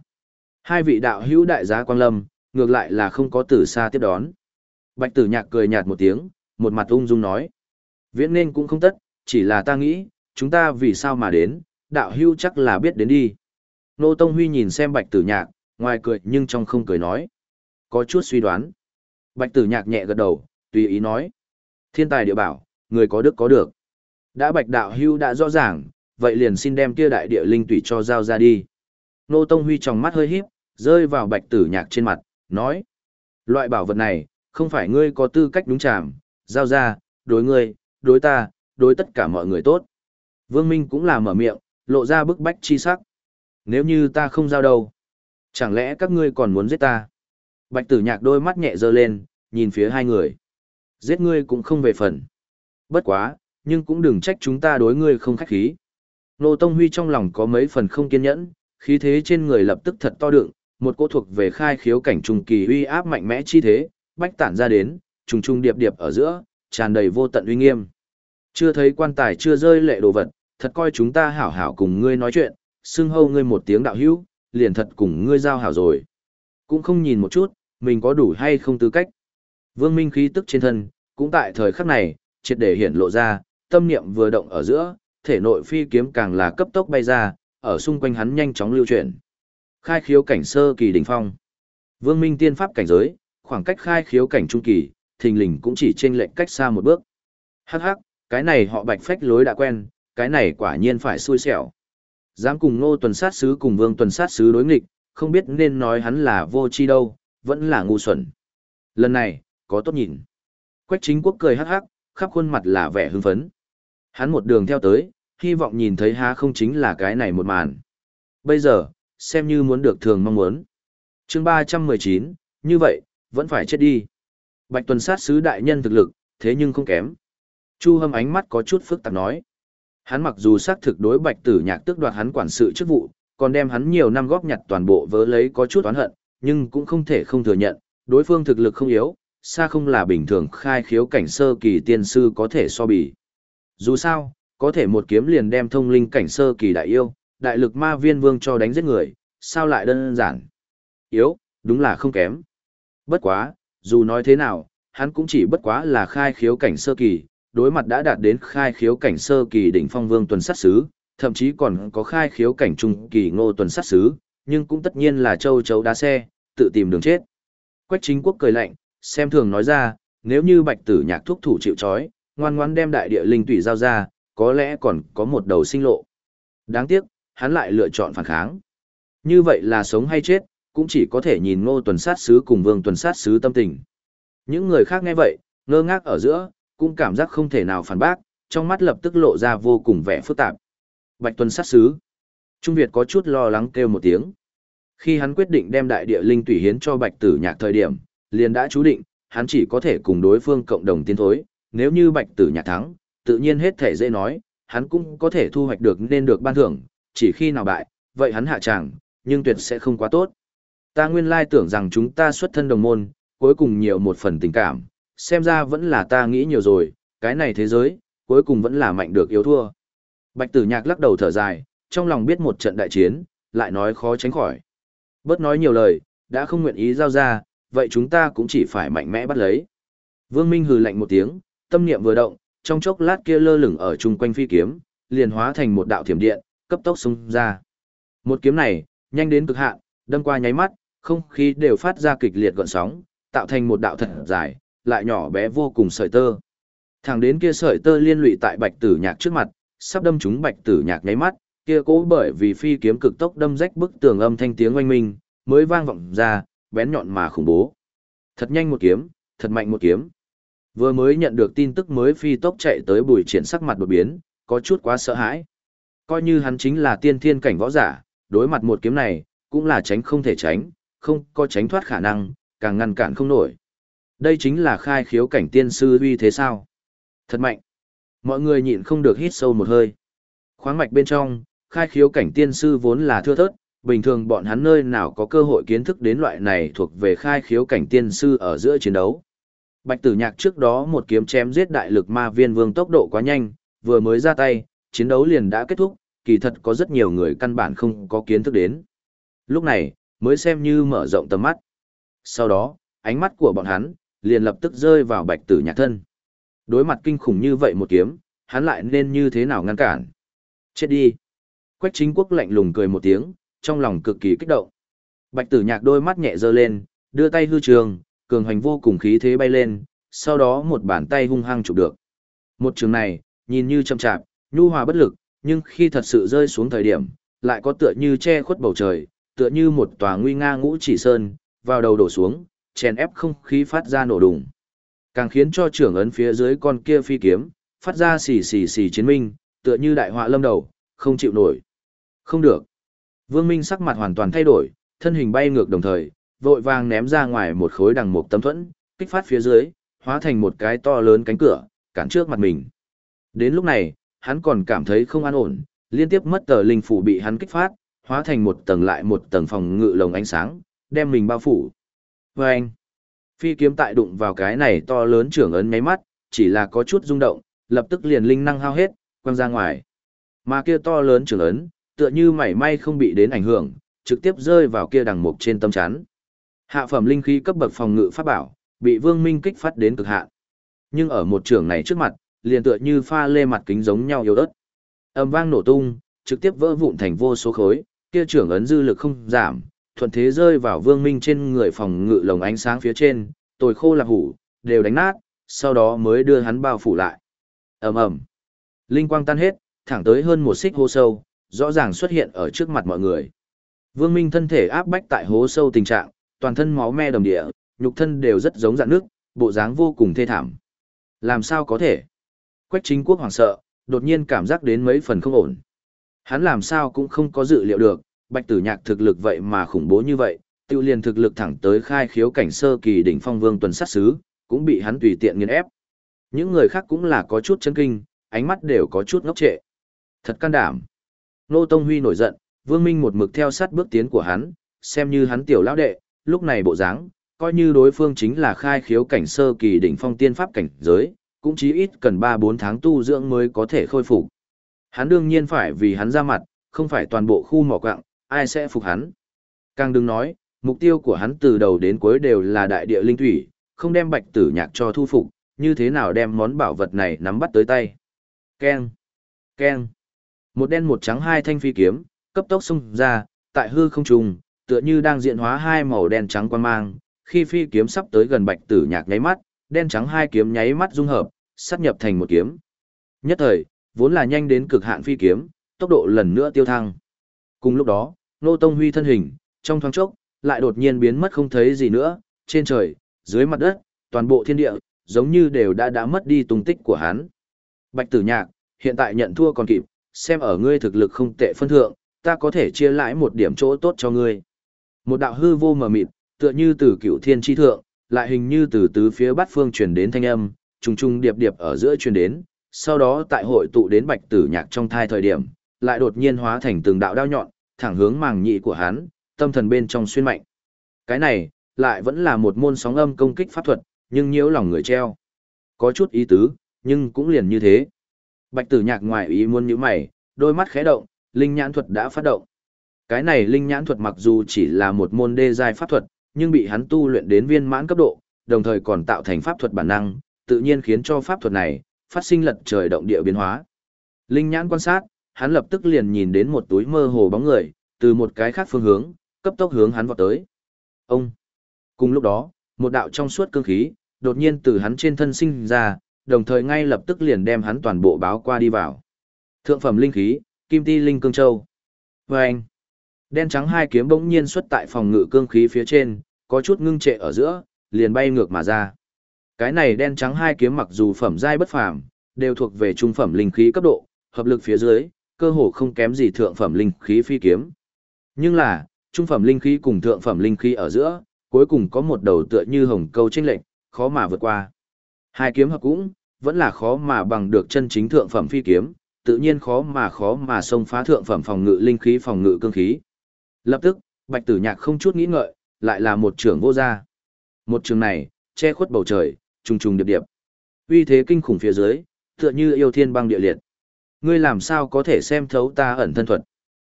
Hai vị đạo hữu đại giá Quang Lâm, ngược lại là không có từ xa tiếp đón. Bạch tử nhạc cười nhạt một tiếng, một mặt ung dung nói. Viễn nên cũng không tất, chỉ là ta nghĩ, chúng ta vì sao mà đến, đạo hưu chắc là biết đến đi. Nô Tông Huy nhìn xem bạch tử nhạc, ngoài cười nhưng trong không cười nói. Có chút suy đoán. Bạch tử nhạc nhẹ gật đầu, tùy ý nói. Thiên tài địa bảo, người có đức có được. Đã bạch đạo hưu đã rõ ràng, vậy liền xin đem kia đại địa linh tùy cho giao ra đi. Nô Tông Huy trong mắt hơi híp, rơi vào bạch tử nhạc trên mặt, nói. Loại bảo vật này, không phải ngươi có tư cách đúng chạm, giao ra, đối ngươi, đối ta, đối tất cả mọi người tốt. Vương Minh cũng là mở miệng, lộ ra bức bách chi sắc. Nếu như ta không giao đâu, chẳng lẽ các ngươi còn muốn giết ta? Bạch tử nhạc đôi mắt nhẹ dơ lên, nhìn phía hai người. Giết ngươi cũng không về phần. Bất quá, nhưng cũng đừng trách chúng ta đối ngươi không khách khí. Nô Tông Huy trong lòng có mấy phần không kiên nhẫn, khí thế trên người lập tức thật to đựng, một cô thuộc về khai khiếu cảnh trùng kỳ uy áp mạnh mẽ chi thế, bách tản ra đến, trùng trùng điệp điệp ở giữa, tràn đầy vô tận uy nghiêm. Chưa thấy quan tài chưa rơi lệ đồ vật, thật coi chúng ta hảo hảo cùng ngươi nói chuyện, xưng hâu ngươi một tiếng đạo hữu, liền thật cùng ngươi giao hảo rồi. Cũng không nhìn một chút, mình có đủ hay không tư cách. Vương Minh khí tức trên thân, cũng tại thời khắc này, triệt để hiển lộ ra, tâm niệm vừa động ở giữa, thể nội phi kiếm càng là cấp tốc bay ra, ở xung quanh hắn nhanh chóng lưu chuyển. Khai khiếu cảnh sơ kỳ đỉnh phong. Vương Minh tiên pháp cảnh giới, khoảng cách khai khiếu cảnh trung kỳ, thình lình cũng chỉ trên lệnh cách xa một bước. Hắc hắc, cái này họ bạch phách lối đã quen, cái này quả nhiên phải xui xẻo. Dám cùng ngô tuần sát sứ cùng vương tuần sát sứ đối nghịch, không biết nên nói hắn là vô chi đâu, vẫn là ngu xuẩn. Lần này, có tốt nhìn. Quách chính quốc cười hắc hắc, khắp khuôn mặt là vẻ hưng phấn. Hắn một đường theo tới, hy vọng nhìn thấy há không chính là cái này một màn. Bây giờ, xem như muốn được thường mong muốn. chương 319, như vậy, vẫn phải chết đi. Bạch tuần sát sứ đại nhân thực lực, thế nhưng không kém. Chu hâm ánh mắt có chút phức tạp nói. Hắn mặc dù xác thực đối bạch tử nhạc tước đoạt hắn quản sự chức vụ, còn đem hắn nhiều năm góp nhặt toàn bộ vớ lấy có chút oán hận, nhưng cũng không thể không thừa nhận, đối phương thực lực không yếu, xa không là bình thường khai khiếu cảnh sơ kỳ tiên sư có thể so bì. Dù sao, có thể một kiếm liền đem thông linh cảnh sơ kỳ đại yêu, đại lực ma viên vương cho đánh giết người, sao lại đơn giản. Yếu, đúng là không kém. Bất quá, dù nói thế nào, hắn cũng chỉ bất quá là khai khiếu cảnh sơ kỳ, đối mặt đã đạt đến khai khiếu cảnh sơ kỳ đỉnh phong vương tuần sát sứ, thậm chí còn có khai khiếu cảnh trung kỳ ngô tuần sát sứ, nhưng cũng tất nhiên là châu chấu đá xe, tự tìm đường chết. Quách chính quốc cười lạnh, xem thường nói ra, nếu như bạch tử nhạc thuốc thủ chịu trói ngoan ngoãn đem đại địa linh tủy giao ra, có lẽ còn có một đầu sinh lộ. Đáng tiếc, hắn lại lựa chọn phản kháng. Như vậy là sống hay chết, cũng chỉ có thể nhìn ngô tuần sát sứ cùng vương tuần sát sứ tâm tình. Những người khác nghe vậy, ngơ ngác ở giữa, cũng cảm giác không thể nào phản bác, trong mắt lập tức lộ ra vô cùng vẻ phức tạp. Bạch tuần sát sứ. Trung Việt có chút lo lắng kêu một tiếng. Khi hắn quyết định đem đại địa linh tủy hiến cho Bạch Tử Nhạc thời điểm, liền đã chú định, hắn chỉ có thể cùng đối phương cộng đồng tiến thối, nếu như Bạch Tử Nhạc thắng, tự nhiên hết thể dễ nói, hắn cũng có thể thu hoạch được nên được ban thưởng, chỉ khi nào bại, vậy hắn hạ chẳng, nhưng tuyệt sẽ không quá tốt. Ta nguyên lai tưởng rằng chúng ta xuất thân đồng môn, cuối cùng nhiều một phần tình cảm, xem ra vẫn là ta nghĩ nhiều rồi, cái này thế giới, cuối cùng vẫn là mạnh được yếu thua. Bạch tử nhạc lắc đầu thở dài, trong lòng biết một trận đại chiến, lại nói khó tránh khỏi. Bớt nói nhiều lời, đã không nguyện ý giao ra, vậy chúng ta cũng chỉ phải mạnh mẽ bắt lấy. Vương Minh hừ lạnh một tiếng, tâm niệm vừa động, trong chốc lát kia lơ lửng ở chung quanh phi kiếm, liền hóa thành một đạo thiểm điện, cấp tốc xung ra. Một kiếm này, nhanh đến cực hạn, đâm qua nháy mắt, không khí đều phát ra kịch liệt gợn sóng, tạo thành một đạo thật dài, lại nhỏ bé vô cùng sợi tơ. Thẳng đến kia sợi tơ liên lụy tại Bạch Tử Nhạc trước mặt, sắp đâm trúng Bạch Tử Nhạc nháy mắt, kia cố bởi vì phi kiếm cực tốc đâm rách bức tường âm thanh tiếng oanh minh, mới vang vọng ra, bén nhọn mà khủng bố. Thật nhanh một kiếm, thật mạnh một kiếm. Vừa mới nhận được tin tức mới phi tốc chạy tới bùi triển sắc mặt đột biến, có chút quá sợ hãi. Coi như hắn chính là tiên thiên cảnh võ giả, đối mặt một kiếm này, cũng là tránh không thể tránh, không có tránh thoát khả năng, càng ngăn cản không nổi. Đây chính là khai khiếu cảnh tiên sư uy thế sao? Thật mạnh. Mọi người nhịn không được hít sâu một hơi. Khoáng mạch bên trong, khai khiếu cảnh tiên sư vốn là thưa thớt, bình thường bọn hắn nơi nào có cơ hội kiến thức đến loại này thuộc về khai khiếu cảnh tiên sư ở giữa chiến đấu. Bạch tử nhạc trước đó một kiếm chém giết đại lực ma viên vương tốc độ quá nhanh, vừa mới ra tay, chiến đấu liền đã kết thúc, kỳ thật có rất nhiều người căn bản không có kiến thức đến. Lúc này, mới xem như mở rộng tầm mắt. Sau đó, ánh mắt của bọn hắn, liền lập tức rơi vào bạch tử nhạc thân. Đối mặt kinh khủng như vậy một kiếm, hắn lại nên như thế nào ngăn cản? Chết đi! Quách chính quốc lạnh lùng cười một tiếng, trong lòng cực kỳ kích động. Bạch tử nhạc đôi mắt nhẹ dơ lên, đưa tay hư trường, cường hành vô cùng khí thế bay lên, sau đó một bàn tay hung hăng chụp được. Một trường này, nhìn như chậm chạp, nhu hòa bất lực, nhưng khi thật sự rơi xuống thời điểm, lại có tựa như che khuất bầu trời, tựa như một tòa nguy nga ngũ chỉ sơn, vào đầu đổ xuống, chèn ép không khí phát ra nổ đùng. Càng khiến cho trưởng ấn phía dưới con kia phi kiếm, phát ra xì xì xì chiến minh, tựa như đại họa lâm đầu, không chịu nổi. Không được. Vương Minh sắc mặt hoàn toàn thay đổi, thân hình bay ngược đồng thời, vội vàng ném ra ngoài một khối đằng mục tấm thuẫn, kích phát phía dưới, hóa thành một cái to lớn cánh cửa, cản trước mặt mình. Đến lúc này, hắn còn cảm thấy không an ổn, liên tiếp mất tờ linh phủ bị hắn kích phát, hóa thành một tầng lại một tầng phòng ngự lồng ánh sáng, đem mình bao phủ. Và anh, phi kiếm tại đụng vào cái này to lớn trưởng ấn nháy mắt, chỉ là có chút rung động, lập tức liền linh năng hao hết, quăng ra ngoài. Mà kia to lớn trưởng ấn, tựa như mảy may không bị đến ảnh hưởng, trực tiếp rơi vào kia đằng mục trên tâm chắn. Hạ phẩm linh khí cấp bậc phòng ngự pháp bảo, bị Vương Minh kích phát đến cực hạn. Nhưng ở một trường này trước mặt, liền tựa như pha lê mặt kính giống nhau yếu ớt. Âm vang nổ tung, trực tiếp vỡ vụn thành vô số khối, kia trưởng ấn dư lực không giảm, thuận thế rơi vào Vương Minh trên người phòng ngự lồng ánh sáng phía trên, tồi khô lạp hủ, đều đánh nát, sau đó mới đưa hắn bao phủ lại. Ầm ầm. Linh quang tan hết, thẳng tới hơn một xích hô sâu, rõ ràng xuất hiện ở trước mặt mọi người. Vương Minh thân thể áp bách tại hố sâu tình trạng, toàn thân máu me đầm địa, nhục thân đều rất giống dạng nước, bộ dáng vô cùng thê thảm. Làm sao có thể? Quách chính quốc hoảng sợ, đột nhiên cảm giác đến mấy phần không ổn. Hắn làm sao cũng không có dự liệu được, bạch tử nhạc thực lực vậy mà khủng bố như vậy, tiêu liền thực lực thẳng tới khai khiếu cảnh sơ kỳ đỉnh phong vương tuần sát sứ, cũng bị hắn tùy tiện nghiền ép. Những người khác cũng là có chút chấn kinh, ánh mắt đều có chút ngốc trệ. Thật can đảm. Nô Tông Huy nổi giận, Vương Minh một mực theo sát bước tiến của hắn, xem như hắn tiểu lão đệ, lúc này bộ dáng, coi như đối phương chính là khai khiếu cảnh sơ kỳ đỉnh phong tiên pháp cảnh giới, cũng chí ít cần 3-4 tháng tu dưỡng mới có thể khôi phục. Hắn đương nhiên phải vì hắn ra mặt, không phải toàn bộ khu mỏ quạng, ai sẽ phục hắn. Càng đừng nói, mục tiêu của hắn từ đầu đến cuối đều là đại địa linh thủy, không đem bạch tử nhạc cho thu phục, như thế nào đem món bảo vật này nắm bắt tới tay. Keng! Keng! Một đen một trắng hai thanh phi kiếm, cấp tốc xung ra, tại hư không trùng, tựa như đang diện hóa hai màu đen trắng quan mang, khi phi kiếm sắp tới gần bạch tử nhạc nháy mắt, đen trắng hai kiếm nháy mắt dung hợp, sắp nhập thành một kiếm. Nhất thời, vốn là nhanh đến cực hạn phi kiếm, tốc độ lần nữa tiêu thăng. Cùng lúc đó, Nô Tông Huy thân hình, trong thoáng chốc, lại đột nhiên biến mất không thấy gì nữa, trên trời, dưới mặt đất, toàn bộ thiên địa, giống như đều đã đã mất đi tung tích của hắn. Bạch Tử Nhạc, hiện tại nhận thua còn kịp, xem ở ngươi thực lực không tệ phân thượng, ta có thể chia lãi một điểm chỗ tốt cho ngươi. Một đạo hư vô mờ mịt, tựa như từ cựu thiên tri thượng, lại hình như từ tứ phía bát phương truyền đến thanh âm, trùng trùng điệp điệp ở giữa truyền đến, sau đó tại hội tụ đến bạch tử nhạc trong thai thời điểm, lại đột nhiên hóa thành từng đạo đao nhọn, thẳng hướng màng nhị của hắn, tâm thần bên trong xuyên mạnh. Cái này, lại vẫn là một môn sóng âm công kích pháp thuật, nhưng nhiễu lòng người treo. Có chút ý tứ, nhưng cũng liền như thế. Bạch tử nhạc ngoài ý muốn như mày, đôi mắt khẽ động, linh nhãn thuật đã phát động. Cái này linh nhãn thuật mặc dù chỉ là một môn đê giai pháp thuật, nhưng bị hắn tu luyện đến viên mãn cấp độ, đồng thời còn tạo thành pháp thuật bản năng, tự nhiên khiến cho pháp thuật này phát sinh lật trời động địa biến hóa. Linh nhãn quan sát, hắn lập tức liền nhìn đến một túi mơ hồ bóng người, từ một cái khác phương hướng, cấp tốc hướng hắn vọt tới. Ông. Cùng lúc đó, một đạo trong suốt cương khí, đột nhiên từ hắn trên thân sinh ra, đồng thời ngay lập tức liền đem hắn toàn bộ báo qua đi vào. Thượng phẩm linh khí, Kim Ti Linh Cương Châu. Và anh. Đen trắng hai kiếm bỗng nhiên xuất tại phòng ngự cương khí phía trên, có chút ngưng trệ ở giữa, liền bay ngược mà ra. Cái này đen trắng hai kiếm mặc dù phẩm giai bất phàm, đều thuộc về trung phẩm linh khí cấp độ, hợp lực phía dưới, cơ hồ không kém gì thượng phẩm linh khí phi kiếm. Nhưng là, trung phẩm linh khí cùng thượng phẩm linh khí ở giữa, cuối cùng có một đầu tựa như hồng câu chênh lệnh, khó mà vượt qua. Hai kiếm hợp cũng, vẫn là khó mà bằng được chân chính thượng phẩm phi kiếm, tự nhiên khó mà khó mà xông phá thượng phẩm phòng ngự linh khí phòng ngự cương khí. Lập tức, Bạch Tử Nhạc không chút nghĩ ngợi, lại là một trường vô gia. Một trường này, che khuất bầu trời, trùng trùng điệp điệp. Uy thế kinh khủng phía dưới, tựa như yêu thiên băng địa liệt. Ngươi làm sao có thể xem thấu ta ẩn thân thuật?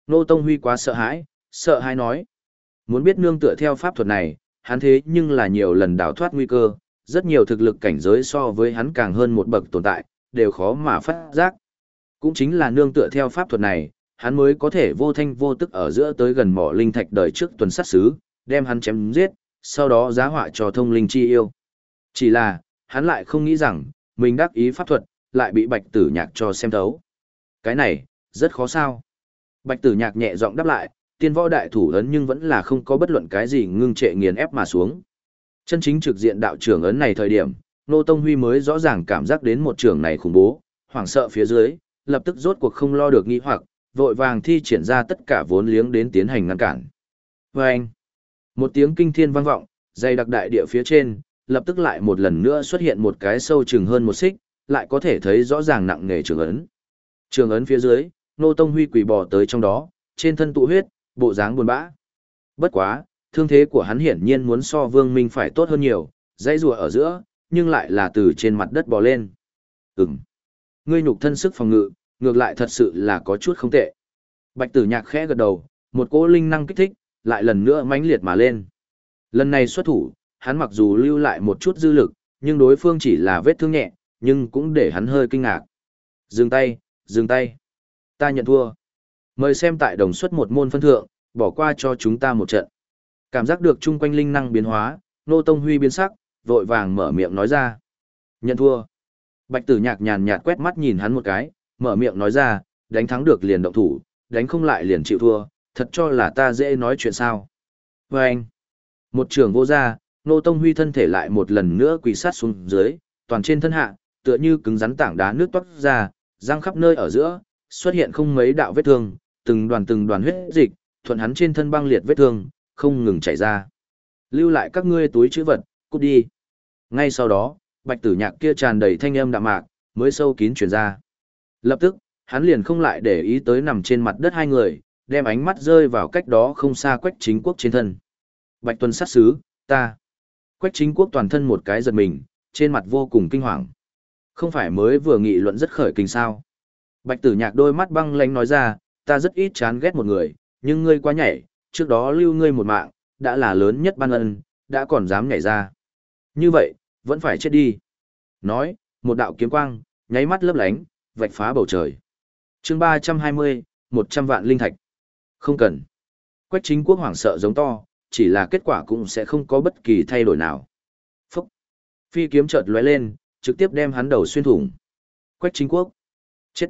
Nô Tông Huy quá sợ hãi, sợ hãi nói. Muốn biết nương tựa theo pháp thuật này, hắn thế nhưng là nhiều lần đào thoát nguy cơ, rất nhiều thực lực cảnh giới so với hắn càng hơn một bậc tồn tại, đều khó mà phát giác. Cũng chính là nương tựa theo pháp thuật này, hắn mới có thể vô thanh vô tức ở giữa tới gần mỏ linh thạch đời trước tuần sát xứ, đem hắn chém giết, sau đó giá họa cho thông linh chi yêu. Chỉ là, hắn lại không nghĩ rằng, mình đắc ý pháp thuật, lại bị bạch tử nhạc cho xem thấu. Cái này, rất khó sao. Bạch tử nhạc nhẹ giọng đáp lại, tiên võ đại thủ ấn nhưng vẫn là không có bất luận cái gì ngưng trệ nghiền ép mà xuống. Chân chính trực diện đạo trưởng ấn này thời điểm, Nô Tông Huy mới rõ ràng cảm giác đến một trường này khủng bố, hoảng sợ phía dưới, lập tức rốt cuộc không lo được nghi hoặc, vội vàng thi triển ra tất cả vốn liếng đến tiến hành ngăn cản. Và anh, một tiếng kinh thiên vang vọng, dày đặc đại địa phía trên, lập tức lại một lần nữa xuất hiện một cái sâu chừng hơn một xích, lại có thể thấy rõ ràng nặng nghề trường ấn. Trường ấn phía dưới, Nô Tông Huy quỳ bò tới trong đó, trên thân tụ huyết, bộ dáng buồn bã. Bất quá, thương thế của hắn hiển nhiên muốn so Vương Minh phải tốt hơn nhiều, dãy rùa ở giữa, nhưng lại là từ trên mặt đất bò lên. Ừm. Ngươi nhục thân sức phòng ngự, ngược lại thật sự là có chút không tệ. Bạch tử nhạc khẽ gật đầu, một cỗ linh năng kích thích, lại lần nữa mãnh liệt mà lên. Lần này xuất thủ, hắn mặc dù lưu lại một chút dư lực, nhưng đối phương chỉ là vết thương nhẹ, nhưng cũng để hắn hơi kinh ngạc. Dừng tay, dừng tay. Ta nhận thua. Mời xem tại đồng suất một môn phân thượng, bỏ qua cho chúng ta một trận. Cảm giác được chung quanh linh năng biến hóa, nô tông huy biến sắc, vội vàng mở miệng nói ra. Nhận thua. Bạch tử nhạc nhàn nhạt quét mắt nhìn hắn một cái, mở miệng nói ra, đánh thắng được liền động thủ, đánh không lại liền chịu thua, thật cho là ta dễ nói chuyện sao. Và anh, một trường vô gia, nô tông huy thân thể lại một lần nữa quỳ sát xuống dưới, toàn trên thân hạ, tựa như cứng rắn tảng đá nước toát ra, răng khắp nơi ở giữa, xuất hiện không mấy đạo vết thương, từng đoàn từng đoàn huyết dịch, thuận hắn trên thân băng liệt vết thương, không ngừng chảy ra. Lưu lại các ngươi túi chữ vật, cút đi. Ngay sau đó, bạch tử nhạc kia tràn đầy thanh âm đạm mạc, mới sâu kín truyền ra. Lập tức, hắn liền không lại để ý tới nằm trên mặt đất hai người, đem ánh mắt rơi vào cách đó không xa quách chính quốc trên thân. Bạch tuần sát sứ, ta. Quách chính quốc toàn thân một cái giật mình, trên mặt vô cùng kinh hoàng. Không phải mới vừa nghị luận rất khởi kinh sao. Bạch tử nhạc đôi mắt băng lánh nói ra, ta rất ít chán ghét một người, nhưng ngươi quá nhảy, trước đó lưu ngươi một mạng, đã là lớn nhất ban ân, đã còn dám nhảy ra. Như vậy, vẫn phải chết đi. Nói, một đạo kiếm quang, nháy mắt lấp lánh, vạch phá bầu trời. chương 320, 100 vạn linh thạch. Không cần. Quách chính quốc hoảng sợ giống to, chỉ là kết quả cũng sẽ không có bất kỳ thay đổi nào. Phúc. Phi kiếm chợt lóe lên, trực tiếp đem hắn đầu xuyên thủng. Quách chính quốc. Chết.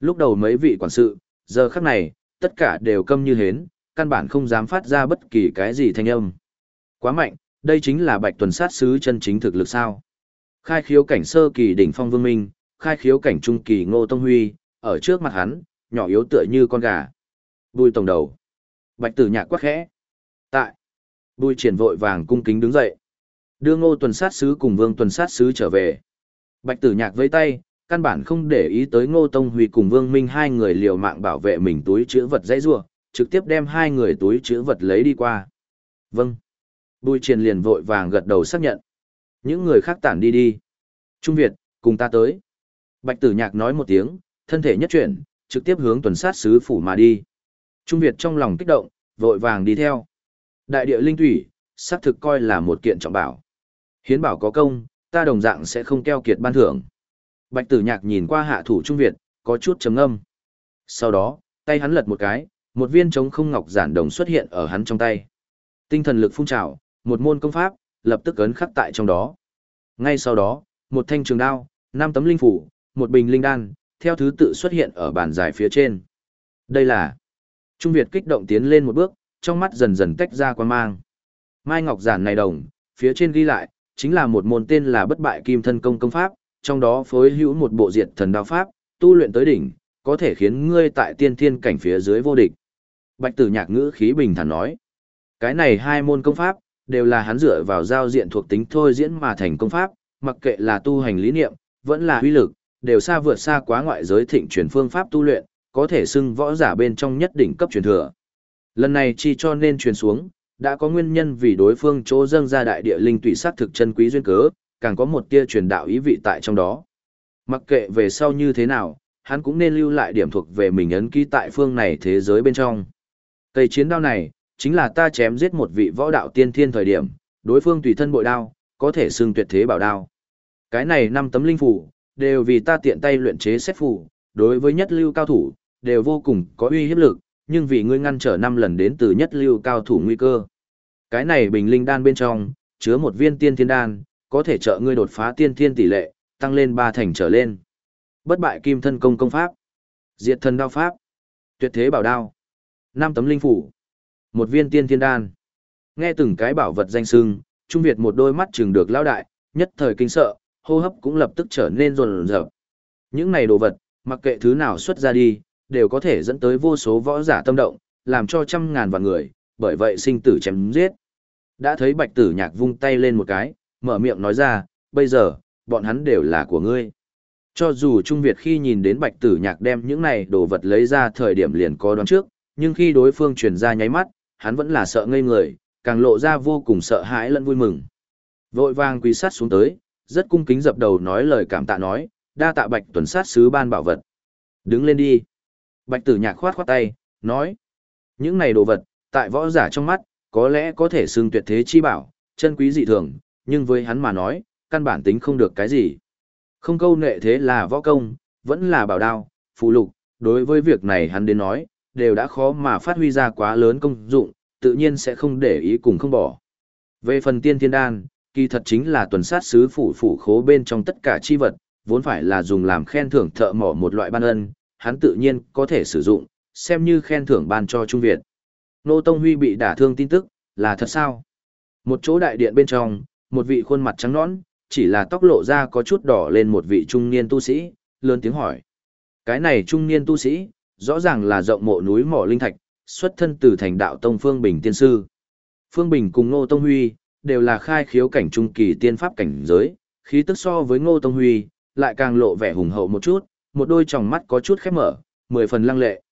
Lúc đầu mấy vị quản sự, giờ khắc này, tất cả đều câm như hến, căn bản không dám phát ra bất kỳ cái gì thanh âm. Quá mạnh, đây chính là bạch tuần sát sứ chân chính thực lực sao. Khai khiếu cảnh sơ kỳ đỉnh phong vương minh, khai khiếu cảnh trung kỳ ngô tông huy, ở trước mặt hắn, nhỏ yếu tựa như con gà. Bùi tổng đầu. Bạch tử nhạc quắc khẽ. Tại. Bùi triển vội vàng cung kính đứng dậy. Đưa ngô tuần sát sứ cùng vương tuần sát sứ trở về. Bạch tử nhạc với tay, căn bản không để ý tới ngô tông huy cùng vương minh hai người liều mạng bảo vệ mình túi chữ vật dãy rua, trực tiếp đem hai người túi chữ vật lấy đi qua. Vâng. Bùi triển liền vội vàng gật đầu xác nhận. Những người khác tản đi đi. Trung Việt, cùng ta tới. Bạch tử nhạc nói một tiếng, thân thể nhất chuyển, trực tiếp hướng tuần sát sứ phủ mà đi. Trung Việt trong lòng kích động, vội vàng đi theo. Đại địa linh thủy, xác thực coi là một kiện trọng bảo. Hiến bảo có công, ta đồng dạng sẽ không keo kiệt ban thưởng. Bạch tử nhạc nhìn qua hạ thủ Trung Việt, có chút trầm ngâm. Sau đó, tay hắn lật một cái, một viên trống không ngọc giản đồng xuất hiện ở hắn trong tay. Tinh thần lực phun trào, một môn công pháp, lập tức ấn khắc tại trong đó. Ngay sau đó, một thanh trường đao, năm tấm linh phủ, một bình linh đan, theo thứ tự xuất hiện ở bàn dài phía trên. Đây là Trung Việt kích động tiến lên một bước, trong mắt dần dần tách ra quan mang. Mai Ngọc Giản này đồng, phía trên ghi lại, chính là một môn tên là bất bại kim thân công công pháp, trong đó phối hữu một bộ diệt thần đao pháp, tu luyện tới đỉnh, có thể khiến ngươi tại tiên thiên cảnh phía dưới vô địch. Bạch tử nhạc ngữ khí bình thản nói. Cái này hai môn công pháp, đều là hắn dựa vào giao diện thuộc tính thôi diễn mà thành công pháp, mặc kệ là tu hành lý niệm, vẫn là huy lực, đều xa vượt xa quá ngoại giới thịnh truyền phương pháp tu luyện, có thể xưng võ giả bên trong nhất đỉnh cấp truyền thừa. Lần này chi cho nên truyền xuống, đã có nguyên nhân vì đối phương chỗ dâng ra đại địa linh tùy sát thực chân quý duyên cớ, càng có một tia truyền đạo ý vị tại trong đó. Mặc kệ về sau như thế nào, hắn cũng nên lưu lại điểm thuộc về mình ấn ký tại phương này thế giới bên trong. Cây chiến đao này, chính là ta chém giết một vị võ đạo tiên thiên thời điểm, đối phương tùy thân bội đao, có thể xưng tuyệt thế bảo đao. Cái này năm tấm linh phủ, đều vì ta tiện tay luyện chế xét phủ, đối với nhất lưu cao thủ, đều vô cùng có uy hiếp lực, nhưng vì ngươi ngăn trở năm lần đến từ nhất lưu cao thủ nguy cơ. Cái này bình linh đan bên trong, chứa một viên tiên thiên đan, có thể trợ ngươi đột phá tiên thiên tỷ lệ, tăng lên ba thành trở lên. Bất bại kim thân công công pháp, diệt thần đao pháp, tuyệt thế bảo đao, năm tấm linh phủ, một viên tiên thiên đan. Nghe từng cái bảo vật danh sưng, Trung Việt một đôi mắt chừng được lao đại, nhất thời kinh sợ, hô hấp cũng lập tức trở nên rồn rợp. Những này đồ vật, mặc kệ thứ nào xuất ra đi, đều có thể dẫn tới vô số võ giả tâm động, làm cho trăm ngàn vạn người, bởi vậy sinh tử chém giết. Đã thấy bạch tử nhạc vung tay lên một cái, mở miệng nói ra, bây giờ, bọn hắn đều là của ngươi. Cho dù Trung Việt khi nhìn đến bạch tử nhạc đem những này đồ vật lấy ra thời điểm liền có đoán trước, nhưng khi đối phương truyền ra nháy mắt, hắn vẫn là sợ ngây người, càng lộ ra vô cùng sợ hãi lẫn vui mừng. Vội vàng quỳ sát xuống tới, rất cung kính dập đầu nói lời cảm tạ nói, đa tạ bạch tuần sát sứ ban bảo vật. Đứng lên đi. Bạch tử nhạc khoát khoát tay, nói. Những này đồ vật, tại võ giả trong mắt, có lẽ có thể xưng tuyệt thế chi bảo, chân quý dị thường, nhưng với hắn mà nói, căn bản tính không được cái gì. Không câu nệ thế là võ công, vẫn là bảo đao, phù lục, đối với việc này hắn đến nói, đều đã khó mà phát huy ra quá lớn công dụng, tự nhiên sẽ không để ý cùng không bỏ. Về phần tiên thiên đan, kỳ thật chính là tuần sát sứ phủ phủ khố bên trong tất cả chi vật, vốn phải là dùng làm khen thưởng thợ mỏ một loại ban ân, hắn tự nhiên có thể sử dụng, xem như khen thưởng ban cho Trung Việt. Nô Tông Huy bị đả thương tin tức, là thật sao? Một chỗ đại điện bên trong, một vị khuôn mặt trắng nõn, chỉ là tóc lộ ra có chút đỏ lên một vị trung niên tu sĩ, lớn tiếng hỏi. Cái này trung niên tu sĩ, rõ ràng là rộng mộ núi mỏ linh thạch, xuất thân từ thành đạo tông Phương Bình tiên sư. Phương Bình cùng Ngô Tông Huy, đều là khai khiếu cảnh trung kỳ tiên pháp cảnh giới, khí tức so với Ngô Tông Huy, lại càng lộ vẻ hùng hậu một chút, một đôi tròng mắt có chút khép mở, mười phần lăng lệ.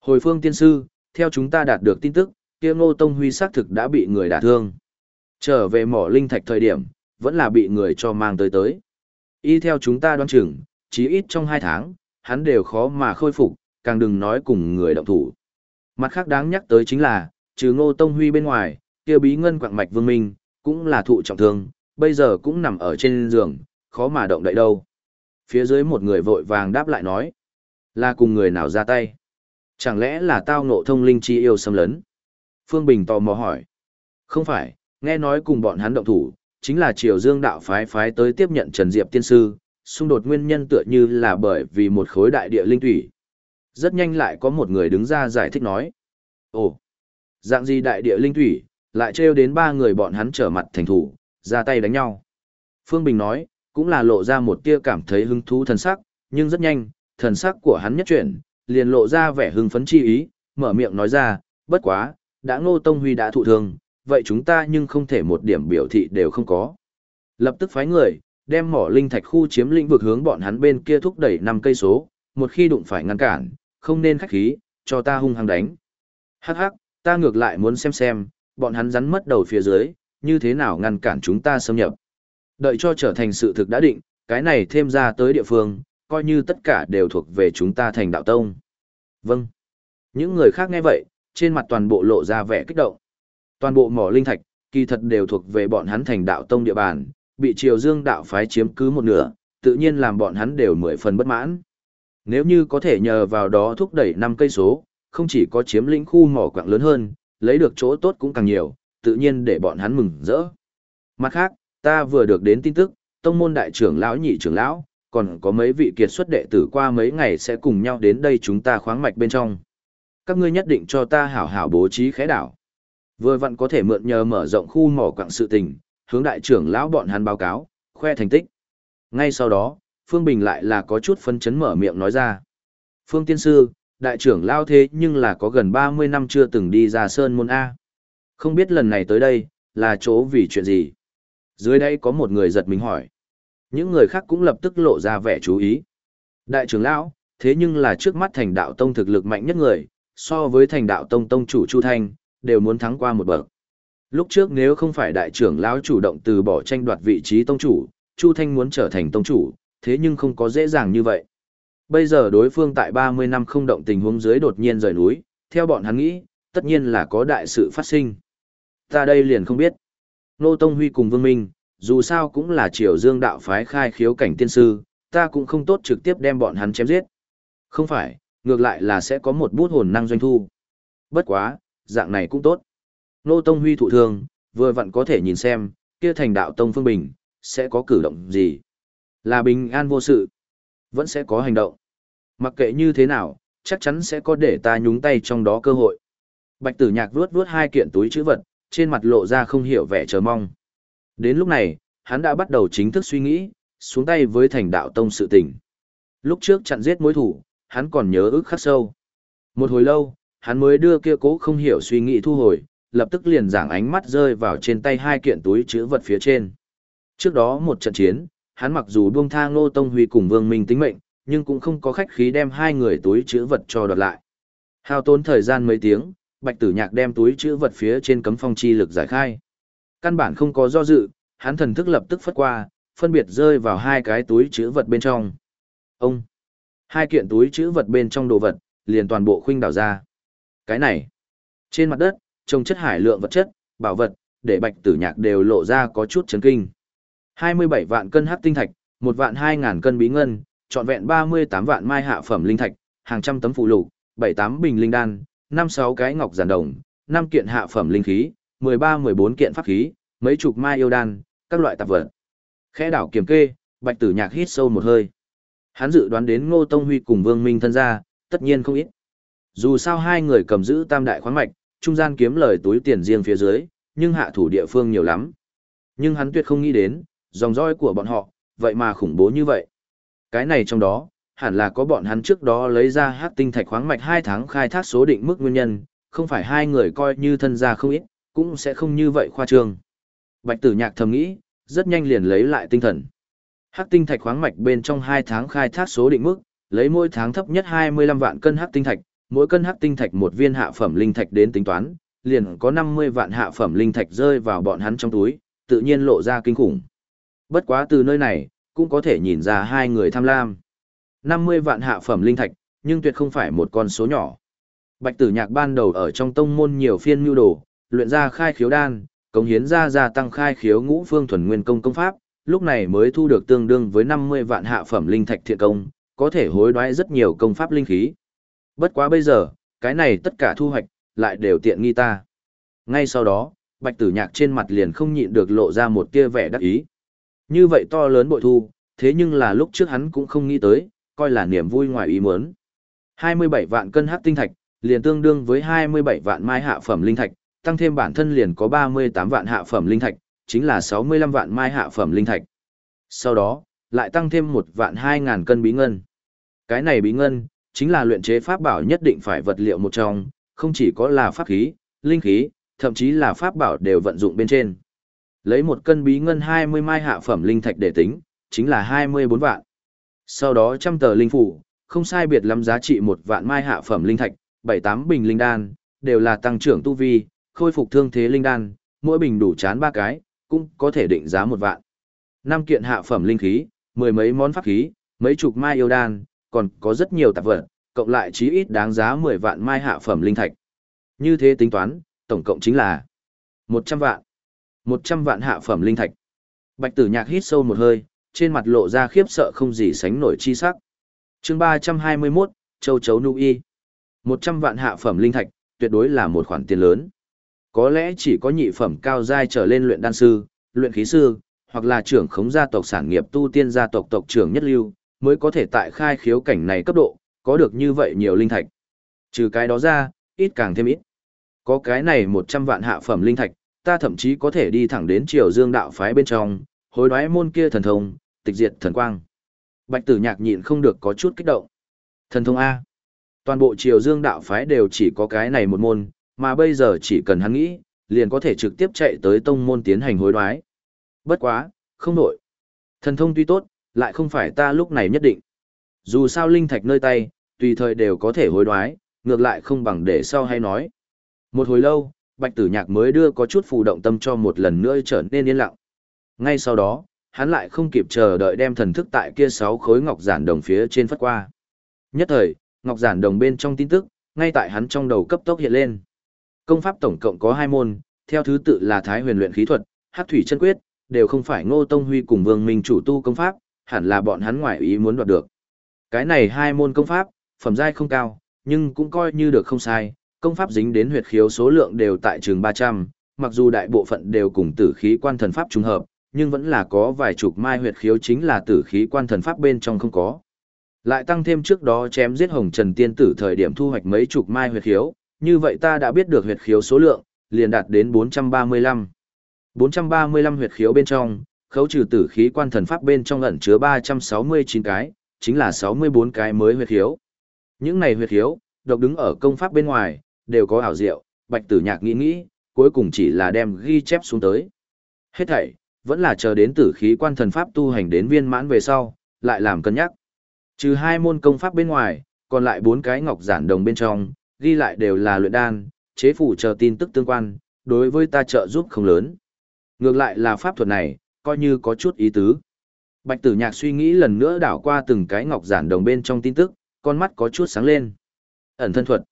Hồi phương tiên sư, theo chúng ta đạt được tin tức, kia Ngô Tông Huy xác thực đã bị người đả thương. Trở về mỏ linh thạch thời điểm, vẫn là bị người cho mang tới tới. Y theo chúng ta đoán chừng, chí ít trong hai tháng, hắn đều khó mà khôi phục, càng đừng nói cùng người động thủ. Mặt khác đáng nhắc tới chính là, trừ Ngô Tông Huy bên ngoài, kia bí ngân quạng mạch vương minh, cũng là thụ trọng thương, bây giờ cũng nằm ở trên giường, khó mà động đậy đâu. Phía dưới một người vội vàng đáp lại nói, là cùng người nào ra tay. Chẳng lẽ là tao ngộ thông linh chi yêu xâm lấn? Phương Bình tò mò hỏi. Không phải, nghe nói cùng bọn hắn động thủ, chính là triều dương đạo phái phái tới tiếp nhận Trần Diệp tiên sư, xung đột nguyên nhân tựa như là bởi vì một khối đại địa linh thủy. Rất nhanh lại có một người đứng ra giải thích nói. Ồ, dạng gì đại địa linh thủy, lại trêu đến ba người bọn hắn trở mặt thành thủ, ra tay đánh nhau. Phương Bình nói, cũng là lộ ra một tia cảm thấy hứng thú thần sắc, nhưng rất nhanh, thần sắc của hắn nhất chuyển, liền lộ ra vẻ hưng phấn chi ý, mở miệng nói ra, bất quá, Đã Ngô Tông Huy đã thụ thương, vậy chúng ta nhưng không thể một điểm biểu thị đều không có. Lập tức phái người, đem mỏ linh thạch khu chiếm lĩnh vực hướng bọn hắn bên kia thúc đẩy năm cây số, một khi đụng phải ngăn cản, không nên khách khí, cho ta hung hăng đánh. Hắc hắc, ta ngược lại muốn xem xem, bọn hắn rắn mất đầu phía dưới, như thế nào ngăn cản chúng ta xâm nhập. Đợi cho trở thành sự thực đã định, cái này thêm ra tới địa phương, coi như tất cả đều thuộc về chúng ta thành đạo tông. Vâng. Những người khác nghe vậy, trên mặt toàn bộ lộ ra vẻ kích động. Toàn bộ mỏ linh thạch, kỳ thật đều thuộc về bọn hắn thành đạo tông địa bàn, bị triều dương đạo phái chiếm cứ một nửa, tự nhiên làm bọn hắn đều mười phần bất mãn. Nếu như có thể nhờ vào đó thúc đẩy năm cây số, không chỉ có chiếm lĩnh khu mỏ quạng lớn hơn, lấy được chỗ tốt cũng càng nhiều, tự nhiên để bọn hắn mừng rỡ. Mặt khác, ta vừa được đến tin tức, tông môn đại trưởng lão nhị trưởng lão, còn có mấy vị kiệt xuất đệ tử qua mấy ngày sẽ cùng nhau đến đây chúng ta khoáng mạch bên trong. Các ngươi nhất định cho ta hảo hảo bố trí khẽ đảo. Vừa vặn có thể mượn nhờ mở rộng khu mỏ quặng sự tình, hướng đại trưởng lão bọn hắn báo cáo, khoe thành tích. Ngay sau đó, Phương Bình lại là có chút phân chấn mở miệng nói ra. Phương Tiên Sư, đại trưởng lão thế nhưng là có gần 30 năm chưa từng đi ra Sơn Môn A. Không biết lần này tới đây, là chỗ vì chuyện gì? Dưới đây có một người giật mình hỏi. Những người khác cũng lập tức lộ ra vẻ chú ý. Đại trưởng lão, thế nhưng là trước mắt thành đạo tông thực lực mạnh nhất người, so với thành đạo tông tông chủ Chu Thanh, đều muốn thắng qua một bậc. Lúc trước nếu không phải đại trưởng lão chủ động từ bỏ tranh đoạt vị trí tông chủ, Chu Thanh muốn trở thành tông chủ, thế nhưng không có dễ dàng như vậy. Bây giờ đối phương tại 30 năm không động tình huống dưới đột nhiên rời núi, theo bọn hắn nghĩ, tất nhiên là có đại sự phát sinh. Ta đây liền không biết. Nô Tông Huy cùng Vương Minh, dù sao cũng là triều dương đạo phái khai khiếu cảnh tiên sư, ta cũng không tốt trực tiếp đem bọn hắn chém giết. Không phải, ngược lại là sẽ có một bút hồn năng doanh thu. Bất quá, dạng này cũng tốt. Nô Tông Huy thụ thương, vừa vặn có thể nhìn xem, kia thành đạo Tông Phương Bình, sẽ có cử động gì. Là bình an vô sự, vẫn sẽ có hành động. Mặc kệ như thế nào, chắc chắn sẽ có để ta nhúng tay trong đó cơ hội. Bạch tử nhạc vuốt vuốt hai kiện túi chữ vật, trên mặt lộ ra không hiểu vẻ chờ mong. Đến lúc này, hắn đã bắt đầu chính thức suy nghĩ, xuống tay với thành đạo tông sự tình. Lúc trước chặn giết mối thủ, hắn còn nhớ ức khắc sâu. Một hồi lâu, hắn mới đưa kia cố không hiểu suy nghĩ thu hồi, lập tức liền giảng ánh mắt rơi vào trên tay hai kiện túi chữ vật phía trên. Trước đó một trận chiến, hắn mặc dù buông tha Ngô Tông Huy cùng Vương Minh tính mệnh, nhưng cũng không có khách khí đem hai người túi chữ vật cho đoạt lại. Hao tốn thời gian mấy tiếng, Bạch Tử Nhạc đem túi chữ vật phía trên cấm phong chi lực giải khai. Căn bản không có do dự, hắn thần thức lập tức phất qua, phân biệt rơi vào hai cái túi chữ vật bên trong. Ông! Hai kiện túi chữ vật bên trong đồ vật, liền toàn bộ khuynh đảo ra. Cái này! Trên mặt đất, trông chất hải lượng vật chất, bảo vật, để bạch tử nhạc đều lộ ra có chút chấn kinh. 27 vạn cân hắc tinh thạch, một vạn 2 ngàn cân bí ngân, trọn vẹn 38 vạn mai hạ phẩm linh thạch, hàng trăm tấm phụ lục, 78 bình linh đan, 5-6 cái ngọc giản đồng, 5 kiện hạ phẩm linh khí, 13-14 kiện pháp khí, mấy chục mai yêu đan, các loại tạp vật. Khẽ đảo kiểm kê, bạch tử nhạc hít sâu một hơi. Hắn dự đoán đến Ngô Tông Huy cùng Vương Minh thân ra, tất nhiên không ít. Dù sao hai người cầm giữ tam đại khoáng mạch, trung gian kiếm lời túi tiền riêng phía dưới, nhưng hạ thủ địa phương nhiều lắm. Nhưng hắn tuyệt không nghĩ đến, dòng roi của bọn họ, vậy mà khủng bố như vậy. Cái này trong đó, hẳn là có bọn hắn trước đó lấy ra hát tinh thạch khoáng mạch 2 tháng khai thác số định mức nguyên nhân, không phải hai người coi như thân gia không ít, cũng sẽ không như vậy khoa trương. Bạch tử nhạc thầm nghĩ, rất nhanh liền lấy lại tinh thần. Hắc tinh thạch khoáng mạch bên trong 2 tháng khai thác số định mức, lấy mỗi tháng thấp nhất 25 vạn cân hắc tinh thạch, mỗi cân hắc tinh thạch một viên hạ phẩm linh thạch đến tính toán, liền có 50 vạn hạ phẩm linh thạch rơi vào bọn hắn trong túi, tự nhiên lộ ra kinh khủng. Bất quá từ nơi này, cũng có thể nhìn ra hai người tham lam. 50 vạn hạ phẩm linh thạch, nhưng tuyệt không phải một con số nhỏ. Bạch tử nhạc ban đầu ở trong tông môn nhiều phiên mưu đồ, luyện ra khai khiếu đan, cống hiến ra gia tăng khai khiếu ngũ phương thuần nguyên công công pháp, lúc này mới thu được tương đương với 50 vạn hạ phẩm linh thạch thiện công, có thể hối đoái rất nhiều công pháp linh khí. Bất quá bây giờ, cái này tất cả thu hoạch, lại đều tiện nghi ta. Ngay sau đó, bạch tử nhạc trên mặt liền không nhịn được lộ ra một tia vẻ đắc ý. Như vậy to lớn bội thu, thế nhưng là lúc trước hắn cũng không nghĩ tới, coi là niềm vui ngoài ý muốn. 27 vạn cân hắc tinh thạch, liền tương đương với 27 vạn mai hạ phẩm linh thạch, tăng thêm bản thân liền có 38 vạn hạ phẩm linh thạch, chính là 65 vạn mai hạ phẩm linh thạch. Sau đó, lại tăng thêm một vạn 2 ngàn cân bí ngân. Cái này bí ngân, chính là luyện chế pháp bảo nhất định phải vật liệu một trong, không chỉ có là pháp khí, linh khí, thậm chí là pháp bảo đều vận dụng bên trên. Lấy một cân bí ngân 20 mai hạ phẩm linh thạch để tính, chính là 24 vạn. Sau đó trăm tờ linh phủ, không sai biệt lắm giá trị một vạn mai hạ phẩm linh thạch, 7-8 bình linh đan, đều là tăng trưởng tu vi, khôi phục thương thế linh đan, mỗi bình đủ chán ba cái, cũng có thể định giá một vạn. Năm kiện hạ phẩm linh khí, mười mấy món pháp khí, mấy chục mai yêu đan, còn có rất nhiều tạp vật, cộng lại chí ít đáng giá 10 vạn mai hạ phẩm linh thạch. Như thế tính toán, tổng cộng chính là 100 vạn. 100 vạn hạ phẩm linh thạch. Bạch Tử Nhạc hít sâu một hơi, trên mặt lộ ra khiếp sợ không gì sánh nổi chi sắc. Chương 321, Châu chấu nụ y. 100 vạn hạ phẩm linh thạch, tuyệt đối là một khoản tiền lớn. Có lẽ chỉ có nhị phẩm cao giai trở lên luyện đan sư, luyện khí sư, hoặc là trưởng khống gia tộc sản nghiệp tu tiên gia tộc tộc trưởng nhất lưu, mới có thể tại khai khiếu cảnh này cấp độ, có được như vậy nhiều linh thạch. Trừ cái đó ra, ít càng thêm ít. Có cái này 100 vạn hạ phẩm linh thạch, ta thậm chí có thể đi thẳng đến triều dương đạo phái bên trong, hối đoái môn kia thần thông, tịch diệt thần quang. Bạch tử nhạc nhịn không được có chút kích động. Thần thông A. Toàn bộ triều dương đạo phái đều chỉ có cái này một môn, mà bây giờ chỉ cần hắn nghĩ, liền có thể trực tiếp chạy tới tông môn tiến hành hối đoái. Bất quá, không nổi. Thần thông tuy tốt, lại không phải ta lúc này nhất định. Dù sao linh thạch nơi tay, tùy thời đều có thể hối đoái, ngược lại không bằng để sau hay nói. Một hồi lâu, Bạch Tử Nhạc mới đưa có chút phù động tâm cho một lần nữa trở nên yên lặng. Ngay sau đó, hắn lại không kịp chờ đợi đem thần thức tại kia sáu khối ngọc giản đồng phía trên phất qua. Nhất thời, ngọc giản đồng bên trong tin tức, ngay tại hắn trong đầu cấp tốc hiện lên. Công pháp tổng cộng có hai môn, theo thứ tự là Thái Huyền luyện khí thuật, Hắc thủy chân quyết, đều không phải Ngô Tông Huy cùng Vương Minh chủ tu công pháp, hẳn là bọn hắn ngoại ý muốn đoạt được. Cái này hai môn công pháp, phẩm giai không cao, nhưng cũng coi như được không sai, công pháp dính đến huyệt khiếu số lượng đều tại trường 300, mặc dù đại bộ phận đều cùng tử khí quan thần pháp trùng hợp, nhưng vẫn là có vài chục mai huyệt khiếu chính là tử khí quan thần pháp bên trong không có. Lại tăng thêm trước đó chém giết hồng trần tiên tử thời điểm thu hoạch mấy chục mai huyệt khiếu, như vậy ta đã biết được huyệt khiếu số lượng, liền đạt đến 435. 435 huyệt khiếu bên trong, khấu trừ tử khí quan thần pháp bên trong ẩn chứa 369 cái, chính là 64 cái mới huyệt khiếu. Những này huyệt khiếu, độc đứng ở công pháp bên ngoài, đều có ảo diệu, bạch tử nhạc nghĩ nghĩ, cuối cùng chỉ là đem ghi chép xuống tới. Hết thảy, vẫn là chờ đến tử khí quan thần pháp tu hành đến viên mãn về sau, lại làm cân nhắc. Trừ hai môn công pháp bên ngoài, còn lại bốn cái ngọc giản đồng bên trong, ghi lại đều là luyện đan, chế phủ chờ tin tức tương quan, đối với ta trợ giúp không lớn. Ngược lại là pháp thuật này, coi như có chút ý tứ. Bạch tử nhạc suy nghĩ lần nữa đảo qua từng cái ngọc giản đồng bên trong tin tức, con mắt có chút sáng lên. Ẩn thân thuật.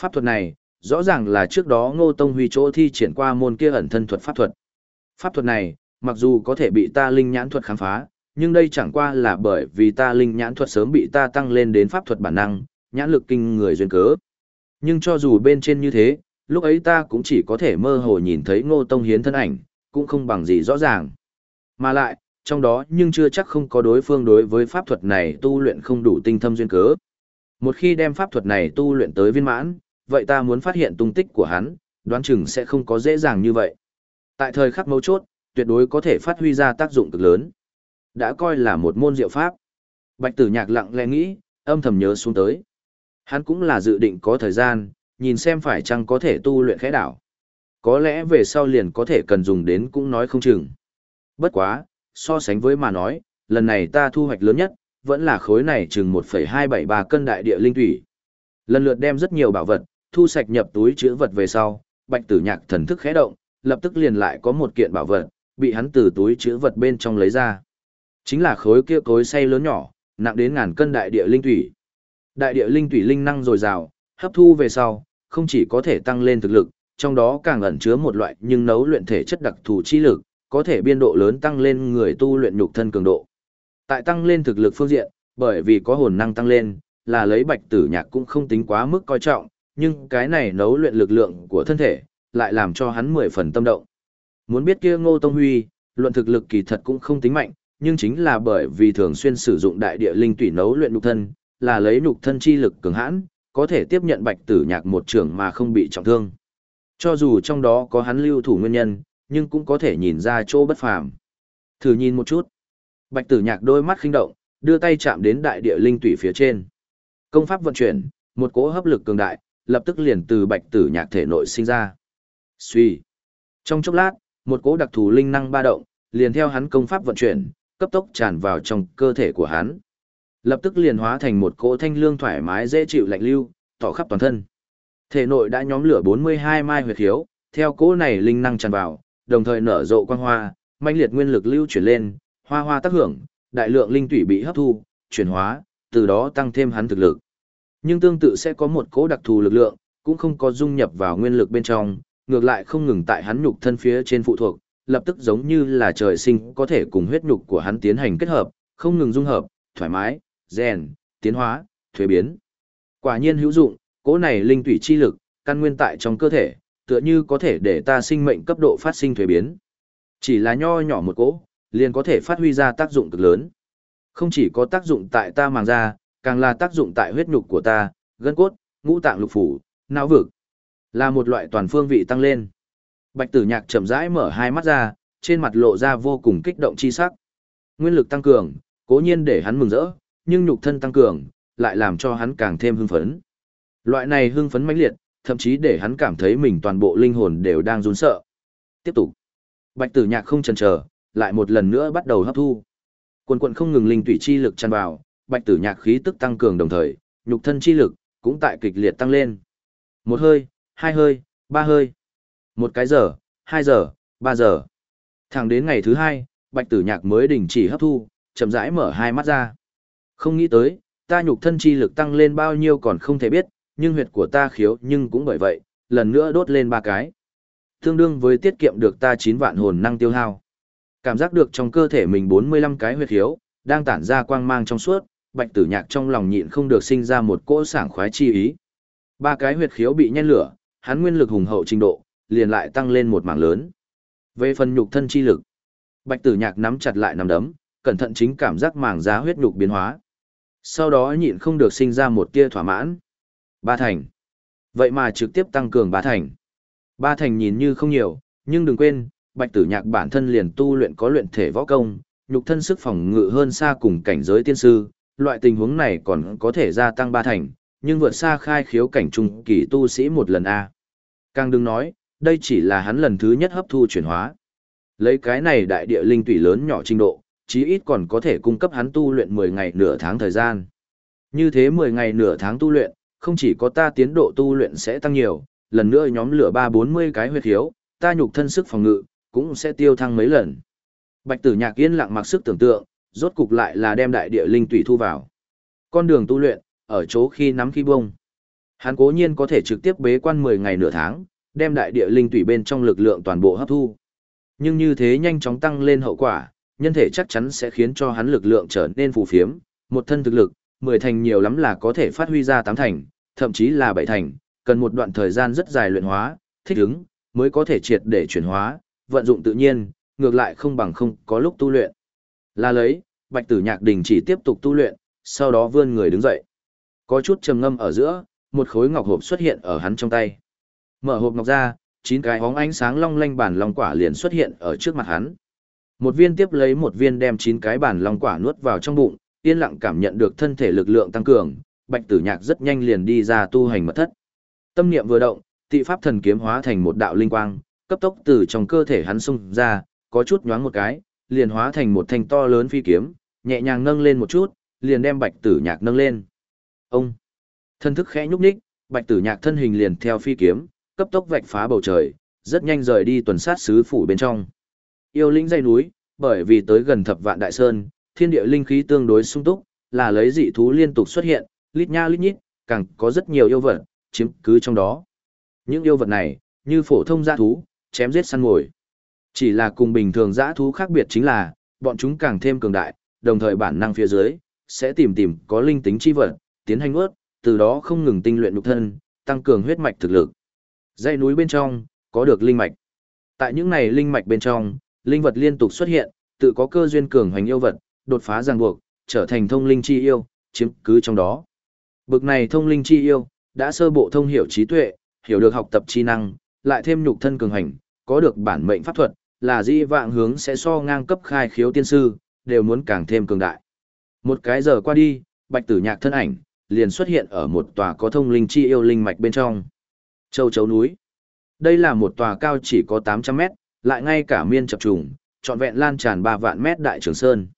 Pháp thuật này, rõ ràng là trước đó Ngô Tông Huy chỗ thi triển qua môn kia ẩn thân thuật pháp thuật. Pháp thuật này, mặc dù có thể bị ta linh nhãn thuật khám phá, nhưng đây chẳng qua là bởi vì ta linh nhãn thuật sớm bị ta tăng lên đến pháp thuật bản năng, nhãn lực kinh người duyên cớ. Nhưng cho dù bên trên như thế, lúc ấy ta cũng chỉ có thể mơ hồ nhìn thấy Ngô Tông Hiến thân ảnh, cũng không bằng gì rõ ràng. Mà lại, trong đó nhưng chưa chắc không có đối phương đối với pháp thuật này tu luyện không đủ tinh thâm duyên cớ. Một khi đem pháp thuật này tu luyện tới viên mãn, vậy ta muốn phát hiện tung tích của hắn, đoán chừng sẽ không có dễ dàng như vậy. Tại thời khắc mấu chốt, tuyệt đối có thể phát huy ra tác dụng cực lớn. Đã coi là một môn diệu pháp. Bạch tử nhạc lặng lẽ nghĩ, âm thầm nhớ xuống tới. Hắn cũng là dự định có thời gian, nhìn xem phải chăng có thể tu luyện khẽ đảo. Có lẽ về sau liền có thể cần dùng đến cũng nói không chừng. Bất quá, so sánh với mà nói, lần này ta thu hoạch lớn nhất, vẫn là khối này chừng 1,273 cân đại địa linh thủy. Lần lượt đem rất nhiều bảo vật, thu sạch nhập túi chữ vật về sau, bạch tử nhạc thần thức khẽ động, lập tức liền lại có một kiện bảo vật, bị hắn từ túi chữ vật bên trong lấy ra. Chính là khối kia cối xay lớn nhỏ, nặng đến ngàn cân đại địa linh thủy. Đại địa linh thủy linh năng dồi dào, hấp thu về sau, không chỉ có thể tăng lên thực lực, trong đó càng ẩn chứa một loại nhưng nấu luyện thể chất đặc thù chi lực, có thể biên độ lớn tăng lên người tu luyện nhục thân cường độ. Tại tăng lên thực lực phương diện, bởi vì có hồn năng tăng lên, là lấy bạch tử nhạc cũng không tính quá mức coi trọng, nhưng cái này nấu luyện lực lượng của thân thể, lại làm cho hắn mười phần tâm động. Muốn biết kia Ngô Tông Huy, luận thực lực kỳ thật cũng không tính mạnh, nhưng chính là bởi vì thường xuyên sử dụng đại địa linh tủy nấu luyện nhục thân, là lấy nhục thân chi lực cường hãn, có thể tiếp nhận bạch tử nhạc một trưởng mà không bị trọng thương. Cho dù trong đó có hắn lưu thủ nguyên nhân, nhưng cũng có thể nhìn ra chỗ bất phàm. Thử nhìn một chút. Bạch tử nhạc đôi mắt khinh động, đưa tay chạm đến đại địa linh tủy phía trên. Công pháp vận chuyển, một cỗ hấp lực cường đại, lập tức liền từ bạch tử nhạc thể nội sinh ra. Suy. Trong chốc lát, một cỗ đặc thù linh năng ba động, liền theo hắn công pháp vận chuyển, cấp tốc tràn vào trong cơ thể của hắn. Lập tức liền hóa thành một cỗ thanh lương thoải mái dễ chịu lạnh lưu, tỏ khắp toàn thân. Thể nội đã nhóm lửa 42 mai huyệt thiếu, theo cỗ này linh năng tràn vào, đồng thời nở rộ quang hoa, mãnh liệt nguyên lực lưu chuyển lên, hoa hoa tác hưởng, đại lượng linh tủy bị hấp thu, chuyển hóa, từ đó tăng thêm hắn thực lực. Nhưng tương tự sẽ có một cỗ đặc thù lực lượng, cũng không có dung nhập vào nguyên lực bên trong, ngược lại không ngừng tại hắn nhục thân phía trên phụ thuộc, lập tức giống như là trời sinh có thể cùng huyết nhục của hắn tiến hành kết hợp, không ngừng dung hợp, thoải mái, rèn, tiến hóa, thuế biến. Quả nhiên hữu dụng, cỗ này linh tủy chi lực, căn nguyên tại trong cơ thể, tựa như có thể để ta sinh mệnh cấp độ phát sinh thuế biến. Chỉ là nho nhỏ một cỗ, liền có thể phát huy ra tác dụng cực lớn. Không chỉ có tác dụng tại ta màng da, càng là tác dụng tại huyết nhục của ta, gân cốt, ngũ tạng lục phủ, não vực. Là một loại toàn phương vị tăng lên. Bạch tử nhạc chậm rãi mở hai mắt ra, trên mặt lộ ra vô cùng kích động chi sắc. Nguyên lực tăng cường, cố nhiên để hắn mừng rỡ, nhưng nhục thân tăng cường, lại làm cho hắn càng thêm hưng phấn. Loại này hưng phấn mãnh liệt, thậm chí để hắn cảm thấy mình toàn bộ linh hồn đều đang run sợ. Tiếp tục. Bạch tử nhạc không chần chờ, lại một lần nữa bắt đầu hấp thu. Quần quần không ngừng linh tủy chi lực tràn vào, bạch tử nhạc khí tức tăng cường đồng thời, nhục thân chi lực cũng tại kịch liệt tăng lên. Một hơi, hai hơi, ba hơi. Một cái giờ, hai giờ, ba giờ. Thẳng đến ngày thứ hai, bạch tử nhạc mới đình chỉ hấp thu, chậm rãi mở hai mắt ra. Không nghĩ tới, ta nhục thân chi lực tăng lên bao nhiêu còn không thể biết, nhưng huyệt của ta khiếu nhưng cũng bởi vậy, lần nữa đốt lên ba cái. Tương đương với tiết kiệm được ta 9 vạn hồn năng tiêu hao. Cảm giác được trong cơ thể mình 45 cái huyệt hiếu đang tản ra quang mang trong suốt, bạch tử nhạc trong lòng nhịn không được sinh ra một cỗ sảng khoái chi ý. Ba cái huyệt khiếu bị nhen lửa, hắn nguyên lực hùng hậu trình độ, liền lại tăng lên một mảng lớn. Về phần nhục thân chi lực, bạch tử nhạc nắm chặt lại nắm đấm, cẩn thận chính cảm giác màng giá huyết nhục biến hóa. Sau đó nhịn không được sinh ra một tia thỏa mãn. Ba thành. Vậy mà trực tiếp tăng cường ba thành. Ba thành nhìn như không nhiều, nhưng đừng quên, bạch tử nhạc bản thân liền tu luyện có luyện thể võ công, nhục thân sức phòng ngự hơn xa cùng cảnh giới tiên sư, loại tình huống này còn có thể gia tăng ba thành, nhưng vượt xa khai khiếu cảnh trung kỳ tu sĩ một lần A. Càng đừng nói, đây chỉ là hắn lần thứ nhất hấp thu chuyển hóa. Lấy cái này đại địa linh tủy lớn nhỏ trình độ, chí ít còn có thể cung cấp hắn tu luyện 10 ngày nửa tháng thời gian. Như thế 10 ngày nửa tháng tu luyện, không chỉ có ta tiến độ tu luyện sẽ tăng nhiều, lần nữa nhóm lửa 3-40 cái huyệt hiếu, ta nhục thân sức phòng ngự, cũng sẽ tiêu thăng mấy lần. Bạch tử nhạc yên lặng mặc sức tưởng tượng, rốt cục lại là đem đại địa linh tủy thu vào. Con đường tu luyện, ở chỗ khi nắm khi bông. Hắn cố nhiên có thể trực tiếp bế quan 10 ngày nửa tháng, đem đại địa linh tủy bên trong lực lượng toàn bộ hấp thu. Nhưng như thế nhanh chóng tăng lên hậu quả, nhân thể chắc chắn sẽ khiến cho hắn lực lượng trở nên phù phiếm, một thân thực lực, 10 thành nhiều lắm là có thể phát huy ra 8 thành, thậm chí là 7 thành, cần một đoạn thời gian rất dài luyện hóa, thích ứng, mới có thể triệt để chuyển hóa, vận dụng tự nhiên, ngược lại không bằng không có lúc tu luyện. Là lấy, Bạch Tử Nhạc đình chỉ tiếp tục tu luyện, sau đó vươn người đứng dậy. Có chút trầm ngâm ở giữa, một khối ngọc hộp xuất hiện ở hắn trong tay. Mở hộp ngọc ra, chín cái hóng ánh sáng long lanh bản long quả liền xuất hiện ở trước mặt hắn. Một viên tiếp lấy một viên đem chín cái bản long quả nuốt vào trong bụng, yên lặng cảm nhận được thân thể lực lượng tăng cường, Bạch Tử Nhạc rất nhanh liền đi ra tu hành mật thất. Tâm niệm vừa động, tị pháp thần kiếm hóa thành một đạo linh quang, cấp tốc từ trong cơ thể hắn xung ra, có chút nhoáng một cái, liền hóa thành một thanh to lớn phi kiếm, nhẹ nhàng nâng lên một chút, liền đem Bạch Tử Nhạc nâng lên. Ông thân thức khẽ nhúc nhích, Bạch Tử Nhạc thân hình liền theo phi kiếm, cấp tốc vạch phá bầu trời, rất nhanh rời đi tuần sát sứ phủ bên trong. Yêu linh dây núi, bởi vì tới gần thập vạn đại sơn, thiên địa linh khí tương đối sung túc, là lấy dị thú liên tục xuất hiện, lít nha lít nhít, càng có rất nhiều yêu vật, chiếm cứ trong đó. Những yêu vật này, như phổ thông gia thú, chém giết săn mồi. Chỉ là cùng bình thường dã thú khác biệt chính là, bọn chúng càng thêm cường đại, đồng thời bản năng phía dưới, sẽ tìm tìm có linh tính chi vật, tiến hành ướt, từ đó không ngừng tinh luyện nhục thân, tăng cường huyết mạch thực lực. Dãy núi bên trong, có được linh mạch. Tại những này linh mạch bên trong, linh vật liên tục xuất hiện, tự có cơ duyên cường hoành yêu vật, đột phá ràng buộc, trở thành thông linh chi yêu, chiếm cứ trong đó. Bực này thông linh chi yêu, đã sơ bộ thông hiểu trí tuệ, hiểu được học tập chi năng, lại thêm nhục thân cường hành, có được bản mệnh pháp thuật, là di vạng hướng sẽ so ngang cấp khai khiếu tiên sư, đều muốn càng thêm cường đại. Một cái giờ qua đi, bạch tử nhạc thân ảnh, liền xuất hiện ở một tòa có thông linh chi yêu linh mạch bên trong. Châu chấu núi. Đây là một tòa cao chỉ có 800 mét, lại ngay cả miên chập trùng, trọn vẹn lan tràn 3 vạn mét đại trường sơn.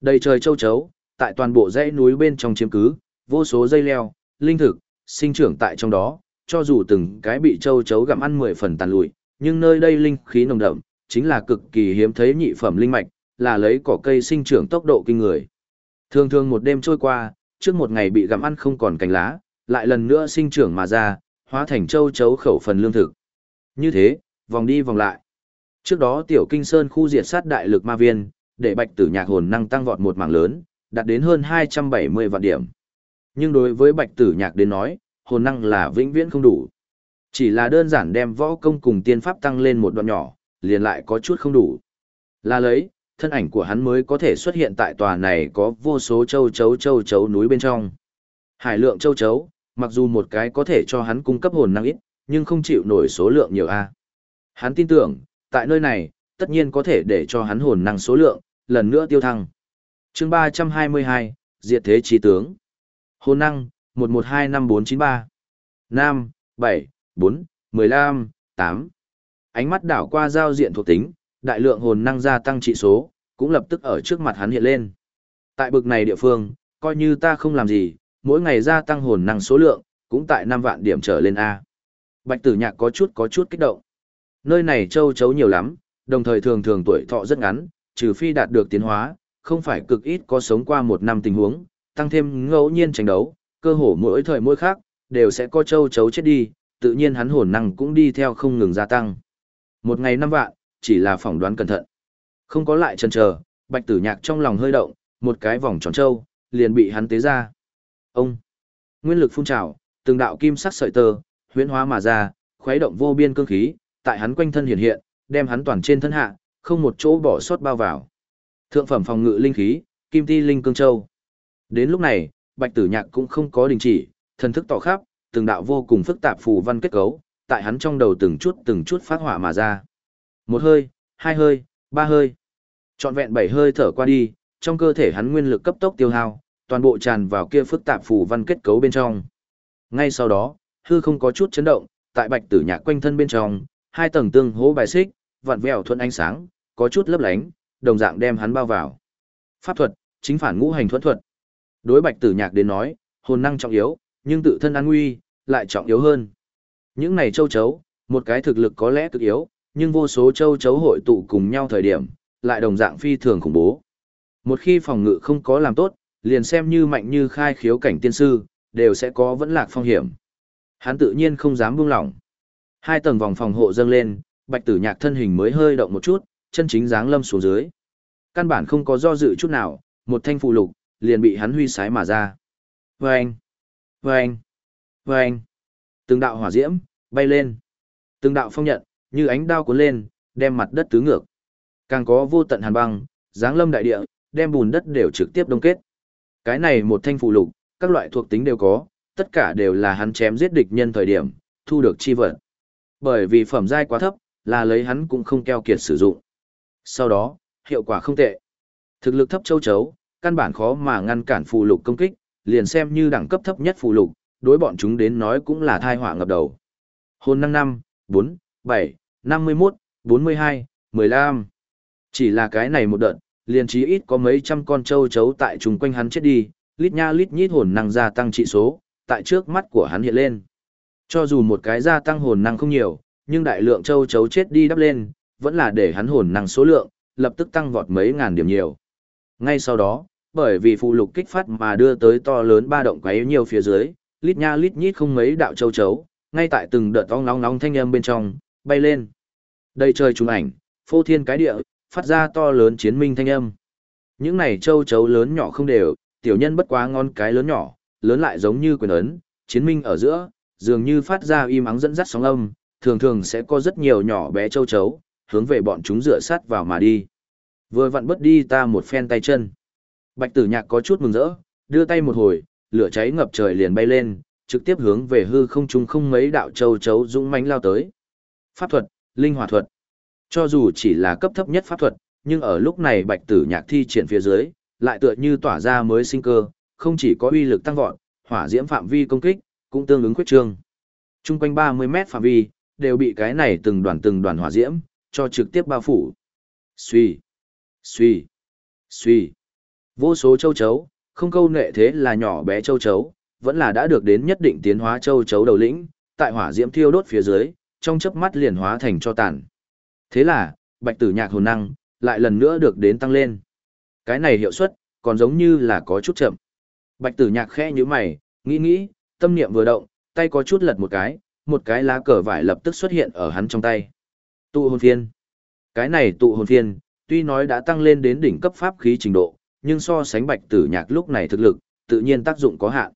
Đầy trời châu chấu, tại toàn bộ dãy núi bên trong chiếm cứ, vô số dây leo, linh thực, sinh trưởng tại trong đó, cho dù từng cái bị châu chấu gặm ăn 10 phần tàn lụi, nhưng nơi đây linh khí nồng đậm, chính là cực kỳ hiếm thấy nhị phẩm linh mạch, là lấy cỏ cây sinh trưởng tốc độ kinh người. Thường thường một đêm trôi qua, trước một ngày bị gặm ăn không còn cành lá, lại lần nữa sinh trưởng mà ra, hóa thành châu chấu khẩu phần lương thực. Như thế, vòng đi vòng lại. Trước đó tiểu kinh sơn khu diệt sát đại lực ma viên, để bạch tử nhạc hồn năng tăng vọt một mảng lớn, đạt đến hơn 270 vạn điểm. Nhưng đối với bạch tử nhạc đến nói, hồn năng là vĩnh viễn không đủ. Chỉ là đơn giản đem võ công cùng tiên pháp tăng lên một đoạn nhỏ, liền lại có chút không đủ. Là lấy, thân ảnh của hắn mới có thể xuất hiện tại tòa này có vô số châu chấu châu chấu núi bên trong. Hải lượng châu chấu, mặc dù một cái có thể cho hắn cung cấp hồn năng ít, nhưng không chịu nổi số lượng nhiều a. Hắn tin tưởng, tại nơi này, tất nhiên có thể để cho hắn hồn năng số lượng, lần nữa tiêu thăng. chương 322, Diệt Thế Trí Tướng. Hồn năng, 11259493. Nam, 7, 4, 15, 8. Ánh mắt đảo qua giao diện thuộc tính, đại lượng hồn năng gia tăng trị số, cũng lập tức ở trước mặt hắn hiện lên. Tại bực này địa phương, coi như ta không làm gì, mỗi ngày gia tăng hồn năng số lượng, cũng tại 5 vạn điểm trở lên A. Bạch tử nhạc có chút có chút kích động. Nơi này châu chấu nhiều lắm, đồng thời thường thường tuổi thọ rất ngắn, trừ phi đạt được tiến hóa, không phải cực ít có sống qua một năm tình huống, tăng thêm ngẫu nhiên tranh đấu, cơ hồ mỗi thời mỗi khác, đều sẽ có châu chấu chết đi, tự nhiên hắn hồn năng cũng đi theo không ngừng gia tăng. Một ngày năm vạn, chỉ là phỏng đoán cẩn thận. Không có lại chần chờ, bạch tử nhạc trong lòng hơi động, một cái vòng tròn châu, liền bị hắn tế ra. Ông! Nguyên lực phun trào, từng đạo kim sắc sợi tơ, huyễn hóa mà ra, khuấy động vô biên cương khí, tại hắn quanh thân hiện hiện, đem hắn toàn trên thân hạ, không một chỗ bỏ sót bao vào. Thượng phẩm phòng ngự linh khí, kim ti linh cương châu. Đến lúc này, bạch tử nhạc cũng không có đình chỉ, thần thức tỏ khắp, từng đạo vô cùng phức tạp phù văn kết cấu, tại hắn trong đầu từng chút từng chút phát hỏa mà ra. Một hơi, hai hơi, ba hơi. Trọn vẹn bảy hơi thở qua đi, trong cơ thể hắn nguyên lực cấp tốc tiêu hao, toàn bộ tràn vào kia phức tạp phù văn kết cấu bên trong. Ngay sau đó, hư không có chút chấn động, tại bạch tử nhạc quanh thân bên trong, hai tầng tương hố bài xích, vặn vẹo thuận ánh sáng, có chút lấp lánh, đồng dạng đem hắn bao vào. Pháp thuật, chính phản ngũ hành thuẫn thuật. Đối bạch tử nhạc đến nói, hồn năng trọng yếu, nhưng tự thân an nguy, lại trọng yếu hơn. Những này châu chấu, một cái thực lực có lẽ cực yếu, nhưng vô số châu chấu hội tụ cùng nhau thời điểm, lại đồng dạng phi thường khủng bố. Một khi phòng ngự không có làm tốt, liền xem như mạnh như khai khiếu cảnh tiên sư, đều sẽ có vẫn lạc phong hiểm. Hắn tự nhiên không dám buông lỏng. Hai tầng vòng phòng hộ dâng lên, bạch tử nhạc thân hình mới hơi động một chút, chân chính dáng lâm xuống dưới. Căn bản không có do dự chút nào, một thanh phù lục, liền bị hắn huy sái mà ra. Oeng! Vâng! Vâng! Từng đạo hỏa diễm, bay lên. Từng đạo phong nhận, như ánh đao cuốn lên, đem mặt đất tứ ngược. Càng có vô tận hàn băng, dáng lâm đại địa, đem bùn đất đều trực tiếp đông kết. Cái này một thanh phù lục, các loại thuộc tính đều có, tất cả đều là hắn chém giết địch nhân thời điểm, thu được chi vật. Bởi vì phẩm giai quá thấp, là lấy hắn cũng không keo kiệt sử dụng. Sau đó, hiệu quả không tệ. Thực lực thấp châu chấu, căn bản khó mà ngăn cản phù lục công kích, liền xem như đẳng cấp thấp nhất phù lục, đối bọn chúng đến nói cũng là thai họa ngập đầu. Hồn năng 5, 4, 7, 51, 42, 15. Chỉ là cái này một đợt, liền chí ít có mấy trăm con châu chấu tại chung quanh hắn chết đi, lít nha lít nhít hồn năng gia tăng trị số, tại trước mắt của hắn hiện lên. Cho dù một cái gia tăng hồn năng không nhiều, nhưng đại lượng châu chấu chết đi đắp lên, vẫn là để hắn hồn năng số lượng, lập tức tăng vọt mấy ngàn điểm nhiều. Ngay sau đó, bởi vì phụ lục kích phát mà đưa tới to lớn ba động quấy nhiều phía dưới, lít nha lít nhít không mấy đạo châu chấu, ngay tại từng đợt ong nóng nóng thanh âm bên trong, bay lên. Đây trời trùng ảnh, phô thiên cái địa, phát ra to lớn chiến minh thanh âm. Những này châu chấu lớn nhỏ không đều, tiểu nhân bất quá ngon cái lớn nhỏ, lớn lại giống như quyền ấn, chiến minh ở giữa, dường như phát ra im ắng dẫn dắt sóng âm, thường thường sẽ có rất nhiều nhỏ bé châu chấu, hướng về bọn chúng dựa sát vào mà đi. Vừa vặn bất đi ta một phen tay chân. Bạch tử nhạc có chút mừng rỡ, đưa tay một hồi, lửa cháy ngập trời liền bay lên, trực tiếp hướng về hư không trung không mấy đạo châu chấu dũng mãnh lao tới. Pháp thuật, linh hỏa thuật. Cho dù chỉ là cấp thấp nhất pháp thuật, nhưng ở lúc này bạch tử nhạc thi triển phía dưới, lại tựa như tỏa ra mới sinh cơ, không chỉ có uy lực tăng vọt, hỏa diễm phạm vi công kích cũng tương ứng khuyết trương. Trung quanh 30 mét phạm vi đều bị cái này từng đoàn từng đoàn hỏa diễm cho trực tiếp bao phủ. Suy, suy, suy. Vô số châu chấu, không câu nệ thế là nhỏ bé châu chấu, vẫn là đã được đến nhất định tiến hóa châu chấu đầu lĩnh, tại hỏa diễm thiêu đốt phía dưới, trong chớp mắt liền hóa thành cho tàn. Thế là, bạch tử nhạc hồn năng, lại lần nữa được đến tăng lên. Cái này hiệu suất, còn giống như là có chút chậm. Bạch tử nhạc khẽ như mày, nghĩ nghĩ, tâm niệm vừa động, tay có chút lật một cái, một cái lá cờ vải lập tức xuất hiện ở hắn trong tay. Tụ hồn phiên. Cái này tụ hồn phiên, tuy nói đã tăng lên đến đỉnh cấp pháp khí trình độ, nhưng so sánh bạch tử nhạc lúc này thực lực, tự nhiên tác dụng có hạn.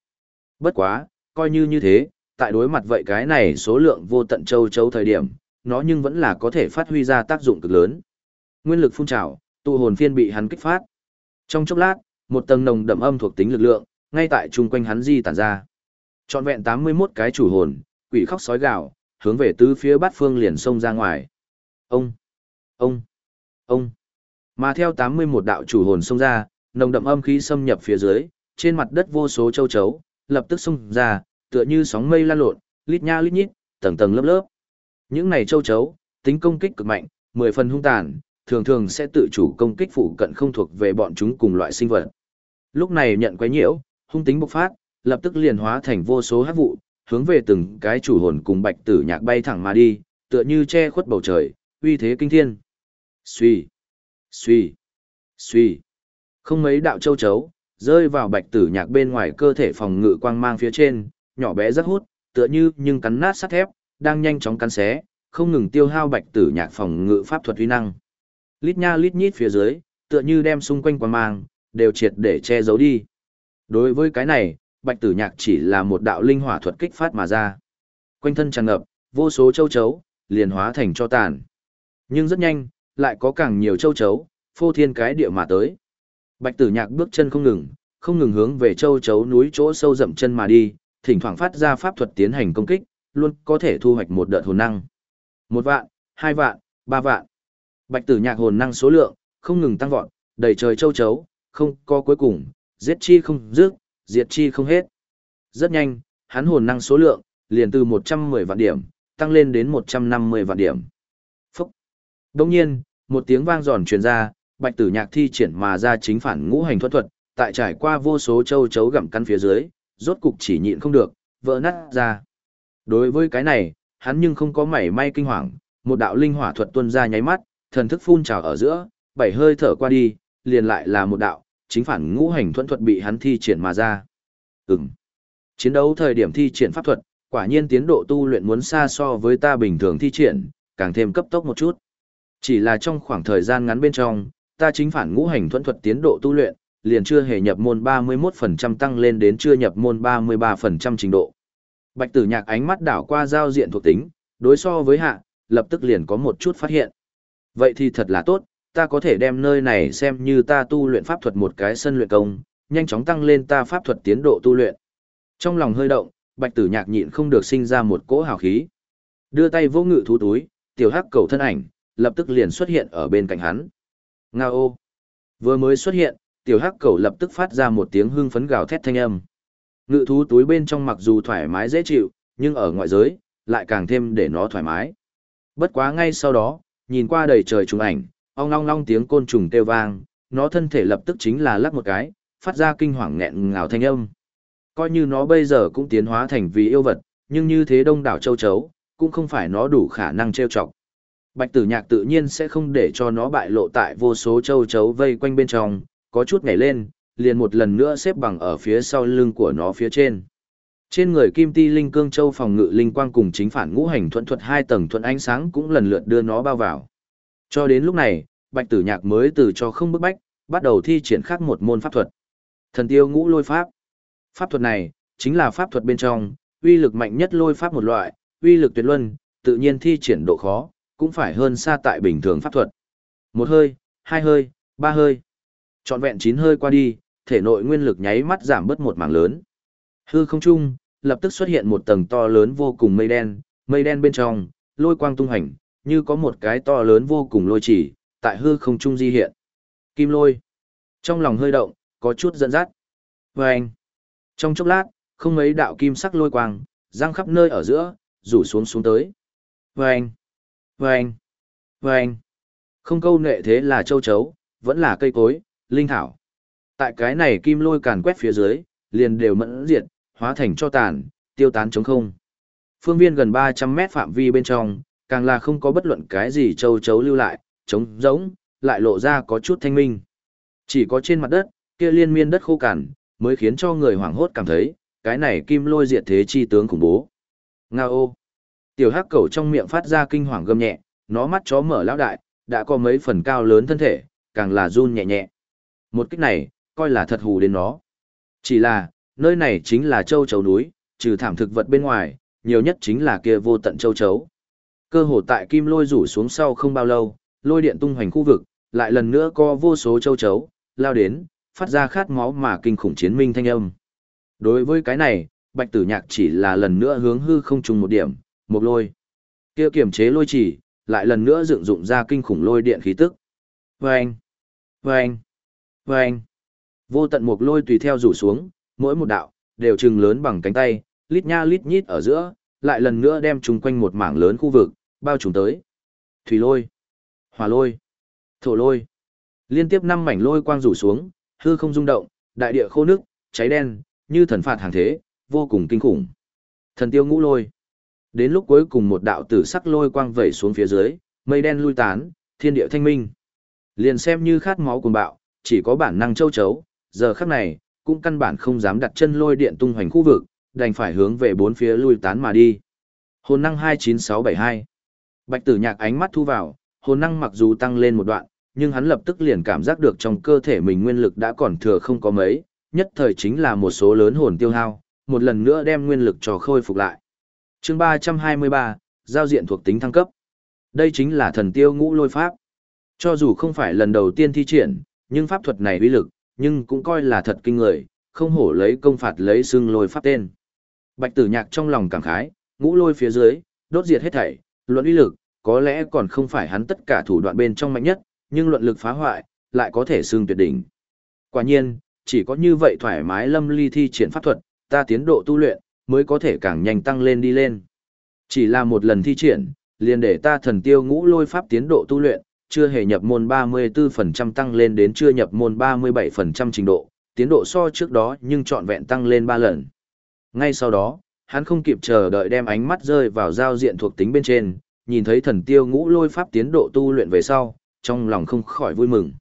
Bất quá, coi như như thế, tại đối mặt vậy cái này số lượng vô tận châu châu thời điểm, nó nhưng vẫn là có thể phát huy ra tác dụng cực lớn. Nguyên lực phun trào, tụ hồn phiên bị hắn kích phát. Trong chốc lát, một tầng nồng đậm âm thuộc tính lực lượng, ngay tại chung quanh hắn di tản ra. Trọn vẹn 81 cái chủ hồn, quỷ khóc sói gạo, hướng về tứ phía bát phương liền xông ra ngoài. Ông, ông, ông. Mà theo 81 đạo chủ hồn xông ra, nồng đậm âm khí xâm nhập phía dưới, trên mặt đất vô số châu chấu, lập tức xung ra, tựa như sóng mây lan lộn, lít nha lít nhít, tầng tầng lớp lớp. Những này châu chấu, tính công kích cực mạnh, mười phần hung tàn, thường thường sẽ tự chủ công kích phụ cận không thuộc về bọn chúng cùng loại sinh vật. Lúc này nhận quấy nhiễu, hung tính bộc phát, lập tức liền hóa thành vô số hắc vụ, hướng về từng cái chủ hồn cùng bạch tử nhạc bay thẳng mà đi, tựa như che khuất bầu trời, uy thế kinh thiên. Xuy, xuy, xuy. Không mấy đạo châu chấu, rơi vào bạch tử nhạc bên ngoài cơ thể phòng ngự quang mang phía trên, nhỏ bé rất hút, tựa như nhưng cắn nát sắt thép, đang nhanh chóng cắn xé, không ngừng tiêu hao bạch tử nhạc phòng ngự pháp thuật uy năng. Lít nha lít nhít phía dưới, tựa như đem xung quanh quang mang, đều triệt để che giấu đi. Đối với cái này, bạch tử nhạc chỉ là một đạo linh hỏa thuật kích phát mà ra. Quanh thân tràn ngập, vô số châu chấu, liền hóa thành cho tàn. Nhưng rất nhanh, lại có càng nhiều châu chấu, phô thiên cái địa mà tới. Bạch tử nhạc bước chân không ngừng, không ngừng hướng về châu chấu núi chỗ sâu dậm chân mà đi, thỉnh thoảng phát ra pháp thuật tiến hành công kích, luôn có thể thu hoạch một đợt hồn năng. Một vạn, hai vạn, ba vạn. Bạch tử nhạc hồn năng số lượng, không ngừng tăng vọt, đầy trời châu chấu, không có cuối cùng, giết chi không dứt, diệt chi không hết. Rất nhanh, hắn hồn năng số lượng, liền từ 110 vạn điểm, tăng lên đến 150 vạn điểm. Phúc! Đồng nhiên, một tiếng vang giòn truyền ra, bạch tử nhạc thi triển mà ra chính phản ngũ hành thuật thuật, tại trải qua vô số châu chấu gặm căn phía dưới, rốt cục chỉ nhịn không được, vỡ nát ra. Đối với cái này, hắn nhưng không có mảy may kinh hoàng, một đạo linh hỏa thuật tuôn ra nháy mắt, thần thức phun trào ở giữa, bảy hơi thở qua đi, liền lại là một đạo, chính phản ngũ hành thuận thuật bị hắn thi triển mà ra. Ừm. Chiến đấu thời điểm thi triển pháp thuật, quả nhiên tiến độ tu luyện muốn xa so với ta bình thường thi triển, càng thêm cấp tốc một chút. Chỉ là trong khoảng thời gian ngắn bên trong, ta chính phản ngũ hành thuẫn thuật tiến độ tu luyện, liền chưa hề nhập môn 31% tăng lên đến chưa nhập môn 33% trình độ. Bạch tử nhạc ánh mắt đảo qua giao diện thuộc tính, đối so với hạ, lập tức liền có một chút phát hiện. Vậy thì thật là tốt, ta có thể đem nơi này xem như ta tu luyện pháp thuật một cái sân luyện công, nhanh chóng tăng lên ta pháp thuật tiến độ tu luyện. Trong lòng hơi động, bạch tử nhạc nhịn không được sinh ra một cỗ hào khí. Đưa tay vô ngự thú túi, tiểu hắc cầu thân ảnh, lập tức liền xuất hiện ở bên cạnh hắn. Nga ô! Vừa mới xuất hiện, tiểu hắc Cẩu lập tức phát ra một tiếng hưng phấn gào thét thanh âm. Ngự thú túi bên trong mặc dù thoải mái dễ chịu, nhưng ở ngoại giới, lại càng thêm để nó thoải mái. Bất quá ngay sau đó, nhìn qua đầy trời trùng ảnh, ong long long tiếng côn trùng kêu vang, nó thân thể lập tức chính là lắc một cái, phát ra kinh hoàng nghẹn ngào thanh âm. Coi như nó bây giờ cũng tiến hóa thành vì yêu vật, nhưng như thế đông đảo châu chấu, cũng không phải nó đủ khả năng trêu chọc. Bạch tử nhạc tự nhiên sẽ không để cho nó bại lộ tại vô số châu chấu vây quanh bên trong, có chút nhảy lên, liền một lần nữa xếp bằng ở phía sau lưng của nó phía trên. Trên người Kim Ti Linh Cương Châu phòng ngự linh quang cùng chính phản ngũ hành thuận thuật hai tầng thuận ánh sáng cũng lần lượt đưa nó bao vào. Cho đến lúc này, Bạch Tử Nhạc mới từ cho không bức bách, bắt đầu thi triển khác một môn pháp thuật. Thần tiêu ngũ lôi pháp. Pháp thuật này, chính là pháp thuật bên trong, uy lực mạnh nhất lôi pháp một loại, uy lực tuyệt luân, tự nhiên thi triển độ khó, cũng phải hơn xa tại bình thường pháp thuật. Một hơi, hai hơi, ba hơi. Trọn vẹn chín hơi qua đi, thể nội nguyên lực nháy mắt giảm bớt một mảng lớn. Hư không trung, lập tức xuất hiện một tầng to lớn vô cùng mây đen, mây đen bên trong, lôi quang tung hành, như có một cái to lớn vô cùng lôi chỉ, tại hư không trung di hiện. Kim lôi. Trong lòng hơi động, có chút giận dắt. Vâng. anh. Trong chốc lát, không mấy đạo kim sắc lôi quang, răng khắp nơi ở giữa, rủ xuống xuống tới. Vâng! Vâng! Vâng! Không câu nệ thế là châu chấu, vẫn là cây cối, linh thảo. Tại cái này kim lôi càn quét phía dưới, liền đều mẫn diệt, hóa thành cho tàn, tiêu tán chống không. Phương viên gần 300 mét phạm vi bên trong, càng là không có bất luận cái gì châu chấu lưu lại, trống rỗng, lại lộ ra có chút thanh minh. Chỉ có trên mặt đất, kia liên miên đất khô cằn, mới khiến cho người hoảng hốt cảm thấy, cái này kim lôi diệt thế chi tướng khủng bố. Nga ô! Tiểu hắc cẩu trong miệng phát ra kinh hoàng gầm nhẹ, nó mắt chó mở lão đại, đã có mấy phần cao lớn thân thể, càng là run nhẹ nhẹ. Một kích này, coi là thật hù đến nó. Chỉ là, nơi này chính là châu chấu núi, trừ thảm thực vật bên ngoài, nhiều nhất chính là kia vô tận châu chấu. Cơ hồ tại kim lôi rủ xuống sau không bao lâu, lôi điện tung hoành khu vực, lại lần nữa có vô số châu chấu, lao đến, phát ra khát máu mà kinh khủng chiến minh thanh âm. Đối với cái này, bạch tử nhạc chỉ là lần nữa hướng hư không trùng một điểm, một lôi. kia kiểm chế lôi chỉ, lại lần nữa dựng dụng ra kinh khủng lôi điện khí tức. Vâng! Vâng! Vâng! Vô tận một lôi tùy theo rủ xuống, mỗi một đạo, đều trừng lớn bằng cánh tay, lít nha lít nhít ở giữa, lại lần nữa đem chung quanh một mảng lớn khu vực, bao trùm tới. Thủy lôi, hỏa lôi, thổ lôi. Liên tiếp năm mảnh lôi quang rủ xuống, hư không rung động, đại địa khô nước, cháy đen, như thần phạt hàng thế, vô cùng kinh khủng. Thần tiêu ngũ lôi. Đến lúc cuối cùng một đạo tử sắc lôi quang vẩy xuống phía dưới, mây đen lui tán, thiên địa thanh minh. Liền xem như khát máu cuồng bạo, chỉ có bản năng châu chấu, giờ khắc này, cũng căn bản không dám đặt chân lôi điện tung hoành khu vực, đành phải hướng về bốn phía lui tán mà đi. Hồn năng 29672. Bạch Tử Nhạc ánh mắt thu vào, hồn năng mặc dù tăng lên một đoạn, nhưng hắn lập tức liền cảm giác được trong cơ thể mình nguyên lực đã còn thừa không có mấy, nhất thời chính là một số lớn hồn tiêu hao, một lần nữa đem nguyên lực cho khôi phục lại. Chương 323, giao diện thuộc tính thăng cấp. Đây chính là thần tiêu ngũ lôi pháp. Cho dù không phải lần đầu tiên thi triển, nhưng pháp thuật này uy lực, nhưng cũng coi là thật kinh người, không hổ lấy công phạt lấy xưng lôi pháp tên. Bạch tử nhạc trong lòng cảm khái, ngũ lôi phía dưới, đốt diệt hết thảy, luận uy lực, có lẽ còn không phải hắn tất cả thủ đoạn bên trong mạnh nhất, nhưng luận lực phá hoại, lại có thể xưng tuyệt đỉnh. Quả nhiên, chỉ có như vậy thoải mái lâm ly thi triển pháp thuật, ta tiến độ tu luyện, mới có thể càng nhanh tăng lên đi lên. Chỉ là một lần thi triển, liền để ta thần tiêu ngũ lôi pháp tiến độ tu luyện, chưa hề nhập môn 34% tăng lên đến chưa nhập môn 37% trình độ, tiến độ so trước đó nhưng trọn vẹn tăng lên 3 lần. Ngay sau đó, hắn không kịp chờ đợi đem ánh mắt rơi vào giao diện thuộc tính bên trên, nhìn thấy thần tiêu ngũ lôi pháp tiến độ tu luyện về sau, trong lòng không khỏi vui mừng.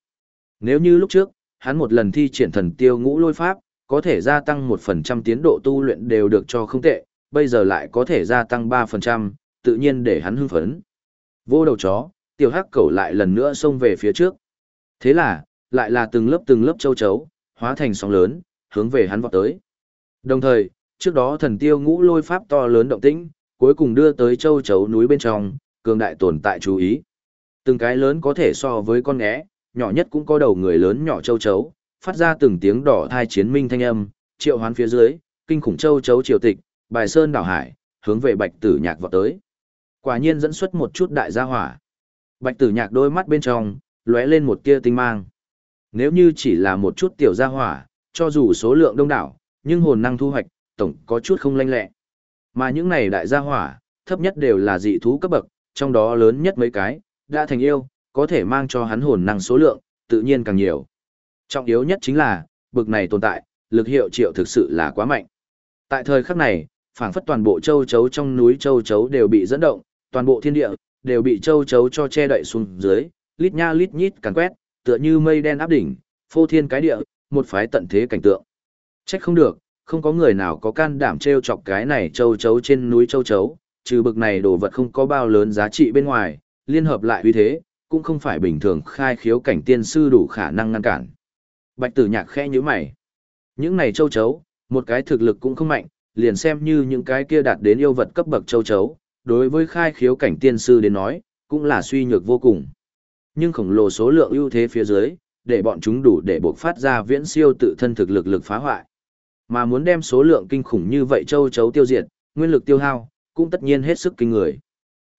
Nếu như lúc trước, hắn một lần thi triển thần tiêu ngũ lôi pháp, có thể gia tăng 1% tiến độ tu luyện đều được cho không tệ, bây giờ lại có thể gia tăng 3%, tự nhiên để hắn hưng phấn. Vô đầu chó, tiểu hắc cẩu lại lần nữa xông về phía trước. Thế là, lại là từng lớp từng lớp châu chấu, hóa thành sóng lớn, hướng về hắn vọt tới. Đồng thời, trước đó thần tiêu ngũ lôi pháp to lớn động tĩnh, cuối cùng đưa tới châu chấu núi bên trong, cường đại tồn tại chú ý. Từng cái lớn có thể so với con ngẽ, nhỏ nhất cũng có đầu người lớn nhỏ châu chấu, phát ra từng tiếng đỏ thai chiến minh thanh âm, triệu hoán phía dưới, kinh khủng châu chấu triều tịch, bài sơn đảo hải, hướng về bạch tử nhạc vọt tới. Quả nhiên dẫn xuất một chút đại gia hỏa. Bạch tử nhạc đôi mắt bên trong, lóe lên một tia tinh mang. Nếu như chỉ là một chút tiểu gia hỏa, cho dù số lượng đông đảo, nhưng hồn năng thu hoạch, tổng có chút không lanh lẹ. Mà những này đại gia hỏa, thấp nhất đều là dị thú cấp bậc, trong đó lớn nhất mấy cái, đã thành yêu, có thể mang cho hắn hồn năng số lượng, tự nhiên càng nhiều. Trọng yếu nhất chính là, bực này tồn tại, lực hiệu triệu thực sự là quá mạnh. Tại thời khắc này, phảng phất toàn bộ châu chấu trong núi châu chấu đều bị dẫn động, toàn bộ thiên địa, đều bị châu chấu cho che đậy xuống dưới, lít nha lít nhít càn quét, tựa như mây đen áp đỉnh, phô thiên cái địa, một phái tận thế cảnh tượng. Trách không được, không có người nào có can đảm treo chọc cái này châu chấu trên núi châu chấu, trừ bực này đồ vật không có bao lớn giá trị bên ngoài, liên hợp lại uy thế, cũng không phải bình thường khai khiếu cảnh tiên sư đủ khả năng ngăn cản. Bạch tử nhạc khẽ như mày. Những này châu chấu, một cái thực lực cũng không mạnh, liền xem như những cái kia đạt đến yêu vật cấp bậc châu chấu, đối với khai khiếu cảnh tiên sư đến nói, cũng là suy nhược vô cùng. Nhưng khổng lồ số lượng ưu thế phía dưới, để bọn chúng đủ để buộc phát ra viễn siêu tự thân thực lực lực phá hoại. Mà muốn đem số lượng kinh khủng như vậy châu chấu tiêu diệt, nguyên lực tiêu hao, cũng tất nhiên hết sức kinh người.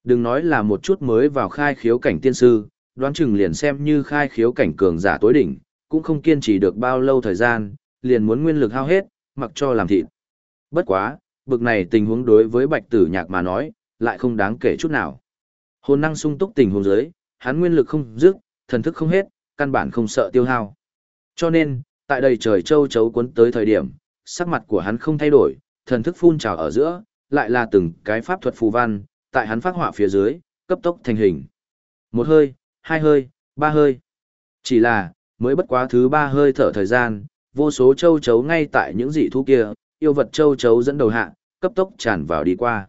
Đừng nói là một chút mới vào khai khiếu cảnh tiên sư, đoán chừng liền xem như khai khiếu cảnh cường giả tối đỉnh, cũng không kiên trì được bao lâu thời gian, liền muốn nguyên lực hao hết, mặc cho làm thịt. Bất quá, bực này tình huống đối với bạch tử nhạc mà nói, lại không đáng kể chút nào. Hồn năng sung túc tình huống dưới, hắn nguyên lực không dứt, thần thức không hết, căn bản không sợ tiêu hao. Cho nên, tại đây trời châu chấu cuốn tới thời điểm, sắc mặt của hắn không thay đổi, thần thức phun trào ở giữa, lại là từng cái pháp thuật phù văn, tại hắn phát họa phía dưới, cấp tốc thành hình. Một hơi, hai hơi, ba hơi. Chỉ là, mới bất quá thứ ba hơi thở thời gian, vô số châu chấu ngay tại những dị thú kia, yêu vật châu chấu dẫn đầu hạ, cấp tốc tràn vào đi qua.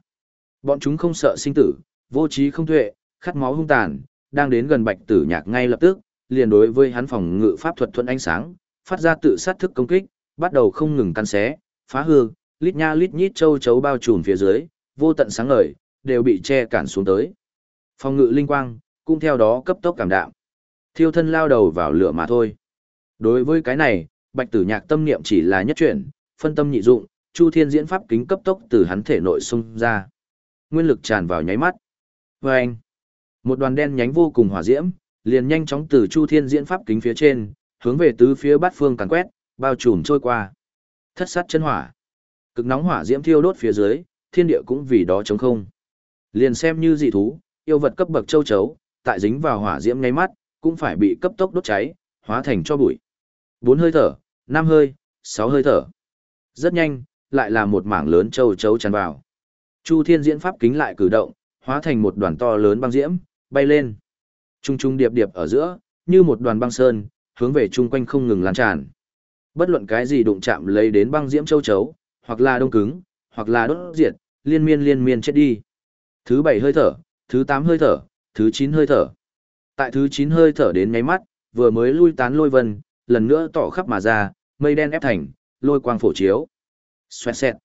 Bọn chúng không sợ sinh tử, vô trí không tuệ, khát máu hung tàn, đang đến gần bạch tử nhạc ngay lập tức, liền đối với hắn phòng ngự pháp thuật thuận ánh sáng, phát ra tự sát thức công kích, bắt đầu không ngừng căn xé, phá hư, lít nha lít nhít châu chấu bao trùm phía dưới, vô tận sáng ngời, đều bị che cản xuống tới. Phòng ngự linh quang, cũng theo đó cấp tốc cảm đạm. Thiêu thân lao đầu vào lửa mà thôi. Đối với cái này, bạch tử nhạc tâm niệm chỉ là nhất chuyển, phân tâm nhị dụng, chu thiên diễn pháp kính cấp tốc từ hắn thể nội xung ra. Nguyên lực tràn vào nháy mắt. Và anh, một đoàn đen nhánh vô cùng hỏa diễm, liền nhanh chóng từ chu thiên diễn pháp kính phía trên, hướng về tứ phía bát phương càn quét, bao trùm trôi qua. Thất sát chân hỏa. Cực nóng hỏa diễm thiêu đốt phía dưới, thiên địa cũng vì đó trống không. Liền xem như dị thú, yêu vật cấp bậc châu chấu, tại dính vào hỏa diễm ngay mắt, cũng phải bị cấp tốc đốt cháy, hóa thành cho bụi. Bốn hơi thở, năm hơi, sáu hơi thở. Rất nhanh, lại là một mảng lớn châu chấu tràn vào. Chu Thiên diễn pháp kính lại cử động, hóa thành một đoàn to lớn băng diễm, bay lên. Trung trung điệp điệp ở giữa, như một đoàn băng sơn, hướng về chung quanh không ngừng lan tràn. Bất luận cái gì đụng chạm lấy đến băng diễm châu chấu, hoặc là đông cứng, hoặc là đốt diệt, liên miên liên miên chết đi. Thứ bảy hơi thở, thứ tám hơi thở, thứ chín hơi thở. Tại thứ chín hơi thở đến nháy mắt, vừa mới lui tán lôi vân, lần nữa tỏ khắp mà ra, mây đen ép thành, lôi quang phổ chiếu. Xoẹt xẹt.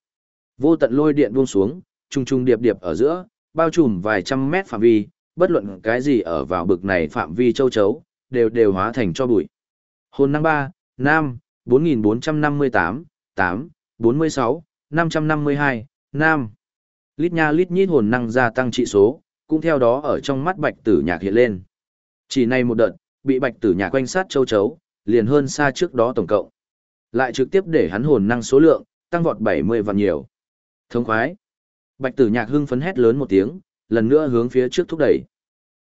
Vô tận lôi điện buông xuống, trung trung điệp điệp ở giữa, bao trùm vài trăm mét phạm vi, bất luận cái gì ở vào bực này phạm vi châu chấu, đều đều hóa thành cho bụi. Hồn năng 3, Nam, 4458, 8, 46, 552, Nam. Lít nha lít nhít hồn năng gia tăng trị số, cũng theo đó ở trong mắt bạch tử nhạc hiện lên. Chỉ này một đợt, bị bạch tử nhạc quanh sát châu chấu, liền hơn xa trước đó tổng cộng. Lại trực tiếp để hắn hồn năng số lượng, tăng vọt 70 vạn nhiều. Thông khoái. Bạch tử nhạc hưng phấn hét lớn một tiếng, lần nữa hướng phía trước thúc đẩy.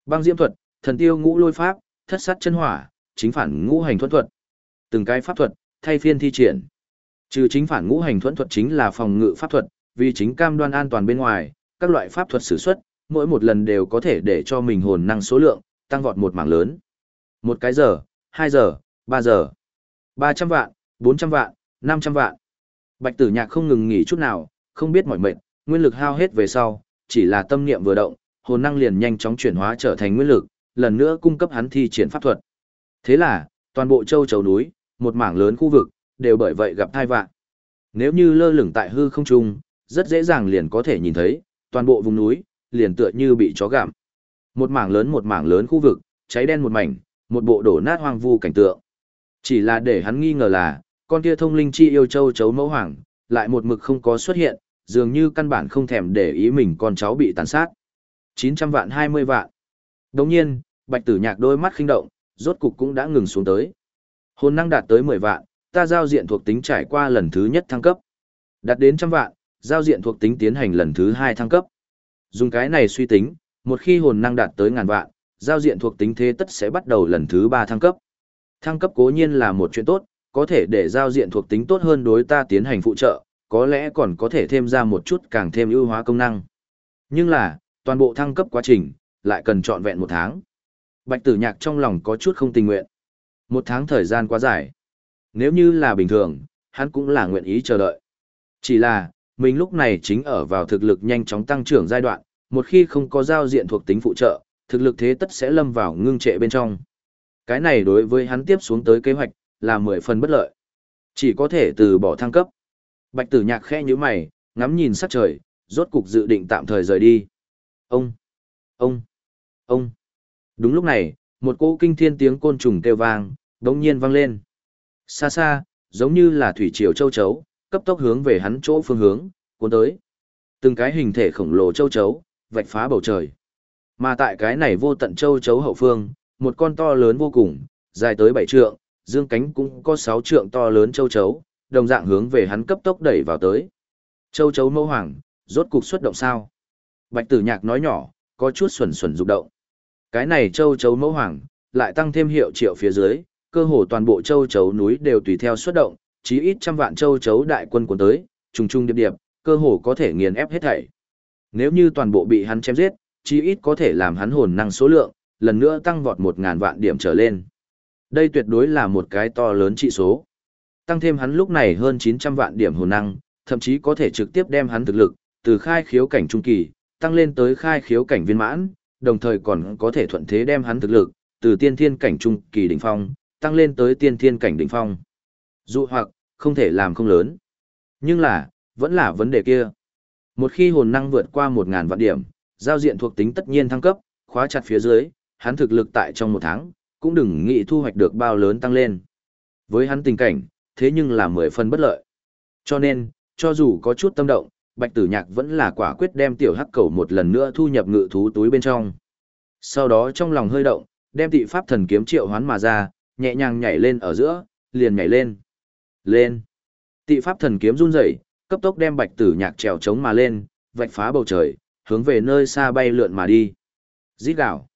Băng diễm thuật, thần tiêu ngũ lôi pháp, thất sát chân hỏa, chính phản ngũ hành thuẫn thuật. Từng cái pháp thuật, thay phiên thi triển. Trừ chính phản ngũ hành thuẫn thuật chính là phòng ngự pháp thuật, vì chính cam đoan an toàn bên ngoài, các loại pháp thuật sử xuất, mỗi một lần đều có thể để cho mình hồn năng số lượng, tăng vọt một mảng lớn. Một cái giờ, hai giờ, ba giờ, ba trăm vạn, bốn trăm vạn, năm trăm vạn. Bạch tử nhạc không ngừng nghỉ chút nào, không biết mỏi mệt, nguyên lực hao hết về sau, chỉ là tâm niệm vừa động, hồn năng liền nhanh chóng chuyển hóa trở thành nguyên lực, lần nữa cung cấp hắn thi triển pháp thuật. Thế là, toàn bộ châu chấu núi, một mảng lớn khu vực, đều bởi vậy gặp thai vạn. Nếu như lơ lửng tại hư không trung, rất dễ dàng liền có thể nhìn thấy, toàn bộ vùng núi, liền tựa như bị chó gặm. Một mảng lớn một mảng lớn khu vực, cháy đen một mảnh, một bộ đổ nát hoang vu cảnh tượng. Chỉ là để hắn nghi ngờ là, con kia thông linh chi yêu châu chấu mẫu hoàng, lại một mực không có xuất hiện, dường như căn bản không thèm để ý mình con cháu bị tàn sát. 900 vạn 20 vạn. Đồng nhiên, bạch tử nhạc đôi mắt khinh động, rốt cục cũng đã ngừng xuống tới. Hồn năng đạt tới 10 vạn, ta giao diện thuộc tính trải qua lần thứ nhất thăng cấp. Đạt đến trăm vạn, giao diện thuộc tính tiến hành lần thứ hai thăng cấp. Dùng cái này suy tính, một khi hồn năng đạt tới ngàn vạn, giao diện thuộc tính thế tất sẽ bắt đầu lần thứ ba thăng cấp. Thăng cấp cố nhiên là một chuyện tốt, có thể để giao diện thuộc tính tốt hơn đối ta tiến hành phụ trợ, có lẽ còn có thể thêm ra một chút càng thêm ưu hóa công năng. Nhưng là, toàn bộ thăng cấp quá trình, lại cần trọn vẹn một tháng. Bạch tử nhạc trong lòng có chút không tình nguyện. Một tháng thời gian quá dài. Nếu như là bình thường, hắn cũng là nguyện ý chờ đợi. Chỉ là, mình lúc này chính ở vào thực lực nhanh chóng tăng trưởng giai đoạn, một khi không có giao diện thuộc tính phụ trợ, thực lực thế tất sẽ lâm vào ngưng trệ bên trong. Cái này đối với hắn tiếp xuống tới kế hoạch, là mười phần bất lợi. Chỉ có thể từ bỏ thăng cấp. Bạch tử nhạc khe như mày, ngắm nhìn sắc trời, rốt cục dự định tạm thời rời đi. Ông! Ông! Ông! Đúng lúc này, một cỗ kinh thiên tiếng côn trùng kêu vang, đống nhiên vang lên. Xa xa, giống như là thủy triều châu chấu, cấp tốc hướng về hắn chỗ phương hướng, cuốn tới. Từng cái hình thể khổng lồ châu chấu, vạch phá bầu trời. Mà tại cái này vô tận châu chấu hậu phương, một con to lớn vô cùng, dài tới bảy trượng, dương cánh cũng có sáu trượng to lớn châu chấu, đồng dạng hướng về hắn cấp tốc đẩy vào tới. Châu chấu mẫu hoàng, rốt cục xuất động sao? Bạch tử nhạc nói nhỏ, có chút xuẩn xuẩn rụng động. Cái này châu chấu mẫu hoàng, lại tăng thêm hiệu triệu phía dưới, cơ hồ toàn bộ châu chấu núi đều tùy theo xuất động, chí ít trăm vạn châu chấu đại quân cuốn tới, trùng trùng điệp điệp, cơ hồ có thể nghiền ép hết thảy. Nếu như toàn bộ bị hắn chém giết, chí ít có thể làm hắn hồn năng số lượng, lần nữa tăng vọt một ngàn vạn điểm trở lên. Đây tuyệt đối là một cái to lớn trị số. Tăng thêm hắn lúc này hơn 900 vạn điểm hồn năng, thậm chí có thể trực tiếp đem hắn thực lực, từ khai khiếu cảnh trung kỳ, tăng lên tới khai khiếu cảnh viên mãn, đồng thời còn có thể thuận thế đem hắn thực lực, từ tiên thiên cảnh trung kỳ đỉnh phong, tăng lên tới tiên thiên cảnh đỉnh phong. Dụ hoặc, không thể làm không lớn. Nhưng là, vẫn là vấn đề kia. Một khi hồn năng vượt qua 1.000 vạn điểm, giao diện thuộc tính tất nhiên thăng cấp, khóa chặt phía dưới, hắn thực lực tại trong một tháng, cũng đừng nghĩ thu hoạch được bao lớn tăng lên. Với hắn tình cảnh, thế nhưng là mười phần bất lợi. Cho nên, cho dù có chút tâm động, Bạch Tử Nhạc vẫn là quả quyết đem tiểu hắc cầu một lần nữa thu nhập ngự thú túi bên trong. Sau đó trong lòng hơi động, đem tị pháp thần kiếm triệu hoán mà ra, nhẹ nhàng nhảy lên ở giữa, liền nhảy lên. Lên. Tị pháp thần kiếm run rẩy, cấp tốc đem Bạch Tử Nhạc trèo chống mà lên, vạch phá bầu trời, hướng về nơi xa bay lượn mà đi. Rít gạo.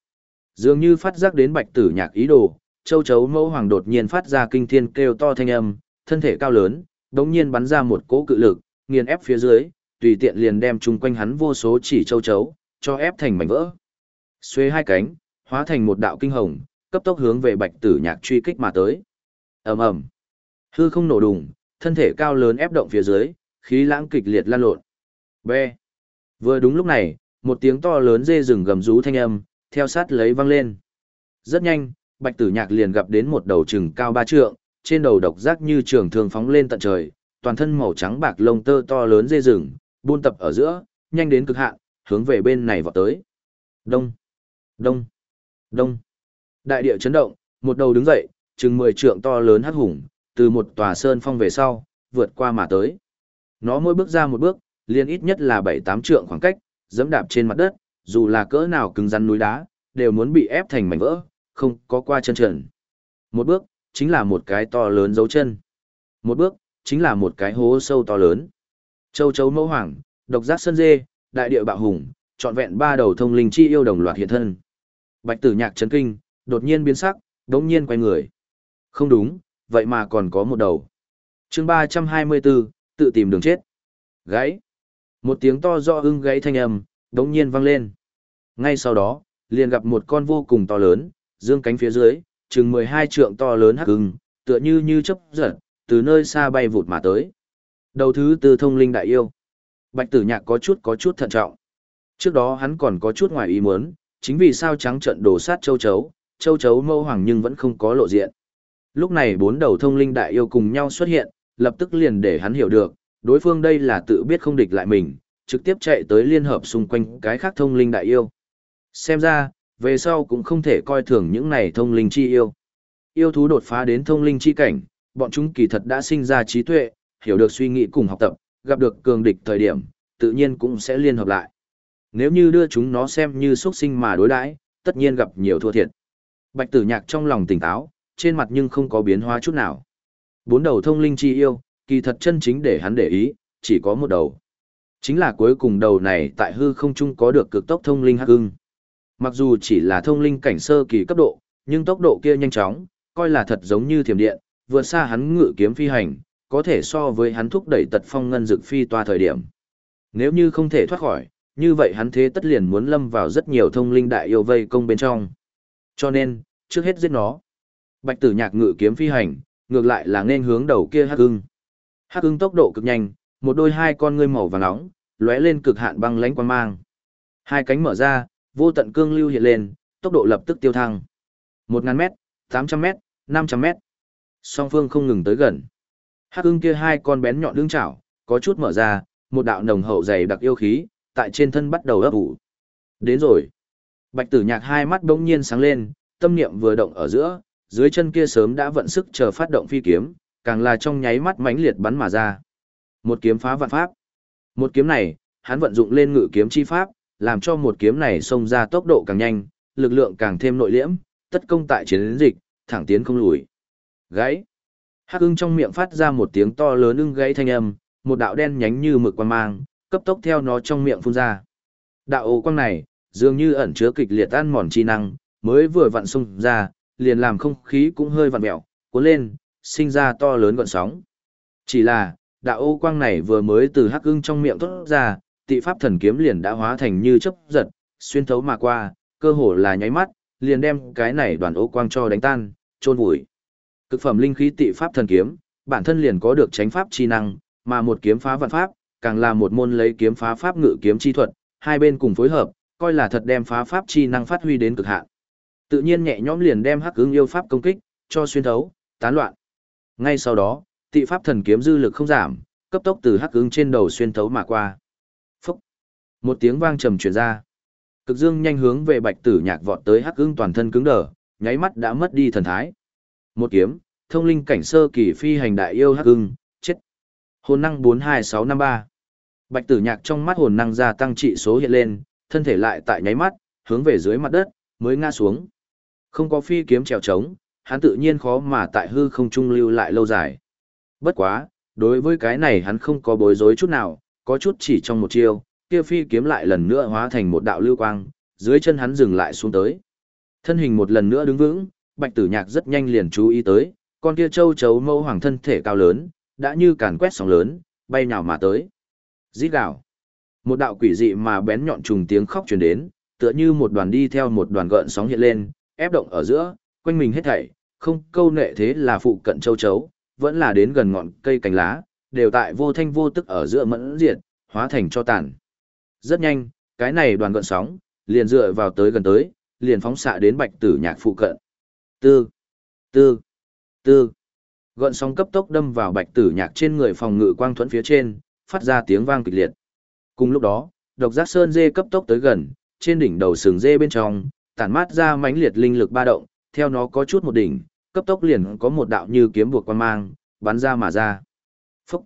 Dường như phát giác đến Bạch Tử Nhạc ý đồ, châu chấu mẫu hoàng đột nhiên phát ra kinh thiên kêu to thanh âm, thân thể cao lớn, đống nhiên bắn ra một cỗ cự lực, nghiền ép phía dưới, tùy tiện liền đem chung quanh hắn vô số chỉ châu chấu, cho ép thành mảnh vỡ. Xuê hai cánh, hóa thành một đạo kinh hồng, cấp tốc hướng về bạch tử nhạc truy kích mà tới. ầm ầm Hư không nổ đùng, thân thể cao lớn ép động phía dưới, khí lãng kịch liệt lan lộn. b Vừa đúng lúc này, một tiếng to lớn dê rừng gầm rú thanh âm, theo sát lấy vang lên. Rất nhanh, bạch tử nhạc liền gặp đến một đầu trừng cao ba trượng, trên đầu độc giác như trường thường phóng lên tận trời, toàn thân màu trắng bạc lông tơ to lớn dê rừng, buôn tập ở giữa, nhanh đến cực hạn, hướng về bên này vọt tới. Đông, đông, đông. Đại địa chấn động, một đầu đứng dậy, chừng 10 trượng to lớn hắc hùng, từ một tòa sơn phong về sau, vượt qua mà tới. Nó mỗi bước ra một bước, liền ít nhất là 7-8 trượng khoảng cách, dẫm đạp trên mặt đất, dù là cỡ nào cứng rắn núi đá, đều muốn bị ép thành mảnh vỡ, không có qua chân trần. Một bước, chính là một cái to lớn dấu chân. Một bước, chính là một cái hố sâu to lớn. Châu chấu mẫu hoàng, độc giác sơn dê, đại địa bạo hùng, trọn vẹn ba đầu thông linh chi yêu đồng loạt hiện thân. Bạch tử nhạc chấn kinh, đột nhiên biến sắc, đống nhiên quay người. Không đúng, vậy mà còn có một đầu. chương 324, tự tìm đường chết. Gáy. Một tiếng to do ưng gáy thanh âm, đống nhiên vang lên. Ngay sau đó, liền gặp một con vô cùng to lớn, dương cánh phía dưới, chừng 12 trượng to lớn hắc ưng, tựa như như chấp giật, từ nơi xa bay vụt mà tới. Đầu thứ tư thông linh đại yêu. Bạch tử nhạc có chút có chút thận trọng. Trước đó hắn còn có chút ngoài ý muốn, chính vì sao trắng trận đổ sát châu chấu, châu chấu mâu hoàng nhưng vẫn không có lộ diện. Lúc này bốn đầu thông linh đại yêu cùng nhau xuất hiện, lập tức liền để hắn hiểu được, đối phương đây là tự biết không địch lại mình, trực tiếp chạy tới liên hợp xung quanh cái khác thông linh đại yêu. Xem ra, về sau cũng không thể coi thường những này thông linh chi yêu. Yêu thú đột phá đến thông linh chi cảnh, bọn chúng kỳ thật đã sinh ra trí tuệ, hiểu được suy nghĩ cùng học tập, gặp được cường địch thời điểm, tự nhiên cũng sẽ liên hợp lại. Nếu như đưa chúng nó xem như xuất sinh mà đối đãi, tất nhiên gặp nhiều thua thiệt. Bạch tử nhạc trong lòng tỉnh táo, trên mặt nhưng không có biến hóa chút nào. Bốn đầu thông linh chi yêu, kỳ thật chân chính để hắn để ý, chỉ có một đầu. Chính là cuối cùng đầu này tại hư không trung có được cực tốc thông linh hắc hưng. Mặc dù chỉ là thông linh cảnh sơ kỳ cấp độ, nhưng tốc độ kia nhanh chóng, coi là thật giống như thiểm điện, vượt xa hắn ngự kiếm phi hành, có thể so với hắn thúc đẩy tật phong ngân dực phi toa thời điểm. Nếu như không thể thoát khỏi, như vậy hắn thế tất liền muốn lâm vào rất nhiều thông linh đại yêu vây công bên trong. Cho nên, trước hết giết nó. Bạch tử nhạc ngự kiếm phi hành, ngược lại là nên hướng đầu kia hắc ưng. Hắc ưng tốc độ cực nhanh, một đôi hai con ngươi màu vàng nóng, lóe lên cực hạn băng lánh quan mang. Hai cánh mở ra, vô tận cương lưu hiện lên, tốc độ lập tức tiêu thăng. 1000m, 800m, 500m. Song phương không ngừng tới gần. Hắc ưng kia hai con bén nhọn lưng chảo, có chút mở ra, một đạo nồng hậu dày đặc yêu khí, tại trên thân bắt đầu ấp ủ. Đến rồi. Bạch tử nhạc hai mắt bỗng nhiên sáng lên, tâm niệm vừa động ở giữa, dưới chân kia sớm đã vận sức chờ phát động phi kiếm, càng là trong nháy mắt mãnh liệt bắn mà ra. Một kiếm phá vạn pháp. Một kiếm này, hắn vận dụng lên ngự kiếm chi pháp, làm cho một kiếm này xông ra tốc độ càng nhanh, lực lượng càng thêm nội liễm, tất công tại chiến dịch, thẳng tiến không lùi. Gáy. Hắc ưng trong miệng phát ra một tiếng to lớn ưng gãy thanh âm, một đạo đen nhánh như mực quan mang, cấp tốc theo nó trong miệng phun ra. Đạo ồ quang này, dường như ẩn chứa kịch liệt ăn mòn chi năng, mới vừa vặn xung ra, liền làm không khí cũng hơi vặn mẹo, cuốn lên, sinh ra to lớn gọn sóng. Chỉ là, đạo ô quang này vừa mới từ hắc ưng trong miệng thoát ra, tị pháp thần kiếm liền đã hóa thành như chớp giật, xuyên thấu mà qua, cơ hồ là nháy mắt, liền đem cái này đoàn ô quang cho đánh tan, trôn vùi. Cực phẩm linh khí tị pháp thần kiếm, bản thân liền có được tránh pháp chi năng, mà một kiếm phá vạn pháp, càng là một môn lấy kiếm phá pháp ngự kiếm chi thuật, hai bên cùng phối hợp, coi là thật đem phá pháp chi năng phát huy đến cực hạn. Tự nhiên nhẹ nhõm liền đem hắc ứng yêu pháp công kích, cho xuyên thấu, tán loạn. Ngay sau đó, tị pháp thần kiếm dư lực không giảm, cấp tốc từ hắc ứng trên đầu xuyên thấu mà qua. Phúc! Một tiếng vang trầm truyền ra. Cực dương nhanh hướng về bạch tử nhạc vọt tới hắc ứng toàn thân cứng đờ, nháy mắt đã mất đi thần thái. Một kiếm, thông linh cảnh sơ kỳ phi hành đại yêu hắc ứng, chết. Hồn năng 42653. Bạch tử nhạc trong mắt hồn năng gia tăng trị số hiện lên, thân thể lại tại nháy mắt, hướng về dưới mặt đất, mới ngã xuống. Không có phi kiếm trèo trống, hắn tự nhiên khó mà tại hư không trung lưu lại lâu dài. Bất quá, đối với cái này hắn không có bối rối chút nào, có chút chỉ trong một chiêu, kia phi kiếm lại lần nữa hóa thành một đạo lưu quang, dưới chân hắn dừng lại xuống tới. Thân hình một lần nữa đứng vững, Bạch Tử Nhạc rất nhanh liền chú ý tới, con kia châu chấu mâu hoàng thân thể cao lớn, đã như càn quét sóng lớn, bay nhào mà tới. Rít gào. Một đạo quỷ dị mà bén nhọn trùng tiếng khóc truyền đến, tựa như một đoàn đi theo một đoàn gợn sóng hiện lên, ép động ở giữa, quanh mình hết thảy, không câu nệ thế là phụ cận châu chấu, vẫn là đến gần ngọn cây cành lá, đều tại vô thanh vô tức ở giữa mẫn diệt, hóa thành cho tàn. Rất nhanh, cái này đoàn gợn sóng, liền dựa vào tới gần tới, liền phóng xạ đến bạch tử nhạc phụ cận. Tư, tư, tư. Gợn sóng cấp tốc đâm vào bạch tử nhạc trên người phòng ngự quang thuẫn phía trên, phát ra tiếng vang kịch liệt. Cùng lúc đó, độc giác sơn dê cấp tốc tới gần, trên đỉnh đầu sừng dê bên trong, tản mát ra mãnh liệt linh lực ba động, theo nó có chút một đỉnh, cấp tốc liền có một đạo như kiếm buộc quan mang, bắn ra mà ra. Phúc!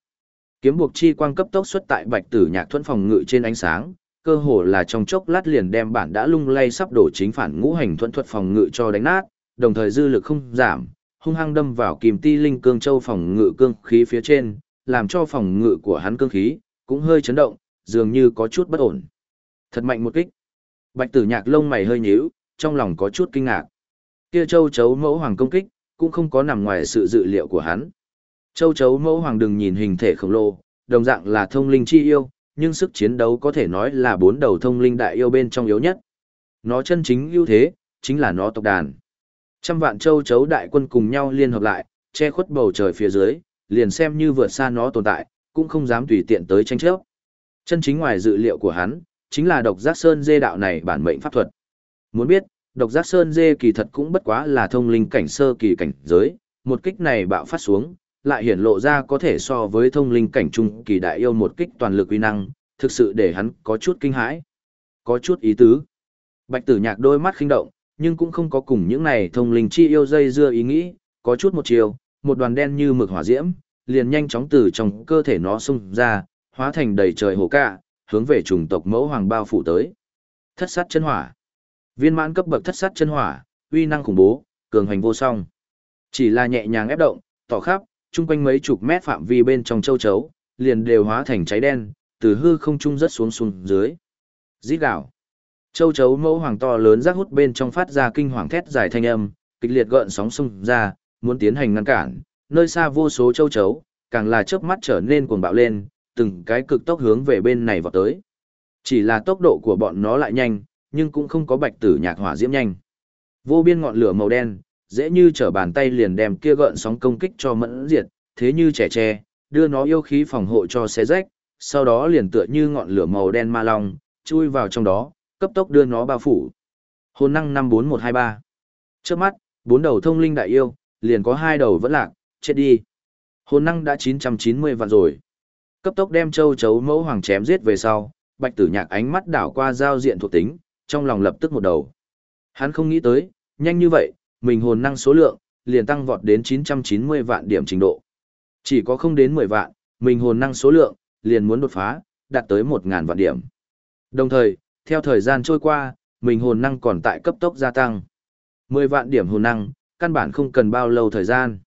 Kiếm buộc chi quang cấp tốc xuất tại bạch tử nhạc thuẫn phòng ngự trên ánh sáng, cơ hồ là trong chốc lát liền đem bản đã lung lay sắp đổ chính phản ngũ hành thuẫn thuật phòng ngự cho đánh nát, đồng thời dư lực không giảm, hung hăng đâm vào kìm ti linh cương châu phòng ngự cương khí phía trên, làm cho phòng ngự của hắn cương khí cũng hơi chấn động, dường như có chút bất ổn. Thật mạnh một kích. Bạch tử nhạc lông mày hơi nhíu, trong lòng có chút kinh ngạc. Kia châu chấu mẫu hoàng công kích, cũng không có nằm ngoài sự dự liệu của hắn. Châu chấu mẫu hoàng đừng nhìn hình thể khổng lồ, đồng dạng là thông linh chi yêu, nhưng sức chiến đấu có thể nói là bốn đầu thông linh đại yêu bên trong yếu nhất. Nó chân chính ưu thế, chính là nó tộc đàn. Trăm vạn châu chấu đại quân cùng nhau liên hợp lại, che khuất bầu trời phía dưới, liền xem như vượt xa nó tồn tại, cũng không dám tùy tiện tới tranh chấp. Chân chính ngoài dự liệu của hắn, chính là độc giác sơn dê đạo này bản mệnh pháp thuật. Muốn biết, độc giác sơn dê kỳ thật cũng bất quá là thông linh cảnh sơ kỳ cảnh giới, một kích này bạo phát xuống, lại hiển lộ ra có thể so với thông linh cảnh trung kỳ đại yêu một kích toàn lực uy năng, thực sự để hắn có chút kinh hãi, có chút ý tứ. Bạch tử nhạc đôi mắt khinh động, nhưng cũng không có cùng những này thông linh chi yêu dây dưa ý nghĩ, có chút một chiều, một đoàn đen như mực hỏa diễm, liền nhanh chóng từ trong cơ thể nó xung ra, hóa thành đầy trời hồ ca, hướng về chủng tộc mẫu hoàng bao phủ tới. Thất sát chân hỏa. Viên mãn cấp bậc thất sát chân hỏa, uy năng khủng bố, cường hành vô song. Chỉ là nhẹ nhàng ép động, tỏ khắp, chung quanh mấy chục mét phạm vi bên trong châu chấu, liền đều hóa thành cháy đen, từ hư không trung rất xuống xuống dưới. Rít gạo. Châu chấu mẫu hoàng to lớn rác hút bên trong phát ra kinh hoàng thét dài thanh âm, kịch liệt gợn sóng xung ra, muốn tiến hành ngăn cản, nơi xa vô số châu chấu, càng là chớp mắt trở nên cuồng bạo lên, từng cái cực tốc hướng về bên này vào tới. Chỉ là tốc độ của bọn nó lại nhanh, nhưng cũng không có bạch tử nhạc hỏa diễm nhanh. Vô biên ngọn lửa màu đen, dễ như trở bàn tay liền đem kia gợn sóng công kích cho mẫn diệt, thế như trẻ tre, đưa nó yêu khí phòng hộ cho xé rách, sau đó liền tựa như ngọn lửa màu đen ma long, chui vào trong đó, cấp tốc đưa nó bao phủ. Hồn năng 54123. Trước mắt, bốn đầu thông linh đại yêu, liền có hai đầu vẫn lạc, chết đi. Hồn năng đã 990 vạn rồi. Cấp tốc đem châu chấu mẫu hoàng chém giết về sau, bạch tử nhạc ánh mắt đảo qua giao diện thuộc tính, trong lòng lập tức một đầu. Hắn không nghĩ tới, nhanh như vậy, mình hồn năng số lượng, liền tăng vọt đến 990 vạn điểm trình độ. Chỉ có không đến 10 vạn, mình hồn năng số lượng, liền muốn đột phá, đạt tới 1.000 vạn điểm. Đồng thời, theo thời gian trôi qua, mình hồn năng còn tại cấp tốc gia tăng. 10 vạn điểm hồn năng, căn bản không cần bao lâu thời gian.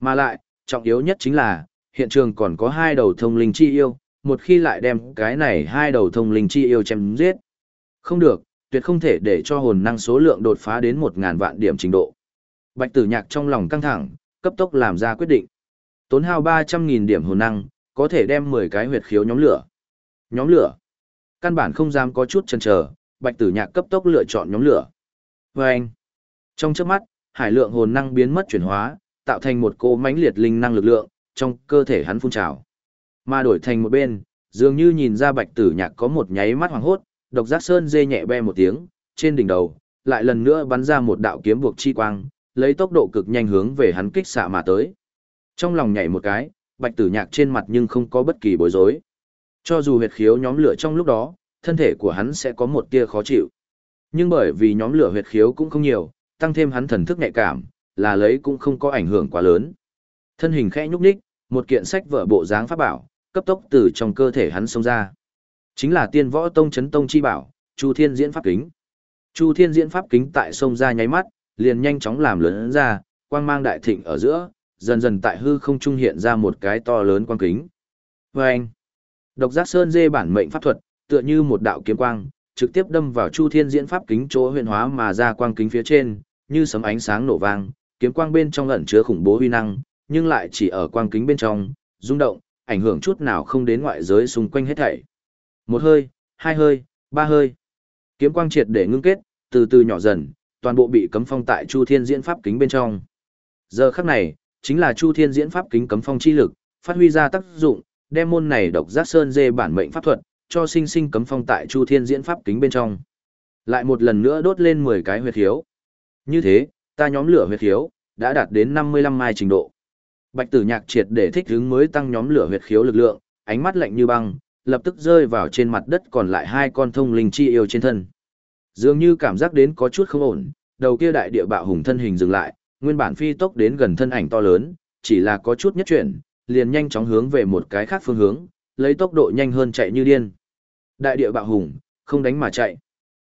Mà lại, trọng yếu nhất chính là, hiện trường còn có hai đầu thông linh chi yêu, một khi lại đem cái này hai đầu thông linh chi yêu chém giết. Không được, tuyệt không thể để cho hồn năng số lượng đột phá đến 1.000 vạn điểm trình độ. Bạch tử nhạc trong lòng căng thẳng, cấp tốc làm ra quyết định. Tốn hao 300.000 điểm hồn năng, có thể đem 10 cái huyệt khiếu nhóm lửa. Nhóm lửa. Căn bản không dám có chút chần chờ, bạch tử nhạc cấp tốc lựa chọn nhóm lửa. Và anh. Trong chớp mắt, hải lượng hồn năng biến mất chuyển hóa, tạo thành một cô mãnh liệt linh năng lực lượng, trong cơ thể hắn phun trào. Mà đổi thành một bên, dường như nhìn ra bạch tử nhạc có một nháy mắt hoàng hốt, độc giác sơn dê nhẹ be một tiếng, trên đỉnh đầu, lại lần nữa bắn ra một đạo kiếm buộc chi quang, lấy tốc độ cực nhanh hướng về hắn kích xạ mà tới. Trong lòng nhảy một cái, bạch tử nhạc trên mặt nhưng không có bất kỳ bối rối. Cho dù huyệt khiếu nhóm lửa trong lúc đó, thân thể của hắn sẽ có một tia khó chịu. Nhưng bởi vì nhóm lửa huyệt khiếu cũng không nhiều, tăng thêm hắn thần thức nhạy cảm, là lấy cũng không có ảnh hưởng quá lớn. Thân hình khẽ nhúc nhích, một kiện sách vở bộ dáng pháp bảo, cấp tốc từ trong cơ thể hắn xông ra. Chính là tiên võ tông chấn tông chi bảo, Chu Thiên diễn pháp kính. Chu Thiên diễn pháp kính tại sông ra nháy mắt, liền nhanh chóng làm lớn ra, quang mang đại thịnh ở giữa, dần dần tại hư không trung hiện ra một cái to lớn quang kính. Và anh, độc giác sơn dê bản mệnh pháp thuật, tựa như một đạo kiếm quang, trực tiếp đâm vào Chu Thiên diễn pháp kính chỗ huyền hóa mà ra quang kính phía trên, như sấm ánh sáng nổ vang, kiếm quang bên trong ẩn chứa khủng bố huy năng, nhưng lại chỉ ở quang kính bên trong, rung động, ảnh hưởng chút nào không đến ngoại giới xung quanh hết thảy. Một hơi, hai hơi, ba hơi. Kiếm quang triệt để ngưng kết, từ từ nhỏ dần, toàn bộ bị cấm phong tại Chu Thiên diễn pháp kính bên trong. Giờ khắc này, chính là Chu Thiên diễn pháp kính cấm phong chi lực, phát huy ra tác dụng, đem môn này độc giác sơn dê bản mệnh pháp thuật, cho sinh sinh cấm phong tại Chu Thiên diễn pháp kính bên trong. Lại một lần nữa đốt lên 10 cái huyệt hiếu. Như thế, ta nhóm lửa huyệt hiếu đã đạt đến 55 mai trình độ. Bạch Tử Nhạc triệt để thích ứng mới tăng nhóm lửa huyệt khiếu lực lượng, ánh mắt lạnh như băng, lập tức rơi vào trên mặt đất còn lại hai con thông linh chi yêu trên thân. Dường như cảm giác đến có chút không ổn, đầu kia đại địa bạo hùng thân hình dừng lại, nguyên bản phi tốc đến gần thân ảnh to lớn, chỉ là có chút nhất chuyển, liền nhanh chóng hướng về một cái khác phương hướng, lấy tốc độ nhanh hơn chạy như điên. Đại địa bạo hùng, không đánh mà chạy,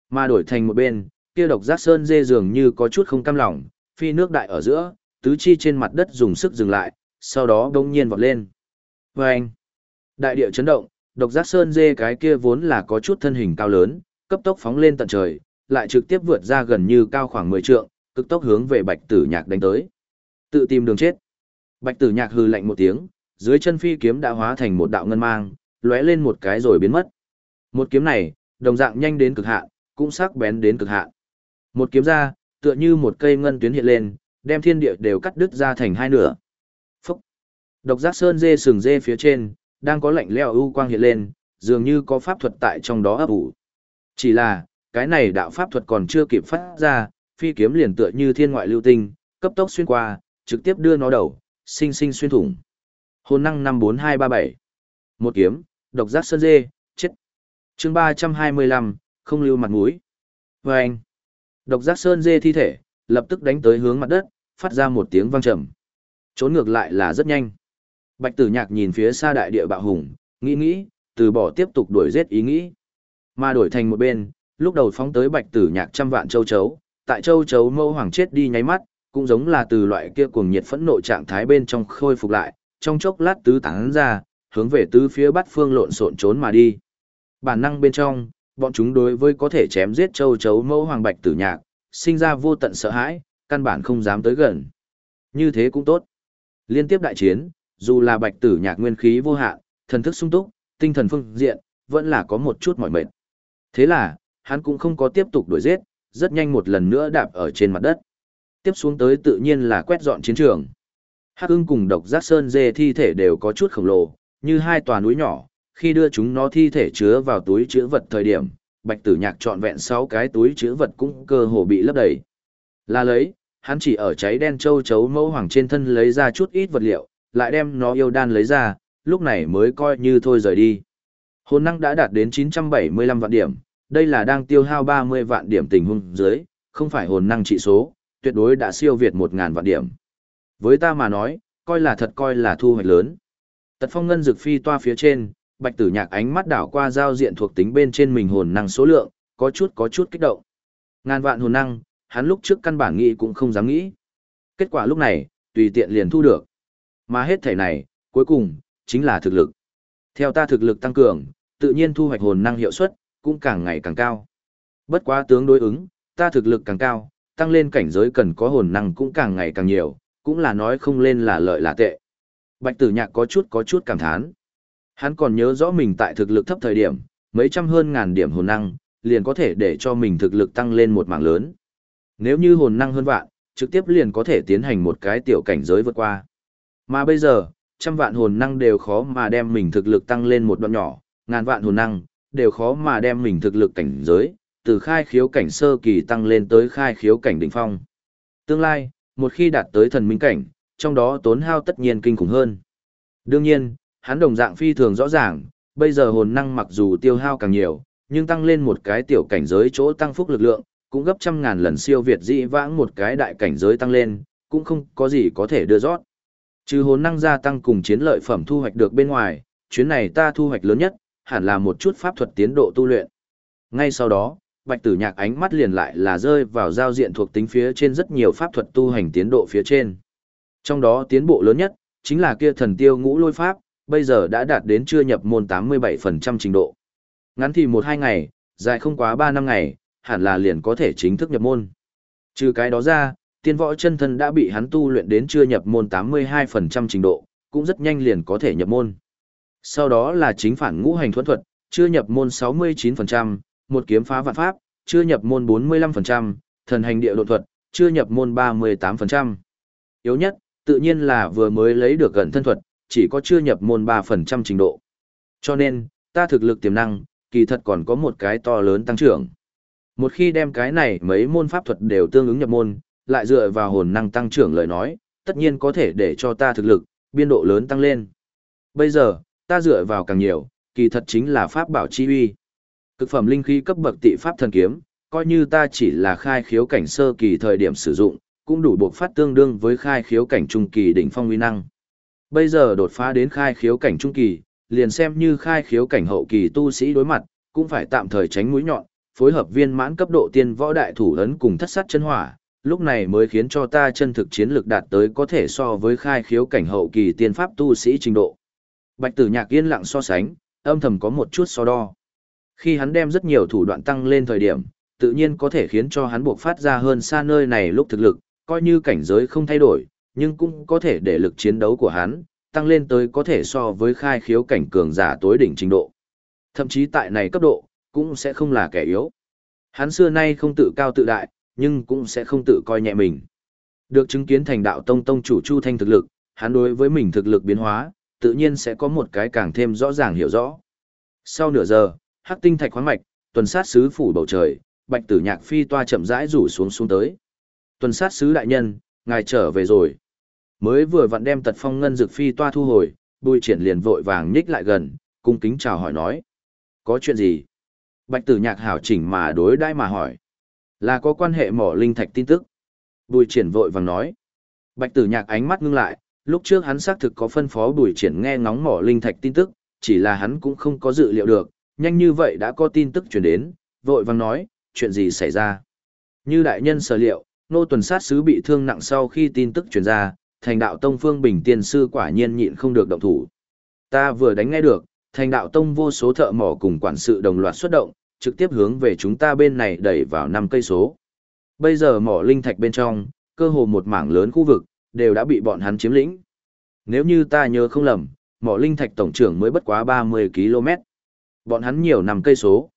mà đổi thành một bên, kia độc giác sơn dê dường như có chút không cam lòng, phi nước đại ở giữa, tứ chi trên mặt đất dùng sức dừng lại, sau đó đông nhiên vọt lên. Và anh, đại địa chấn động, độc giác sơn dê cái kia vốn là có chút thân hình cao lớn, cấp tốc phóng lên tận trời, lại trực tiếp vượt ra gần như cao khoảng 10 trượng, cực tốc hướng về bạch tử nhạc đánh tới. Tự tìm đường chết. Bạch tử nhạc hừ lạnh một tiếng, dưới chân phi kiếm đã hóa thành một đạo ngân mang, lóe lên một cái rồi biến mất. Một kiếm này, đồng dạng nhanh đến cực hạn, cũng sắc bén đến cực hạn. Một kiếm ra, tựa như một cây ngân tuyến hiện lên, đem thiên địa đều cắt đứt ra thành hai nửa. Độc giác sơn dê sừng dê phía trên, đang có lạnh leo ưu quang hiện lên, dường như có pháp thuật tại trong đó ấp ủ. Chỉ là, cái này đạo pháp thuật còn chưa kịp phát ra, phi kiếm liền tựa như thiên ngoại lưu tinh, cấp tốc xuyên qua, trực tiếp đưa nó đầu, sinh sinh xuyên thủng. Hồn năng 54237. Một kiếm, độc giác sơn dê, chết. chương 325, không lưu mặt mũi. Và anh, độc giác sơn dê thi thể, lập tức đánh tới hướng mặt đất, phát ra một tiếng vang trầm. Trốn ngược lại là rất nhanh. Bạch tử nhạc nhìn phía xa đại địa bạo hùng, nghĩ nghĩ, từ bỏ tiếp tục đuổi giết ý nghĩ. Mà đổi thành một bên, lúc đầu phóng tới bạch tử nhạc trăm vạn châu chấu, tại châu chấu mâu hoàng chết đi nháy mắt, cũng giống là từ loại kia cuồng nhiệt phẫn nộ trạng thái bên trong khôi phục lại, trong chốc lát tứ tán ra, hướng về tứ phía bắt phương lộn xộn trốn mà đi. Bản năng bên trong, bọn chúng đối với có thể chém giết châu chấu mâu hoàng bạch tử nhạc, sinh ra vô tận sợ hãi, căn bản không dám tới gần. Như thế cũng tốt. Liên tiếp đại chiến, dù là bạch tử nhạc nguyên khí vô hạn, thần thức sung túc, tinh thần phương diện, vẫn là có một chút mỏi mệt. Thế là, hắn cũng không có tiếp tục đuổi giết, rất nhanh một lần nữa đạp ở trên mặt đất. Tiếp xuống tới tự nhiên là quét dọn chiến trường. Hắc ưng cùng độc giác sơn dê thi thể đều có chút khổng lồ, như hai tòa núi nhỏ, khi đưa chúng nó thi thể chứa vào túi chứa vật thời điểm, bạch tử nhạc trọn vẹn 6 cái túi chứa vật cũng cơ hồ bị lấp đầy. Là lấy, hắn chỉ ở cháy đen châu chấu mẫu hoàng trên thân lấy ra chút ít vật liệu, lại đem nó yêu đan lấy ra, lúc này mới coi như thôi rời đi. Hồn năng đã đạt đến 975 vạn điểm, đây là đang tiêu hao 30 vạn điểm tình huống dưới, không phải hồn năng trị số, tuyệt đối đã siêu việt 1000 vạn điểm. Với ta mà nói, coi là thật coi là thu hoạch lớn. Tật phong ngân dược phi toa phía trên, bạch tử nhạc ánh mắt đảo qua giao diện thuộc tính bên trên mình hồn năng số lượng, có chút có chút kích động. Ngàn vạn hồn năng, hắn lúc trước căn bản nghĩ cũng không dám nghĩ. Kết quả lúc này, tùy tiện liền thu được. Mà hết thể này, cuối cùng, chính là thực lực. Theo ta thực lực tăng cường, tự nhiên thu hoạch hồn năng hiệu suất, cũng càng ngày càng cao. Bất quá tướng đối ứng, ta thực lực càng cao, tăng lên cảnh giới cần có hồn năng cũng càng ngày càng nhiều, cũng là nói không lên là lợi là tệ. Bạch tử nhạc có chút có chút cảm thán. Hắn còn nhớ rõ mình tại thực lực thấp thời điểm, mấy trăm hơn ngàn điểm hồn năng, liền có thể để cho mình thực lực tăng lên một mảng lớn. Nếu như hồn năng hơn vạn, trực tiếp liền có thể tiến hành một cái tiểu cảnh giới vượt qua. Mà bây giờ, trăm vạn hồn năng đều khó mà đem mình thực lực tăng lên một đoạn nhỏ, ngàn vạn hồn năng, đều khó mà đem mình thực lực cảnh giới, từ khai khiếu cảnh sơ kỳ tăng lên tới khai khiếu cảnh đỉnh phong. Tương lai, một khi đạt tới thần minh cảnh, trong đó tốn hao tất nhiên kinh khủng hơn. Đương nhiên, hắn đồng dạng phi thường rõ ràng, bây giờ hồn năng mặc dù tiêu hao càng nhiều, nhưng tăng lên một cái tiểu cảnh giới chỗ tăng phúc lực lượng, cũng gấp trăm ngàn lần siêu việt dị vãng một cái đại cảnh giới tăng lên, cũng không có gì có thể đưa rót. Trừ hồn năng gia tăng cùng chiến lợi phẩm thu hoạch được bên ngoài, chuyến này ta thu hoạch lớn nhất, hẳn là một chút pháp thuật tiến độ tu luyện. Ngay sau đó, Bạch Tử Nhạc ánh mắt liền lại là rơi vào giao diện thuộc tính phía trên rất nhiều pháp thuật tu hành tiến độ phía trên. Trong đó tiến bộ lớn nhất, chính là kia thần tiêu ngũ lôi pháp, bây giờ đã đạt đến chưa nhập môn 87% trình độ. Ngắn thì 1-2 ngày, dài không quá 3 năm ngày, hẳn là liền có thể chính thức nhập môn. Trừ cái đó ra, tiên võ chân thân đã bị hắn tu luyện đến chưa nhập môn 82% trình độ, cũng rất nhanh liền có thể nhập môn. Sau đó là chính phản ngũ hành thuẫn thuật, chưa nhập môn 69%, một kiếm phá vạn pháp, chưa nhập môn 45%, thần hành địa độ thuật, chưa nhập môn 38%. Yếu nhất, tự nhiên là vừa mới lấy được gần thân thuật, chỉ có chưa nhập môn 3% trình độ. Cho nên, ta thực lực tiềm năng, kỳ thật còn có một cái to lớn tăng trưởng. Một khi đem cái này mấy môn pháp thuật đều tương ứng nhập môn, lại dựa vào hồn năng tăng trưởng lời nói, tất nhiên có thể để cho ta thực lực, biên độ lớn tăng lên. Bây giờ, ta dựa vào càng nhiều, kỳ thật chính là pháp bảo chi uy. Cực phẩm linh khí cấp bậc tị pháp thần kiếm, coi như ta chỉ là khai khiếu cảnh sơ kỳ thời điểm sử dụng, cũng đủ buộc phát tương đương với khai khiếu cảnh trung kỳ đỉnh phong uy năng. Bây giờ đột phá đến khai khiếu cảnh trung kỳ, liền xem như khai khiếu cảnh hậu kỳ tu sĩ đối mặt, cũng phải tạm thời tránh mũi nhọn, phối hợp viên mãn cấp độ tiên võ đại thủ ấn cùng thất sát chân hỏa, lúc này mới khiến cho ta chân thực chiến lực đạt tới có thể so với khai khiếu cảnh hậu kỳ tiên pháp tu sĩ trình độ. Bạch Tử Nhạc yên lặng so sánh, âm thầm có một chút so đo. Khi hắn đem rất nhiều thủ đoạn tăng lên thời điểm, tự nhiên có thể khiến cho hắn buộc phát ra hơn xa nơi này lúc thực lực, coi như cảnh giới không thay đổi, nhưng cũng có thể để lực chiến đấu của hắn tăng lên tới có thể so với khai khiếu cảnh cường giả tối đỉnh trình độ. Thậm chí tại này cấp độ, cũng sẽ không là kẻ yếu. Hắn xưa nay không tự cao tự đại, nhưng cũng sẽ không tự coi nhẹ mình. Được chứng kiến thành đạo tông tông chủ Chu Thanh thực lực, hắn đối với mình thực lực biến hóa, tự nhiên sẽ có một cái càng thêm rõ ràng hiểu rõ. Sau nửa giờ, hắc tinh thạch khoáng mạch, tuần sát sứ phủ bầu trời, bạch tử nhạc phi toa chậm rãi rủ xuống xuống tới. Tuần sát sứ đại nhân, ngài trở về rồi. Mới vừa vặn đem tật phong ngân dược phi toa thu hồi, bùi triển liền vội vàng nhích lại gần, cung kính chào hỏi nói. Có chuyện gì? Bạch tử nhạc hảo chỉnh mà đối đãi mà hỏi. Là có quan hệ mỏ linh thạch tin tức. Bùi triển vội vàng nói. Bạch tử nhạc ánh mắt ngưng lại, lúc trước hắn xác thực có phân phó bùi triển nghe ngóng mỏ linh thạch tin tức, chỉ là hắn cũng không có dự liệu được, nhanh như vậy đã có tin tức truyền đến, vội vàng nói, chuyện gì xảy ra. Như đại nhân sở liệu, nô tuần sát sứ bị thương nặng sau khi tin tức truyền ra, thành đạo tông phương bình tiên sư quả nhiên nhịn không được động thủ. Ta vừa đánh nghe được, thành đạo tông vô số thợ mỏ cùng quản sự đồng loạt xuất động, trực tiếp hướng về chúng ta bên này đẩy vào năm cây số. Bây giờ mỏ linh thạch bên trong, cơ hồ một mảng lớn khu vực, đều đã bị bọn hắn chiếm lĩnh. Nếu như ta nhớ không lầm, mỏ linh thạch tổng trưởng mới bất quá 30 km. Bọn hắn nhiều năm cây số.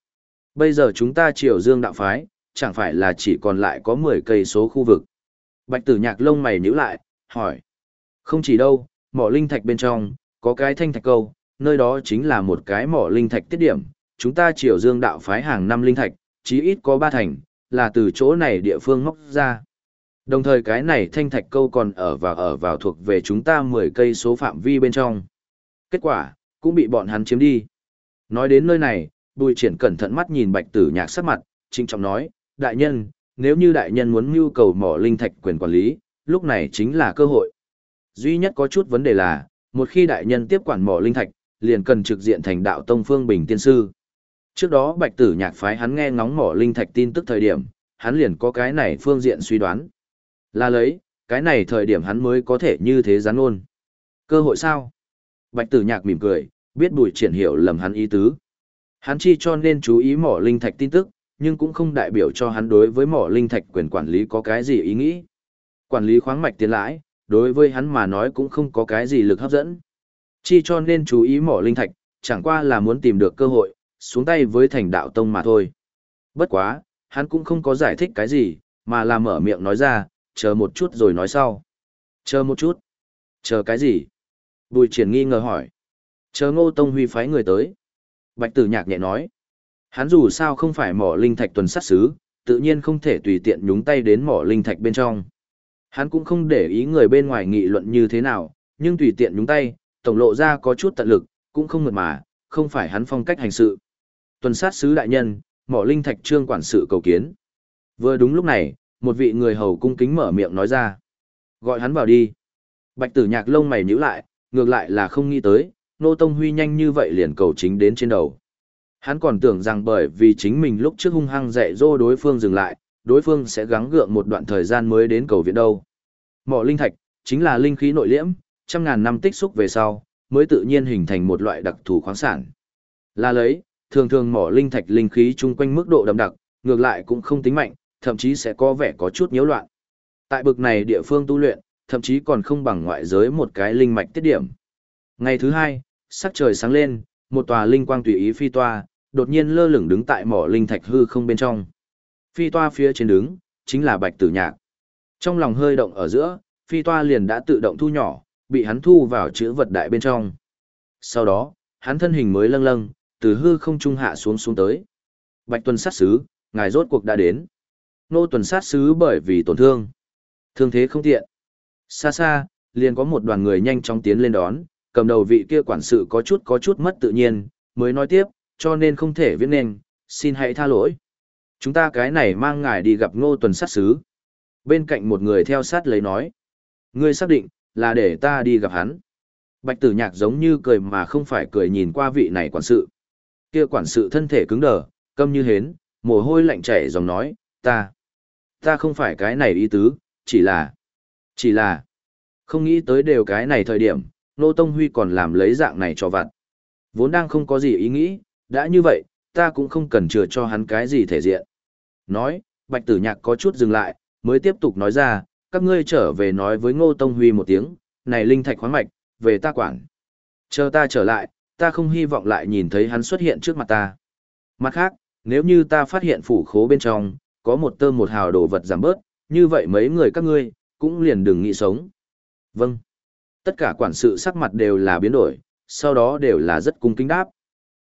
Bây giờ chúng ta triều dương đạo phái, chẳng phải là chỉ còn lại có 10 cây số khu vực. Bạch tử nhạc lông mày nhíu lại, hỏi. Không chỉ đâu, mỏ linh thạch bên trong, có cái thanh thạch câu, nơi đó chính là một cái mỏ linh thạch tiết điểm. Chúng ta triều dương đạo phái hàng năm linh thạch, chí ít có ba thành, là từ chỗ này địa phương móc ra. Đồng thời cái này thanh thạch câu còn ở và ở vào thuộc về chúng ta 10 cây số phạm vi bên trong. Kết quả, cũng bị bọn hắn chiếm đi. Nói đến nơi này, bùi triển cẩn thận mắt nhìn bạch tử nhạc sắc mặt, trinh trọng nói, đại nhân, nếu như đại nhân muốn mưu cầu mỏ linh thạch quyền quản lý, lúc này chính là cơ hội. Duy nhất có chút vấn đề là, một khi đại nhân tiếp quản mỏ linh thạch, liền cần trực diện thành đạo tông phương bình tiên sư. Trước đó bạch tử nhạc phái hắn nghe ngóng mỏ linh thạch tin tức thời điểm, hắn liền có cái này phương diện suy đoán. Là lấy, cái này thời điểm hắn mới có thể như thế gián ôn. Cơ hội sao? Bạch tử nhạc mỉm cười, biết bùi triển hiểu lầm hắn ý tứ. Hắn chi cho nên chú ý mỏ linh thạch tin tức, nhưng cũng không đại biểu cho hắn đối với mỏ linh thạch quyền quản lý có cái gì ý nghĩ. Quản lý khoáng mạch tiền lãi, đối với hắn mà nói cũng không có cái gì lực hấp dẫn. Chi cho nên chú ý mỏ linh thạch, chẳng qua là muốn tìm được cơ hội, xuống tay với thành đạo tông mà thôi. Bất quá, hắn cũng không có giải thích cái gì, mà là mở miệng nói ra, chờ một chút rồi nói sau. Chờ một chút. Chờ cái gì? Bùi triển nghi ngờ hỏi. Chờ ngô tông huy phái người tới. Bạch tử nhạc nhẹ nói. Hắn dù sao không phải mỏ linh thạch tuần sát xứ, tự nhiên không thể tùy tiện nhúng tay đến mỏ linh thạch bên trong. Hắn cũng không để ý người bên ngoài nghị luận như thế nào, nhưng tùy tiện nhúng tay, tổng lộ ra có chút tận lực, cũng không mượt mà, không phải hắn phong cách hành sự. Tuần sát sứ đại nhân, mỏ linh thạch trương quản sự cầu kiến. Vừa đúng lúc này, một vị người hầu cung kính mở miệng nói ra. Gọi hắn vào đi. Bạch tử nhạc lông mày nhíu lại, ngược lại là không nghĩ tới, nô tông huy nhanh như vậy liền cầu chính đến trên đầu. Hắn còn tưởng rằng bởi vì chính mình lúc trước hung hăng dạy dỗ đối phương dừng lại, đối phương sẽ gắng gượng một đoạn thời gian mới đến cầu viện đâu. Mỏ linh thạch, chính là linh khí nội liễm, trăm ngàn năm tích xúc về sau, mới tự nhiên hình thành một loại đặc thù khoáng sản. Là lấy, thường thường mỏ linh thạch linh khí chung quanh mức độ đậm đặc, ngược lại cũng không tính mạnh, thậm chí sẽ có vẻ có chút nhiễu loạn. Tại bực này địa phương tu luyện, thậm chí còn không bằng ngoại giới một cái linh mạch tiết điểm. Ngày thứ hai, sắc trời sáng lên, một tòa linh quang tùy ý phi toa, đột nhiên lơ lửng đứng tại mỏ linh thạch hư không bên trong. Phi toa phía trên đứng, chính là bạch tử nhạc. Trong lòng hơi động ở giữa, phi toa liền đã tự động thu nhỏ, bị hắn thu vào chữ vật đại bên trong. Sau đó, hắn thân hình mới lâng lâng, từ hư không trung hạ xuống xuống tới. Bạch tuần sát sứ, ngài rốt cuộc đã đến. Nô tuần sát sứ bởi vì tổn thương. Thương thế không tiện. Xa xa, liền có một đoàn người nhanh chóng tiến lên đón, cầm đầu vị kia quản sự có chút có chút mất tự nhiên, mới nói tiếp, cho nên không thể viết nên, xin hãy tha lỗi. Chúng ta cái này mang ngài đi gặp ngô tuần sát sứ. Bên cạnh một người theo sát lấy nói. Ngươi xác định, là để ta đi gặp hắn. Bạch tử nhạc giống như cười mà không phải cười nhìn qua vị này quản sự. Kia quản sự thân thể cứng đờ, câm như hến, mồ hôi lạnh chảy dòng nói, ta, ta không phải cái này ý tứ, chỉ là, chỉ là, không nghĩ tới đều cái này thời điểm, Nô Tông Huy còn làm lấy dạng này cho vặt. Vốn đang không có gì ý nghĩ, đã như vậy, ta cũng không cần chừa cho hắn cái gì thể diện. Nói, Bạch Tử Nhạc có chút dừng lại, mới tiếp tục nói ra, các ngươi trở về nói với Ngô Tông Huy một tiếng, này linh thạch khoáng mạch, về ta quản. Chờ ta trở lại, ta không hy vọng lại nhìn thấy hắn xuất hiện trước mặt ta. Mặt khác, nếu như ta phát hiện phủ khố bên trong, có một tơ một hào đồ vật giảm bớt, như vậy mấy người các ngươi, cũng liền đừng nghĩ sống. Vâng. Tất cả quản sự sắc mặt đều là biến đổi, sau đó đều là rất cung kính đáp.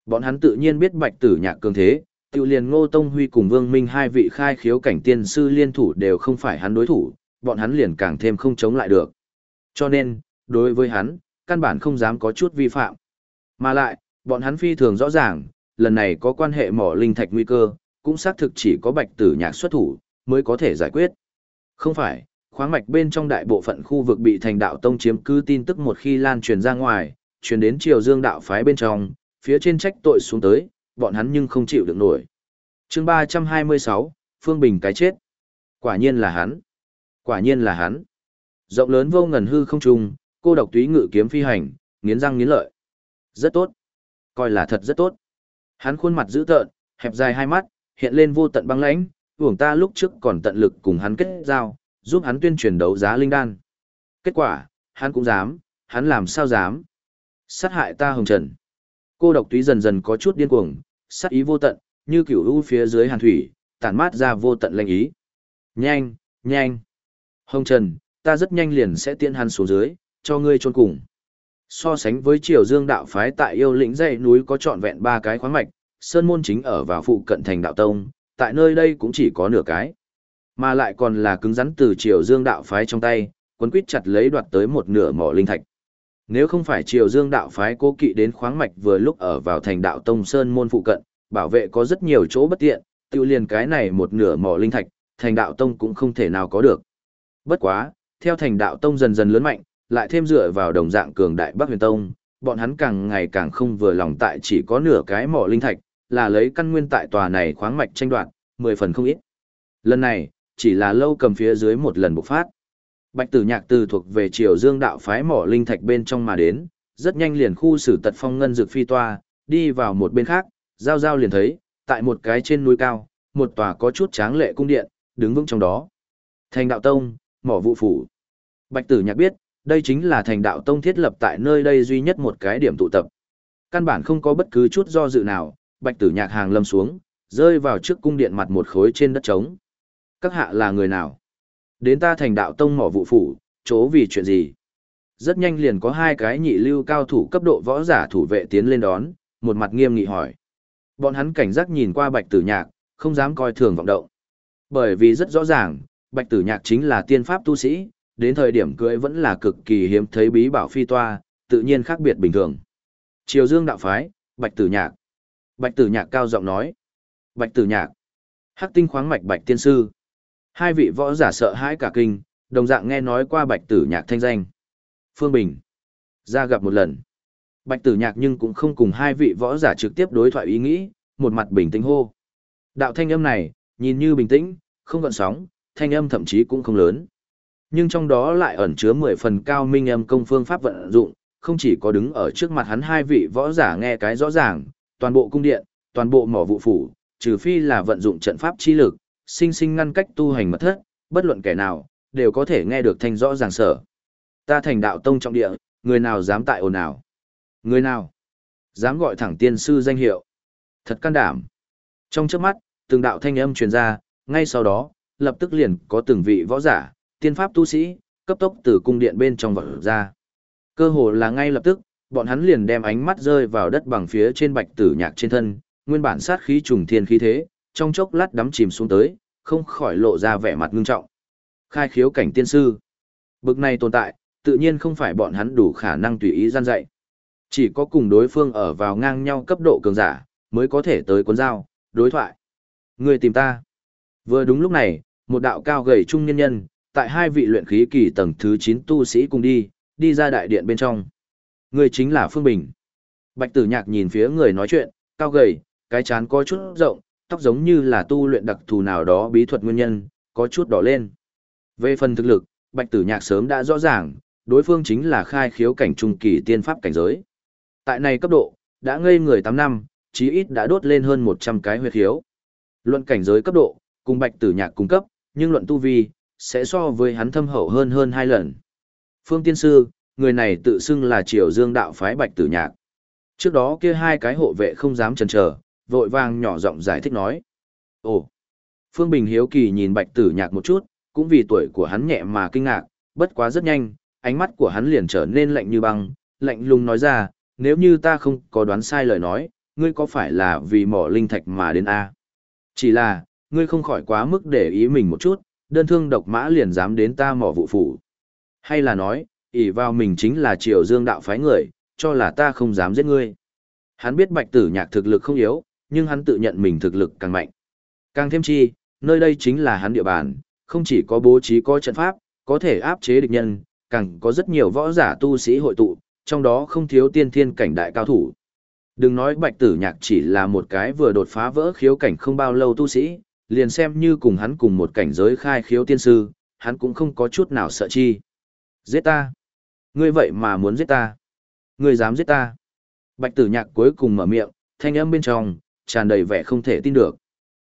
Bọn hắn tự nhiên biết bạch tử nhạc cường thế, tiêu liền ngô tông huy cùng vương minh hai vị khai khiếu cảnh tiên sư liên thủ đều không phải hắn đối thủ, bọn hắn liền càng thêm không chống lại được. Cho nên, đối với hắn, căn bản không dám có chút vi phạm. Mà lại, bọn hắn phi thường rõ ràng, lần này có quan hệ mỏ linh thạch nguy cơ, cũng xác thực chỉ có bạch tử nhạc xuất thủ, mới có thể giải quyết. Không phải, khoáng mạch bên trong đại bộ phận khu vực bị thành đạo tông chiếm cứ tin tức một khi lan truyền ra ngoài, truyền đến triều dương đạo phái bên trong, phía trên trách tội xuống tới, bọn hắn nhưng không chịu được nổi. chương 326, Phương Bình cái chết. Quả nhiên là hắn. Quả nhiên là hắn. Rộng lớn vô ngần hư không trùng, cô độc túy ngự kiếm phi hành, nghiến răng nghiến lợi. Rất tốt. Coi là thật rất tốt. Hắn khuôn mặt dữ tợn, hẹp dài hai mắt, hiện lên vô tận băng lãnh, uổng ta lúc trước còn tận lực cùng hắn kết giao, giúp hắn tuyên truyền đấu giá linh đan. Kết quả, hắn cũng dám, hắn làm sao dám. Sát hại ta hồng trần. Cô độc túy dần dần có chút điên cuồng, sát ý vô tận, như kiểu u phía dưới hàn thủy, tản mát ra vô tận lanh ý. Nhanh, nhanh. Hồng Trần, ta rất nhanh liền sẽ tiễn hắn xuống dưới, cho ngươi trôn cùng. So sánh với triều dương đạo phái tại yêu lĩnh dãy núi có trọn vẹn ba cái khoáng mạch, sơn môn chính ở vào phụ cận thành đạo tông, tại nơi đây cũng chỉ có nửa cái. Mà lại còn là cứng rắn từ triều dương đạo phái trong tay, quấn quýt chặt lấy đoạt tới một nửa mỏ linh thạch. Nếu không phải triều dương đạo phái cố kỵ đến khoáng mạch vừa lúc ở vào thành đạo tông sơn môn phụ cận, bảo vệ có rất nhiều chỗ bất tiện, tiêu liền cái này một nửa mỏ linh thạch, thành đạo tông cũng không thể nào có được. Bất quá, theo thành đạo tông dần dần lớn mạnh, lại thêm dựa vào đồng dạng cường đại Bắc Huyền Tông, bọn hắn càng ngày càng không vừa lòng tại chỉ có nửa cái mỏ linh thạch, là lấy căn nguyên tại tòa này khoáng mạch tranh đoạt, mười phần không ít. Lần này, chỉ là lâu cầm phía dưới một lần bộc phát. Bạch tử nhạc từ thuộc về triều dương đạo phái mỏ linh thạch bên trong mà đến, rất nhanh liền khu xử tật phong ngân dược phi toa, đi vào một bên khác, giao giao liền thấy, tại một cái trên núi cao, một tòa có chút tráng lệ cung điện, đứng vững trong đó. Thành đạo tông, mỏ vụ phủ. Bạch tử nhạc biết, đây chính là thành đạo tông thiết lập tại nơi đây duy nhất một cái điểm tụ tập. Căn bản không có bất cứ chút do dự nào, bạch tử nhạc hàng lâm xuống, rơi vào trước cung điện mặt một khối trên đất trống. Các hạ là người nào? Đến ta thành đạo tông mỏ vụ phủ, chỗ vì chuyện gì? Rất nhanh liền có hai cái nhị lưu cao thủ cấp độ võ giả thủ vệ tiến lên đón, một mặt nghiêm nghị hỏi. Bọn hắn cảnh giác nhìn qua bạch tử nhạc, không dám coi thường vọng động. Bởi vì rất rõ ràng, bạch tử nhạc chính là tiên pháp tu sĩ, đến thời điểm cưỡi vẫn là cực kỳ hiếm thấy bí bảo phi toa, tự nhiên khác biệt bình thường. Triều Dương đạo phái, Bạch Tử Nhạc. Bạch Tử Nhạc cao giọng nói. Bạch Tử Nhạc. Hắc tinh khoáng mạch Bạch Tiên Sư. Hai vị võ giả sợ hãi cả kinh, đồng dạng nghe nói qua Bạch Tử Nhạc thanh danh. Phương Bình. Ra gặp một lần. Bạch Tử Nhạc nhưng cũng không cùng hai vị võ giả trực tiếp đối thoại ý nghĩ, một mặt bình tĩnh hô. Đạo thanh âm này, nhìn như bình tĩnh, không gợn sóng, thanh âm thậm chí cũng không lớn. Nhưng trong đó lại ẩn chứa mười phần cao minh âm công phương pháp vận dụng, không chỉ có đứng ở trước mặt hắn hai vị võ giả nghe cái rõ ràng, toàn bộ cung điện, toàn bộ mỏ vụ phủ, trừ phi là vận dụng trận pháp chi lực, sinh sinh ngăn cách tu hành mật thất, bất luận kẻ nào, đều có thể nghe được thanh rõ ràng sở. Ta thành đạo tông trọng địa, người nào dám tại ồn nào? Người nào? Dám gọi thẳng tiên sư danh hiệu. Thật can đảm. Trong chớp mắt, từng đạo thanh âm truyền ra, ngay sau đó, lập tức liền có từng vị võ giả, tiên pháp tu sĩ, cấp tốc từ cung điện bên trong vọt ra. Cơ hồ là ngay lập tức, bọn hắn liền đem ánh mắt rơi vào đất bằng phía trên bạch tử nhạc trên thân, nguyên bản sát khí trùng thiên khí thế, trong chốc lát đắm chìm xuống tới, không khỏi lộ ra vẻ mặt ngưng trọng. Khai khiếu cảnh tiên sư. Bực này tồn tại, tự nhiên không phải bọn hắn đủ khả năng tùy ý gian dạy. Chỉ có cùng đối phương ở vào ngang nhau cấp độ cường giả, mới có thể tới cuốn dao, đối thoại. Người tìm ta. Vừa đúng lúc này, một đạo cao gầy trung nhân nhân, tại hai vị luyện khí kỳ tầng thứ 9 tu sĩ cùng đi, đi ra đại điện bên trong. Người chính là Phương Bình. Bạch tử nhạc nhìn phía người nói chuyện, cao gầy, cái chán có chút rộng, tóc giống như là tu luyện đặc thù nào đó bí thuật nguyên nhân, có chút đỏ lên. Về phần thực lực, bạch tử nhạc sớm đã rõ ràng, đối phương chính là khai khiếu cảnh trung kỳ tiên pháp cảnh giới. Tại này cấp độ, đã ngây người 8 năm, chí ít đã đốt lên hơn 100 cái huyết khiếu. Luận cảnh giới cấp độ, cùng bạch tử nhạc cung cấp, nhưng luận tu vi, sẽ so với hắn thâm hậu hơn hơn hai lần. Phương Tiên Sư, người này tự xưng là triều dương đạo phái bạch tử nhạc. Trước đó kia hai cái hộ vệ không dám chần chờ, vội vàng nhỏ giọng giải thích nói. Ồ! Phương Bình hiếu kỳ nhìn bạch tử nhạc một chút, cũng vì tuổi của hắn nhẹ mà kinh ngạc, bất quá rất nhanh, ánh mắt của hắn liền trở nên lạnh như băng, lạnh lùng nói ra, nếu như ta không có đoán sai lời nói, ngươi có phải là vì mỏ linh thạch mà đến A? Chỉ là, ngươi không khỏi quá mức để ý mình một chút, đơn thương độc mã liền dám đến ta mỏ vụ phủ. Hay là nói, ỷ vào mình chính là triều dương đạo phái người, cho là ta không dám giết ngươi. Hắn biết bạch tử nhạc thực lực không yếu, nhưng hắn tự nhận mình thực lực càng mạnh. Càng thêm chi, nơi đây chính là hắn địa bàn, không chỉ có bố trí có trận pháp, có thể áp chế địch nhân, càng có rất nhiều võ giả tu sĩ hội tụ, trong đó không thiếu tiên thiên cảnh đại cao thủ. Đừng nói bạch tử nhạc chỉ là một cái vừa đột phá vỡ khiếu cảnh không bao lâu tu sĩ, liền xem như cùng hắn cùng một cảnh giới khai khiếu tiên sư, hắn cũng không có chút nào sợ chi. Giết ta! Ngươi vậy mà muốn giết ta! Ngươi dám giết ta! Bạch tử nhạc cuối cùng mở miệng, thanh âm bên trong, tràn đầy vẻ không thể tin được.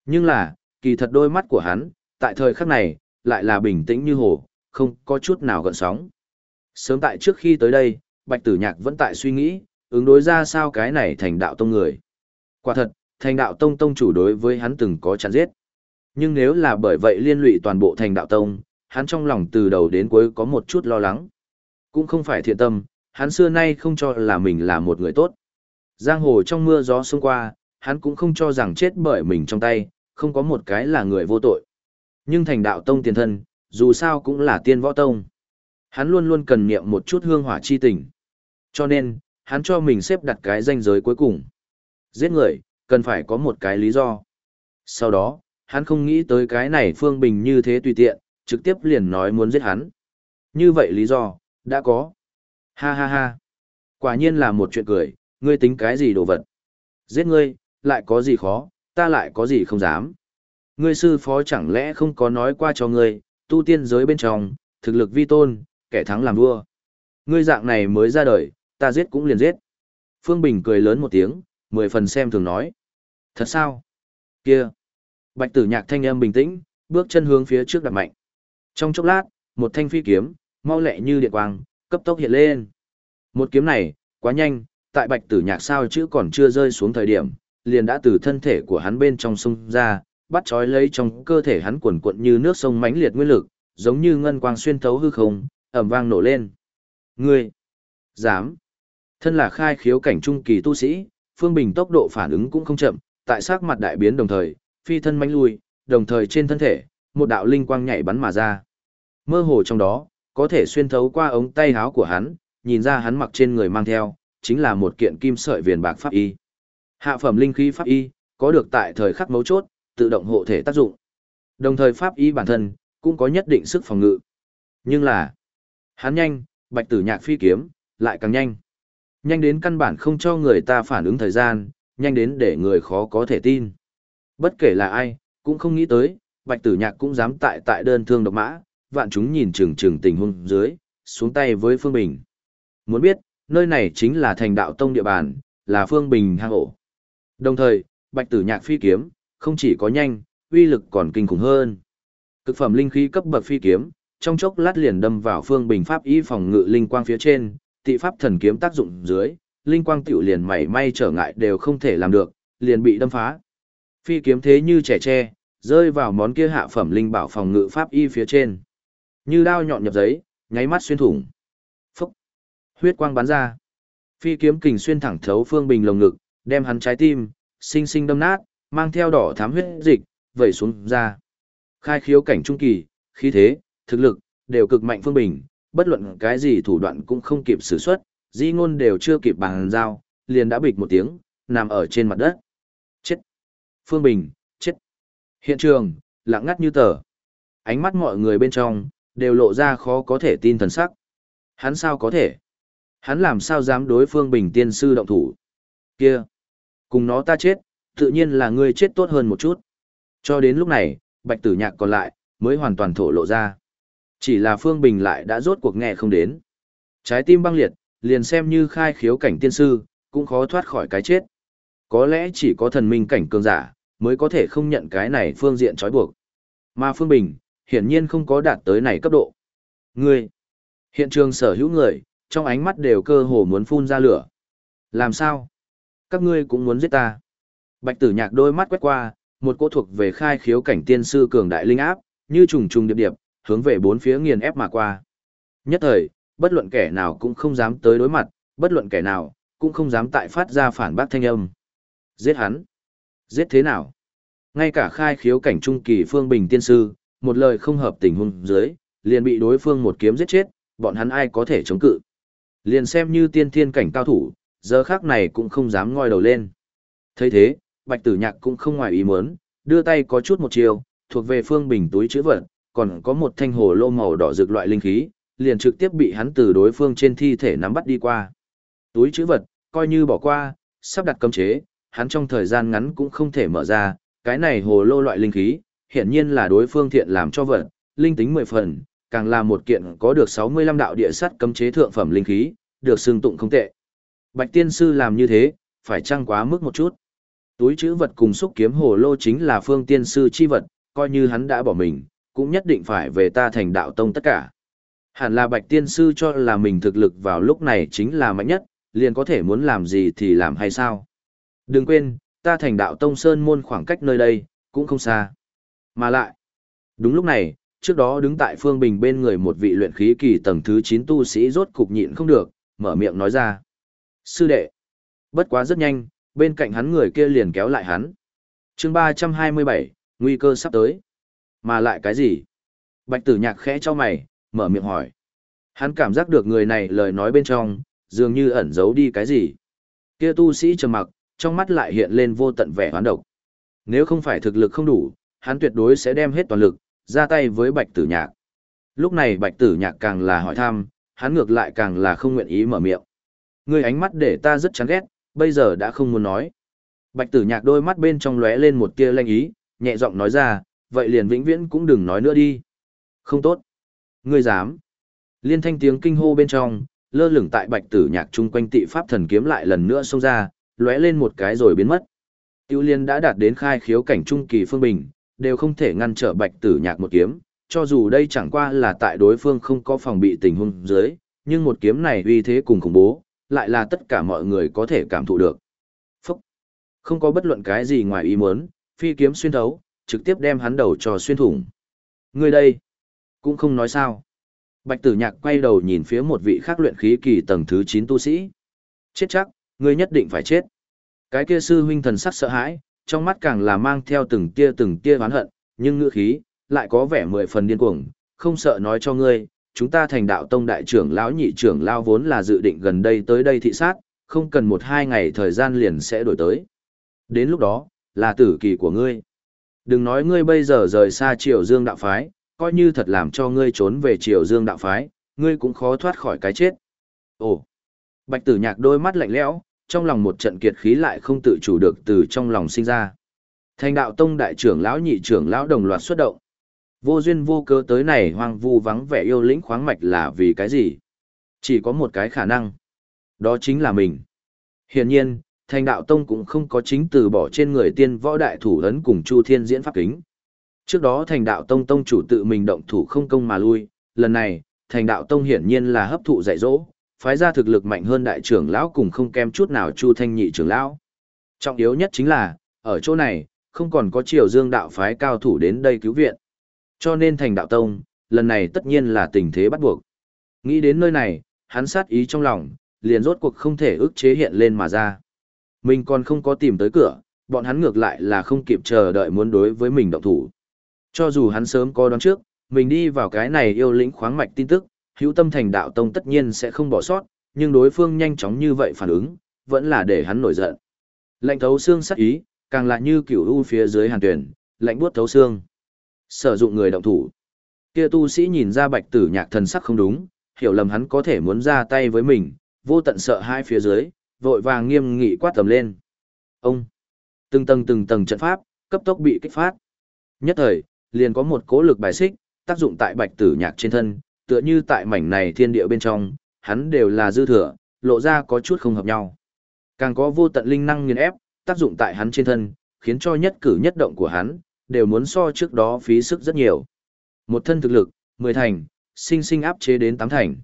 Nhưng là, kỳ thật đôi mắt của hắn, tại thời khắc này, lại là bình tĩnh như hồ, không có chút nào gợn sóng. Sớm tại trước khi tới đây, Bạch Tử Nhạc vẫn tại suy nghĩ, ứng đối ra sao cái này thành đạo tông người. Quả thật, thành đạo tông tông chủ đối với hắn từng có chặn giết. Nhưng nếu là bởi vậy liên lụy toàn bộ thành đạo tông, hắn trong lòng từ đầu đến cuối có một chút lo lắng. Cũng không phải thiện tâm, hắn xưa nay không cho là mình là một người tốt. Giang hồ trong mưa gió xông qua, hắn cũng không cho rằng chết bởi mình trong tay, không có một cái là người vô tội. Nhưng thành đạo tông tiền thân, dù sao cũng là tiên võ tông. Hắn luôn luôn cần niệm một chút hương hỏa chi tình. Cho nên, hắn cho mình xếp đặt cái danh giới cuối cùng. Giết người, cần phải có một cái lý do. Sau đó, hắn không nghĩ tới cái này Phương Bình như thế tùy tiện, trực tiếp liền nói muốn giết hắn. Như vậy lý do, đã có. Ha ha ha. Quả nhiên là một chuyện cười, ngươi tính cái gì đồ vật. Giết ngươi, lại có gì khó, ta lại có gì không dám. Ngươi sư phó chẳng lẽ không có nói qua cho ngươi, tu tiên giới bên trong, thực lực vi tôn, kẻ thắng làm vua. Ngươi dạng này mới ra đời, ta giết cũng liền giết. Phương Bình cười lớn một tiếng, mười phần xem thường nói. Thật sao? Kia! Bạch tử nhạc thanh âm bình tĩnh, bước chân hướng phía trước đặt mạnh. Trong chốc lát, một thanh phi kiếm, mau lẹ như điện quang, cấp tốc hiện lên. Một kiếm này, quá nhanh, tại bạch tử nhạc sao chữ còn chưa rơi xuống thời điểm, liền đã từ thân thể của hắn bên trong sông ra, bắt trói lấy trong cơ thể hắn cuộn cuộn như nước sông mãnh liệt nguyên lực, giống như ngân quang xuyên thấu hư không, ầm vang nổ lên. Ngươi, dám? Thân là khai khiếu cảnh trung kỳ tu sĩ, Phương Bình tốc độ phản ứng cũng không chậm, tại sắc mặt đại biến đồng thời, phi thân manh lui, đồng thời trên thân thể, một đạo linh quang nhảy bắn mà ra. Mơ hồ trong đó, có thể xuyên thấu qua ống tay áo của hắn, nhìn ra hắn mặc trên người mang theo, chính là một kiện kim sợi viền bạc pháp y. Hạ phẩm linh khí pháp y, có được tại thời khắc mấu chốt, tự động hộ thể tác dụng. Đồng thời pháp y bản thân, cũng có nhất định sức phòng ngự. Nhưng là, hắn nhanh, bạch tử nhạc phi kiếm, lại càng nhanh. Nhanh đến căn bản không cho người ta phản ứng thời gian, nhanh đến để người khó có thể tin. Bất kể là ai, cũng không nghĩ tới, bạch tử nhạc cũng dám tại tại đơn thương độc mã, vạn chúng nhìn chừng chừng tình huống dưới, xuống tay với Phương Bình. Muốn biết, nơi này chính là thành đạo tông địa bàn, là Phương Bình hang ổ. Đồng thời, bạch tử nhạc phi kiếm, không chỉ có nhanh, uy lực còn kinh khủng hơn. Cực phẩm linh khí cấp bậc phi kiếm, trong chốc lát liền đâm vào Phương Bình pháp y phòng ngự linh quang phía trên, tị pháp thần kiếm tác dụng dưới, linh quang tiểu liền mảy may trở ngại đều không thể làm được, liền bị đâm phá. Phi kiếm thế như trẻ tre, rơi vào món kia hạ phẩm linh bảo phòng ngự pháp y phía trên. Như đao nhọn nhập giấy, nháy mắt xuyên thủng. Phúc! Huyết quang bắn ra. Phi kiếm kình xuyên thẳng thấu Phương Bình lồng ngực, đem hắn trái tim, sinh sinh đâm nát, mang theo đỏ thám huyết dịch, vẩy xuống ra. Khai khiếu cảnh trung kỳ, khí thế, thực lực, đều cực mạnh Phương Bình, bất luận cái gì thủ đoạn cũng không kịp sử xuất, di ngôn đều chưa kịp bàn giao, liền đã bịch một tiếng, nằm ở trên mặt đất. Phương Bình, chết! Hiện trường, lặng ngắt như tờ. Ánh mắt mọi người bên trong, đều lộ ra khó có thể tin thần sắc. Hắn sao có thể? Hắn làm sao dám đối Phương Bình tiên sư động thủ? Kia! Cùng nó ta chết, tự nhiên là ngươi chết tốt hơn một chút. Cho đến lúc này, bạch tử nhạc còn lại, mới hoàn toàn thổ lộ ra. Chỉ là Phương Bình lại đã rốt cuộc nghe không đến. Trái tim băng liệt, liền xem như khai khiếu cảnh tiên sư, cũng khó thoát khỏi cái chết. Có lẽ chỉ có thần minh cảnh cường giả, mới có thể không nhận cái này phương diện trói buộc. Mà Phương Bình, hiển nhiên không có đạt tới này cấp độ. Ngươi, hiện trường sở hữu người, trong ánh mắt đều cơ hồ muốn phun ra lửa. Làm sao? Các ngươi cũng muốn giết ta. Bạch tử nhạc đôi mắt quét qua, một cô thuộc về khai khiếu cảnh tiên sư cường đại linh áp, như trùng trùng điệp điệp, hướng về bốn phía nghiền ép mà qua. Nhất thời, bất luận kẻ nào cũng không dám tới đối mặt, bất luận kẻ nào cũng không dám tại phát ra phản bác thanh âm. Giết hắn. Giết thế nào? Ngay cả khai khiếu cảnh trung kỳ phương bình tiên sư, một lời không hợp tình huống dưới, liền bị đối phương một kiếm giết chết, bọn hắn ai có thể chống cự. Liền xem như tiên thiên cảnh cao thủ, giờ khác này cũng không dám ngoi đầu lên. thấy thế, bạch tử nhạc cũng không ngoài ý muốn, đưa tay có chút một chiều, thuộc về phương bình túi chữ vật, còn có một thanh hồ lô màu đỏ rực loại linh khí, liền trực tiếp bị hắn từ đối phương trên thi thể nắm bắt đi qua. Túi chữ vật, coi như bỏ qua, sắp đặt cấm chế, hắn trong thời gian ngắn cũng không thể mở ra, cái này hồ lô loại linh khí, hiển nhiên là đối phương thiện làm cho vật, linh tính 10 phần, càng là một kiện có được 65 đạo địa sắt cấm chế thượng phẩm linh khí, được xưng tụng không tệ. Bạch tiên sư làm như thế, phải chăng quá mức một chút. Túi chữ vật cùng xúc kiếm hồ lô chính là phương tiên sư chi vật, coi như hắn đã bỏ mình, cũng nhất định phải về ta thành đạo tông tất cả. Hẳn là bạch tiên sư cho là mình thực lực vào lúc này chính là mạnh nhất, liền có thể muốn làm gì thì làm hay sao. Đừng quên, ta thành đạo tông sơn môn khoảng cách nơi đây, cũng không xa. Mà lại, đúng lúc này, trước đó đứng tại phương bình bên người một vị luyện khí kỳ tầng thứ 9 tu sĩ rốt cục nhịn không được, mở miệng nói ra. Sư đệ, bất quá rất nhanh, bên cạnh hắn người kia liền kéo lại hắn. chương 327, nguy cơ sắp tới. Mà lại cái gì? Bạch tử nhạc khẽ cho mày, mở miệng hỏi. Hắn cảm giác được người này lời nói bên trong, dường như ẩn giấu đi cái gì. Kia tu sĩ trầm mặc, trong mắt lại hiện lên vô tận vẻ hoán độc. Nếu không phải thực lực không đủ, hắn tuyệt đối sẽ đem hết toàn lực, ra tay với bạch tử nhạc. Lúc này bạch tử nhạc càng là hỏi thăm, hắn ngược lại càng là không nguyện ý mở miệng. Người ánh mắt để ta rất chán ghét, bây giờ đã không muốn nói. Bạch tử nhạc đôi mắt bên trong lóe lên một tia lanh ý, nhẹ giọng nói ra, vậy liền vĩnh viễn cũng đừng nói nữa đi. Không tốt. Ngươi dám. Liên thanh tiếng kinh hô bên trong, lơ lửng tại bạch tử nhạc chung quanh tị pháp thần kiếm lại lần nữa xông ra, lóe lên một cái rồi biến mất. Tiêu liên đã đạt đến khai khiếu cảnh trung kỳ phương bình, đều không thể ngăn trở bạch tử nhạc một kiếm, cho dù đây chẳng qua là tại đối phương không có phòng bị tình huống dưới, nhưng một kiếm này uy thế cùng khủng bố, lại là tất cả mọi người có thể cảm thụ được. Phúc! Không có bất luận cái gì ngoài ý muốn, phi kiếm xuyên thấu, trực tiếp đem hắn đầu cho xuyên thủng. Người đây, cũng không nói sao. Bạch tử nhạc quay đầu nhìn phía một vị khác luyện khí kỳ tầng thứ 9 tu sĩ. Chết chắc, ngươi nhất định phải chết. Cái kia sư huynh thần sắc sợ hãi, trong mắt càng là mang theo từng tia từng tia oán hận, nhưng ngữ khí lại có vẻ mười phần điên cuồng, không sợ nói cho ngươi, chúng ta thành đạo tông đại trưởng lão nhị trưởng lao vốn là dự định gần đây tới đây thị sát, không cần một hai ngày thời gian liền sẽ đổi tới. Đến lúc đó, là tử kỳ của ngươi. Đừng nói ngươi bây giờ rời xa triều dương đạo phái, coi như thật làm cho ngươi trốn về triều dương đạo phái, ngươi cũng khó thoát khỏi cái chết. Ồ! Bạch tử nhạc đôi mắt lạnh lẽo, trong lòng một trận kiệt khí lại không tự chủ được từ trong lòng sinh ra. Thành đạo tông đại trưởng lão nhị trưởng lão đồng loạt xuất động. Vô duyên vô cớ tới này hoang vu vắng vẻ yêu lĩnh khoáng mạch là vì cái gì? Chỉ có một cái khả năng. Đó chính là mình. Hiển nhiên, thành đạo tông cũng không có chính từ bỏ trên người tiên võ đại thủ ấn cùng Chu Thiên diễn pháp kính. Trước đó thành đạo tông tông chủ tự mình động thủ không công mà lui, lần này, thành đạo tông hiển nhiên là hấp thụ dạy dỗ, phái ra thực lực mạnh hơn đại trưởng lão cùng không kém chút nào Chu Thanh nhị trưởng lão. Trọng yếu nhất chính là, ở chỗ này, không còn có triều dương đạo phái cao thủ đến đây cứu viện. Cho nên thành đạo tông, lần này tất nhiên là tình thế bắt buộc. Nghĩ đến nơi này, hắn sát ý trong lòng, liền rốt cuộc không thể ức chế hiện lên mà ra. Mình còn không có tìm tới cửa, bọn hắn ngược lại là không kịp chờ đợi muốn đối với mình động thủ. Cho dù hắn sớm có đoán trước, mình đi vào cái này yêu lĩnh khoáng mạch tin tức, hữu tâm thành đạo tông tất nhiên sẽ không bỏ sót, nhưng đối phương nhanh chóng như vậy phản ứng, vẫn là để hắn nổi giận. Lạnh thấu xương sắc ý, càng là như kiểu u phía dưới hàn tuyển, lạnh buốt thấu xương. Sử dụng người động thủ. Kia tu sĩ nhìn ra bạch tử nhạc thần sắc không đúng, hiểu lầm hắn có thể muốn ra tay với mình, vô tận sợ hai phía dưới, vội vàng nghiêm nghị quát tầm lên. Ông! Từng tầng từng tầng trận pháp, cấp tốc bị kích phát. Nhất thời, liền có một cố lực bài xích, tác dụng tại bạch tử nhạc trên thân, tựa như tại mảnh này thiên địa bên trong, hắn đều là dư thừa, lộ ra có chút không hợp nhau. Càng có vô tận linh năng nghiền ép, tác dụng tại hắn trên thân, khiến cho nhất cử nhất động của hắn, đều muốn so trước đó phí sức rất nhiều. Một thân thực lực, 10 thành, sinh sinh áp chế đến 8 thành.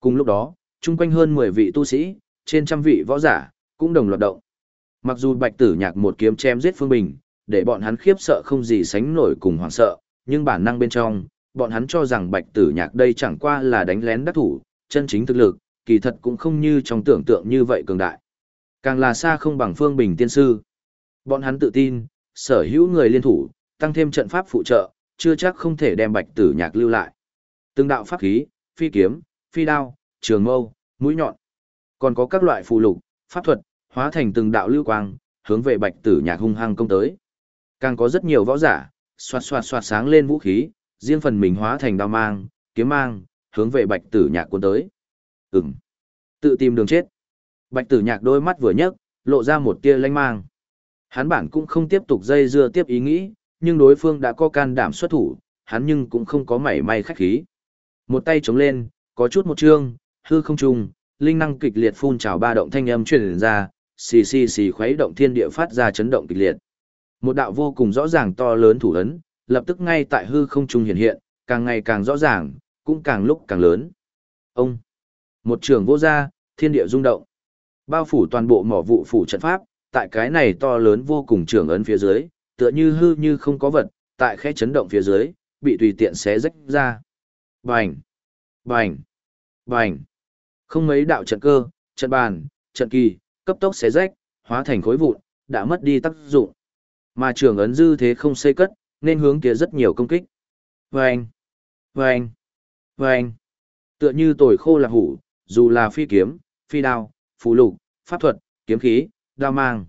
Cùng lúc đó, chung quanh hơn 10 vị tu sĩ, trên trăm vị võ giả, cũng đồng loạt động. Mặc dù bạch tử nhạc một kiếm chém giết Phương Bình, để bọn hắn khiếp sợ không gì sánh nổi cùng hoảng sợ, nhưng bản năng bên trong, bọn hắn cho rằng bạch tử nhạc đây chẳng qua là đánh lén đắc thủ, chân chính thực lực, kỳ thật cũng không như trong tưởng tượng như vậy cường đại. Càng là xa không bằng Phương Bình tiên sư. Bọn hắn tự tin, sở hữu người liên thủ, tăng thêm trận pháp phụ trợ, chưa chắc không thể đem bạch tử nhạc lưu lại. Từng đạo pháp khí, phi kiếm, phi đao, trường mâu, mũi nhọn. Còn có các loại phù lục, pháp thuật, hóa thành từng đạo lưu quang, hướng về bạch tử nhạc hung hăng công tới. Càng có rất nhiều võ giả, xoạt xoạt xoạt sáng lên vũ khí, riêng phần mình hóa thành đao mang, kiếm mang, hướng về bạch tử nhạc cuốn tới. Ừm. Tự tìm đường chết. Bạch tử nhạc đôi mắt vừa nhấc, lộ ra một tia lanh mang. Hắn bản cũng không tiếp tục dây dưa tiếp ý nghĩ, nhưng đối phương đã có can đảm xuất thủ, hắn nhưng cũng không có mảy may khách khí. Một tay chống lên, có chút một trương, hư không trùng, linh năng kịch liệt phun trào ba động thanh âm truyền ra, xì xì xì khuấy động thiên địa phát ra chấn động kịch liệt. Một đạo vô cùng rõ ràng to lớn thủ ấn, lập tức ngay tại hư không trung hiện hiện, càng ngày càng rõ ràng, cũng càng lúc càng lớn. Ông, một trường vô gia, thiên địa rung động. Bao phủ toàn bộ mỏ vụ phủ trận pháp, tại cái này to lớn vô cùng trường ấn phía dưới, tựa như hư như không có vật, tại khe chấn động phía dưới, bị tùy tiện xé rách ra. Bành! Bành! Bành! Không mấy đạo trận cơ, trận bàn, trận kỳ, cấp tốc xé rách, hóa thành khối vụn, đã mất đi tác dụng. Mà trường ấn dư thế không xây cất, nên hướng kia rất nhiều công kích. Vâng! Vâng! Vâng! Tựa như tồi khô là hủ, dù là phi kiếm, phi đao, phù lục, pháp thuật, kiếm khí, đao mang.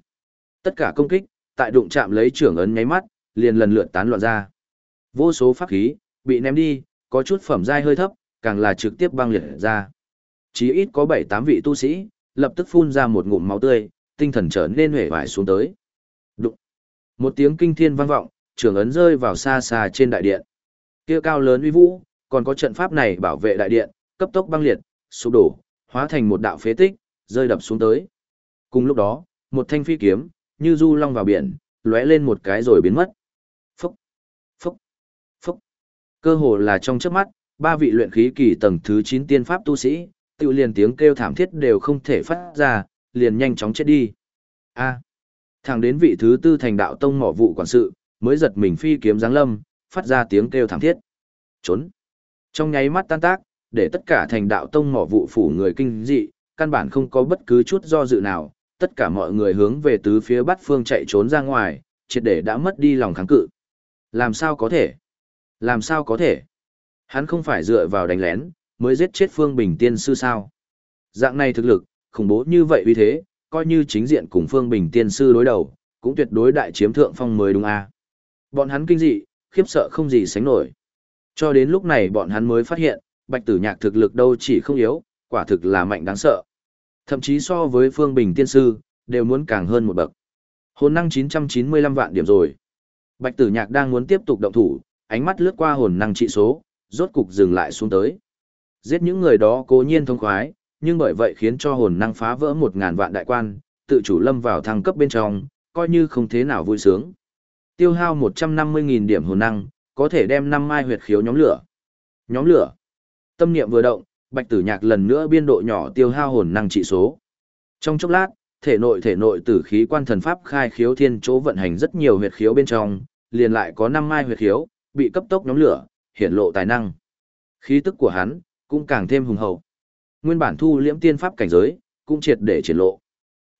Tất cả công kích, tại đụng chạm lấy trưởng ấn nháy mắt, liền lần lượt tán loạn ra. Vô số pháp khí bị ném đi, có chút phẩm giai hơi thấp, càng là trực tiếp băng liệt ra. Chí ít có 7-8 vị tu sĩ, lập tức phun ra một ngụm máu tươi, tinh thần trở nên hể vải xuống tới. Đụng. Một tiếng kinh thiên vang vọng, trường ấn rơi vào xa xa trên đại điện. Kia cao lớn uy vũ, còn có trận pháp này bảo vệ đại điện, cấp tốc băng liệt, sụp đổ, hóa thành một đạo phế tích, rơi đập xuống tới. Cùng lúc đó, một thanh phi kiếm, như du long vào biển, lóe lên một cái rồi biến mất. Phúc, phúc, phúc. Cơ hồ là trong chớp mắt, ba vị luyện khí kỳ tầng thứ 9 tiên pháp tu sĩ, tự liền tiếng kêu thảm thiết đều không thể phát ra, liền nhanh chóng chết đi. A. Thẳng đến vị thứ tư thành đạo tông mỏ vụ quản sự, mới giật mình phi kiếm giáng lâm, phát ra tiếng kêu thảm thiết. Trốn. Trong nháy mắt tan tác, để tất cả thành đạo tông mỏ vụ phủ người kinh dị, căn bản không có bất cứ chút do dự nào, tất cả mọi người hướng về tứ phía bát phương chạy trốn ra ngoài, triệt để đã mất đi lòng kháng cự. Làm sao có thể? Làm sao có thể? Hắn không phải dựa vào đánh lén, mới giết chết Phương Bình Tiên Sư sao? Dạng này thực lực, khủng bố như vậy uy thế, coi như chính diện cùng Phương Bình Tiên Sư đối đầu, cũng tuyệt đối đại chiếm thượng phong mới đúng a. Bọn hắn kinh dị, khiếp sợ không gì sánh nổi. Cho đến lúc này bọn hắn mới phát hiện, Bạch Tử Nhạc thực lực đâu chỉ không yếu, quả thực là mạnh đáng sợ. Thậm chí so với Phương Bình Tiên Sư, đều muốn càng hơn một bậc. Hồn năng 995 vạn điểm rồi. Bạch Tử Nhạc đang muốn tiếp tục động thủ, ánh mắt lướt qua hồn năng trị số, rốt cục dừng lại xuống tới. Giết những người đó cố nhiên thông khoái, nhưng bởi vậy khiến cho hồn năng phá vỡ một ngàn vạn đại quan, tự chủ lâm vào thăng cấp bên trong, coi như không thế nào vui sướng. Tiêu hao 150.000 điểm hồn năng, có thể đem năm mai huyệt khiếu nhóm lửa. Nhóm lửa. Tâm niệm vừa động, Bạch Tử Nhạc lần nữa biên độ nhỏ tiêu hao hồn năng trị số. Trong chốc lát, thể nội thể nội tử khí quan thần pháp khai khiếu thiên chỗ vận hành rất nhiều huyệt khiếu bên trong, liền lại có năm mai huyệt khiếu bị cấp tốc nhóm lửa, hiện lộ tài năng. Khí tức của hắn cũng càng thêm hùng hậu. Nguyên bản thu liễm tiên pháp cảnh giới, cũng triệt để triển lộ.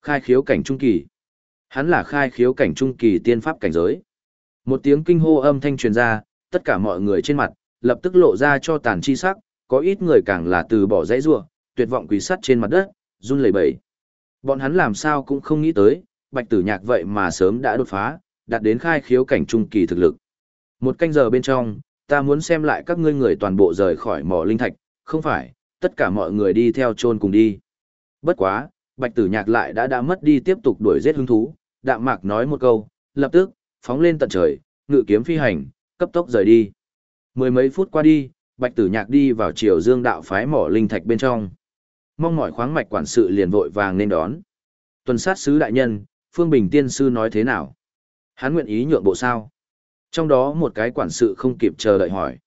Khai khiếu cảnh trung kỳ. Hắn là khai khiếu cảnh trung kỳ tiên pháp cảnh giới. Một tiếng kinh hô âm thanh truyền ra, tất cả mọi người trên mặt, lập tức lộ ra cho tàn chi sắc, có ít người càng là từ bỏ dãy rua, tuyệt vọng quỳ sắt trên mặt đất, run lẩy bẩy. Bọn hắn làm sao cũng không nghĩ tới, bạch tử nhạc vậy mà sớm đã đột phá, đạt đến khai khiếu cảnh trung kỳ thực lực. Một canh giờ bên trong, ta muốn xem lại các ngươi người toàn bộ rời khỏi mỏ linh thạch, không phải, tất cả mọi người đi theo chôn cùng đi. Bất quá, bạch tử nhạc lại đã đã mất đi tiếp tục đuổi giết hứng thú, đạm mạc nói một câu, lập tức, phóng lên tận trời, ngự kiếm phi hành, cấp tốc rời đi. Mười mấy phút qua đi, bạch tử nhạc đi vào triều dương đạo phái mỏ linh thạch bên trong. Mong mỏi khoáng mạch quản sự liền vội vàng nên đón. Tuần sát sứ đại nhân, Phương Bình tiên sư nói thế nào? Hắn nguyện ý nhượng bộ sao? Trong đó một cái quản sự không kịp chờ đợi hỏi.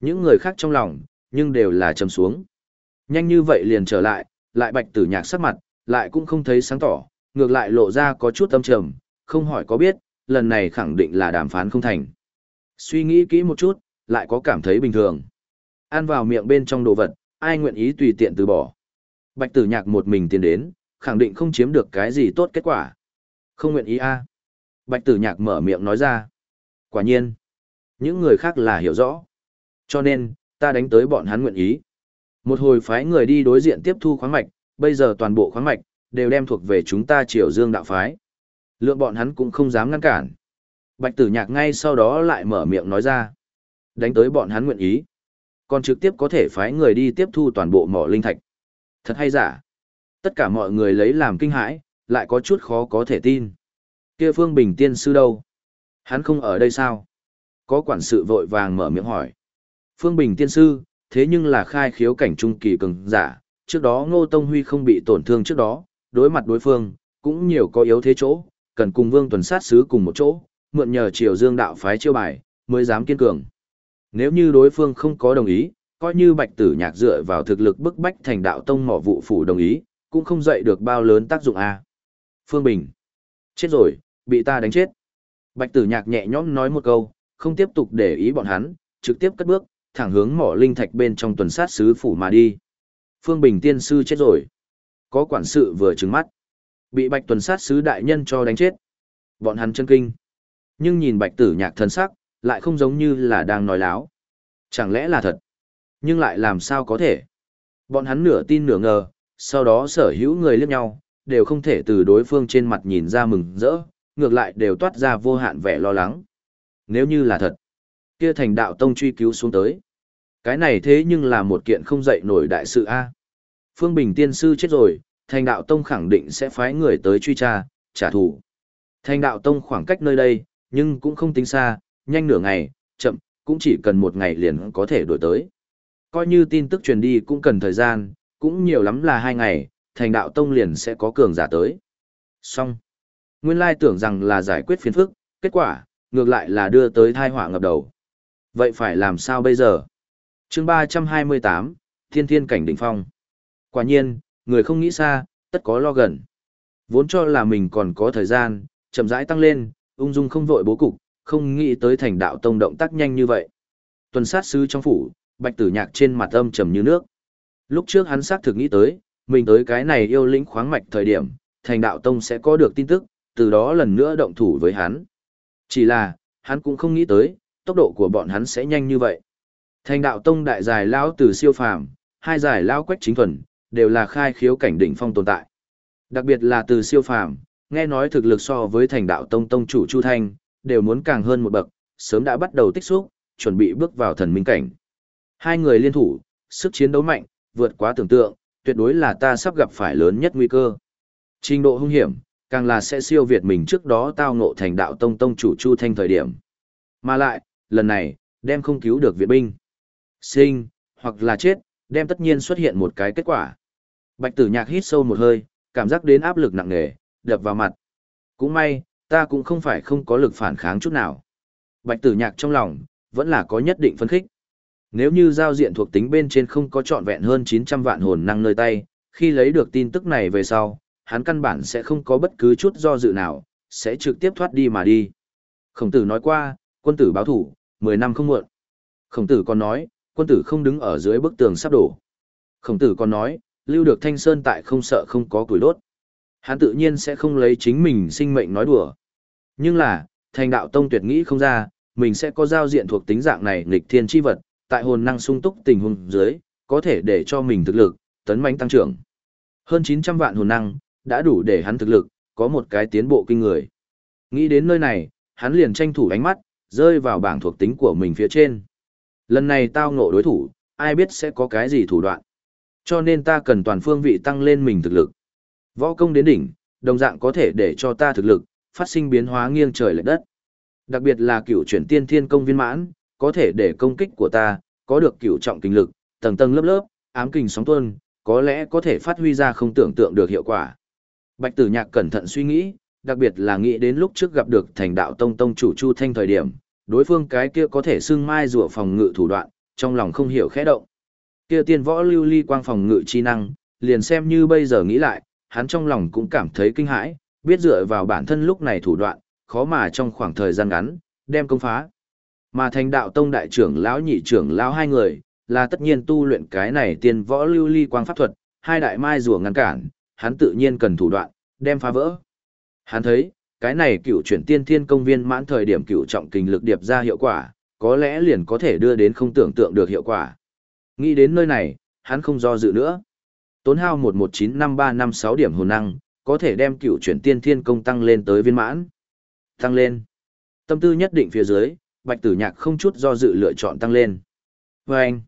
Những người khác trong lòng, nhưng đều là trầm xuống. Nhanh như vậy liền trở lại, lại bạch tử nhạc sắc mặt, lại cũng không thấy sáng tỏ, ngược lại lộ ra có chút âm trầm, không hỏi có biết, lần này khẳng định là đàm phán không thành. Suy nghĩ kỹ một chút, lại có cảm thấy bình thường. Ăn vào miệng bên trong đồ vật, ai nguyện ý tùy tiện từ bỏ. Bạch tử nhạc một mình tiến đến, khẳng định không chiếm được cái gì tốt kết quả. Không nguyện ý a Bạch tử nhạc mở miệng nói ra. Quả nhiên, những người khác là hiểu rõ. Cho nên, ta đánh tới bọn hắn nguyện ý. Một hồi phái người đi đối diện tiếp thu khoáng mạch, bây giờ toàn bộ khoáng mạch, đều đem thuộc về chúng ta triều dương đạo phái. Lượng bọn hắn cũng không dám ngăn cản. Bạch tử nhạc ngay sau đó lại mở miệng nói ra. Đánh tới bọn hắn nguyện ý. Còn trực tiếp có thể phái người đi tiếp thu toàn bộ mỏ linh thạch. Thật hay giả. Tất cả mọi người lấy làm kinh hãi, lại có chút khó có thể tin. Kia Phương Bình tiên sư đâu? Hắn không ở đây sao? Có quản sự vội vàng mở miệng hỏi. Phương Bình tiên sư, thế nhưng là khai khiếu cảnh trung kỳ cường giả, trước đó Ngô Tông Huy không bị tổn thương trước đó, đối mặt đối phương, cũng nhiều có yếu thế chỗ, cần cùng Vương Tuần sát sứ cùng một chỗ, mượn nhờ Triều Dương đạo phái chiêu bài, mới dám kiên cường. Nếu như đối phương không có đồng ý, coi như Bạch Tử Nhạc dựa vào thực lực bức bách thành đạo tông mỏ vụ phủ đồng ý, cũng không dậy được bao lớn tác dụng a. Phương Bình, chết rồi, bị ta đánh chết. Bạch Tử Nhạc nhẹ nhõm nói một câu, không tiếp tục để ý bọn hắn, trực tiếp cất bước, thẳng hướng mỏ linh thạch bên trong tuần sát sứ phủ mà đi. Phương Bình tiên sư chết rồi. Có quản sự vừa trứng mắt. Bị bạch tuần sát sứ đại nhân cho đánh chết. Bọn hắn chân kinh. Nhưng nhìn bạch tử nhạc thân sắc, lại không giống như là đang nói láo. Chẳng lẽ là thật? Nhưng lại làm sao có thể? Bọn hắn nửa tin nửa ngờ, sau đó sở hữu người liếc nhau, đều không thể từ đối phương trên mặt nhìn ra mừng rỡ, ngược lại đều toát ra vô hạn vẻ lo lắng. Nếu như là thật, kia thành đạo tông truy cứu xuống tới. Cái này thế nhưng là một kiện không dậy nổi đại sự A. Phương Bình tiên sư chết rồi, thành đạo tông khẳng định sẽ phái người tới truy tra, trả thù. Thành đạo tông khoảng cách nơi đây, nhưng cũng không tính xa, nhanh nửa ngày, chậm, cũng chỉ cần một ngày liền có thể đổi tới. Coi như tin tức truyền đi cũng cần thời gian, cũng nhiều lắm là hai ngày, thành đạo tông liền sẽ có cường giả tới. Xong. Nguyên lai tưởng rằng là giải quyết phiền phức, kết quả, ngược lại là đưa tới thai họa ngập đầu. Vậy phải làm sao bây giờ? chương 328, Thiên Thiên Cảnh Đỉnh Phong. Quả nhiên, người không nghĩ xa, tất có lo gần. Vốn cho là mình còn có thời gian, chậm rãi tăng lên, ung dung không vội bố cục, không nghĩ tới thành đạo tông động tác nhanh như vậy. Tuần sát sứ trong phủ, bạch tử nhạc trên mặt âm trầm như nước. Lúc trước hắn xác thực nghĩ tới, mình tới cái này yêu lĩnh khoáng mạch thời điểm, thành đạo tông sẽ có được tin tức, từ đó lần nữa động thủ với hắn. Chỉ là, hắn cũng không nghĩ tới, tốc độ của bọn hắn sẽ nhanh như vậy. Thành đạo tông đại giải lao từ siêu phàm, hai giải lao quách chính thuần, đều là khai khiếu cảnh đỉnh phong tồn tại. Đặc biệt là từ siêu phàm, nghe nói thực lực so với thành đạo tông tông chủ Chu Thanh, đều muốn càng hơn một bậc, sớm đã bắt đầu tích xúc, chuẩn bị bước vào thần minh cảnh. Hai người liên thủ, sức chiến đấu mạnh, vượt quá tưởng tượng, tuyệt đối là ta sắp gặp phải lớn nhất nguy cơ. Trình độ hung hiểm, càng là sẽ siêu việt mình trước đó tao ngộ thành đạo tông tông chủ Chu Thanh thời điểm. Mà lại, lần này, đem không cứu được viện binh. Sinh, hoặc là chết, đem tất nhiên xuất hiện một cái kết quả. Bạch tử nhạc hít sâu một hơi, cảm giác đến áp lực nặng nề, đập vào mặt. Cũng may, ta cũng không phải không có lực phản kháng chút nào. Bạch tử nhạc trong lòng, vẫn là có nhất định phân khích. Nếu như giao diện thuộc tính bên trên không có trọn vẹn hơn 900 vạn hồn năng nơi tay, khi lấy được tin tức này về sau, hắn căn bản sẽ không có bất cứ chút do dự nào, sẽ trực tiếp thoát đi mà đi. Khổng tử nói qua, quân tử báo thủ, 10 năm không muộn. Khổng tử còn nói, quân tử không đứng ở dưới bức tường sắp đổ. Khổng tử còn nói, lưu được thanh sơn tại không sợ không có củi đốt. Hắn tự nhiên sẽ không lấy chính mình sinh mệnh nói đùa. Nhưng là, thành đạo tông tuyệt nghĩ không ra, mình sẽ có giao diện thuộc tính dạng này nghịch thiên chi vật, tại hồn năng sung túc tình huống dưới, có thể để cho mình thực lực, tấn mãnh tăng trưởng. Hơn 900 vạn hồn năng, đã đủ để hắn thực lực, có một cái tiến bộ kinh người. Nghĩ đến nơi này, hắn liền tranh thủ ánh mắt, rơi vào bảng thuộc tính của mình phía trên. Lần này tao ngộ đối thủ, ai biết sẽ có cái gì thủ đoạn. Cho nên ta cần toàn phương vị tăng lên mình thực lực. Võ công đến đỉnh, đồng dạng có thể để cho ta thực lực, phát sinh biến hóa nghiêng trời lệch đất. Đặc biệt là cửu chuyển tiên thiên công viên mãn, có thể để công kích của ta, có được cửu trọng kinh lực, tầng tầng lớp lớp, ám kình sóng tuôn, có lẽ có thể phát huy ra không tưởng tượng được hiệu quả. Bạch tử nhạc cẩn thận suy nghĩ, đặc biệt là nghĩ đến lúc trước gặp được thành đạo tông tông chủ Chu Thanh thời điểm, đối phương cái kia có thể xưng mai rùa phòng ngự thủ đoạn, trong lòng không hiểu khẽ động. Kia tiên võ lưu ly quang phòng ngự chi năng, liền xem như bây giờ nghĩ lại, hắn trong lòng cũng cảm thấy kinh hãi, biết dựa vào bản thân lúc này thủ đoạn, khó mà trong khoảng thời gian ngắn, đem công phá. Mà thành đạo tông đại trưởng lão nhị trưởng lão hai người, là tất nhiên tu luyện cái này tiên võ lưu ly quang pháp thuật, hai đại mai rùa ngăn cản, hắn tự nhiên cần thủ đoạn, đem phá vỡ. Hắn thấy, cái này cựu chuyển tiên thiên công viên mãn thời điểm cựu trọng kinh lực điệp ra hiệu quả, có lẽ liền có thể đưa đến không tưởng tượng được hiệu quả. Nghĩ đến nơi này, hắn không do dự nữa. Tốn hao 11953556 điểm hồn năng, có thể đem cựu chuyển tiên thiên công tăng lên tới viên mãn. Tăng lên. Tâm tư nhất định phía dưới, bạch tử nhạc không chút do dự lựa chọn tăng lên. Và anh.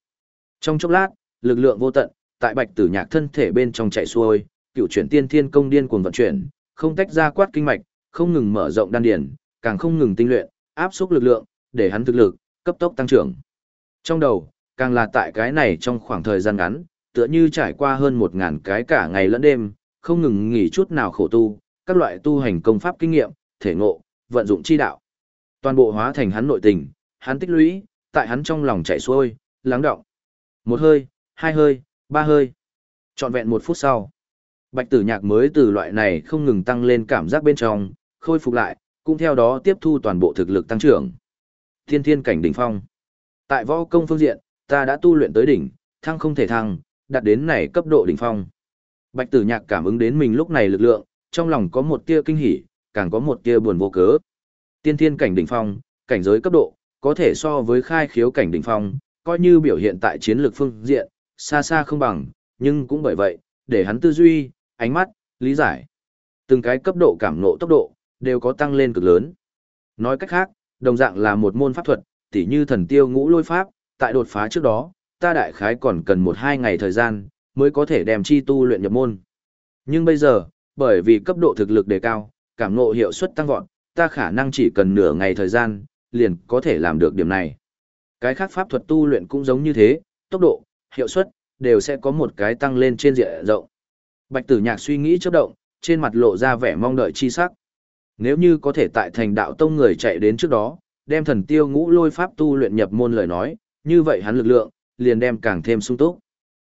Trong chốc lát, lực lượng vô tận, tại bạch tử nhạc thân thể bên trong chạy xuôi, cựu chuyển tiên thiên công điên cuồng vận chuyển, không tách ra quát kinh mạch, không ngừng mở rộng đan điền, càng không ngừng tinh luyện, áp xúc lực lượng, để hắn thực lực cấp tốc tăng trưởng. Trong đầu, càng là tại cái này trong khoảng thời gian ngắn, tựa như trải qua hơn một ngàn cái cả ngày lẫn đêm, không ngừng nghỉ chút nào khổ tu, các loại tu hành công pháp kinh nghiệm, thể ngộ, vận dụng chi đạo. Toàn bộ hóa thành hắn nội tình, hắn tích lũy, tại hắn trong lòng chảy xuôi, lắng động. Một hơi, hai hơi, ba hơi. Trọn vẹn một phút sau. Bạch tử nhạc mới từ loại này không ngừng tăng lên cảm giác bên trong, khôi phục lại, cũng theo đó tiếp thu toàn bộ thực lực tăng trưởng. Thiên thiên cảnh đỉnh phong. Tại võ công phương diện, ta đã tu luyện tới đỉnh, thăng không thể thăng, đạt đến này cấp độ đỉnh phong. Bạch tử nhạc cảm ứng đến mình lúc này lực lượng, trong lòng có một tia kinh hỉ, càng có một tia buồn vô cớ. Tiên thiên cảnh đỉnh phong, cảnh giới cấp độ, có thể so với khai khiếu cảnh đỉnh phong, coi như biểu hiện tại chiến lược phương diện, xa xa không bằng, nhưng cũng bởi vậy, để hắn tư duy, ánh mắt, lý giải. Từng cái cấp độ cảm ngộ tốc độ, đều có tăng lên cực lớn. Nói cách khác, đồng dạng là một môn pháp thuật, tỉ như thần tiêu ngũ lôi pháp, tại đột phá trước đó, ta đại khái còn cần một hai ngày thời gian, mới có thể đem chi tu luyện nhập môn. Nhưng bây giờ, bởi vì cấp độ thực lực đề cao, cảm ngộ hiệu suất tăng vọt, ta khả năng chỉ cần nửa ngày thời gian, liền có thể làm được điểm này. Cái khác pháp thuật tu luyện cũng giống như thế, tốc độ, hiệu suất, đều sẽ có một cái tăng lên trên diện rộng. Bạch tử nhạc suy nghĩ chớp động, trên mặt lộ ra vẻ mong đợi chi sắc. Nếu như có thể tại thành đạo tông người chạy đến trước đó, đem thần tiêu ngũ lôi pháp tu luyện nhập môn lời nói, như vậy hắn lực lượng, liền đem càng thêm sung túc.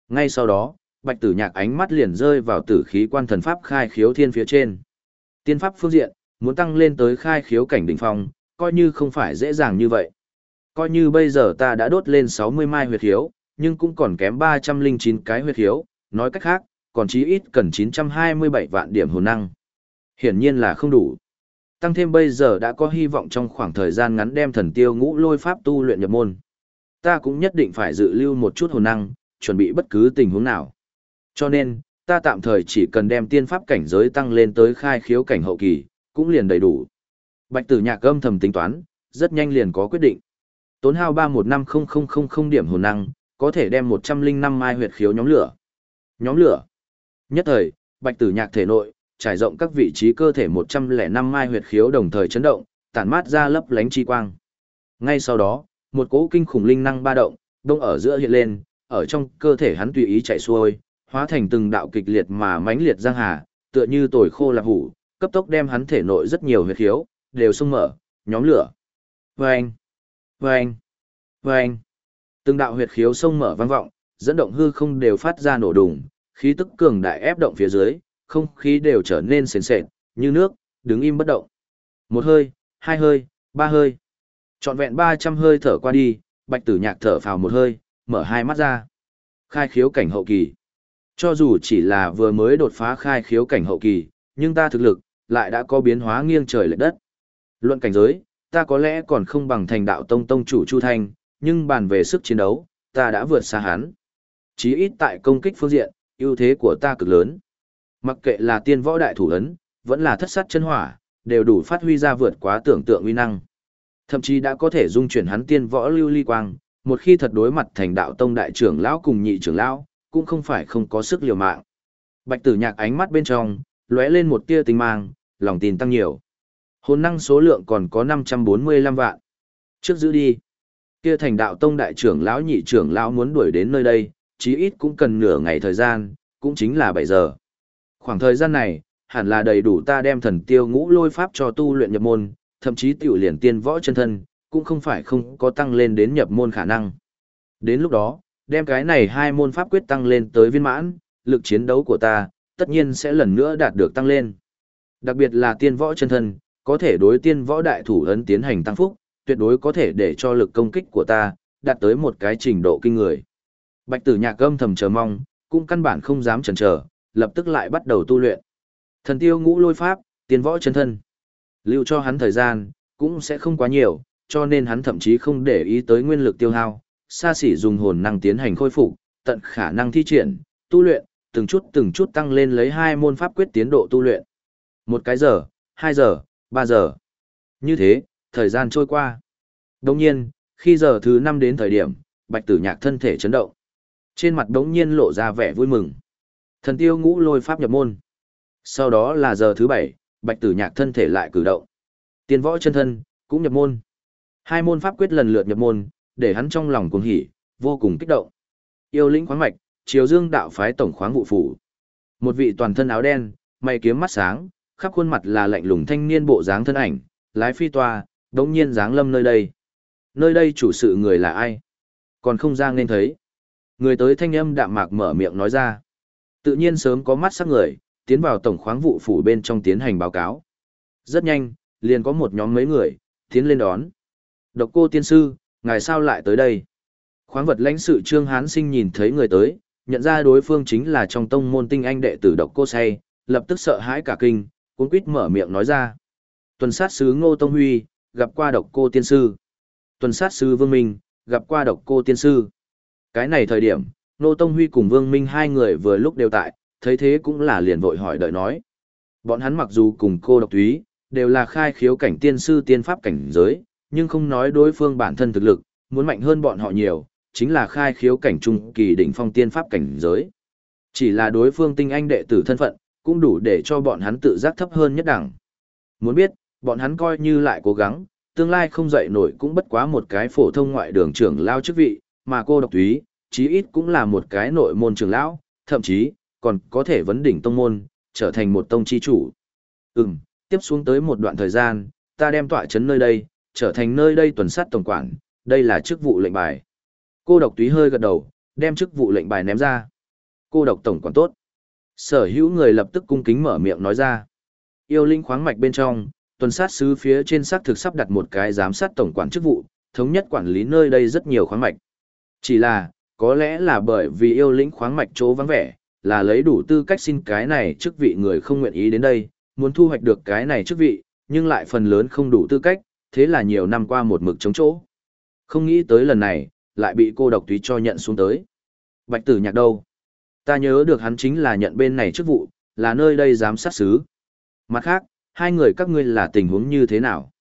Ngay sau đó, bạch tử nhạc ánh mắt liền rơi vào tử khí quan thần pháp khai khiếu thiên phía trên. Tiên pháp phương diện, muốn tăng lên tới khai khiếu cảnh đỉnh phong, coi như không phải dễ dàng như vậy. Coi như bây giờ ta đã đốt lên 60 mai huyệt hiếu, nhưng cũng còn kém 309 cái huyệt hiếu, nói cách khác, còn chí ít cần 927 vạn điểm hồn năng. Hiển nhiên là không đủ. Tăng thêm bây giờ đã có hy vọng trong khoảng thời gian ngắn đem thần tiêu ngũ lôi pháp tu luyện nhập môn. Ta cũng nhất định phải dự lưu một chút hồn năng, chuẩn bị bất cứ tình huống nào. Cho nên, ta tạm thời chỉ cần đem tiên pháp cảnh giới tăng lên tới khai khiếu cảnh hậu kỳ, cũng liền đầy đủ. Bạch tử nhạc âm thầm tính toán, rất nhanh liền có quyết định. Tốn hao 315000 điểm hồn năng, có thể đem 105 mai huyệt khiếu nhóm lửa. Nhóm lửa. Nhất thời, bạch tử nhạc thể nội, trải rộng các vị trí cơ thể 105 mai huyệt khiếu đồng thời chấn động, tản mát ra lấp lánh chi quang. Ngay sau đó, một cỗ kinh khủng linh năng ba động, đông ở giữa hiện lên, ở trong cơ thể hắn tùy ý chạy xuôi, hóa thành từng đạo kịch liệt mà mãnh liệt giang hà, tựa như tồi khô lạp hủ, cấp tốc đem hắn thể nội rất nhiều huyệt khiếu, đều xung mở, nhóm lửa. Vâng! Vâng! Vâng! Từng đạo huyệt khiếu sông mở vang vọng, dẫn động hư không đều phát ra nổ đùng, khí tức cường đại ép động phía dưới, không khí đều trở nên sền sệt, như nước, đứng im bất động. Một hơi, hai hơi, ba hơi. Trọn vẹn 300 hơi thở qua đi, bạch tử nhạc thở phào một hơi, mở hai mắt ra. Khai khiếu cảnh hậu kỳ. Cho dù chỉ là vừa mới đột phá khai khiếu cảnh hậu kỳ, nhưng ta thực lực, lại đã có biến hóa nghiêng trời lệch đất. Luận cảnh giới, ta có lẽ còn không bằng thành đạo tông tông chủ Chu Thanh, nhưng bàn về sức chiến đấu, ta đã vượt xa hắn. Chí ít tại công kích phương diện, ưu thế của ta cực lớn. Mặc kệ là tiên võ đại thủ ấn, vẫn là thất sát chân hỏa, đều đủ phát huy ra vượt quá tưởng tượng uy năng. Thậm chí đã có thể dung chuyển hắn tiên võ lưu ly quang, một khi thật đối mặt thành đạo tông đại trưởng lão cùng nhị trưởng lão, cũng không phải không có sức liều mạng. Bạch Tử Nhạc ánh mắt bên trong lóe lên một tia tinh mang, lòng tin tăng nhiều. Hồn năng số lượng còn có 545 vạn. Trước giữ đi. Kia thành đạo tông đại trưởng lão nhị trưởng lão muốn đuổi đến nơi đây, chí ít cũng cần nửa ngày thời gian, cũng chính là 7 giờ. Khoảng thời gian này, hẳn là đầy đủ ta đem thần tiêu ngũ lôi pháp cho tu luyện nhập môn, thậm chí tiểu liền tiên võ chân thân, cũng không phải không có tăng lên đến nhập môn khả năng. Đến lúc đó, đem cái này hai môn pháp quyết tăng lên tới viên mãn, lực chiến đấu của ta, tất nhiên sẽ lần nữa đạt được tăng lên. Đặc biệt là tiên võ chân thân, có thể đối tiên võ đại thủ ấn tiến hành tăng phúc, tuyệt đối có thể để cho lực công kích của ta, đạt tới một cái trình độ kinh người. Bạch tử nhạc âm thầm chờ mong, cũng căn bản không dám chần chờ, lập tức lại bắt đầu tu luyện. Thần tiêu ngũ lôi pháp, tiên võ chân thân. Lưu cho hắn thời gian, cũng sẽ không quá nhiều, cho nên hắn thậm chí không để ý tới nguyên lực tiêu hao, xa xỉ dùng hồn năng tiến hành khôi phục, tận khả năng thi triển, tu luyện, từng chút từng chút tăng lên lấy hai môn pháp quyết tiến độ tu luyện. Một cái giờ, hai giờ, ba giờ. Như thế, thời gian trôi qua. Đồng nhiên, khi giờ thứ năm đến thời điểm, bạch tử nhạc thân thể chấn động. Trên mặt đống nhiên lộ ra vẻ vui mừng. Thần tiêu ngũ lôi pháp nhập môn. Sau đó là giờ thứ bảy, bạch tử nhạc thân thể lại cử động. Tiên võ chân thân, cũng nhập môn. Hai môn pháp quyết lần lượt nhập môn, để hắn trong lòng cuồng hỉ, vô cùng kích động. Yêu lĩnh khoáng mạch, chiều dương đạo phái tổng khoáng vụ phủ. Một vị toàn thân áo đen, mày kiếm mắt sáng, khắp khuôn mặt là lạnh lùng thanh niên bộ dáng thân ảnh, lái phi toa, đống nhiên dáng lâm nơi đây. Nơi đây chủ sự người là ai? Còn không ra nên thấy. Người tới thanh âm đạm mạc mở miệng nói ra. Tự nhiên sớm có mắt sắc người, tiến vào tổng khoáng vụ phủ bên trong tiến hành báo cáo. Rất nhanh, liền có một nhóm mấy người, tiến lên đón. Độc cô tiên sư, ngài sao lại tới đây? Khoáng vật lãnh sự Trương Hán Sinh nhìn thấy người tới, nhận ra đối phương chính là trong tông môn tinh anh đệ tử độc cô say, lập tức sợ hãi cả kinh, cuốn quýt mở miệng nói ra. Tuần sát sứ Ngô Tông Huy, gặp qua độc cô tiên sư. Tuần sát sứ Vương Minh, gặp qua độc cô tiên sư. Cái này thời điểm, Nô Tông Huy cùng Vương Minh hai người vừa lúc đều tại, thấy thế cũng là liền vội hỏi đợi nói. Bọn hắn mặc dù cùng cô độc túy, đều là khai khiếu cảnh tiên sư tiên pháp cảnh giới, nhưng không nói đối phương bản thân thực lực, muốn mạnh hơn bọn họ nhiều, chính là khai khiếu cảnh trung kỳ đỉnh phong tiên pháp cảnh giới. Chỉ là đối phương tinh anh đệ tử thân phận, cũng đủ để cho bọn hắn tự giác thấp hơn nhất đẳng. Muốn biết, bọn hắn coi như lại cố gắng, tương lai không dậy nổi cũng bất quá một cái phổ thông ngoại đường trưởng lao chức vị, mà cô độc túy, chí ít cũng là một cái nội môn trưởng lão, thậm chí, còn có thể vấn đỉnh tông môn, trở thành một tông chi chủ. Ừm, tiếp xuống tới một đoạn thời gian, ta đem tọa chấn nơi đây, trở thành nơi đây tuần sát tổng quản, đây là chức vụ lệnh bài. Cô độc túy hơi gật đầu, đem chức vụ lệnh bài ném ra. Cô độc tổng quản tốt. Sở hữu người lập tức cung kính mở miệng nói ra. Yêu linh khoáng mạch bên trong, tuần sát sứ phía trên xác thực sắp đặt một cái giám sát tổng quản chức vụ, thống nhất quản lý nơi đây rất nhiều khoáng mạch. Chỉ là, có lẽ là bởi vì yêu lĩnh khoáng mạch chỗ vắng vẻ, là lấy đủ tư cách xin cái này chức vị người không nguyện ý đến đây, muốn thu hoạch được cái này chức vị, nhưng lại phần lớn không đủ tư cách, thế là nhiều năm qua một mực chống chỗ. Không nghĩ tới lần này, lại bị cô độc túy cho nhận xuống tới. Bạch tử nhạc đâu? Ta nhớ được hắn chính là nhận bên này chức vụ, là nơi đây giám sát xứ. Mặt khác, hai người các ngươi là tình huống như thế nào?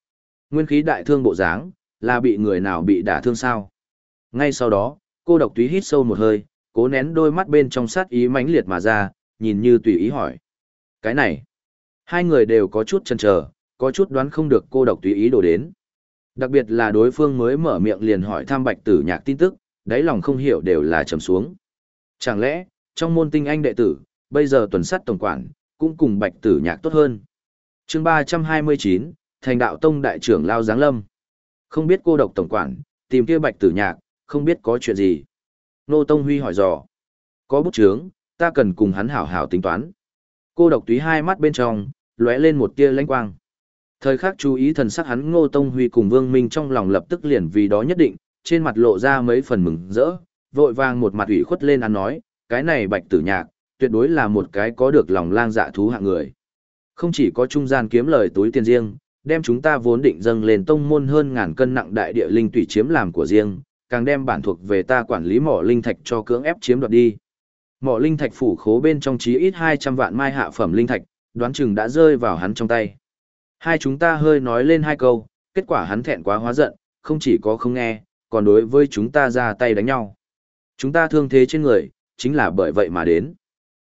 Nguyên khí đại thương bộ dáng, là bị người nào bị đả thương sao? Ngay sau đó, cô độc túy hít sâu một hơi, cố nén đôi mắt bên trong sát ý mãnh liệt mà ra, nhìn như tùy ý hỏi. Cái này, hai người đều có chút chần chờ, có chút đoán không được cô độc tùy ý đổ đến. Đặc biệt là đối phương mới mở miệng liền hỏi thăm bạch tử nhạc tin tức, đáy lòng không hiểu đều là trầm xuống. Chẳng lẽ, trong môn tinh anh đệ tử, bây giờ tuần sát tổng quản, cũng cùng bạch tử nhạc tốt hơn. chương ba trăm hai mươi chín thành đạo tông đại trưởng Lao Giáng Lâm. Không biết cô độc tổng quản, tìm kia bạch tử nhạc, không biết có chuyện gì. Nô Tông Huy hỏi dò. Có bút chướng, ta cần cùng hắn hảo hảo tính toán. Cô độc túy hai mắt bên trong, lóe lên một tia lãnh quang. Thời khắc chú ý thần sắc hắn Ngô Tông Huy cùng Vương Minh trong lòng lập tức liền vì đó nhất định, trên mặt lộ ra mấy phần mừng rỡ, vội vàng một mặt ủy khuất lên ăn nói, cái này bạch tử nhạc, tuyệt đối là một cái có được lòng lang dạ thú hạng người. Không chỉ có trung gian kiếm lời túi tiền riêng, đem chúng ta vốn định dâng lên tông môn hơn ngàn cân nặng đại địa linh tùy chiếm làm của riêng, càng đem bản thuộc về ta quản lý mỏ linh thạch cho cưỡng ép chiếm đoạt đi. Mỏ linh thạch phủ khố bên trong chí ít 200 vạn mai hạ phẩm linh thạch, đoán chừng đã rơi vào hắn trong tay. Hai chúng ta hơi nói lên hai câu, kết quả hắn thẹn quá hóa giận, không chỉ có không nghe, còn đối với chúng ta ra tay đánh nhau. Chúng ta thương thế trên người, chính là bởi vậy mà đến.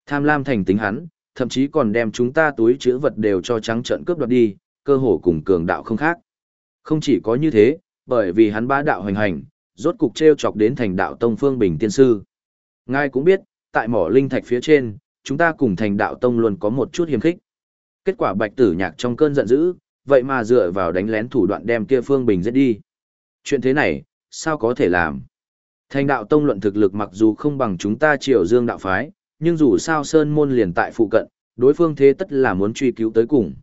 Tham lam thành tính hắn, thậm chí còn đem chúng ta túi chữ vật đều cho trắng trận cướp đoạt đi, cơ hồ cùng cường đạo không khác. Không chỉ có như thế, bởi vì hắn bá đạo hoành hành, rốt cục treo chọc đến thành đạo tông phương bình tiên sư. Ngài cũng biết, tại mỏ linh thạch phía trên, chúng ta cùng thành đạo tông luôn có một chút hiềm khích. Kết quả bạch tử nhạc trong cơn giận dữ, vậy mà dựa vào đánh lén thủ đoạn đem kia phương bình giết đi. Chuyện thế này, sao có thể làm? Thành đạo tông luận thực lực mặc dù không bằng chúng ta triều dương đạo phái, nhưng dù sao sơn môn liền tại phụ cận, đối phương thế tất là muốn truy cứu tới cùng.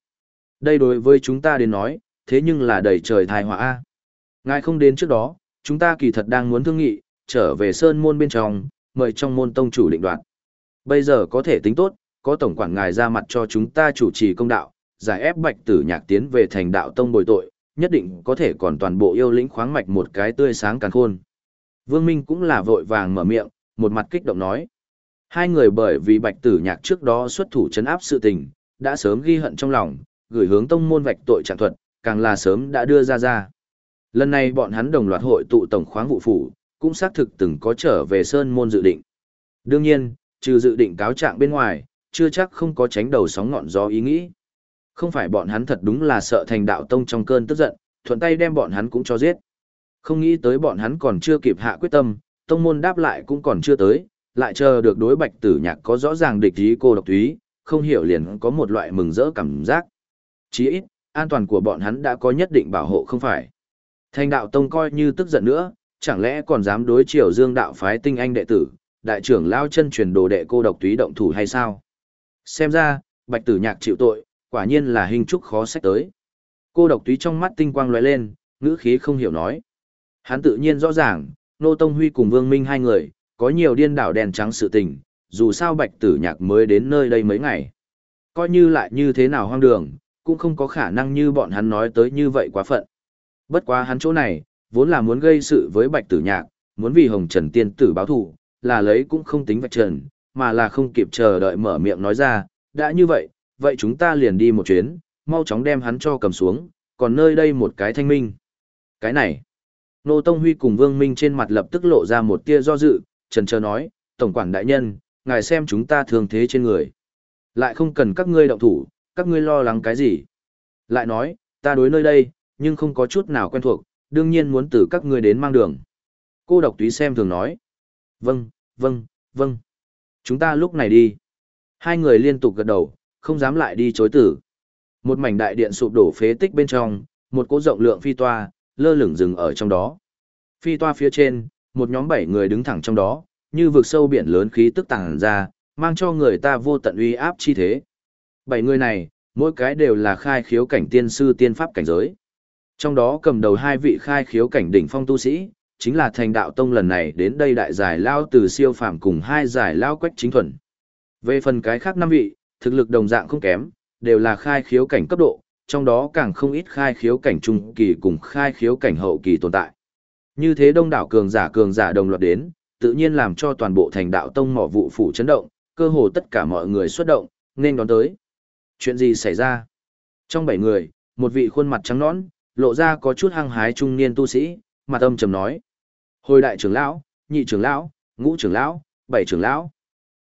Đây đối với chúng ta đến nói, thế nhưng là đầy trời thai họa a. Ngài không đến trước đó, chúng ta kỳ thật đang muốn thương nghị, trở về sơn môn bên trong, mời trong môn tông chủ định đoạt. Bây giờ có thể tính tốt, có tổng quản ngài ra mặt cho chúng ta chủ trì công đạo, giải ép bạch tử nhạc tiến về thành đạo tông bồi tội, nhất định có thể còn toàn bộ yêu lĩnh khoáng mạch một cái tươi sáng càng khôn. Vương Minh cũng là vội vàng mở miệng, một mặt kích động nói. Hai người bởi vì bạch tử nhạc trước đó xuất thủ chấn áp sự tình, đã sớm ghi hận trong lòng, gửi hướng tông môn vạch tội trạng thuật, càng là sớm đã đưa ra ra. Lần này bọn hắn đồng loạt hội tụ tổng khoáng vụ phủ, cũng xác thực từng có trở về sơn môn dự định. Đương nhiên, trừ dự định cáo trạng bên ngoài, chưa chắc không có tránh đầu sóng ngọn gió ý nghĩ. Không phải bọn hắn thật đúng là sợ thành đạo tông trong cơn tức giận, thuận tay đem bọn hắn cũng cho giết. Không nghĩ tới bọn hắn còn chưa kịp hạ quyết tâm, tông môn đáp lại cũng còn chưa tới, lại chờ được đối bạch tử nhạc có rõ ràng địch ý cô độc thúy không hiểu liền có một loại mừng rỡ cảm giác. Chí ít, an toàn của bọn hắn đã có nhất định bảo hộ không phải. Thành đạo tông coi như tức giận nữa, chẳng lẽ còn dám đối chiều dương đạo phái tinh anh đệ tử, đại trưởng lao chân truyền đồ đệ cô độc túy động thủ hay sao? Xem ra, bạch tử nhạc chịu tội, quả nhiên là hình trúc khó sách tới. Cô độc túy trong mắt tinh quang lóe lên, ngữ khí không hiểu nói. Hắn tự nhiên rõ ràng, Nô Tông Huy cùng Vương Minh hai người, có nhiều điên đảo đèn trắng sự tình, dù sao bạch tử nhạc mới đến nơi đây mấy ngày. Coi như lại như thế nào hoang đường, cũng không có khả năng như bọn hắn nói tới như vậy quá phận. Bất quá hắn chỗ này, vốn là muốn gây sự với bạch tử nhạc, muốn vì hồng trần tiên tử báo thù, là lấy cũng không tính vạch trần, mà là không kịp chờ đợi mở miệng nói ra, đã như vậy, vậy chúng ta liền đi một chuyến, mau chóng đem hắn cho cầm xuống, còn nơi đây một cái thanh minh. Cái này, Nô Tông Huy cùng Vương Minh trên mặt lập tức lộ ra một tia do dự, trần chờ nói, Tổng quản đại nhân, ngài xem chúng ta thường thế trên người. Lại không cần các ngươi động thủ, các ngươi lo lắng cái gì. Lại nói, ta đối nơi đây, nhưng không có chút nào quen thuộc, đương nhiên muốn từ các ngươi đến mang đường. Cô độc túy xem thường nói. Vâng, vâng, vâng. Chúng ta lúc này đi. Hai người liên tục gật đầu, không dám lại đi chối tử. Một mảnh đại điện sụp đổ phế tích bên trong, một cỗ rộng lượng phi toa, lơ lửng dừng ở trong đó. Phi toa phía trên, một nhóm bảy người đứng thẳng trong đó, như vực sâu biển lớn khí tức tàng ra, mang cho người ta vô tận uy áp chi thế. Bảy người này, mỗi cái đều là khai khiếu cảnh tiên sư tiên pháp cảnh giới. Trong đó cầm đầu hai vị khai khiếu cảnh đỉnh phong tu sĩ, chính là thành đạo tông lần này đến đây đại giải lao từ siêu phàm cùng hai giải lao quách chính thuần. Về phần cái khác năm vị, thực lực đồng dạng không kém, đều là khai khiếu cảnh cấp độ, trong đó càng không ít khai khiếu cảnh trung kỳ cùng khai khiếu cảnh hậu kỳ tồn tại. Như thế đông đảo cường giả cường giả đồng loạt đến, tự nhiên làm cho toàn bộ thành đạo tông mỏ vụ phủ chấn động, cơ hồ tất cả mọi người xuất động, nên đón tới. Chuyện gì xảy ra? Trong bảy người, một vị khuôn mặt trắng nõn, lộ ra có chút hăng hái trung niên tu sĩ, mặt âm trầm nói. Hồi đại trưởng lão, nhị trưởng lão, ngũ trưởng lão, bảy trưởng lão.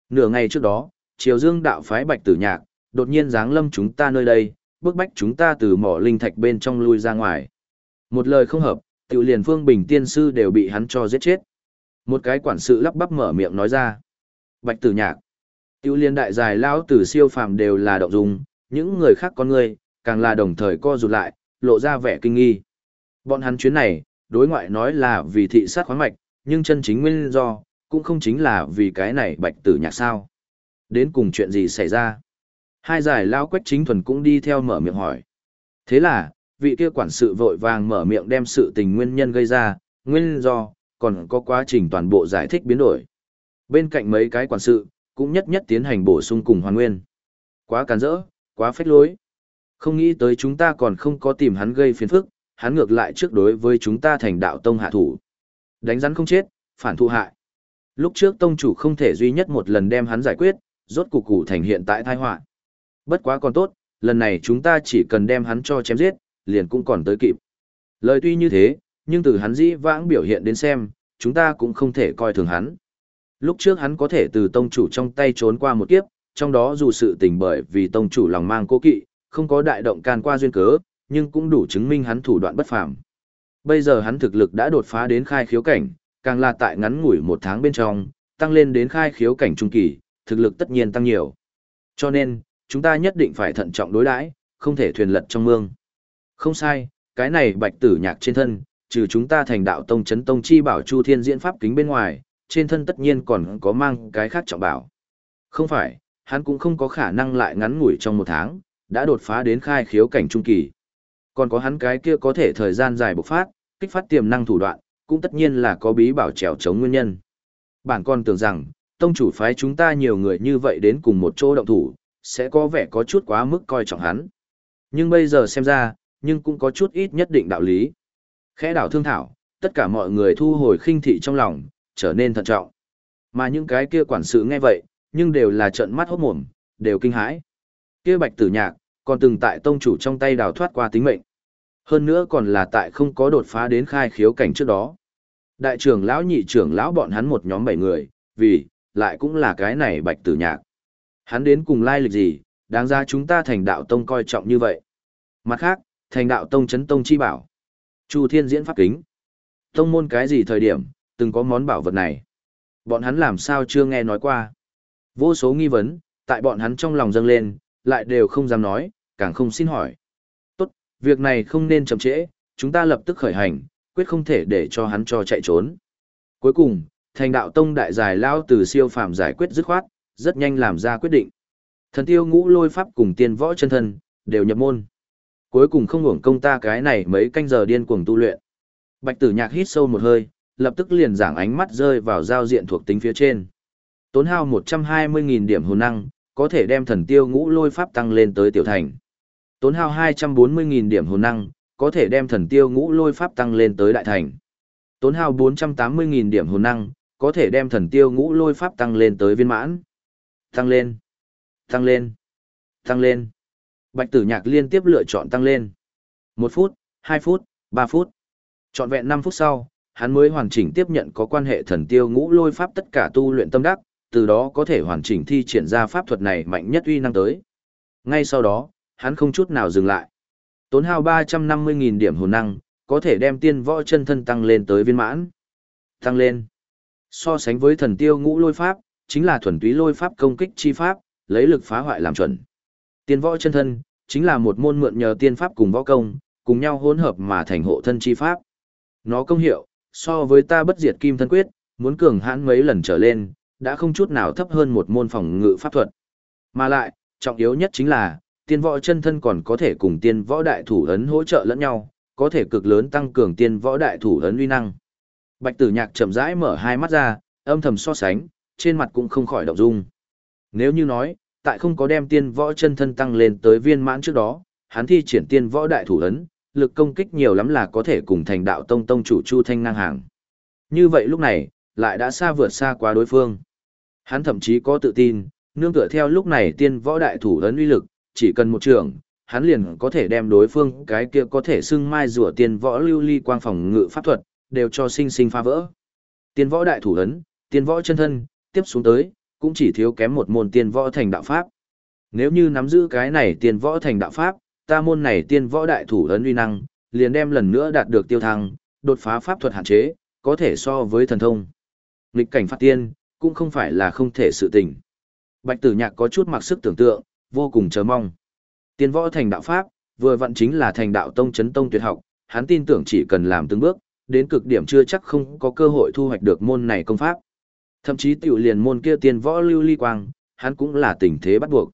Nửa ngày trước đó, Triều Dương đạo phái Bạch Tử Nhạc, đột nhiên giáng lâm chúng ta nơi đây, bước bách chúng ta từ mỏ linh thạch bên trong lui ra ngoài. Một lời không hợp, tiểu liền phương bình tiên sư đều bị hắn cho giết chết. Một cái quản sự lắp bắp mở miệng nói ra. Bạch tử nhạc. Tiểu liền đại dài lão tử siêu phàm đều là động dung, những người khác con người, càng là đồng thời co rụt lại, lộ ra vẻ kinh nghi. Bọn hắn chuyến này, đối ngoại nói là vì thị sát khoáng mạch, nhưng chân chính nguyên do, cũng không chính là vì cái này bạch tử nhạc sao. Đến cùng chuyện gì xảy ra? Hai giải lao quách chính thuần cũng đi theo mở miệng hỏi. Thế là, vị kia quản sự vội vàng mở miệng đem sự tình nguyên nhân gây ra, nguyên do, còn có quá trình toàn bộ giải thích biến đổi. Bên cạnh mấy cái quản sự, cũng nhất nhất tiến hành bổ sung cùng hoàn nguyên. Quá càn rỡ, quá phách lối. Không nghĩ tới chúng ta còn không có tìm hắn gây phiền phức, hắn ngược lại trước đối với chúng ta thành đạo tông hạ thủ. Đánh rắn không chết, phản thụ hại. Lúc trước tông chủ không thể duy nhất một lần đem hắn giải quyết, rốt cục cụ thành hiện tại tai họa. Bất quá còn tốt, lần này chúng ta chỉ cần đem hắn cho chém giết, liền cũng còn tới kịp. Lời tuy như thế, nhưng từ hắn dĩ vãng biểu hiện đến xem, chúng ta cũng không thể coi thường hắn. Lúc trước hắn có thể từ tông chủ trong tay trốn qua một kiếp, trong đó dù sự tình bởi vì tông chủ lòng mang cố kỵ, không có đại động can qua duyên cớ, nhưng cũng đủ chứng minh hắn thủ đoạn bất phàm. Bây giờ hắn thực lực đã đột phá đến khai khiếu cảnh, càng là tại ngắn ngủi một tháng bên trong, tăng lên đến khai khiếu cảnh trung kỳ, thực lực tất nhiên tăng nhiều. Cho nên, chúng ta nhất định phải thận trọng đối đãi, không thể thuyền lật trong mương. Không sai, cái này bạch tử nhạc trên thân, trừ chúng ta thành đạo tông chấn tông chi bảo chu thiên diễn pháp kính bên ngoài, trên thân tất nhiên còn có mang cái khác trọng bảo. Không phải, hắn cũng không có khả năng lại ngắn ngủi trong một tháng, đã đột phá đến khai khiếu cảnh trung kỳ. Còn có hắn cái kia có thể thời gian dài bộc phát, kích phát tiềm năng thủ đoạn, cũng tất nhiên là có bí bảo trèo chống nguyên nhân. Bản con tưởng rằng, tông chủ phái chúng ta nhiều người như vậy đến cùng một chỗ động thủ, sẽ có vẻ có chút quá mức coi trọng hắn. Nhưng bây giờ xem ra, nhưng cũng có chút ít nhất định đạo lý. Khẽ đảo thương thảo, tất cả mọi người thu hồi khinh thị trong lòng, trở nên thận trọng. Mà những cái kia quản sự nghe vậy, nhưng đều là trợn mắt hốt mồm, đều kinh hãi. Kia bạch tử nhạc, còn từng tại tông chủ trong tay đào thoát qua tính mệnh. Hơn nữa còn là tại không có đột phá đến khai khiếu cảnh trước đó. Đại trưởng lão nhị trưởng lão bọn hắn một nhóm bảy người, vì, lại cũng là cái này bạch tử nhạc. Hắn đến cùng lai lịch gì, đáng ra chúng ta thành đạo tông coi trọng như vậy. Mặt khác, thành đạo tông chấn tông chi bảo. Chu thiên diễn pháp kính. Tông môn cái gì thời điểm, từng có món bảo vật này. Bọn hắn làm sao chưa nghe nói qua. Vô số nghi vấn, tại bọn hắn trong lòng dâng lên, lại đều không dám nói, càng không xin hỏi. Tốt, việc này không nên chậm trễ, chúng ta lập tức khởi hành, quyết không thể để cho hắn cho chạy trốn. Cuối cùng, thành đạo tông đại giải lao từ siêu phàm giải quyết dứt khoát, rất nhanh làm ra quyết định. Thần tiêu ngũ lôi pháp cùng tiên võ chân thân, đều nhập môn. Cuối cùng không hưởng công ta cái này mấy canh giờ điên cuồng tu luyện. Bạch tử nhạc hít sâu một hơi, lập tức liền giảng ánh mắt rơi vào giao diện thuộc tính phía trên. Tốn hao 120.000 điểm hồn năng, có thể đem thần tiêu ngũ lôi pháp tăng lên tới tiểu thành. Tốn hao 240.000 điểm hồn năng, có thể đem thần tiêu ngũ lôi pháp tăng lên tới đại thành. Tốn hao 480.000 điểm hồn năng, có thể đem thần tiêu ngũ lôi pháp tăng lên tới viên mãn. Tăng lên, tăng lên, tăng lên. Bạch tử nhạc liên tiếp lựa chọn tăng lên. Một phút, hai phút, ba phút. Chọn vẹn năm phút sau, hắn mới hoàn chỉnh tiếp nhận có quan hệ thần tiêu ngũ lôi pháp tất cả tu luyện tâm đắc, từ đó có thể hoàn chỉnh thi triển ra pháp thuật này mạnh nhất uy năng tới. Ngay sau đó, hắn không chút nào dừng lại. Tốn hao 350.000 điểm hồn năng, có thể đem tiên võ chân thân tăng lên tới viên mãn. Tăng lên, So sánh với thần tiêu ngũ lôi pháp, chính là thuần túy lôi pháp công kích chi pháp, lấy lực phá hoại làm chuẩn. Tiên võ chân thân, chính là một môn mượn nhờ tiên pháp cùng võ công, cùng nhau hỗn hợp mà thành hộ thân chi pháp. Nó công hiệu, so với ta bất diệt kim thân quyết, muốn cường hãn mấy lần trở lên, đã không chút nào thấp hơn một môn phòng ngự pháp thuật. Mà lại, trọng yếu nhất chính là, tiên võ chân thân còn có thể cùng tiên võ đại thủ ấn hỗ trợ lẫn nhau, có thể cực lớn tăng cường tiên võ đại thủ ấn uy năng. Bạch tử nhạc chậm rãi mở hai mắt ra, âm thầm so sánh, trên mặt cũng không khỏi động dung. Nếu như nói, tại không có đem tiên võ chân thân tăng lên tới viên mãn trước đó, hắn thi triển tiên võ đại thủ ấn, lực công kích nhiều lắm là có thể cùng thành đạo tông tông chủ Chu Thanh ngang hàng. Như vậy lúc này, lại đã xa vượt xa quá đối phương. Hắn thậm chí có tự tin, nương tựa theo lúc này tiên võ đại thủ ấn uy lực, chỉ cần một trường, hắn liền có thể đem đối phương cái kia có thể xưng mai rùa tiên võ lưu ly quang phòng ngự pháp thuật, đều cho sinh sinh phá vỡ. Tiên võ đại thủ ấn, tiên võ chân thân, tiếp xuống tới, cũng chỉ thiếu kém một môn tiên võ thành đạo pháp. Nếu như nắm giữ cái này tiên võ thành đạo pháp, ta môn này tiên võ đại thủ ấn uy năng, liền đem lần nữa đạt được tiêu thăng, đột phá pháp thuật hạn chế, có thể so với thần thông. lịch cảnh phát tiên, cũng không phải là không thể sự tình. Bạch tử nhạc có chút mặc sức tưởng tượng, vô cùng chờ mong. Tiên võ thành đạo pháp, vừa vận chính là thành đạo tông chấn tông tuyệt học, hắn tin tưởng chỉ cần làm từng bước, đến cực điểm chưa chắc không có cơ hội thu hoạch được môn này công pháp. Thậm chí tiểu liền môn kia tiên võ lưu ly quang, hắn cũng là tình thế bắt buộc.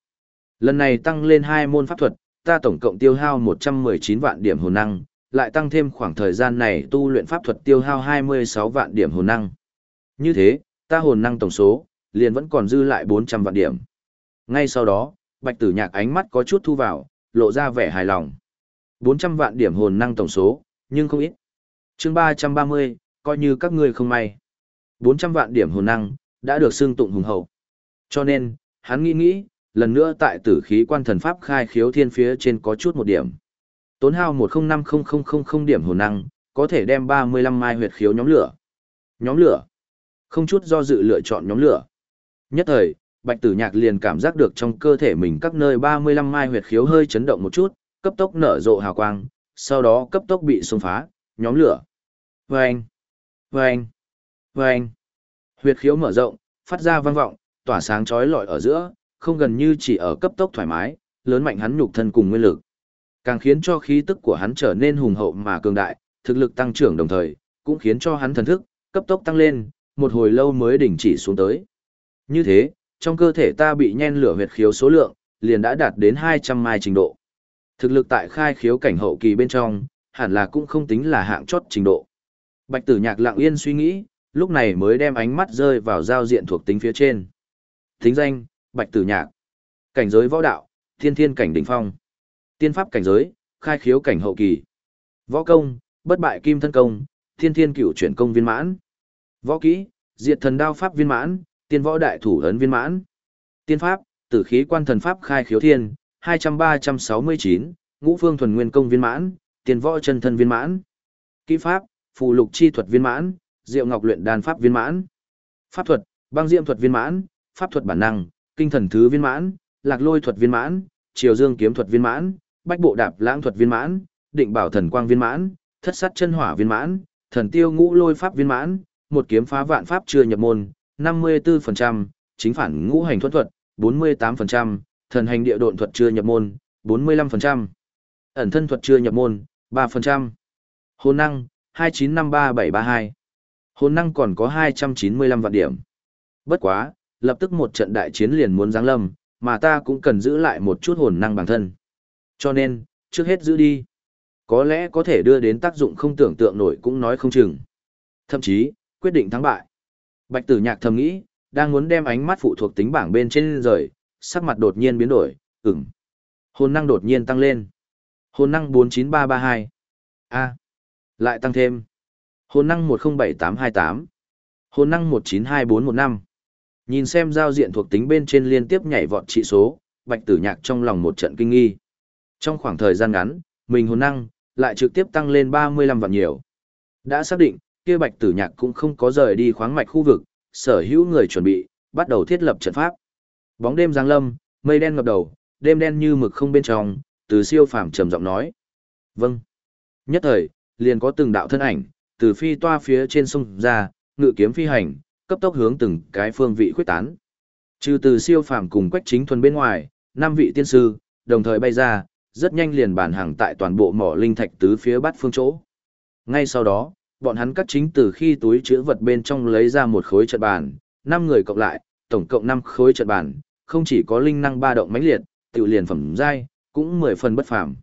Lần này tăng lên hai môn pháp thuật, ta tổng cộng tiêu hao 119 vạn điểm hồn năng, lại tăng thêm khoảng thời gian này tu luyện pháp thuật tiêu hao 26 vạn điểm hồn năng. Như thế, ta hồn năng tổng số, liền vẫn còn dư lại 400 vạn điểm. Ngay sau đó, bạch tử nhạc ánh mắt có chút thu vào, lộ ra vẻ hài lòng. 400 vạn điểm hồn năng tổng số, nhưng không ít. chương 330, coi như các ngươi không may. 400 vạn điểm hồn năng, đã được xưng tụng hùng hậu. Cho nên, hắn nghĩ nghĩ, lần nữa tại tử khí quan thần pháp khai khiếu thiên phía trên có chút một điểm. Tốn hao 1050000 điểm hồn năng, có thể đem 35 mai huyệt khiếu nhóm lửa. Nhóm lửa. Không chút do dự lựa chọn nhóm lửa. Nhất thời, Bạch Tử Nhạc liền cảm giác được trong cơ thể mình các nơi 35 mai huyệt khiếu hơi chấn động một chút, cấp tốc nở rộ hào quang, sau đó cấp tốc bị xung phá, nhóm lửa. Vâng! Vâng! Vâng! Huyệt khiếu mở rộng, phát ra vang vọng, tỏa sáng chói lọi ở giữa, không gần như chỉ ở cấp tốc thoải mái, lớn mạnh hắn nhục thân cùng nguyên lực. Càng khiến cho khí tức của hắn trở nên hùng hậu mà cường đại, thực lực tăng trưởng đồng thời, cũng khiến cho hắn thần thức cấp tốc tăng lên, một hồi lâu mới đình chỉ xuống tới. Như thế, trong cơ thể ta bị nhen lửa huyệt khiếu số lượng, liền đã đạt đến 200 mai trình độ. Thực lực tại khai khiếu cảnh hậu kỳ bên trong, hẳn là cũng không tính là hạng chót trình độ. Bạch tử nhạc lặng yên suy nghĩ, lúc này mới đem ánh mắt rơi vào giao diện thuộc tính phía trên. Tính danh, Bạch tử nhạc. Cảnh giới võ đạo, thiên thiên cảnh đỉnh phong. Tiên pháp cảnh giới, khai khiếu cảnh hậu kỳ. Võ công, bất bại kim thân công, thiên thiên cửu chuyển công viên mãn. Võ kỹ, diệt thần đao pháp viên mãn, tiên võ đại thủ ấn viên mãn. Tiên pháp, tử khí quan thần pháp khai khiếu thiên, 200-369, ngũ phương thuần nguyên công viên mãn, tiên võ chân thân viên mãn. Kỹ pháp, phù lục chi thuật viên mãn, diệu ngọc luyện đan pháp viên mãn. Pháp thuật, băng diệm thuật viên mãn, pháp thuật bản năng, kinh thần thứ viên mãn, lạc lôi thuật viên mãn, triều dương kiếm thuật viên mãn, bách bộ đạp lãng thuật viên mãn, định bảo thần quang viên mãn, thất sát chân hỏa viên mãn, thần tiêu ngũ lôi pháp viên mãn, một kiếm phá vạn pháp chưa nhập môn, 54%, chính phản ngũ hành thuẫn thuật, 48%, thần hành địa độn thuật chưa nhập môn, 45%, ẩn thân thuật chưa nhập môn, 3%. Hồn năng, 2953732. Hồn năng còn có 295 vạn điểm. Bất quá, lập tức một trận đại chiến liền muốn giáng lâm, mà ta cũng cần giữ lại một chút hồn năng bản thân. Cho nên, trước hết giữ đi. Có lẽ có thể đưa đến tác dụng không tưởng tượng nổi cũng nói không chừng. Thậm chí, quyết định thắng bại. Bạch tử nhạc thầm nghĩ, đang muốn đem ánh mắt phụ thuộc tính bảng bên trên rời, sắc mặt đột nhiên biến đổi, ửng. Hồn năng đột nhiên tăng lên. Hồn năng 49332. A. Lại tăng thêm. Hồn năng 107828. Hồn năng 192415. Nhìn xem giao diện thuộc tính bên trên liên tiếp nhảy vọt trị số, bạch tử nhạc trong lòng một trận kinh nghi. Trong khoảng thời gian ngắn, mình hồn năng, lại trực tiếp tăng lên 35 vạn nhiều. Đã xác định, kia bạch tử nhạc cũng không có rời đi khoáng mạch khu vực, sở hữu người chuẩn bị, bắt đầu thiết lập trận pháp. Bóng đêm giáng lâm, mây đen ngập đầu, đêm đen như mực không bên trong, từ siêu phàm trầm giọng nói. Vâng. Nhất thời, liền có từng đạo thân ảnh, từ phi toa phía trên sông ra, ngự kiếm phi hành, cấp tốc hướng từng cái phương vị khuyết tán. Trừ từ siêu phàm cùng quách chính thuần bên ngoài, năm vị tiên sư, đồng thời bay ra, rất nhanh liền bản hàng tại toàn bộ mỏ linh thạch tứ phía bát phương chỗ. Ngay sau đó, bọn hắn cắt chính từ khi túi chứa vật bên trong lấy ra một khối trận bàn, năm người cộng lại, tổng cộng 5 khối trận bàn, không chỉ có linh năng ba động mãnh liệt, tiểu liền phẩm giai, cũng 10 phần bất phàm.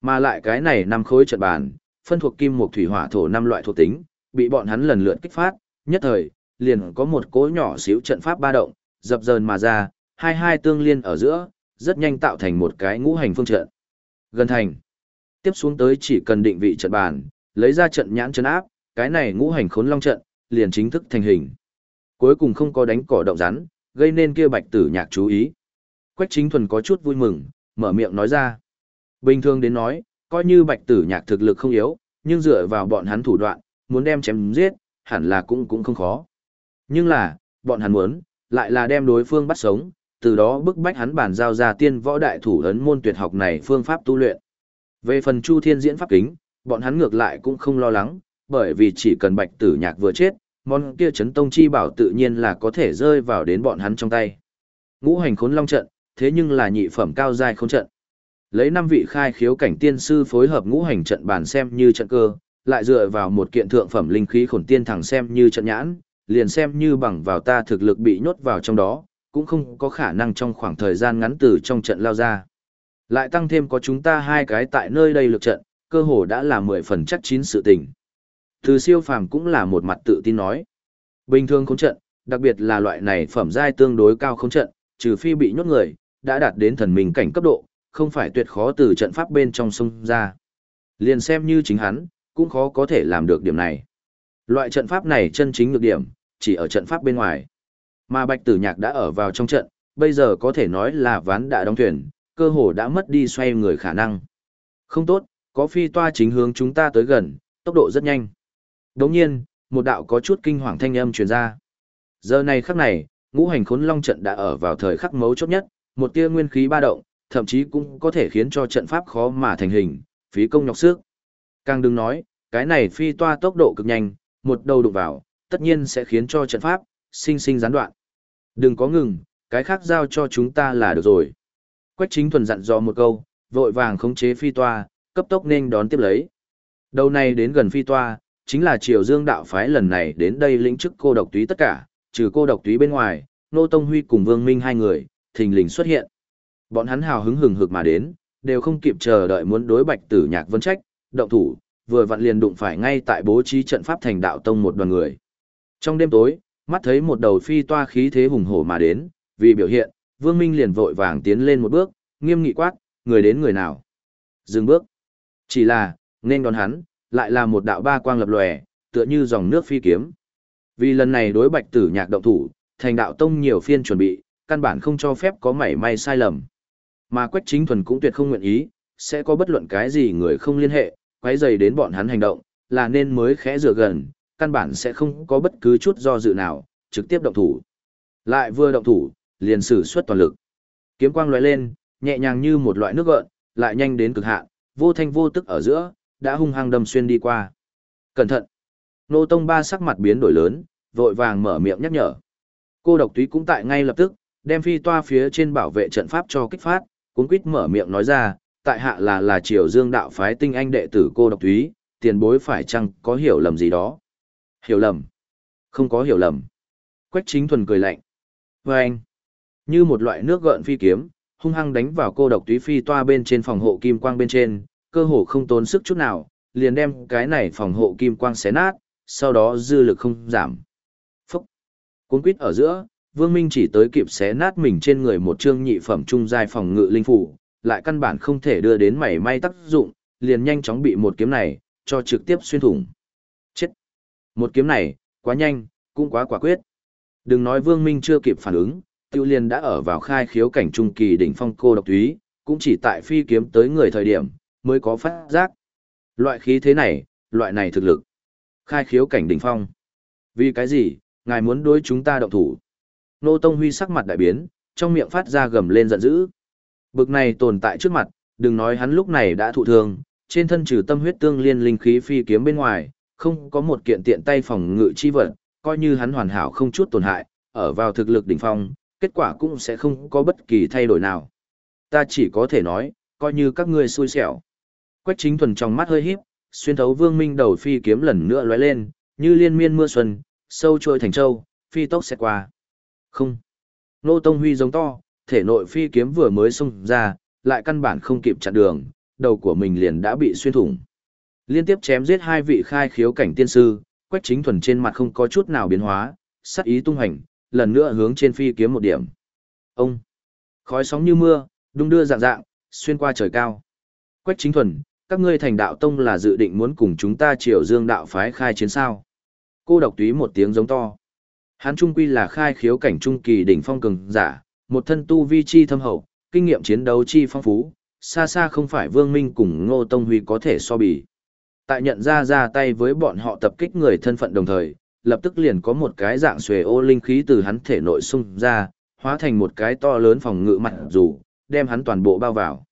Mà lại cái này năm khối trận bàn, phân thuộc kim mộc thủy hỏa thổ năm loại thuộc tính, bị bọn hắn lần lượt kích phát, nhất thời, liền có một cỗ nhỏ xíu trận pháp ba động, dập dờn mà ra, hai hai tương liên ở giữa, rất nhanh tạo thành một cái ngũ hành phương trận. Gần thành. Tiếp xuống tới chỉ cần định vị trận bàn, lấy ra trận nhãn chân áp, cái này ngũ hành khốn long trận, liền chính thức thành hình. Cuối cùng không có đánh cỏ động rắn, gây nên kia bạch tử nhạc chú ý. Quách chính thuần có chút vui mừng, mở miệng nói ra. Bình thường đến nói, coi như bạch tử nhạc thực lực không yếu, nhưng dựa vào bọn hắn thủ đoạn, muốn đem chém giết, hẳn là cũng cũng không khó. Nhưng là, bọn hắn muốn, lại là đem đối phương bắt sống, từ đó bức bách hắn bản giao ra tiên võ đại thủ ấn môn tuyệt học này phương pháp tu luyện. Về phần Chu Thiên diễn pháp kính, bọn hắn ngược lại cũng không lo lắng, bởi vì chỉ cần bạch tử nhạc vừa chết, món kia chấn tông chi bảo tự nhiên là có thể rơi vào đến bọn hắn trong tay. Ngũ hành khốn long trận, thế nhưng là nhị phẩm cao giai khốn trận. Lấy năm vị khai khiếu cảnh tiên sư phối hợp ngũ hành trận bàn xem như trận cơ, lại dựa vào một kiện thượng phẩm linh khí khổn tiên thẳng xem như trận nhãn, liền xem như bằng vào ta thực lực bị nhốt vào trong đó, cũng không có khả năng trong khoảng thời gian ngắn từ trong trận lao ra. Lại tăng thêm có chúng ta hai cái tại nơi đây lực trận, cơ hồ đã là mười phần chắc chín sự tình. Từ siêu phàm cũng là một mặt tự tin nói. Bình thường khống trận, đặc biệt là loại này phẩm giai tương đối cao khống trận, trừ phi bị nhốt người, đã đạt đến thần minh cảnh cấp độ, không phải tuyệt khó từ trận pháp bên trong sông ra. Liền xem như chính hắn, cũng khó có thể làm được điểm này. Loại trận pháp này chân chính nhược điểm, chỉ ở trận pháp bên ngoài. Mà Bạch Tử Nhạc đã ở vào trong trận, bây giờ có thể nói là ván đã đóng thuyền, cơ hồ đã mất đi xoay người khả năng. Không tốt, có phi toa chính hướng chúng ta tới gần, tốc độ rất nhanh. Đồng nhiên, một đạo có chút kinh hoàng thanh âm truyền ra. Giờ này khắc này, ngũ hành khốn long trận đã ở vào thời khắc mấu chốt nhất, một tia nguyên khí ba động, thậm chí cũng có thể khiến cho trận pháp khó mà thành hình, phí công nhọc sức. Càng đừng nói, cái này phi toa tốc độ cực nhanh, một đầu đụng vào, tất nhiên sẽ khiến cho trận pháp sinh sinh gián đoạn. Đừng có ngừng, cái khác giao cho chúng ta là được rồi. Quách chính thuần dặn dò một câu, vội vàng khống chế phi toa, cấp tốc nên đón tiếp lấy. Đầu này đến gần phi toa, chính là triều dương đạo phái lần này đến đây lĩnh chức cô độc túy tất cả, trừ cô độc túy bên ngoài, Nô Tông Huy cùng Vương Minh hai người, thình lình xuất hiện. Bọn hắn hào hứng hừng hực mà đến, đều không kịp chờ đợi muốn đối bạch tử nhạc vấn trách, động thủ, vừa vặn liền đụng phải ngay tại bố trí trận pháp thành đạo tông một đoàn người. Trong đêm tối, mắt thấy một đầu phi toa khí thế hùng hổ mà đến, vì biểu hiện, Vương Minh liền vội vàng tiến lên một bước, nghiêm nghị quát, người đến người nào. Dừng bước. Chỉ là, nên đón hắn, lại là một đạo ba quang lập lòe, tựa như dòng nước phi kiếm. Vì lần này đối bạch tử nhạc động thủ, thành đạo tông nhiều phiên chuẩn bị, căn bản không cho phép có mảy may sai lầm. Mà Quách Chính Thuần cũng tuyệt không nguyện ý, sẽ có bất luận cái gì người không liên hệ, quấy dày đến bọn hắn hành động, là nên mới khẽ rửa gần, căn bản sẽ không có bất cứ chút do dự nào, trực tiếp động thủ. Lại vừa động thủ, liền sử xuất toàn lực. Kiếm quang lóe lên, nhẹ nhàng như một loại nước gợn, lại nhanh đến cực hạn, vô thanh vô tức ở giữa, đã hung hăng đâm xuyên đi qua. Cẩn thận! Nô Tông Ba sắc mặt biến đổi lớn, vội vàng mở miệng nhắc nhở. Cô độc túy cũng tại ngay lập tức, đem phi toa phía trên bảo vệ trận pháp cho kích phát, cuốn quýt mở miệng nói ra, tại hạ là là triều dương đạo phái tinh anh đệ tử cô độc túy, tiền bối phải chăng có hiểu lầm gì đó. Hiểu lầm. Không có hiểu lầm. Quách chính thuần cười lạnh. Và anh, như một loại nước gợn phi kiếm, hung hăng đánh vào cô độc túy phi toa bên trên phòng hộ kim quang bên trên, cơ hồ không tốn sức chút nào, liền đem cái này phòng hộ kim quang xé nát, sau đó dư lực không giảm. Phúc! Cuốn quýt ở giữa, Vương Minh chỉ tới kịp xé nát mình trên người một chương nhị phẩm trung giai phòng ngự linh phủ, lại căn bản không thể đưa đến mảy may tác dụng, liền nhanh chóng bị một kiếm này cho trực tiếp xuyên thủng. Chết! Một kiếm này, quá nhanh, cũng quá quả quyết. Đừng nói Vương Minh chưa kịp phản ứng, Tiêu Liên đã ở vào khai khiếu cảnh trung kỳ đỉnh phong cô độc túy, cũng chỉ tại phi kiếm tới người thời điểm, mới có phát giác. Loại khí thế này, loại này thực lực. Khai khiếu cảnh đỉnh phong. Vì cái gì, ngài muốn đối chúng ta động thủ? Nô Tông Huy sắc mặt đại biến, trong miệng phát ra gầm lên giận dữ. Bực này tồn tại trước mặt, đừng nói hắn lúc này đã thụ thương, trên thân trừ tâm huyết tương liên linh khí phi kiếm bên ngoài, không có một kiện tiện tay phòng ngự chi vật, coi như hắn hoàn hảo không chút tổn hại, ở vào thực lực đỉnh phong, kết quả cũng sẽ không có bất kỳ thay đổi nào. Ta chỉ có thể nói, coi như các ngươi xui xẻo. Quách chính thuần trong mắt hơi híp, xuyên thấu vương minh đầu phi kiếm lần nữa lóe lên, như liên miên mưa xuân, sâu trôi thành châu, phi tốc sẽ qua. Không. Nô Tông Huy giống to, thể nội phi kiếm vừa mới xông ra, lại căn bản không kịp chặn đường, đầu của mình liền đã bị xuyên thủng. Liên tiếp chém giết hai vị khai khiếu cảnh tiên sư, Quách Chính Thuần trên mặt không có chút nào biến hóa, sắc ý tung hành, lần nữa hướng trên phi kiếm một điểm. Ông! Khói sóng như mưa, đung đưa dạng dạng, xuyên qua trời cao. Quách Chính Thuần, các ngươi thành đạo tông là dự định muốn cùng chúng ta triều dương đạo phái khai chiến sao. Cô độc túy một tiếng giống to. Hắn trung quy là khai khiếu cảnh trung kỳ đỉnh phong cường giả, một thân tu vi chi thâm hậu, kinh nghiệm chiến đấu chi phong phú, xa xa không phải Vương Minh cùng Ngô Tông Huy có thể so bì. Tại nhận ra ra tay với bọn họ tập kích người thân phận đồng thời, lập tức liền có một cái dạng xuề ô linh khí từ hắn thể nội xung ra, hóa thành một cái to lớn phòng ngự mặt dù, đem hắn toàn bộ bao vào.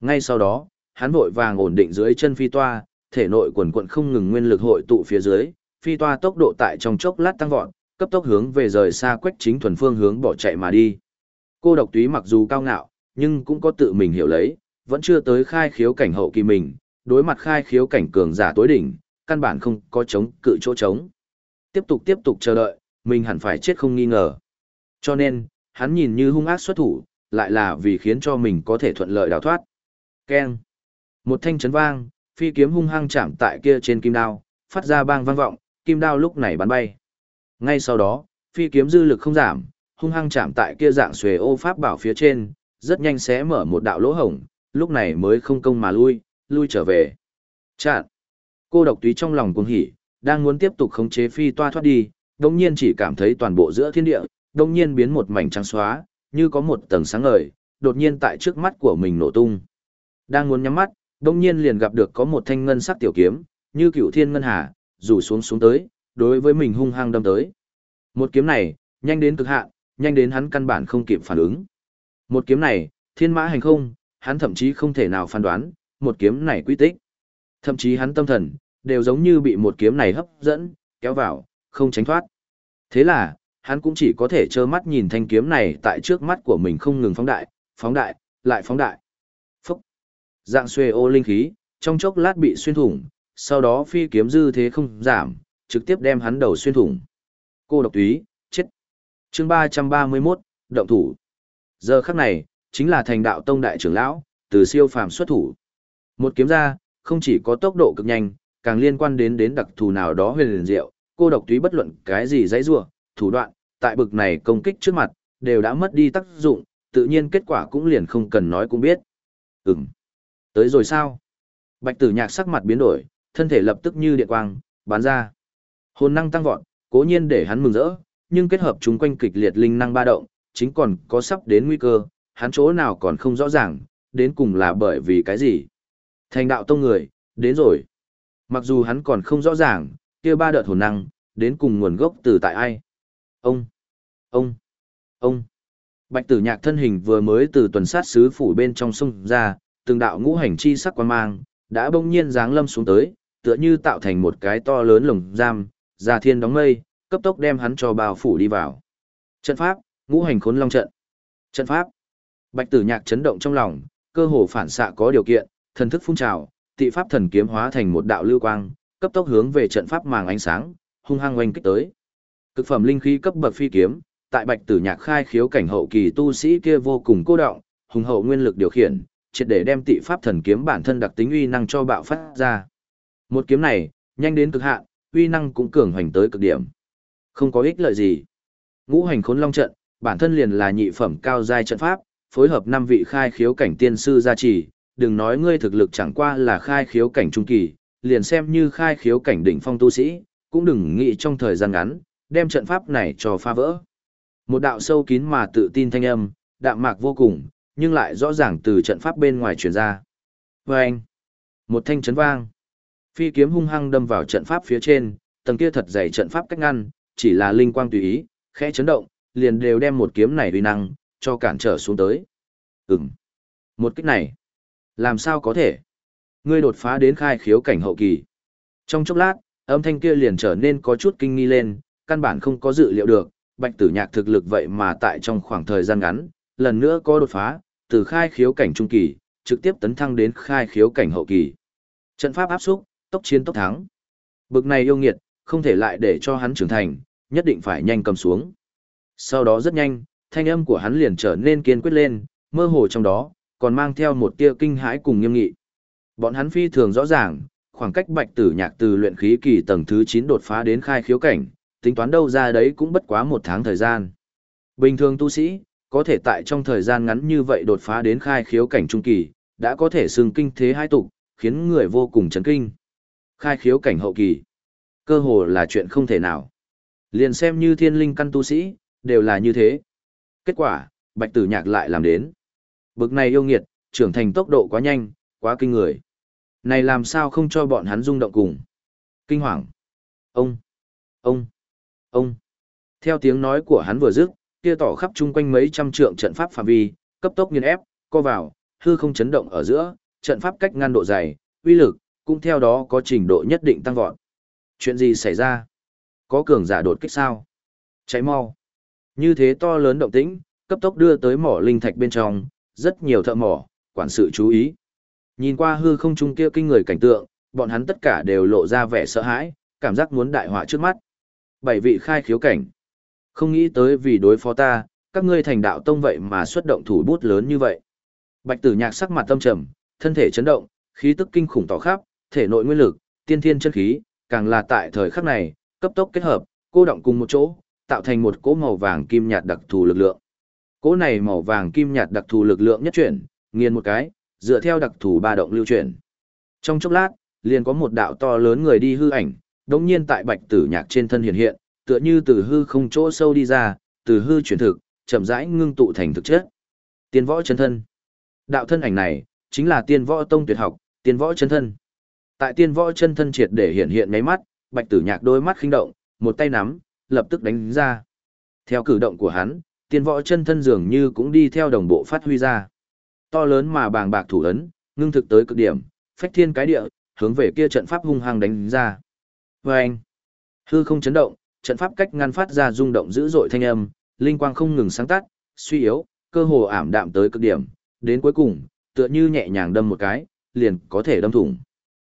Ngay sau đó, hắn vội vàng ổn định dưới chân phi toa, thể nội quần quận không ngừng nguyên lực hội tụ phía dưới, phi toa tốc độ tại trong chốc lát tăng vọt, cấp tốc hướng về rời xa quách chính thuần phương hướng bỏ chạy mà đi. Cô độc túy mặc dù cao ngạo, nhưng cũng có tự mình hiểu lấy, vẫn chưa tới khai khiếu cảnh hậu kỳ mình, đối mặt khai khiếu cảnh cường giả tối đỉnh, căn bản không có chống cự chỗ chống. Tiếp tục tiếp tục chờ đợi, mình hẳn phải chết không nghi ngờ. Cho nên, hắn nhìn như hung ác xuất thủ, lại là vì khiến cho mình có thể thuận lợi đào thoát. Keng. Một thanh chấn vang, phi kiếm hung hăng chạm tại kia trên kim đao, phát ra bang vang vọng, kim đao lúc này bắn bay. Ngay sau đó, phi kiếm dư lực không giảm, hung hăng chạm tại kia dạng xuề ô pháp bảo phía trên, rất nhanh sẽ mở một đạo lỗ hổng, lúc này mới không công mà lui, lui trở về. Chạn. Cô độc túy trong lòng cuồng hỉ, đang muốn tiếp tục khống chế phi toa thoát đi, đồng nhiên chỉ cảm thấy toàn bộ giữa thiên địa, đồng nhiên biến một mảnh trắng xóa, như có một tầng sáng ngời, đột nhiên tại trước mắt của mình nổ tung. Đang muốn nhắm mắt, đồng nhiên liền gặp được có một thanh ngân sắc tiểu kiếm, như cựu thiên ngân hà, rủ xuống xuống tới, đối với mình hung hăng đâm tới. Một kiếm này, nhanh đến cực hạn, nhanh đến hắn căn bản không kịp phản ứng. Một kiếm này, thiên mã hành không, hắn thậm chí không thể nào phán đoán, một kiếm này quy tích. Thậm chí hắn tâm thần, đều giống như bị một kiếm này hấp dẫn, kéo vào, không tránh thoát. Thế là, hắn cũng chỉ có thể trơ mắt nhìn thanh kiếm này tại trước mắt của mình không ngừng phóng đại, phóng đại, lại phóng đại. Phúc! Dạng xuê ô linh khí, trong chốc lát bị xuyên thủng, sau đó phi kiếm dư thế không giảm, trực tiếp đem hắn đầu xuyên thủng. Cô độc túy, chết. chương 331, động thủ. Giờ khắc này, chính là thành đạo tông đại trưởng lão, từ siêu phàm xuất thủ. Một kiếm ra, không chỉ có tốc độ cực nhanh, càng liên quan đến đến đặc thù nào đó huyền liền diệu, cô độc túy bất luận cái gì dãy rủa, thủ đoạn, tại bực này công kích trước mặt, đều đã mất đi tác dụng, tự nhiên kết quả cũng liền không cần nói cũng biết. Ừm. Tới rồi sao? Bạch tử nhạc sắc mặt biến đổi, thân thể lập tức như điện quang, bán ra. Hồn năng tăng vọt, cố nhiên để hắn mừng rỡ, nhưng kết hợp chúng quanh kịch liệt linh năng ba động, chính còn có sắp đến nguy cơ, hắn chỗ nào còn không rõ ràng, đến cùng là bởi vì cái gì. Thành đạo tông người, đến rồi. Mặc dù hắn còn không rõ ràng, kia ba đợt hồn năng, đến cùng nguồn gốc từ tại ai. Ông, ông, ông. Bạch tử nhạc thân hình vừa mới từ tuần sát sứ phủ bên trong sông ra, từng đạo ngũ hành chi sắc quan mang, đã bỗng nhiên giáng lâm xuống tới, tựa như tạo thành một cái to lớn lồng giam, ra thiên đóng mây, cấp tốc đem hắn cho bao phủ đi vào. Trận pháp, ngũ hành khốn long trận. Trận pháp. Bạch tử nhạc chấn động trong lòng, cơ hồ phản xạ có điều kiện, thần thức phun trào, tị pháp thần kiếm hóa thành một đạo lưu quang, cấp tốc hướng về trận pháp màng ánh sáng, hung hăng oanh kích tới. Cực phẩm linh khí cấp bậc phi kiếm, tại Bạch Tử Nhạc khai khiếu cảnh hậu kỳ tu sĩ kia vô cùng cô động, hùng hậu nguyên lực điều khiển, triệt để đem tị pháp thần kiếm bản thân đặc tính uy năng cho bạo phát ra. Một kiếm này, nhanh đến cực hạn, uy năng cũng cường hoành tới cực điểm. Không có ích lợi gì. Ngũ hành khốn long trận, bản thân liền là nhị phẩm cao giai trận pháp, phối hợp năm vị khai khiếu cảnh tiên sư gia trì, đừng nói ngươi thực lực chẳng qua là khai khiếu cảnh trung kỳ, liền xem như khai khiếu cảnh đỉnh phong tu sĩ, cũng đừng nghĩ trong thời gian ngắn, đem trận pháp này cho phá vỡ. Một đạo sâu kín mà tự tin thanh âm, đạm mạc vô cùng, nhưng lại rõ ràng từ trận pháp bên ngoài truyền ra. Vâng! Một thanh chấn vang. Phi kiếm hung hăng đâm vào trận pháp phía trên, tầng kia thật dày trận pháp cách ngăn, chỉ là linh quang tùy ý, khẽ chấn động, liền đều đem một kiếm này uy năng, cho cản trở xuống tới. Ừm. Một kích này, làm sao có thể? Ngươi đột phá đến khai khiếu cảnh hậu kỳ. Trong chốc lát, âm thanh kia liền trở nên có chút kinh nghi lên, căn bản không có dự liệu được, bạch tử nhạc thực lực vậy mà tại trong khoảng thời gian ngắn, lần nữa có đột phá, từ khai khiếu cảnh trung kỳ, trực tiếp tấn thăng đến khai khiếu cảnh hậu kỳ. Trận pháp áp xúc, tốc chiến tốc thắng. Bực này yêu nghiệt, không thể lại để cho hắn trưởng thành, nhất định phải nhanh cầm xuống. Sau đó rất nhanh, thanh âm của hắn liền trở nên kiên quyết lên, mơ hồ trong đó, còn mang theo một tia kinh hãi cùng nghiêm nghị. Bọn hắn phi thường rõ ràng, khoảng cách bạch tử nhạc từ luyện khí kỳ tầng thứ 9 đột phá đến khai khiếu cảnh, tính toán đâu ra đấy cũng bất quá một tháng thời gian. Bình thường tu sĩ, có thể tại trong thời gian ngắn như vậy đột phá đến khai khiếu cảnh trung kỳ, đã có thể xưng kinh thế hai tục, khiến người vô cùng chấn kinh. Khai khiếu cảnh hậu kỳ, cơ hồ là chuyện không thể nào. Liền xem như thiên linh căn tu sĩ, đều là như thế. Kết quả, bạch tử nhạc lại làm đến. Bực này yêu nghiệt, trưởng thành tốc độ quá nhanh, quá kinh người. Này làm sao không cho bọn hắn rung động cùng. Kinh hoàng. Ông. Ông. Ông. Theo tiếng nói của hắn vừa dứt, kia tỏ khắp chung quanh mấy trăm trượng trận pháp phạm vi, cấp tốc nghiền ép, co vào, hư không chấn động ở giữa, trận pháp cách ngăn độ dày, uy lực, cũng theo đó có trình độ nhất định tăng vọt. Chuyện gì xảy ra? Có cường giả đột kích sao? Cháy mau. Như thế to lớn động tĩnh, cấp tốc đưa tới mỏ linh thạch bên trong, rất nhiều thợ mỏ, quản sự chú ý. Nhìn qua hư không trung kia kinh người cảnh tượng, bọn hắn tất cả đều lộ ra vẻ sợ hãi, cảm giác muốn đại họa trước mắt. Bảy vị khai khiếu cảnh. Không nghĩ tới vì đối phó ta, các ngươi thành đạo tông vậy mà xuất động thủ bút lớn như vậy. Bạch tử nhạc sắc mặt tâm trầm, thân thể chấn động, khí tức kinh khủng tỏ khắp, thể nội nguyên lực, tiên thiên chân khí, càng là tại thời khắc này, cấp tốc kết hợp, cô động cùng một chỗ, tạo thành một cỗ màu vàng kim nhạt đặc thù lực lượng. Cỗ này màu vàng kim nhạt đặc thù lực lượng nhất chuyển, nghiền một cái, dựa theo đặc thù ba động lưu chuyển. Trong chốc lát, liền có một đạo to lớn người đi hư ảnh, đống nhiên tại bạch tử nhạc trên thân hiện hiện, tựa như từ hư không chỗ sâu đi ra, từ hư chuyển thực, chậm rãi ngưng tụ thành thực chất. Tiên võ chân thân. Đạo thân ảnh này, chính là tiên võ tông tuyệt học, tiên võ chân thân. Tại tiên võ chân thân triệt để hiện hiện mấy mắt, bạch tử nhạc đôi mắt khinh động, một tay nắm, lập tức đánh ra. Theo cử động của hắn, tiên võ chân thân dường như cũng đi theo đồng bộ phát huy ra. To lớn mà bàng bạc thủ ấn, ngưng thực tới cực điểm, phách thiên cái địa, hướng về kia trận pháp hung hăng đánh ra. Vâng! Hư không chấn động, trận pháp cách ngăn phát ra rung động dữ dội thanh âm, linh quang không ngừng sáng tắt, suy yếu, cơ hồ ảm đạm tới cực điểm, đến cuối cùng, tựa như nhẹ nhàng đâm một cái, liền có thể đâm thủng.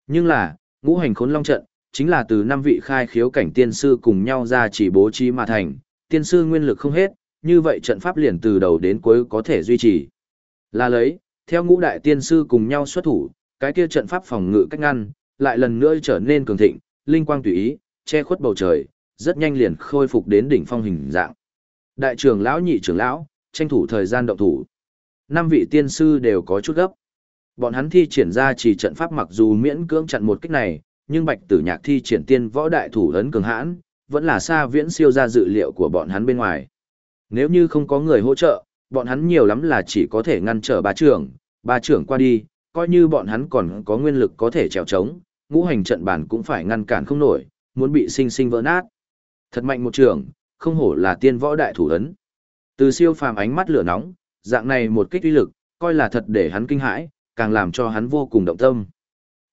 Nhưng là, ngũ hành khốn long trận, chính là từ năm vị khai khiếu cảnh tiên sư cùng nhau ra chỉ bố trí mà thành, tiên sư nguyên lực không hết, như vậy trận pháp liền từ đầu đến cuối có thể duy trì. Là lấy, theo ngũ đại tiên sư cùng nhau xuất thủ, cái kia trận pháp phòng ngự cách ngăn, lại lần nữa trở nên cường thịnh, linh quang tùy ý, che khuất bầu trời, rất nhanh liền khôi phục đến đỉnh phong hình dạng. Đại trưởng lão nhị trưởng lão, tranh thủ thời gian động thủ. Năm vị tiên sư đều có chút gấp. Bọn hắn thi triển ra chỉ trận pháp mặc dù miễn cưỡng chặn một kích này, nhưng Bạch Tử Nhạc thi triển tiên võ đại thủ ấn cường hãn, vẫn là xa viễn siêu ra dự liệu của bọn hắn bên ngoài. Nếu như không có người hỗ trợ, bọn hắn nhiều lắm là chỉ có thể ngăn trở ba trưởng, ba trưởng qua đi, coi như bọn hắn còn có nguyên lực có thể trèo trống, ngũ hành trận bản cũng phải ngăn cản không nổi, muốn bị sinh sinh vỡ nát. Thật mạnh một trưởng, không hổ là tiên võ đại thủ ấn. Từ siêu phàm ánh mắt lửa nóng, dạng này một kích uy lực, coi là thật để hắn kinh hãi, càng làm cho hắn vô cùng động tâm.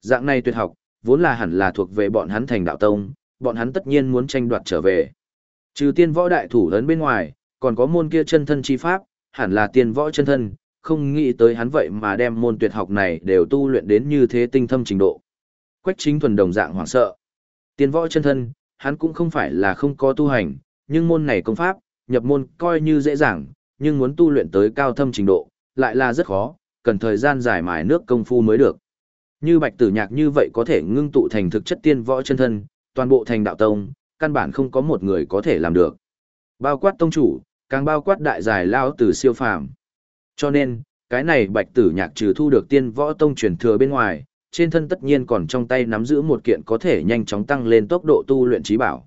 Dạng này tuyệt học, vốn là hẳn là thuộc về bọn hắn thành đạo tông, bọn hắn tất nhiên muốn tranh đoạt trở về. Trừ tiên võ đại thủ lớn bên ngoài, còn có môn kia chân thân chi pháp, hẳn là tiên võ chân thân, không nghĩ tới hắn vậy mà đem môn tuyệt học này đều tu luyện đến như thế tinh thâm trình độ. Quách chính thuần đồng dạng hoảng sợ. Tiên võ chân thân, hắn cũng không phải là không có tu hành, nhưng môn này công pháp, nhập môn coi như dễ dàng, nhưng muốn tu luyện tới cao thâm trình độ, lại là rất khó, cần thời gian dài mài nước công phu mới được. Như bạch tử nhạc như vậy có thể ngưng tụ thành thực chất tiên võ chân thân, toàn bộ thành đạo tông, căn bản không có một người có thể làm được. Bao quát tông chủ, càng bao quát đại giải lao từ siêu phàm. Cho nên, cái này bạch tử nhạc trừ thu được tiên võ tông truyền thừa bên ngoài, trên thân tất nhiên còn trong tay nắm giữ một kiện có thể nhanh chóng tăng lên tốc độ tu luyện trí bảo.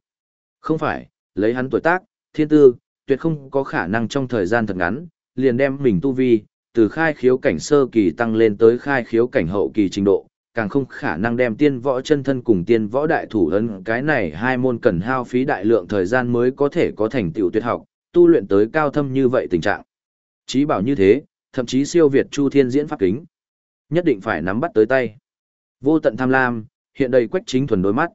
Không phải, lấy hắn tuổi tác, thiên tư, tuyệt không có khả năng trong thời gian thật ngắn, liền đem mình tu vi, từ khai khiếu cảnh sơ kỳ tăng lên tới khai khiếu cảnh hậu kỳ trình độ, càng không khả năng đem tiên võ chân thân cùng tiên võ đại thủ ấn cái này hai môn cần hao phí đại lượng thời gian mới có thể có thành tựu tuyệt học, tu luyện tới cao thâm như vậy tình trạng. Chí bảo như thế, thậm chí siêu việt Chu Thiên diễn pháp kính. Nhất định phải nắm bắt tới tay. Vô tận tham lam, hiện đầy quách chính thuần đôi mắt.